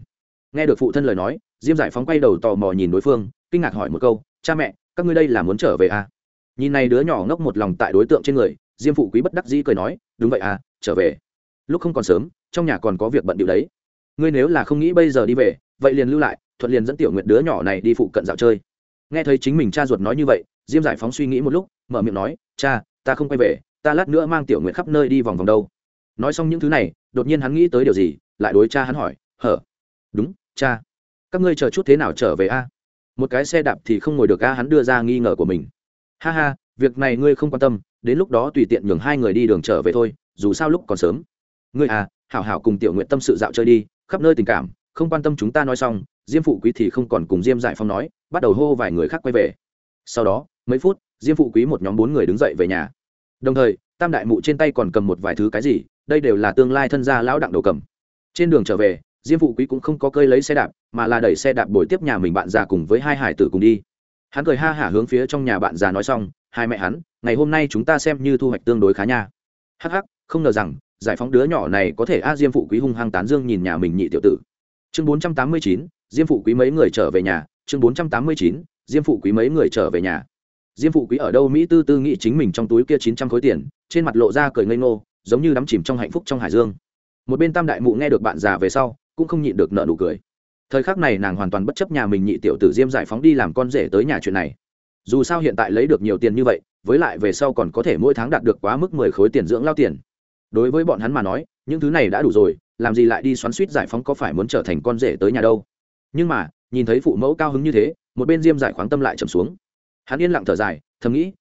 Nghe được phụ thân lời nói, diêm giải phóng quay đầu tò mò nhìn đối phương, kinh ngạc hỏi một câu, cha mẹ, các ngươi đây là muốn trở về à? nhìn này đứa nhỏ ngốc một lòng tại đối tượng trên người, diêm phụ quý bất đắc dĩ cười nói, đúng vậy à trở về lúc không còn sớm, trong nhà còn có việc bận điệu đấy. Ngươi nếu là không nghĩ bây giờ đi về, vậy liền lưu lại, thuận liền dẫn tiểu nguyệt đứa nhỏ này đi phụ cận dạo chơi. Nghe thấy chính mình cha ruột nói như vậy, diêm giải phóng suy nghĩ một lúc, mở miệng nói, cha, ta không quay về, ta lát nữa mang tiểu nguyệt khắp nơi đi vòng vòng đâu. Nói xong những thứ này, đột nhiên hắn nghĩ tới điều gì, lại đối cha hắn hỏi, hở? Đúng, cha. Các ngươi chờ chút thế nào trở về a? Một cái xe đạp thì không ngồi được a, hắn đưa ra nghi ngờ của mình. Ha ha, việc này ngươi không quan tâm, đến lúc đó tùy tiện nhường hai người đi đường trở về thôi, dù sao lúc còn sớm ngươi à hảo hảo cùng tiểu nguyện tâm sự dạo chơi đi, khắp nơi tình cảm, không quan tâm chúng ta nói xong, diêm phụ quý thì không còn cùng diêm giải phong nói, bắt đầu hô vài người khác quay về. Sau đó, mấy phút, diêm phụ quý một nhóm bốn người đứng dậy về nhà. Đồng thời, tam đại mụ trên tay còn cầm một vài thứ cái gì, đây đều là tương lai thân gia lão đặng đầu cầm. Trên đường trở về, diêm phụ quý cũng không có cơi lấy xe đạp, mà là đẩy xe đạp bồi tiếp nhà mình bạn già cùng với hai hải tử cùng đi. Hắn cười ha hả hướng phía trong nhà bạn già nói xong, hai mẹ hắn, ngày hôm nay chúng ta xem như thu hoạch tương đối khá nha. Hắc hắc, không ngờ rằng giải phóng đứa nhỏ này có thể a, diêm phụ quý hung hăng tán dương nhìn nhà mình nhị tiểu tử. Chương bốn trăm tám mươi chín, diêm phụ quý mấy người trở về nhà. Chương bốn trăm tám mươi chín, diêm phụ quý mấy người trở về nhà. Diêm phụ quý ở đâu mỹ tư tư nghĩ chính mình trong túi kia chín trăm khối tiền, trên mặt lộ ra cười ngây ngô, giống như đắm chìm trong hạnh phúc trong hải dương. Một bên tam đại mụ nghe được bạn già về sau, cũng không nhịn được nợ nụ cười. Thời khắc này nàng hoàn toàn bất chấp nhà mình nhị tiểu tử diêm giải phóng đi làm con rể tới nhà chuyện này. Dù sao hiện tại lấy được nhiều tiền như vậy, với lại về sau còn có thể mỗi tháng đạt được quá mức mười khối tiền dưỡng lao tiền đối với bọn hắn mà nói, những thứ này đã đủ rồi, làm gì lại đi xoắn suýt giải phóng có phải muốn trở thành con rể tới nhà đâu. Nhưng mà, nhìn thấy phụ mẫu cao hứng như thế, một bên diêm giải khoáng tâm lại trầm xuống. Hắn yên lặng thở dài, thầm nghĩ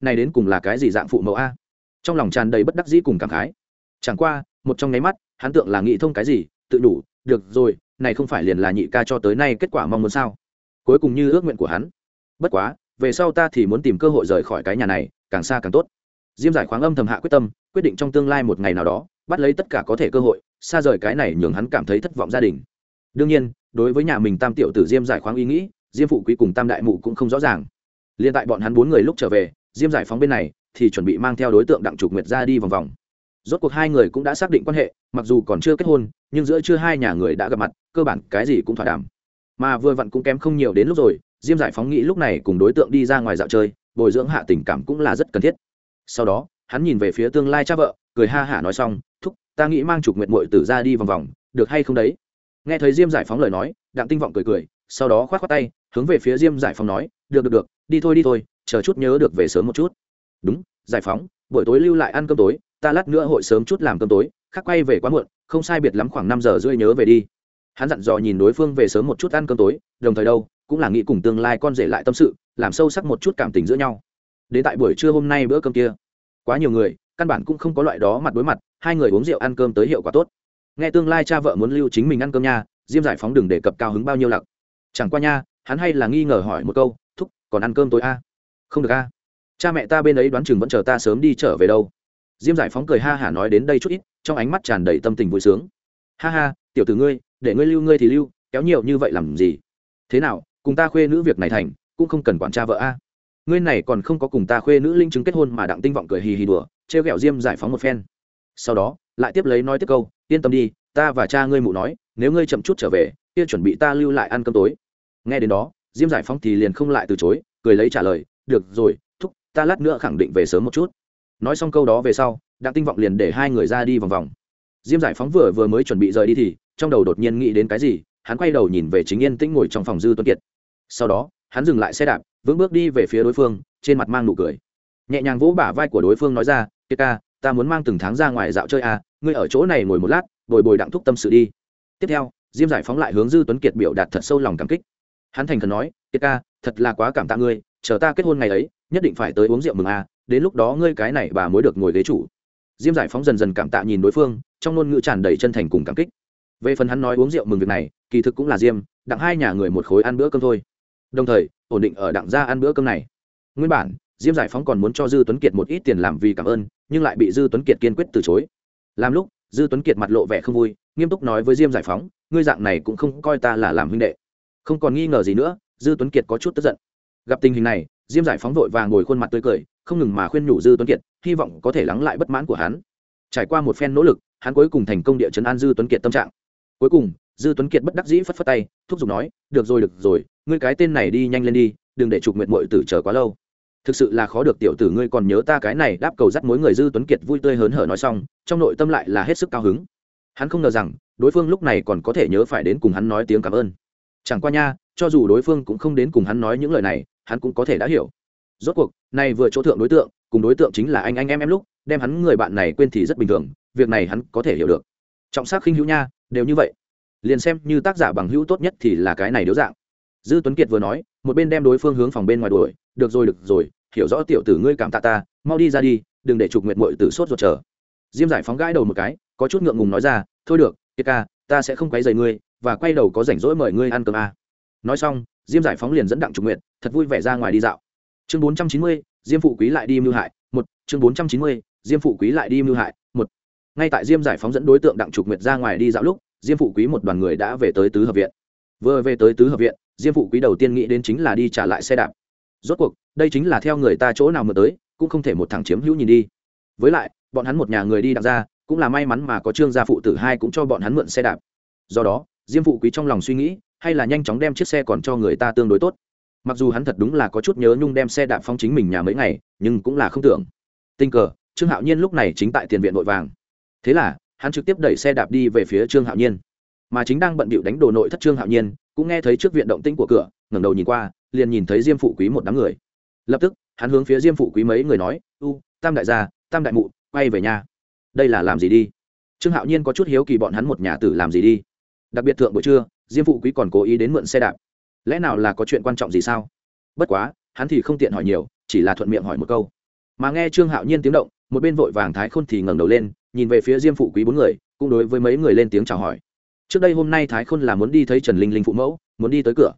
này đến cùng là cái gì dạng phụ mẫu a? Trong lòng tràn đầy bất đắc dĩ cùng cảm khái. Chẳng qua, một trong nháy mắt, hắn tượng là nghĩ thông cái gì, tự đủ, được rồi, này không phải liền là nhị ca cho tới nay kết quả mong muốn sao? Cuối cùng như ước nguyện của hắn. Bất quá, về sau ta thì muốn tìm cơ hội rời khỏi cái nhà này, càng xa càng tốt diêm giải khoáng âm thầm hạ quyết tâm, quyết định trong tương lai một ngày nào đó, bắt lấy tất cả có thể cơ hội, xa rời cái này nhường hắn cảm thấy thất vọng gia đình. Đương nhiên, đối với nhà mình tam tiểu tử diêm giải khoáng ý nghĩ, diêm phụ quý cùng tam đại mụ cũng không rõ ràng. Liên tại bọn hắn bốn người lúc trở về, diêm giải phóng bên này, thì chuẩn bị mang theo đối tượng đặng trục nguyệt ra đi vòng vòng. Rốt cuộc hai người cũng đã xác định quan hệ, mặc dù còn chưa kết hôn, nhưng giữa chưa hai nhà người đã gặp mặt, cơ bản cái gì cũng thỏa đàm. Mà vừa vặn cũng kém không nhiều đến lúc rồi, diêm giải phóng nghĩ lúc này cùng đối tượng đi ra ngoài dạo chơi, bồi dưỡng hạ tình cảm cũng là rất cần thiết sau đó, hắn nhìn về phía tương lai cha vợ, cười ha hả nói xong, thúc, ta nghĩ mang chụp nguyện mội tử ra đi vòng vòng, được hay không đấy? Nghe thấy diêm giải phóng lời nói, đặng tinh vọng cười cười, sau đó k h o á t k tay, hướng về phía diêm giải phóng nói, được được được, đi thôi đi thôi, chờ chút nhớ được về sớm một chút. Đúng, giải phóng, buổi tối lưu lại ăn cơm tối, ta lát nữa hội sớm chút làm cơm tối khắc quay về quá muộn, không sai biệt lắm khoảng năm giờ rưỡi nhớ về đi. Hắn dặn dò nhìn đối phương về sớm một chút ăn cơm tối, đồng thời đâu, cũng là nghĩ cùng tương lai con rể lại tâm sự, làm sâu sắc một chút cảm tình giữa nhau đến tại buổi trưa hôm nay bữa cơm kia. Quá nhiều người, căn bản cũng không có loại đó mặt đối mặt, hai người uống rượu ăn cơm tới hiệu quả tốt. Nghe tương lai cha vợ muốn lưu chính mình ăn cơm nha, diêm giải phóng đừng đề cập cao hứng bao nhiêu lặc. Chẳng qua nha, hắn hay là nghi ngờ hỏi một câu, thúc, còn ăn cơm tối a à? không được a à? cha mẹ ta bên ấy đoán chừng vẫn chờ ta sớm đi trở về đâu. Diêm giải phóng cười ha hả nói đến đây chút ít, trong ánh mắt tràn đầy tâm tình vui sướng. Ha ha, tiểu tử ngươi, để ngươi lưu ngươi thì lưu, kéo nhiều như vậy làm gì? Thế nào, cùng ta khuê nữ việc này thành, cũng không cần quản cha vợ a ngươi này còn không có cùng ta khuê nữ linh chứng kết hôn mà đặng tinh vọng cười hì hì đùa, trêu ghẹo diêm giải phóng một phen. Sau đó, lại tiếp lấy nói tiếp câu, yên tâm đi, ta và cha ngươi mụ nói, nếu ngươi chậm chút trở về, kia chuẩn bị ta lưu lại ăn cơm tối. Nghe đến đó, diêm giải phóng thì liền không lại từ chối, cười lấy trả lời, được rồi, thúc, ta lát nữa khẳng định về sớm một chút. Nói xong câu đó về sau, đặng tinh vọng liền để hai người ra đi vòng vòng. Diêm giải phóng vừa vừa mới chuẩn bị rời đi thì, trong đầu đột nhiên nghĩ đến cái gì, hắn quay đầu nhìn về chính yên tĩnh ngồi trong phòng dư tuân kiệt. Sau đó hắn dừng lại xe đạp, vững bước đi về phía đối phương, trên mặt mang nụ cười. Nhẹ nhàng vỗ bả vai của đối phương nói ra, kiệt ca, ta muốn mang từng tháng ra ngoài dạo chơi à ngươi ở chỗ này ngồi một lát, bồi bồi đặng thúc tâm sự đi. Tiếp theo, diêm giải phóng lại hướng dư tuấn kiệt biểu đạt thật sâu lòng cảm kích. Hắn thành khẩn nói, kiệt ca, thật là quá cảm tạ ngươi, chờ ta kết hôn ngày ấy, nhất định phải tới uống rượu mừng à đến lúc đó ngươi cái này bà mới được ngồi ghế chủ. Diêm giải phóng dần dần cảm tạ nhìn đối phương, trong ngôn ngữ tràn đầy chân thành cùng cảm kích. Về phần hắn nói uống rượu mừng việc này, kỳ thực cũng là diêm, đặng hai nhà người một khối ăn bữa cơm thôi đồng thời, ổn định ở đặng gia ăn bữa cơm này. Nguyên bản, diêm giải phóng còn muốn cho dư tuấn kiệt một ít tiền làm vì cảm ơn, nhưng lại bị dư tuấn kiệt kiên quyết từ chối. Làm lúc, dư tuấn kiệt mặt lộ vẻ không vui, nghiêm túc nói với diêm giải phóng, ngươi dạng này cũng không coi ta là làm huynh đệ. Không còn nghi ngờ gì nữa, dư tuấn kiệt có chút tức giận. Gặp tình hình này, diêm giải phóng vội và ngồi khuôn mặt tươi cười, không ngừng mà khuyên nhủ dư tuấn kiệt, hy vọng có thể lắng lại bất mãn của hắn. Trải qua một phen nỗ lực, hắn cuối cùng thành công địa chấn an dư tuấn kiệt tâm trạng. Cuối cùng, dư tuấn kiệt bất đắc dĩ phất phất tay, thúc giục nói, được rồi được rồi ngươi cái tên này đi nhanh lên đi, đừng để trục nguyện mội tử chờ quá lâu. Thực sự là khó được tiểu tử ngươi còn nhớ ta cái này đáp cầu dắt mối người dư tuấn kiệt vui tươi hớn hở nói xong, trong nội tâm lại là hết sức cao hứng. Hắn không ngờ rằng, đối phương lúc này còn có thể nhớ phải đến cùng hắn nói tiếng cảm ơn. Chẳng qua nha, cho dù đối phương cũng không đến cùng hắn nói những lời này, hắn cũng có thể đã hiểu. Rốt cuộc, này vừa chỗ thượng đối tượng, cùng đối tượng chính là anh anh em em lúc, đem hắn người bạn này quên thì rất bình thường, việc này hắn có thể hiểu được. Trọng sắc khinh hữu nha, đều như vậy. Liền xem như tác giả bằng hữu tốt nhất thì là cái này điếu dạng dư tuấn kiệt vừa nói, một bên đem đối phương hướng phòng bên ngoài đuổi, được rồi được rồi, hiểu rõ tiểu tử ngươi cảm tạ ta, mau đi ra đi, đừng để trục nguyệt mội tử sốt ruột chờ. Diêm giải phóng gãi đầu một cái, có chút ngượng ngùng nói ra, thôi được, kiệt ca, ta sẽ không quấy dày ngươi, và quay đầu có rảnh rỗi mời ngươi ăn cơm a à. nói xong, diêm giải phóng liền dẫn đặng trục nguyệt, thật vui vẻ ra ngoài đi dạo. Chương bốn trăm chín mươi, diêm phụ quý lại đi mưu hại, một, chương bốn trăm chín mươi, diêm phụ quý lại đi mưu hại, một. Ngay tại diêm giải phóng dẫn đối tượng đặng trục nguyệt ra ngoài đi dạo lúc, diêm phụ quý một đoàn người đã về tới tứ hợp viện. Vừa về tới tứ hợp viện diêm phụ quý đầu tiên nghĩ đến chính là đi trả lại xe đạp. Rốt cuộc, đây chính là theo người ta chỗ nào mà tới, cũng không thể một thằng chiếm hữu nhìn đi. Với lại, bọn hắn một nhà người đi đặt ra, cũng là may mắn mà có trương gia phụ tử hai cũng cho bọn hắn mượn xe đạp. Do đó, diêm phụ quý trong lòng suy nghĩ, hay là nhanh chóng đem chiếc xe còn cho người ta tương đối tốt. Mặc dù hắn thật đúng là có chút nhớ nhung đem xe đạp phong chính mình nhà mấy ngày, nhưng cũng là không tưởng. Tình cờ, trương hạo nhiên lúc này chính tại tiền viện vội vàng. Thế là, hắn trực tiếp đẩy xe đạp đi về phía trương hạo nhiên mà chính đang bận bịu đánh đồ nội thất trương hạo nhiên, cũng nghe thấy trước viện động tĩnh của cửa, ngẩng đầu nhìn qua, liền nhìn thấy diêm phụ quý một đám người. Lập tức, hắn hướng phía diêm phụ quý mấy người nói, u, tam đại gia, tam đại mụ, quay về nhà. Đây là làm gì đi? Trương hạo nhiên có chút hiếu kỳ bọn hắn một nhà tử làm gì đi. Đặc biệt thượng buổi trưa, diêm phụ quý còn cố ý đến mượn xe đạp. Lẽ nào là có chuyện quan trọng gì sao? Bất quá, hắn thì không tiện hỏi nhiều, chỉ là thuận miệng hỏi một câu. Mà nghe trương hạo nhiên tiếng động, một bên vội vàng thái khôn thì ngẩng đầu lên, nhìn về phía diêm phụ quý bốn người, cũng đối với mấy người lên tiếng chào hỏi trước đây hôm nay thái khôn là muốn đi thấy trần linh linh phụ mẫu, muốn đi tới cửa.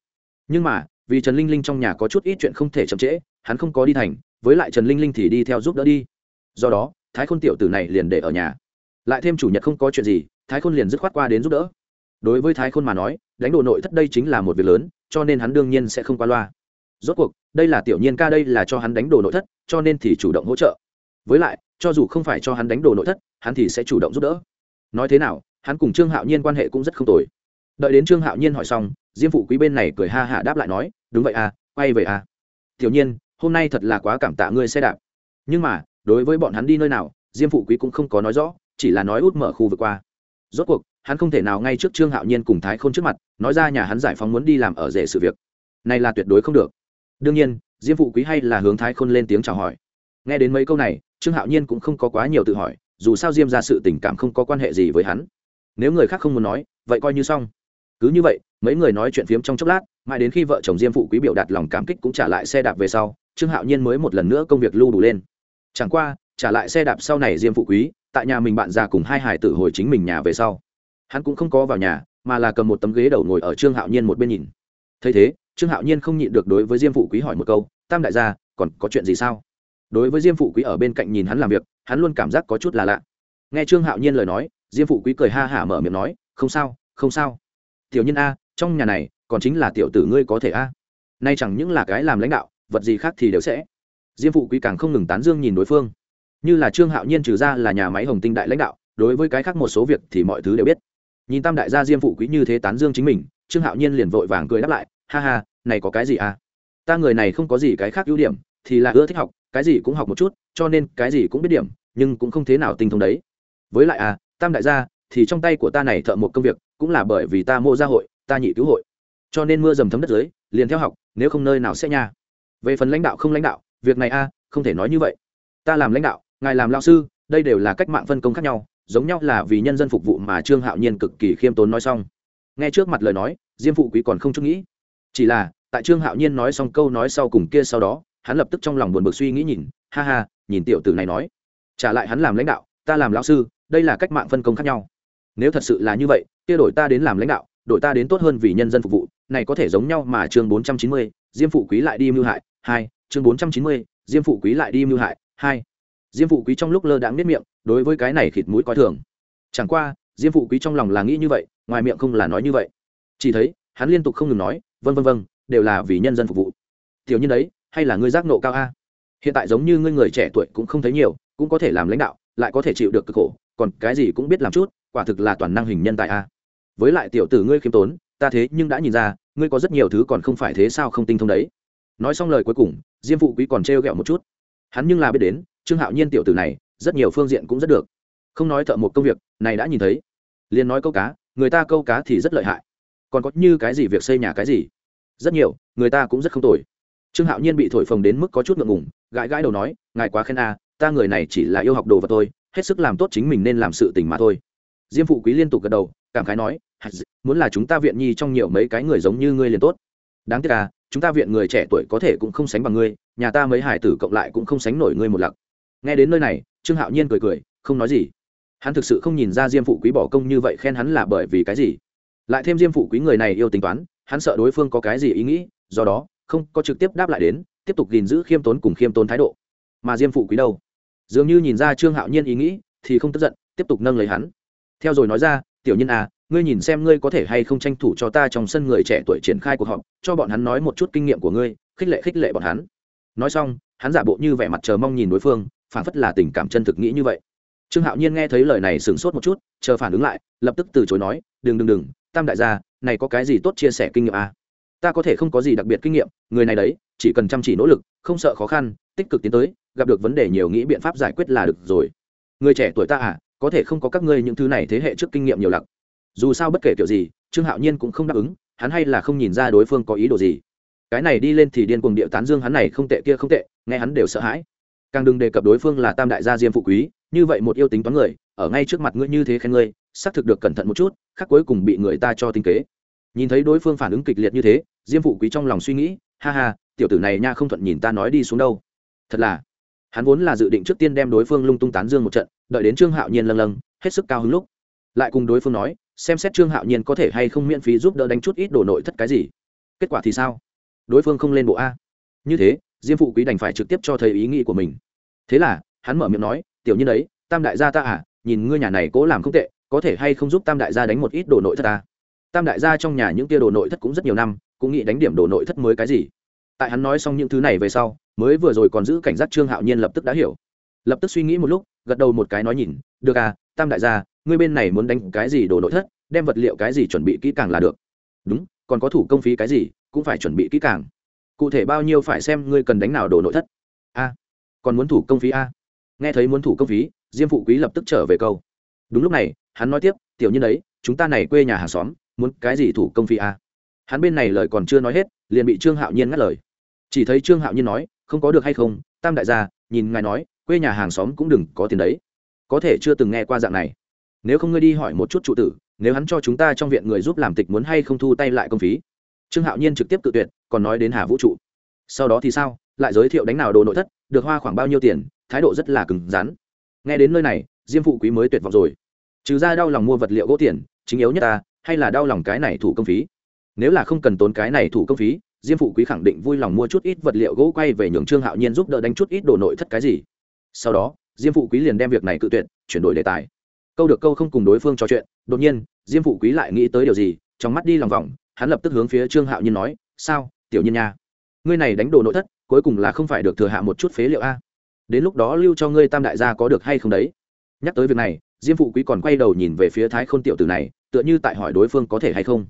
Nhưng mà, vì trần linh linh trong nhà có chút ít chuyện không thể chậm trễ, hắn không có đi thành, với lại trần linh linh thì đi theo giúp đỡ đi. Do đó, thái khôn tiểu tử này liền để ở nhà. Lại thêm chủ nhật không có chuyện gì, thái khôn liền dứt khoát qua đến giúp đỡ. Đối với thái khôn mà nói, đánh đồ nội thất đây chính là một việc lớn, cho nên hắn đương nhiên sẽ không qua loa. Rốt cuộc, đây là tiểu nhiên ca đây là cho hắn đánh đồ nội thất, cho nên thì chủ động hỗ trợ. Với lại, cho dù không phải cho hắn đánh đồ nội thất, hắn thì sẽ chủ động giúp đỡ. Nói thế nào hắn cùng trương hạo nhiên quan hệ cũng rất không tồi đợi đến trương hạo nhiên hỏi xong diêm phụ quý bên này cười ha hạ đáp lại nói đúng vậy à quay về à tiểu nhiên hôm nay thật là quá cảm tạ ngươi xe đạp nhưng mà đối với bọn hắn đi nơi nào diêm phụ quý cũng không có nói rõ chỉ là nói út mở khu vực qua rốt cuộc hắn không thể nào ngay trước trương hạo nhiên cùng thái khôn trước mặt nói ra nhà hắn giải phóng muốn đi làm ở rể sự việc này là tuyệt đối không được đương nhiên diêm phụ quý hay là hướng thái khôn lên tiếng chào hỏi nghe đến mấy câu này trương hạo nhiên cũng không có quá nhiều tự hỏi dù sao diêm ra sự tình cảm không có quan hệ gì với hắn nếu người khác không muốn nói, vậy coi như xong. Cứ như vậy, mấy người nói chuyện phiếm trong chốc lát, mãi đến khi vợ chồng diêm phụ quý biểu đạt lòng cảm kích cũng trả lại xe đạp về sau, trương hạo nhiên mới một lần nữa công việc lưu đủ lên. Chẳng qua, trả lại xe đạp sau này diêm phụ quý, tại nhà mình bạn già cùng hai hải tử hồi chính mình nhà về sau. Hắn cũng không có vào nhà, mà là cầm một tấm ghế đầu ngồi ở trương hạo nhiên một bên nhìn. Thấy thế, trương hạo nhiên không nhịn được đối với diêm phụ quý hỏi một câu, tam đại gia, còn có chuyện gì sao? Đối với diêm phụ quý ở bên cạnh nhìn hắn làm việc, hắn luôn cảm giác có chút là lạ. Nghe trương hạo nhiên lời nói diêm phụ quý cười ha hả mở miệng nói, không sao không sao. Tiểu nhân a, trong nhà này, còn chính là tiểu tử ngươi có thể a. Nay chẳng những là cái làm lãnh đạo, vật gì khác thì đều sẽ. Diêm phụ quý càng không ngừng tán dương nhìn đối phương. Như là trương hạo nhiên trừ ra là nhà máy hồng tinh đại lãnh đạo, đối với cái khác một số việc thì mọi thứ đều biết. Nhìn tam đại gia diêm phụ quý như thế tán dương chính mình, trương hạo nhiên liền vội vàng cười đáp lại, ha ha, này có cái gì à ta người này không có gì cái khác ưu điểm, thì là ưa thích học, cái gì cũng học một chút, cho nên cái gì cũng biết điểm, nhưng cũng không thế nào tinh thông đấy. Với lại à tam đại gia, thì trong tay của ta này thợ một công việc, cũng là bởi vì ta mô gia hội, ta nhị cứu hội. Cho nên mưa dầm thấm đất dưới, liền theo học, nếu không nơi nào sẽ nha. Về phần lãnh đạo không lãnh đạo, việc này a, không thể nói như vậy. Ta làm lãnh đạo, ngài làm lao sư, đây đều là cách mạng phân công khác nhau, giống nhau là vì nhân dân phục vụ mà trương hạo nhiên cực kỳ khiêm tốn nói xong. Nghe trước mặt lời nói, diêm phụ quý còn không chút nghĩ. Chỉ là, tại trương hạo nhiên nói xong câu nói sau cùng kia sau đó, hắn lập tức trong lòng buồn bực suy nghĩ nhìn, ha ha, nhìn tiểu tử này nói. Trả lại hắn làm lãnh đạo, ta làm lão sư đây là cách mạng phân công khác nhau. Nếu thật sự là như vậy, kia đổi ta đến làm lãnh đạo, đổi ta đến tốt hơn vì nhân dân phục vụ, này có thể giống nhau mà chương bốn trăm chín mươi, diêm phụ quý lại đi mưu hại, hai, chương bốn trăm chín mươi, diêm phụ quý lại đi mưu hại, hai. Diêm phụ quý trong lúc lơ đãng biết miệng, đối với cái này khịt mũi coi thường. Chẳng qua, diêm phụ quý trong lòng là nghĩ như vậy, ngoài miệng không là nói như vậy. Chỉ thấy, hắn liên tục không ngừng nói vân vân vân đều là vì nhân dân phục vụ. Tiểu nhân đấy, hay là ngươi giác nộ cao a? Hiện tại giống như ngươi người trẻ tuổi cũng không thấy nhiều, cũng có thể làm lãnh đạo, lại có thể chịu được cực khổ còn cái gì cũng biết làm chút, quả thực là toàn năng hình nhân tài a. Với lại tiểu tử ngươi khiêm tốn, ta thế nhưng đã nhìn ra, ngươi có rất nhiều thứ còn không phải thế sao không tinh thông đấy. Nói xong lời cuối cùng, diêm phụ quý còn trêu ghẹo một chút. Hắn nhưng là biết đến, trương hạo nhiên tiểu tử này, rất nhiều phương diện cũng rất được. Không nói thợ một công việc, này đã nhìn thấy. Liền nói câu cá, người ta câu cá thì rất lợi hại. Còn có như cái gì việc xây nhà cái gì? Rất nhiều, người ta cũng rất không tồi. Trương hạo nhiên bị thổi phồng đến mức có chút ngượng ngùng, gãi gãi đầu nói, ngài quá khen a, ta người này chỉ là yêu học đồ vật thôi hết sức làm tốt chính mình nên làm sự tình mà thôi. Diêm phụ quý liên tục gật đầu, cảm khái nói muốn là chúng ta viện nhi trong nhiều mấy cái người giống như ngươi liền tốt. Đáng tiếc à chúng ta viện người trẻ tuổi có thể cũng không sánh bằng ngươi, nhà ta mấy hải tử cộng lại cũng không sánh nổi ngươi một lặc. Nghe đến nơi này, trương hạo nhiên cười cười, không nói gì. Hắn thực sự không nhìn ra diêm phụ quý bỏ công như vậy khen hắn là bởi vì cái gì. Lại thêm diêm phụ quý người này yêu tính toán, hắn sợ đối phương có cái gì ý nghĩ, do đó, không có trực tiếp đáp lại đến, tiếp tục gìn giữ khiêm tốn cùng khiêm tốn thái độ. Mà diêm phụ quý đâu? Dường như nhìn ra trương hạo nhiên ý nghĩ, thì không tức giận, tiếp tục nâng lấy hắn. Theo rồi nói ra, tiểu nhân à ngươi nhìn xem ngươi có thể hay không tranh thủ cho ta trong sân người trẻ tuổi triển khai cuộc họp, cho bọn hắn nói một chút kinh nghiệm của ngươi, khích lệ khích lệ bọn hắn. Nói xong, hắn giả bộ như vẻ mặt chờ mong nhìn đối phương phản phất là tình cảm chân thực nghĩ như vậy. Trương hạo nhiên nghe thấy lời này sửng sốt một chút, chờ phản ứng lại, lập tức từ chối nói, đừng đừng đừng, tam đại gia, này có cái gì tốt chia sẻ kinh nghiệm à? Ta có thể không có gì đặc biệt kinh nghiệm, người này đấy, chỉ cần chăm chỉ nỗ lực, không sợ khó khăn, tích cực tiến tới, gặp được vấn đề nhiều nghĩ biện pháp giải quyết là được rồi. Người trẻ tuổi ta à có thể không có các ngươi những thứ này thế hệ trước kinh nghiệm nhiều lặc dù sao bất kể kiểu gì, trương hạo nhiên cũng không đáp ứng, hắn hay là không nhìn ra đối phương có ý đồ gì. Cái này đi lên thì điên cuồng điệu tán dương hắn này không tệ kia không tệ, nghe hắn đều sợ hãi. Càng đừng đề cập đối phương là tam đại gia diêm phụ quý, như vậy một yêu tính toán người, ở ngay trước mặt ngươi như thế khen ngươi, xác thực được cẩn thận một chút, khác cuối cùng bị người ta cho tinh kế. Nhìn thấy đối phương phản ứng kịch liệt như thế diêm phụ quý trong lòng suy nghĩ, ha ha, tiểu tử này nha không thuận nhìn ta nói đi xuống đâu. Thật là, hắn vốn là dự định trước tiên đem đối phương lung tung tán dương một trận, đợi đến trương hạo nhiên lâng lâng, hết sức cao hứng lúc, lại cùng đối phương nói, xem xét trương hạo nhiên có thể hay không miễn phí giúp đỡ đánh chút ít đồ nội thất cái gì. Kết quả thì sao? Đối phương không lên bộ a. Như thế, diêm phụ quý đành phải trực tiếp cho thấy ý nghĩ của mình. Thế là, hắn mở miệng nói, tiểu nhân đấy tam đại gia ta à nhìn ngươi nhà này cố làm không tệ, có thể hay không giúp tam đại gia đánh một ít đồ nội thất ta? Tam đại gia trong nhà những tia đồ nội thất cũng rất nhiều năm cũng nghĩ đánh điểm đổ nội thất mới cái gì. Tại hắn nói xong những thứ này về sau, mới vừa rồi còn giữ cảnh giác trương hạo nhiên lập tức đã hiểu. Lập tức suy nghĩ một lúc, gật đầu một cái nói nhìn, được à tam đại gia, ngươi bên này muốn đánh cái gì đồ nội thất, đem vật liệu cái gì chuẩn bị kỹ càng là được. Đúng, còn có thủ công phí cái gì, cũng phải chuẩn bị kỹ càng. Cụ thể bao nhiêu phải xem ngươi cần đánh nào đồ nội thất. A, còn muốn thủ công phí a? Nghe thấy muốn thủ công phí, diêm phụ quý lập tức trở về câu. Đúng lúc này, hắn nói tiếp, tiểu nhân đấy chúng ta này quê nhà hàng xóm, muốn cái gì thủ công phí a? Hắn bên này lời còn chưa nói hết, liền bị trương hạo nhiên ngắt lời. Chỉ thấy trương hạo nhiên nói, không có được hay không, tam đại gia, nhìn ngài nói, quê nhà hàng xóm cũng đừng có tiền đấy. Có thể chưa từng nghe qua dạng này. Nếu không ngươi đi hỏi một chút trụ tử, nếu hắn cho chúng ta trong viện người giúp làm tịch muốn hay không thu tay lại công phí? Trương hạo nhiên trực tiếp tự tuyệt, còn nói đến hà vũ trụ. Sau đó thì sao? Lại giới thiệu đánh nào đồ nội thất, được hoa khoảng bao nhiêu tiền, thái độ rất là cứng rắn. Nghe đến nơi này, diêm phụ quý mới tuyệt vọng rồi. Trừ ra đau lòng mua vật liệu gỗ tiền, chính yếu nhất ta, hay là đau lòng cái này thủ công phí? Nếu là không cần tốn cái này thủ công phí, diêm phụ quý khẳng định vui lòng mua chút ít vật liệu gỗ quay về nhường trương hạo nhiên giúp đỡ đánh chút ít đồ nội thất cái gì. Sau đó, diêm phụ quý liền đem việc này cự tuyệt, chuyển đổi đề tài. Câu được câu không cùng đối phương trò chuyện, đột nhiên, diêm phụ quý lại nghĩ tới điều gì, trong mắt đi lòng vòng, hắn lập tức hướng phía trương hạo nhiên nói, sao, tiểu nhiên nha, ngươi này đánh đồ nội thất, cuối cùng là không phải được thừa hạ một chút phế liệu a? Đến lúc đó lưu cho ngươi tam đại gia có được hay không đấy? Nhắc tới việc này, diêm phụ quý còn quay đầu nhìn về phía thái khôn tiểu tử này, tựa như tại hỏi đối phương có thể hay không.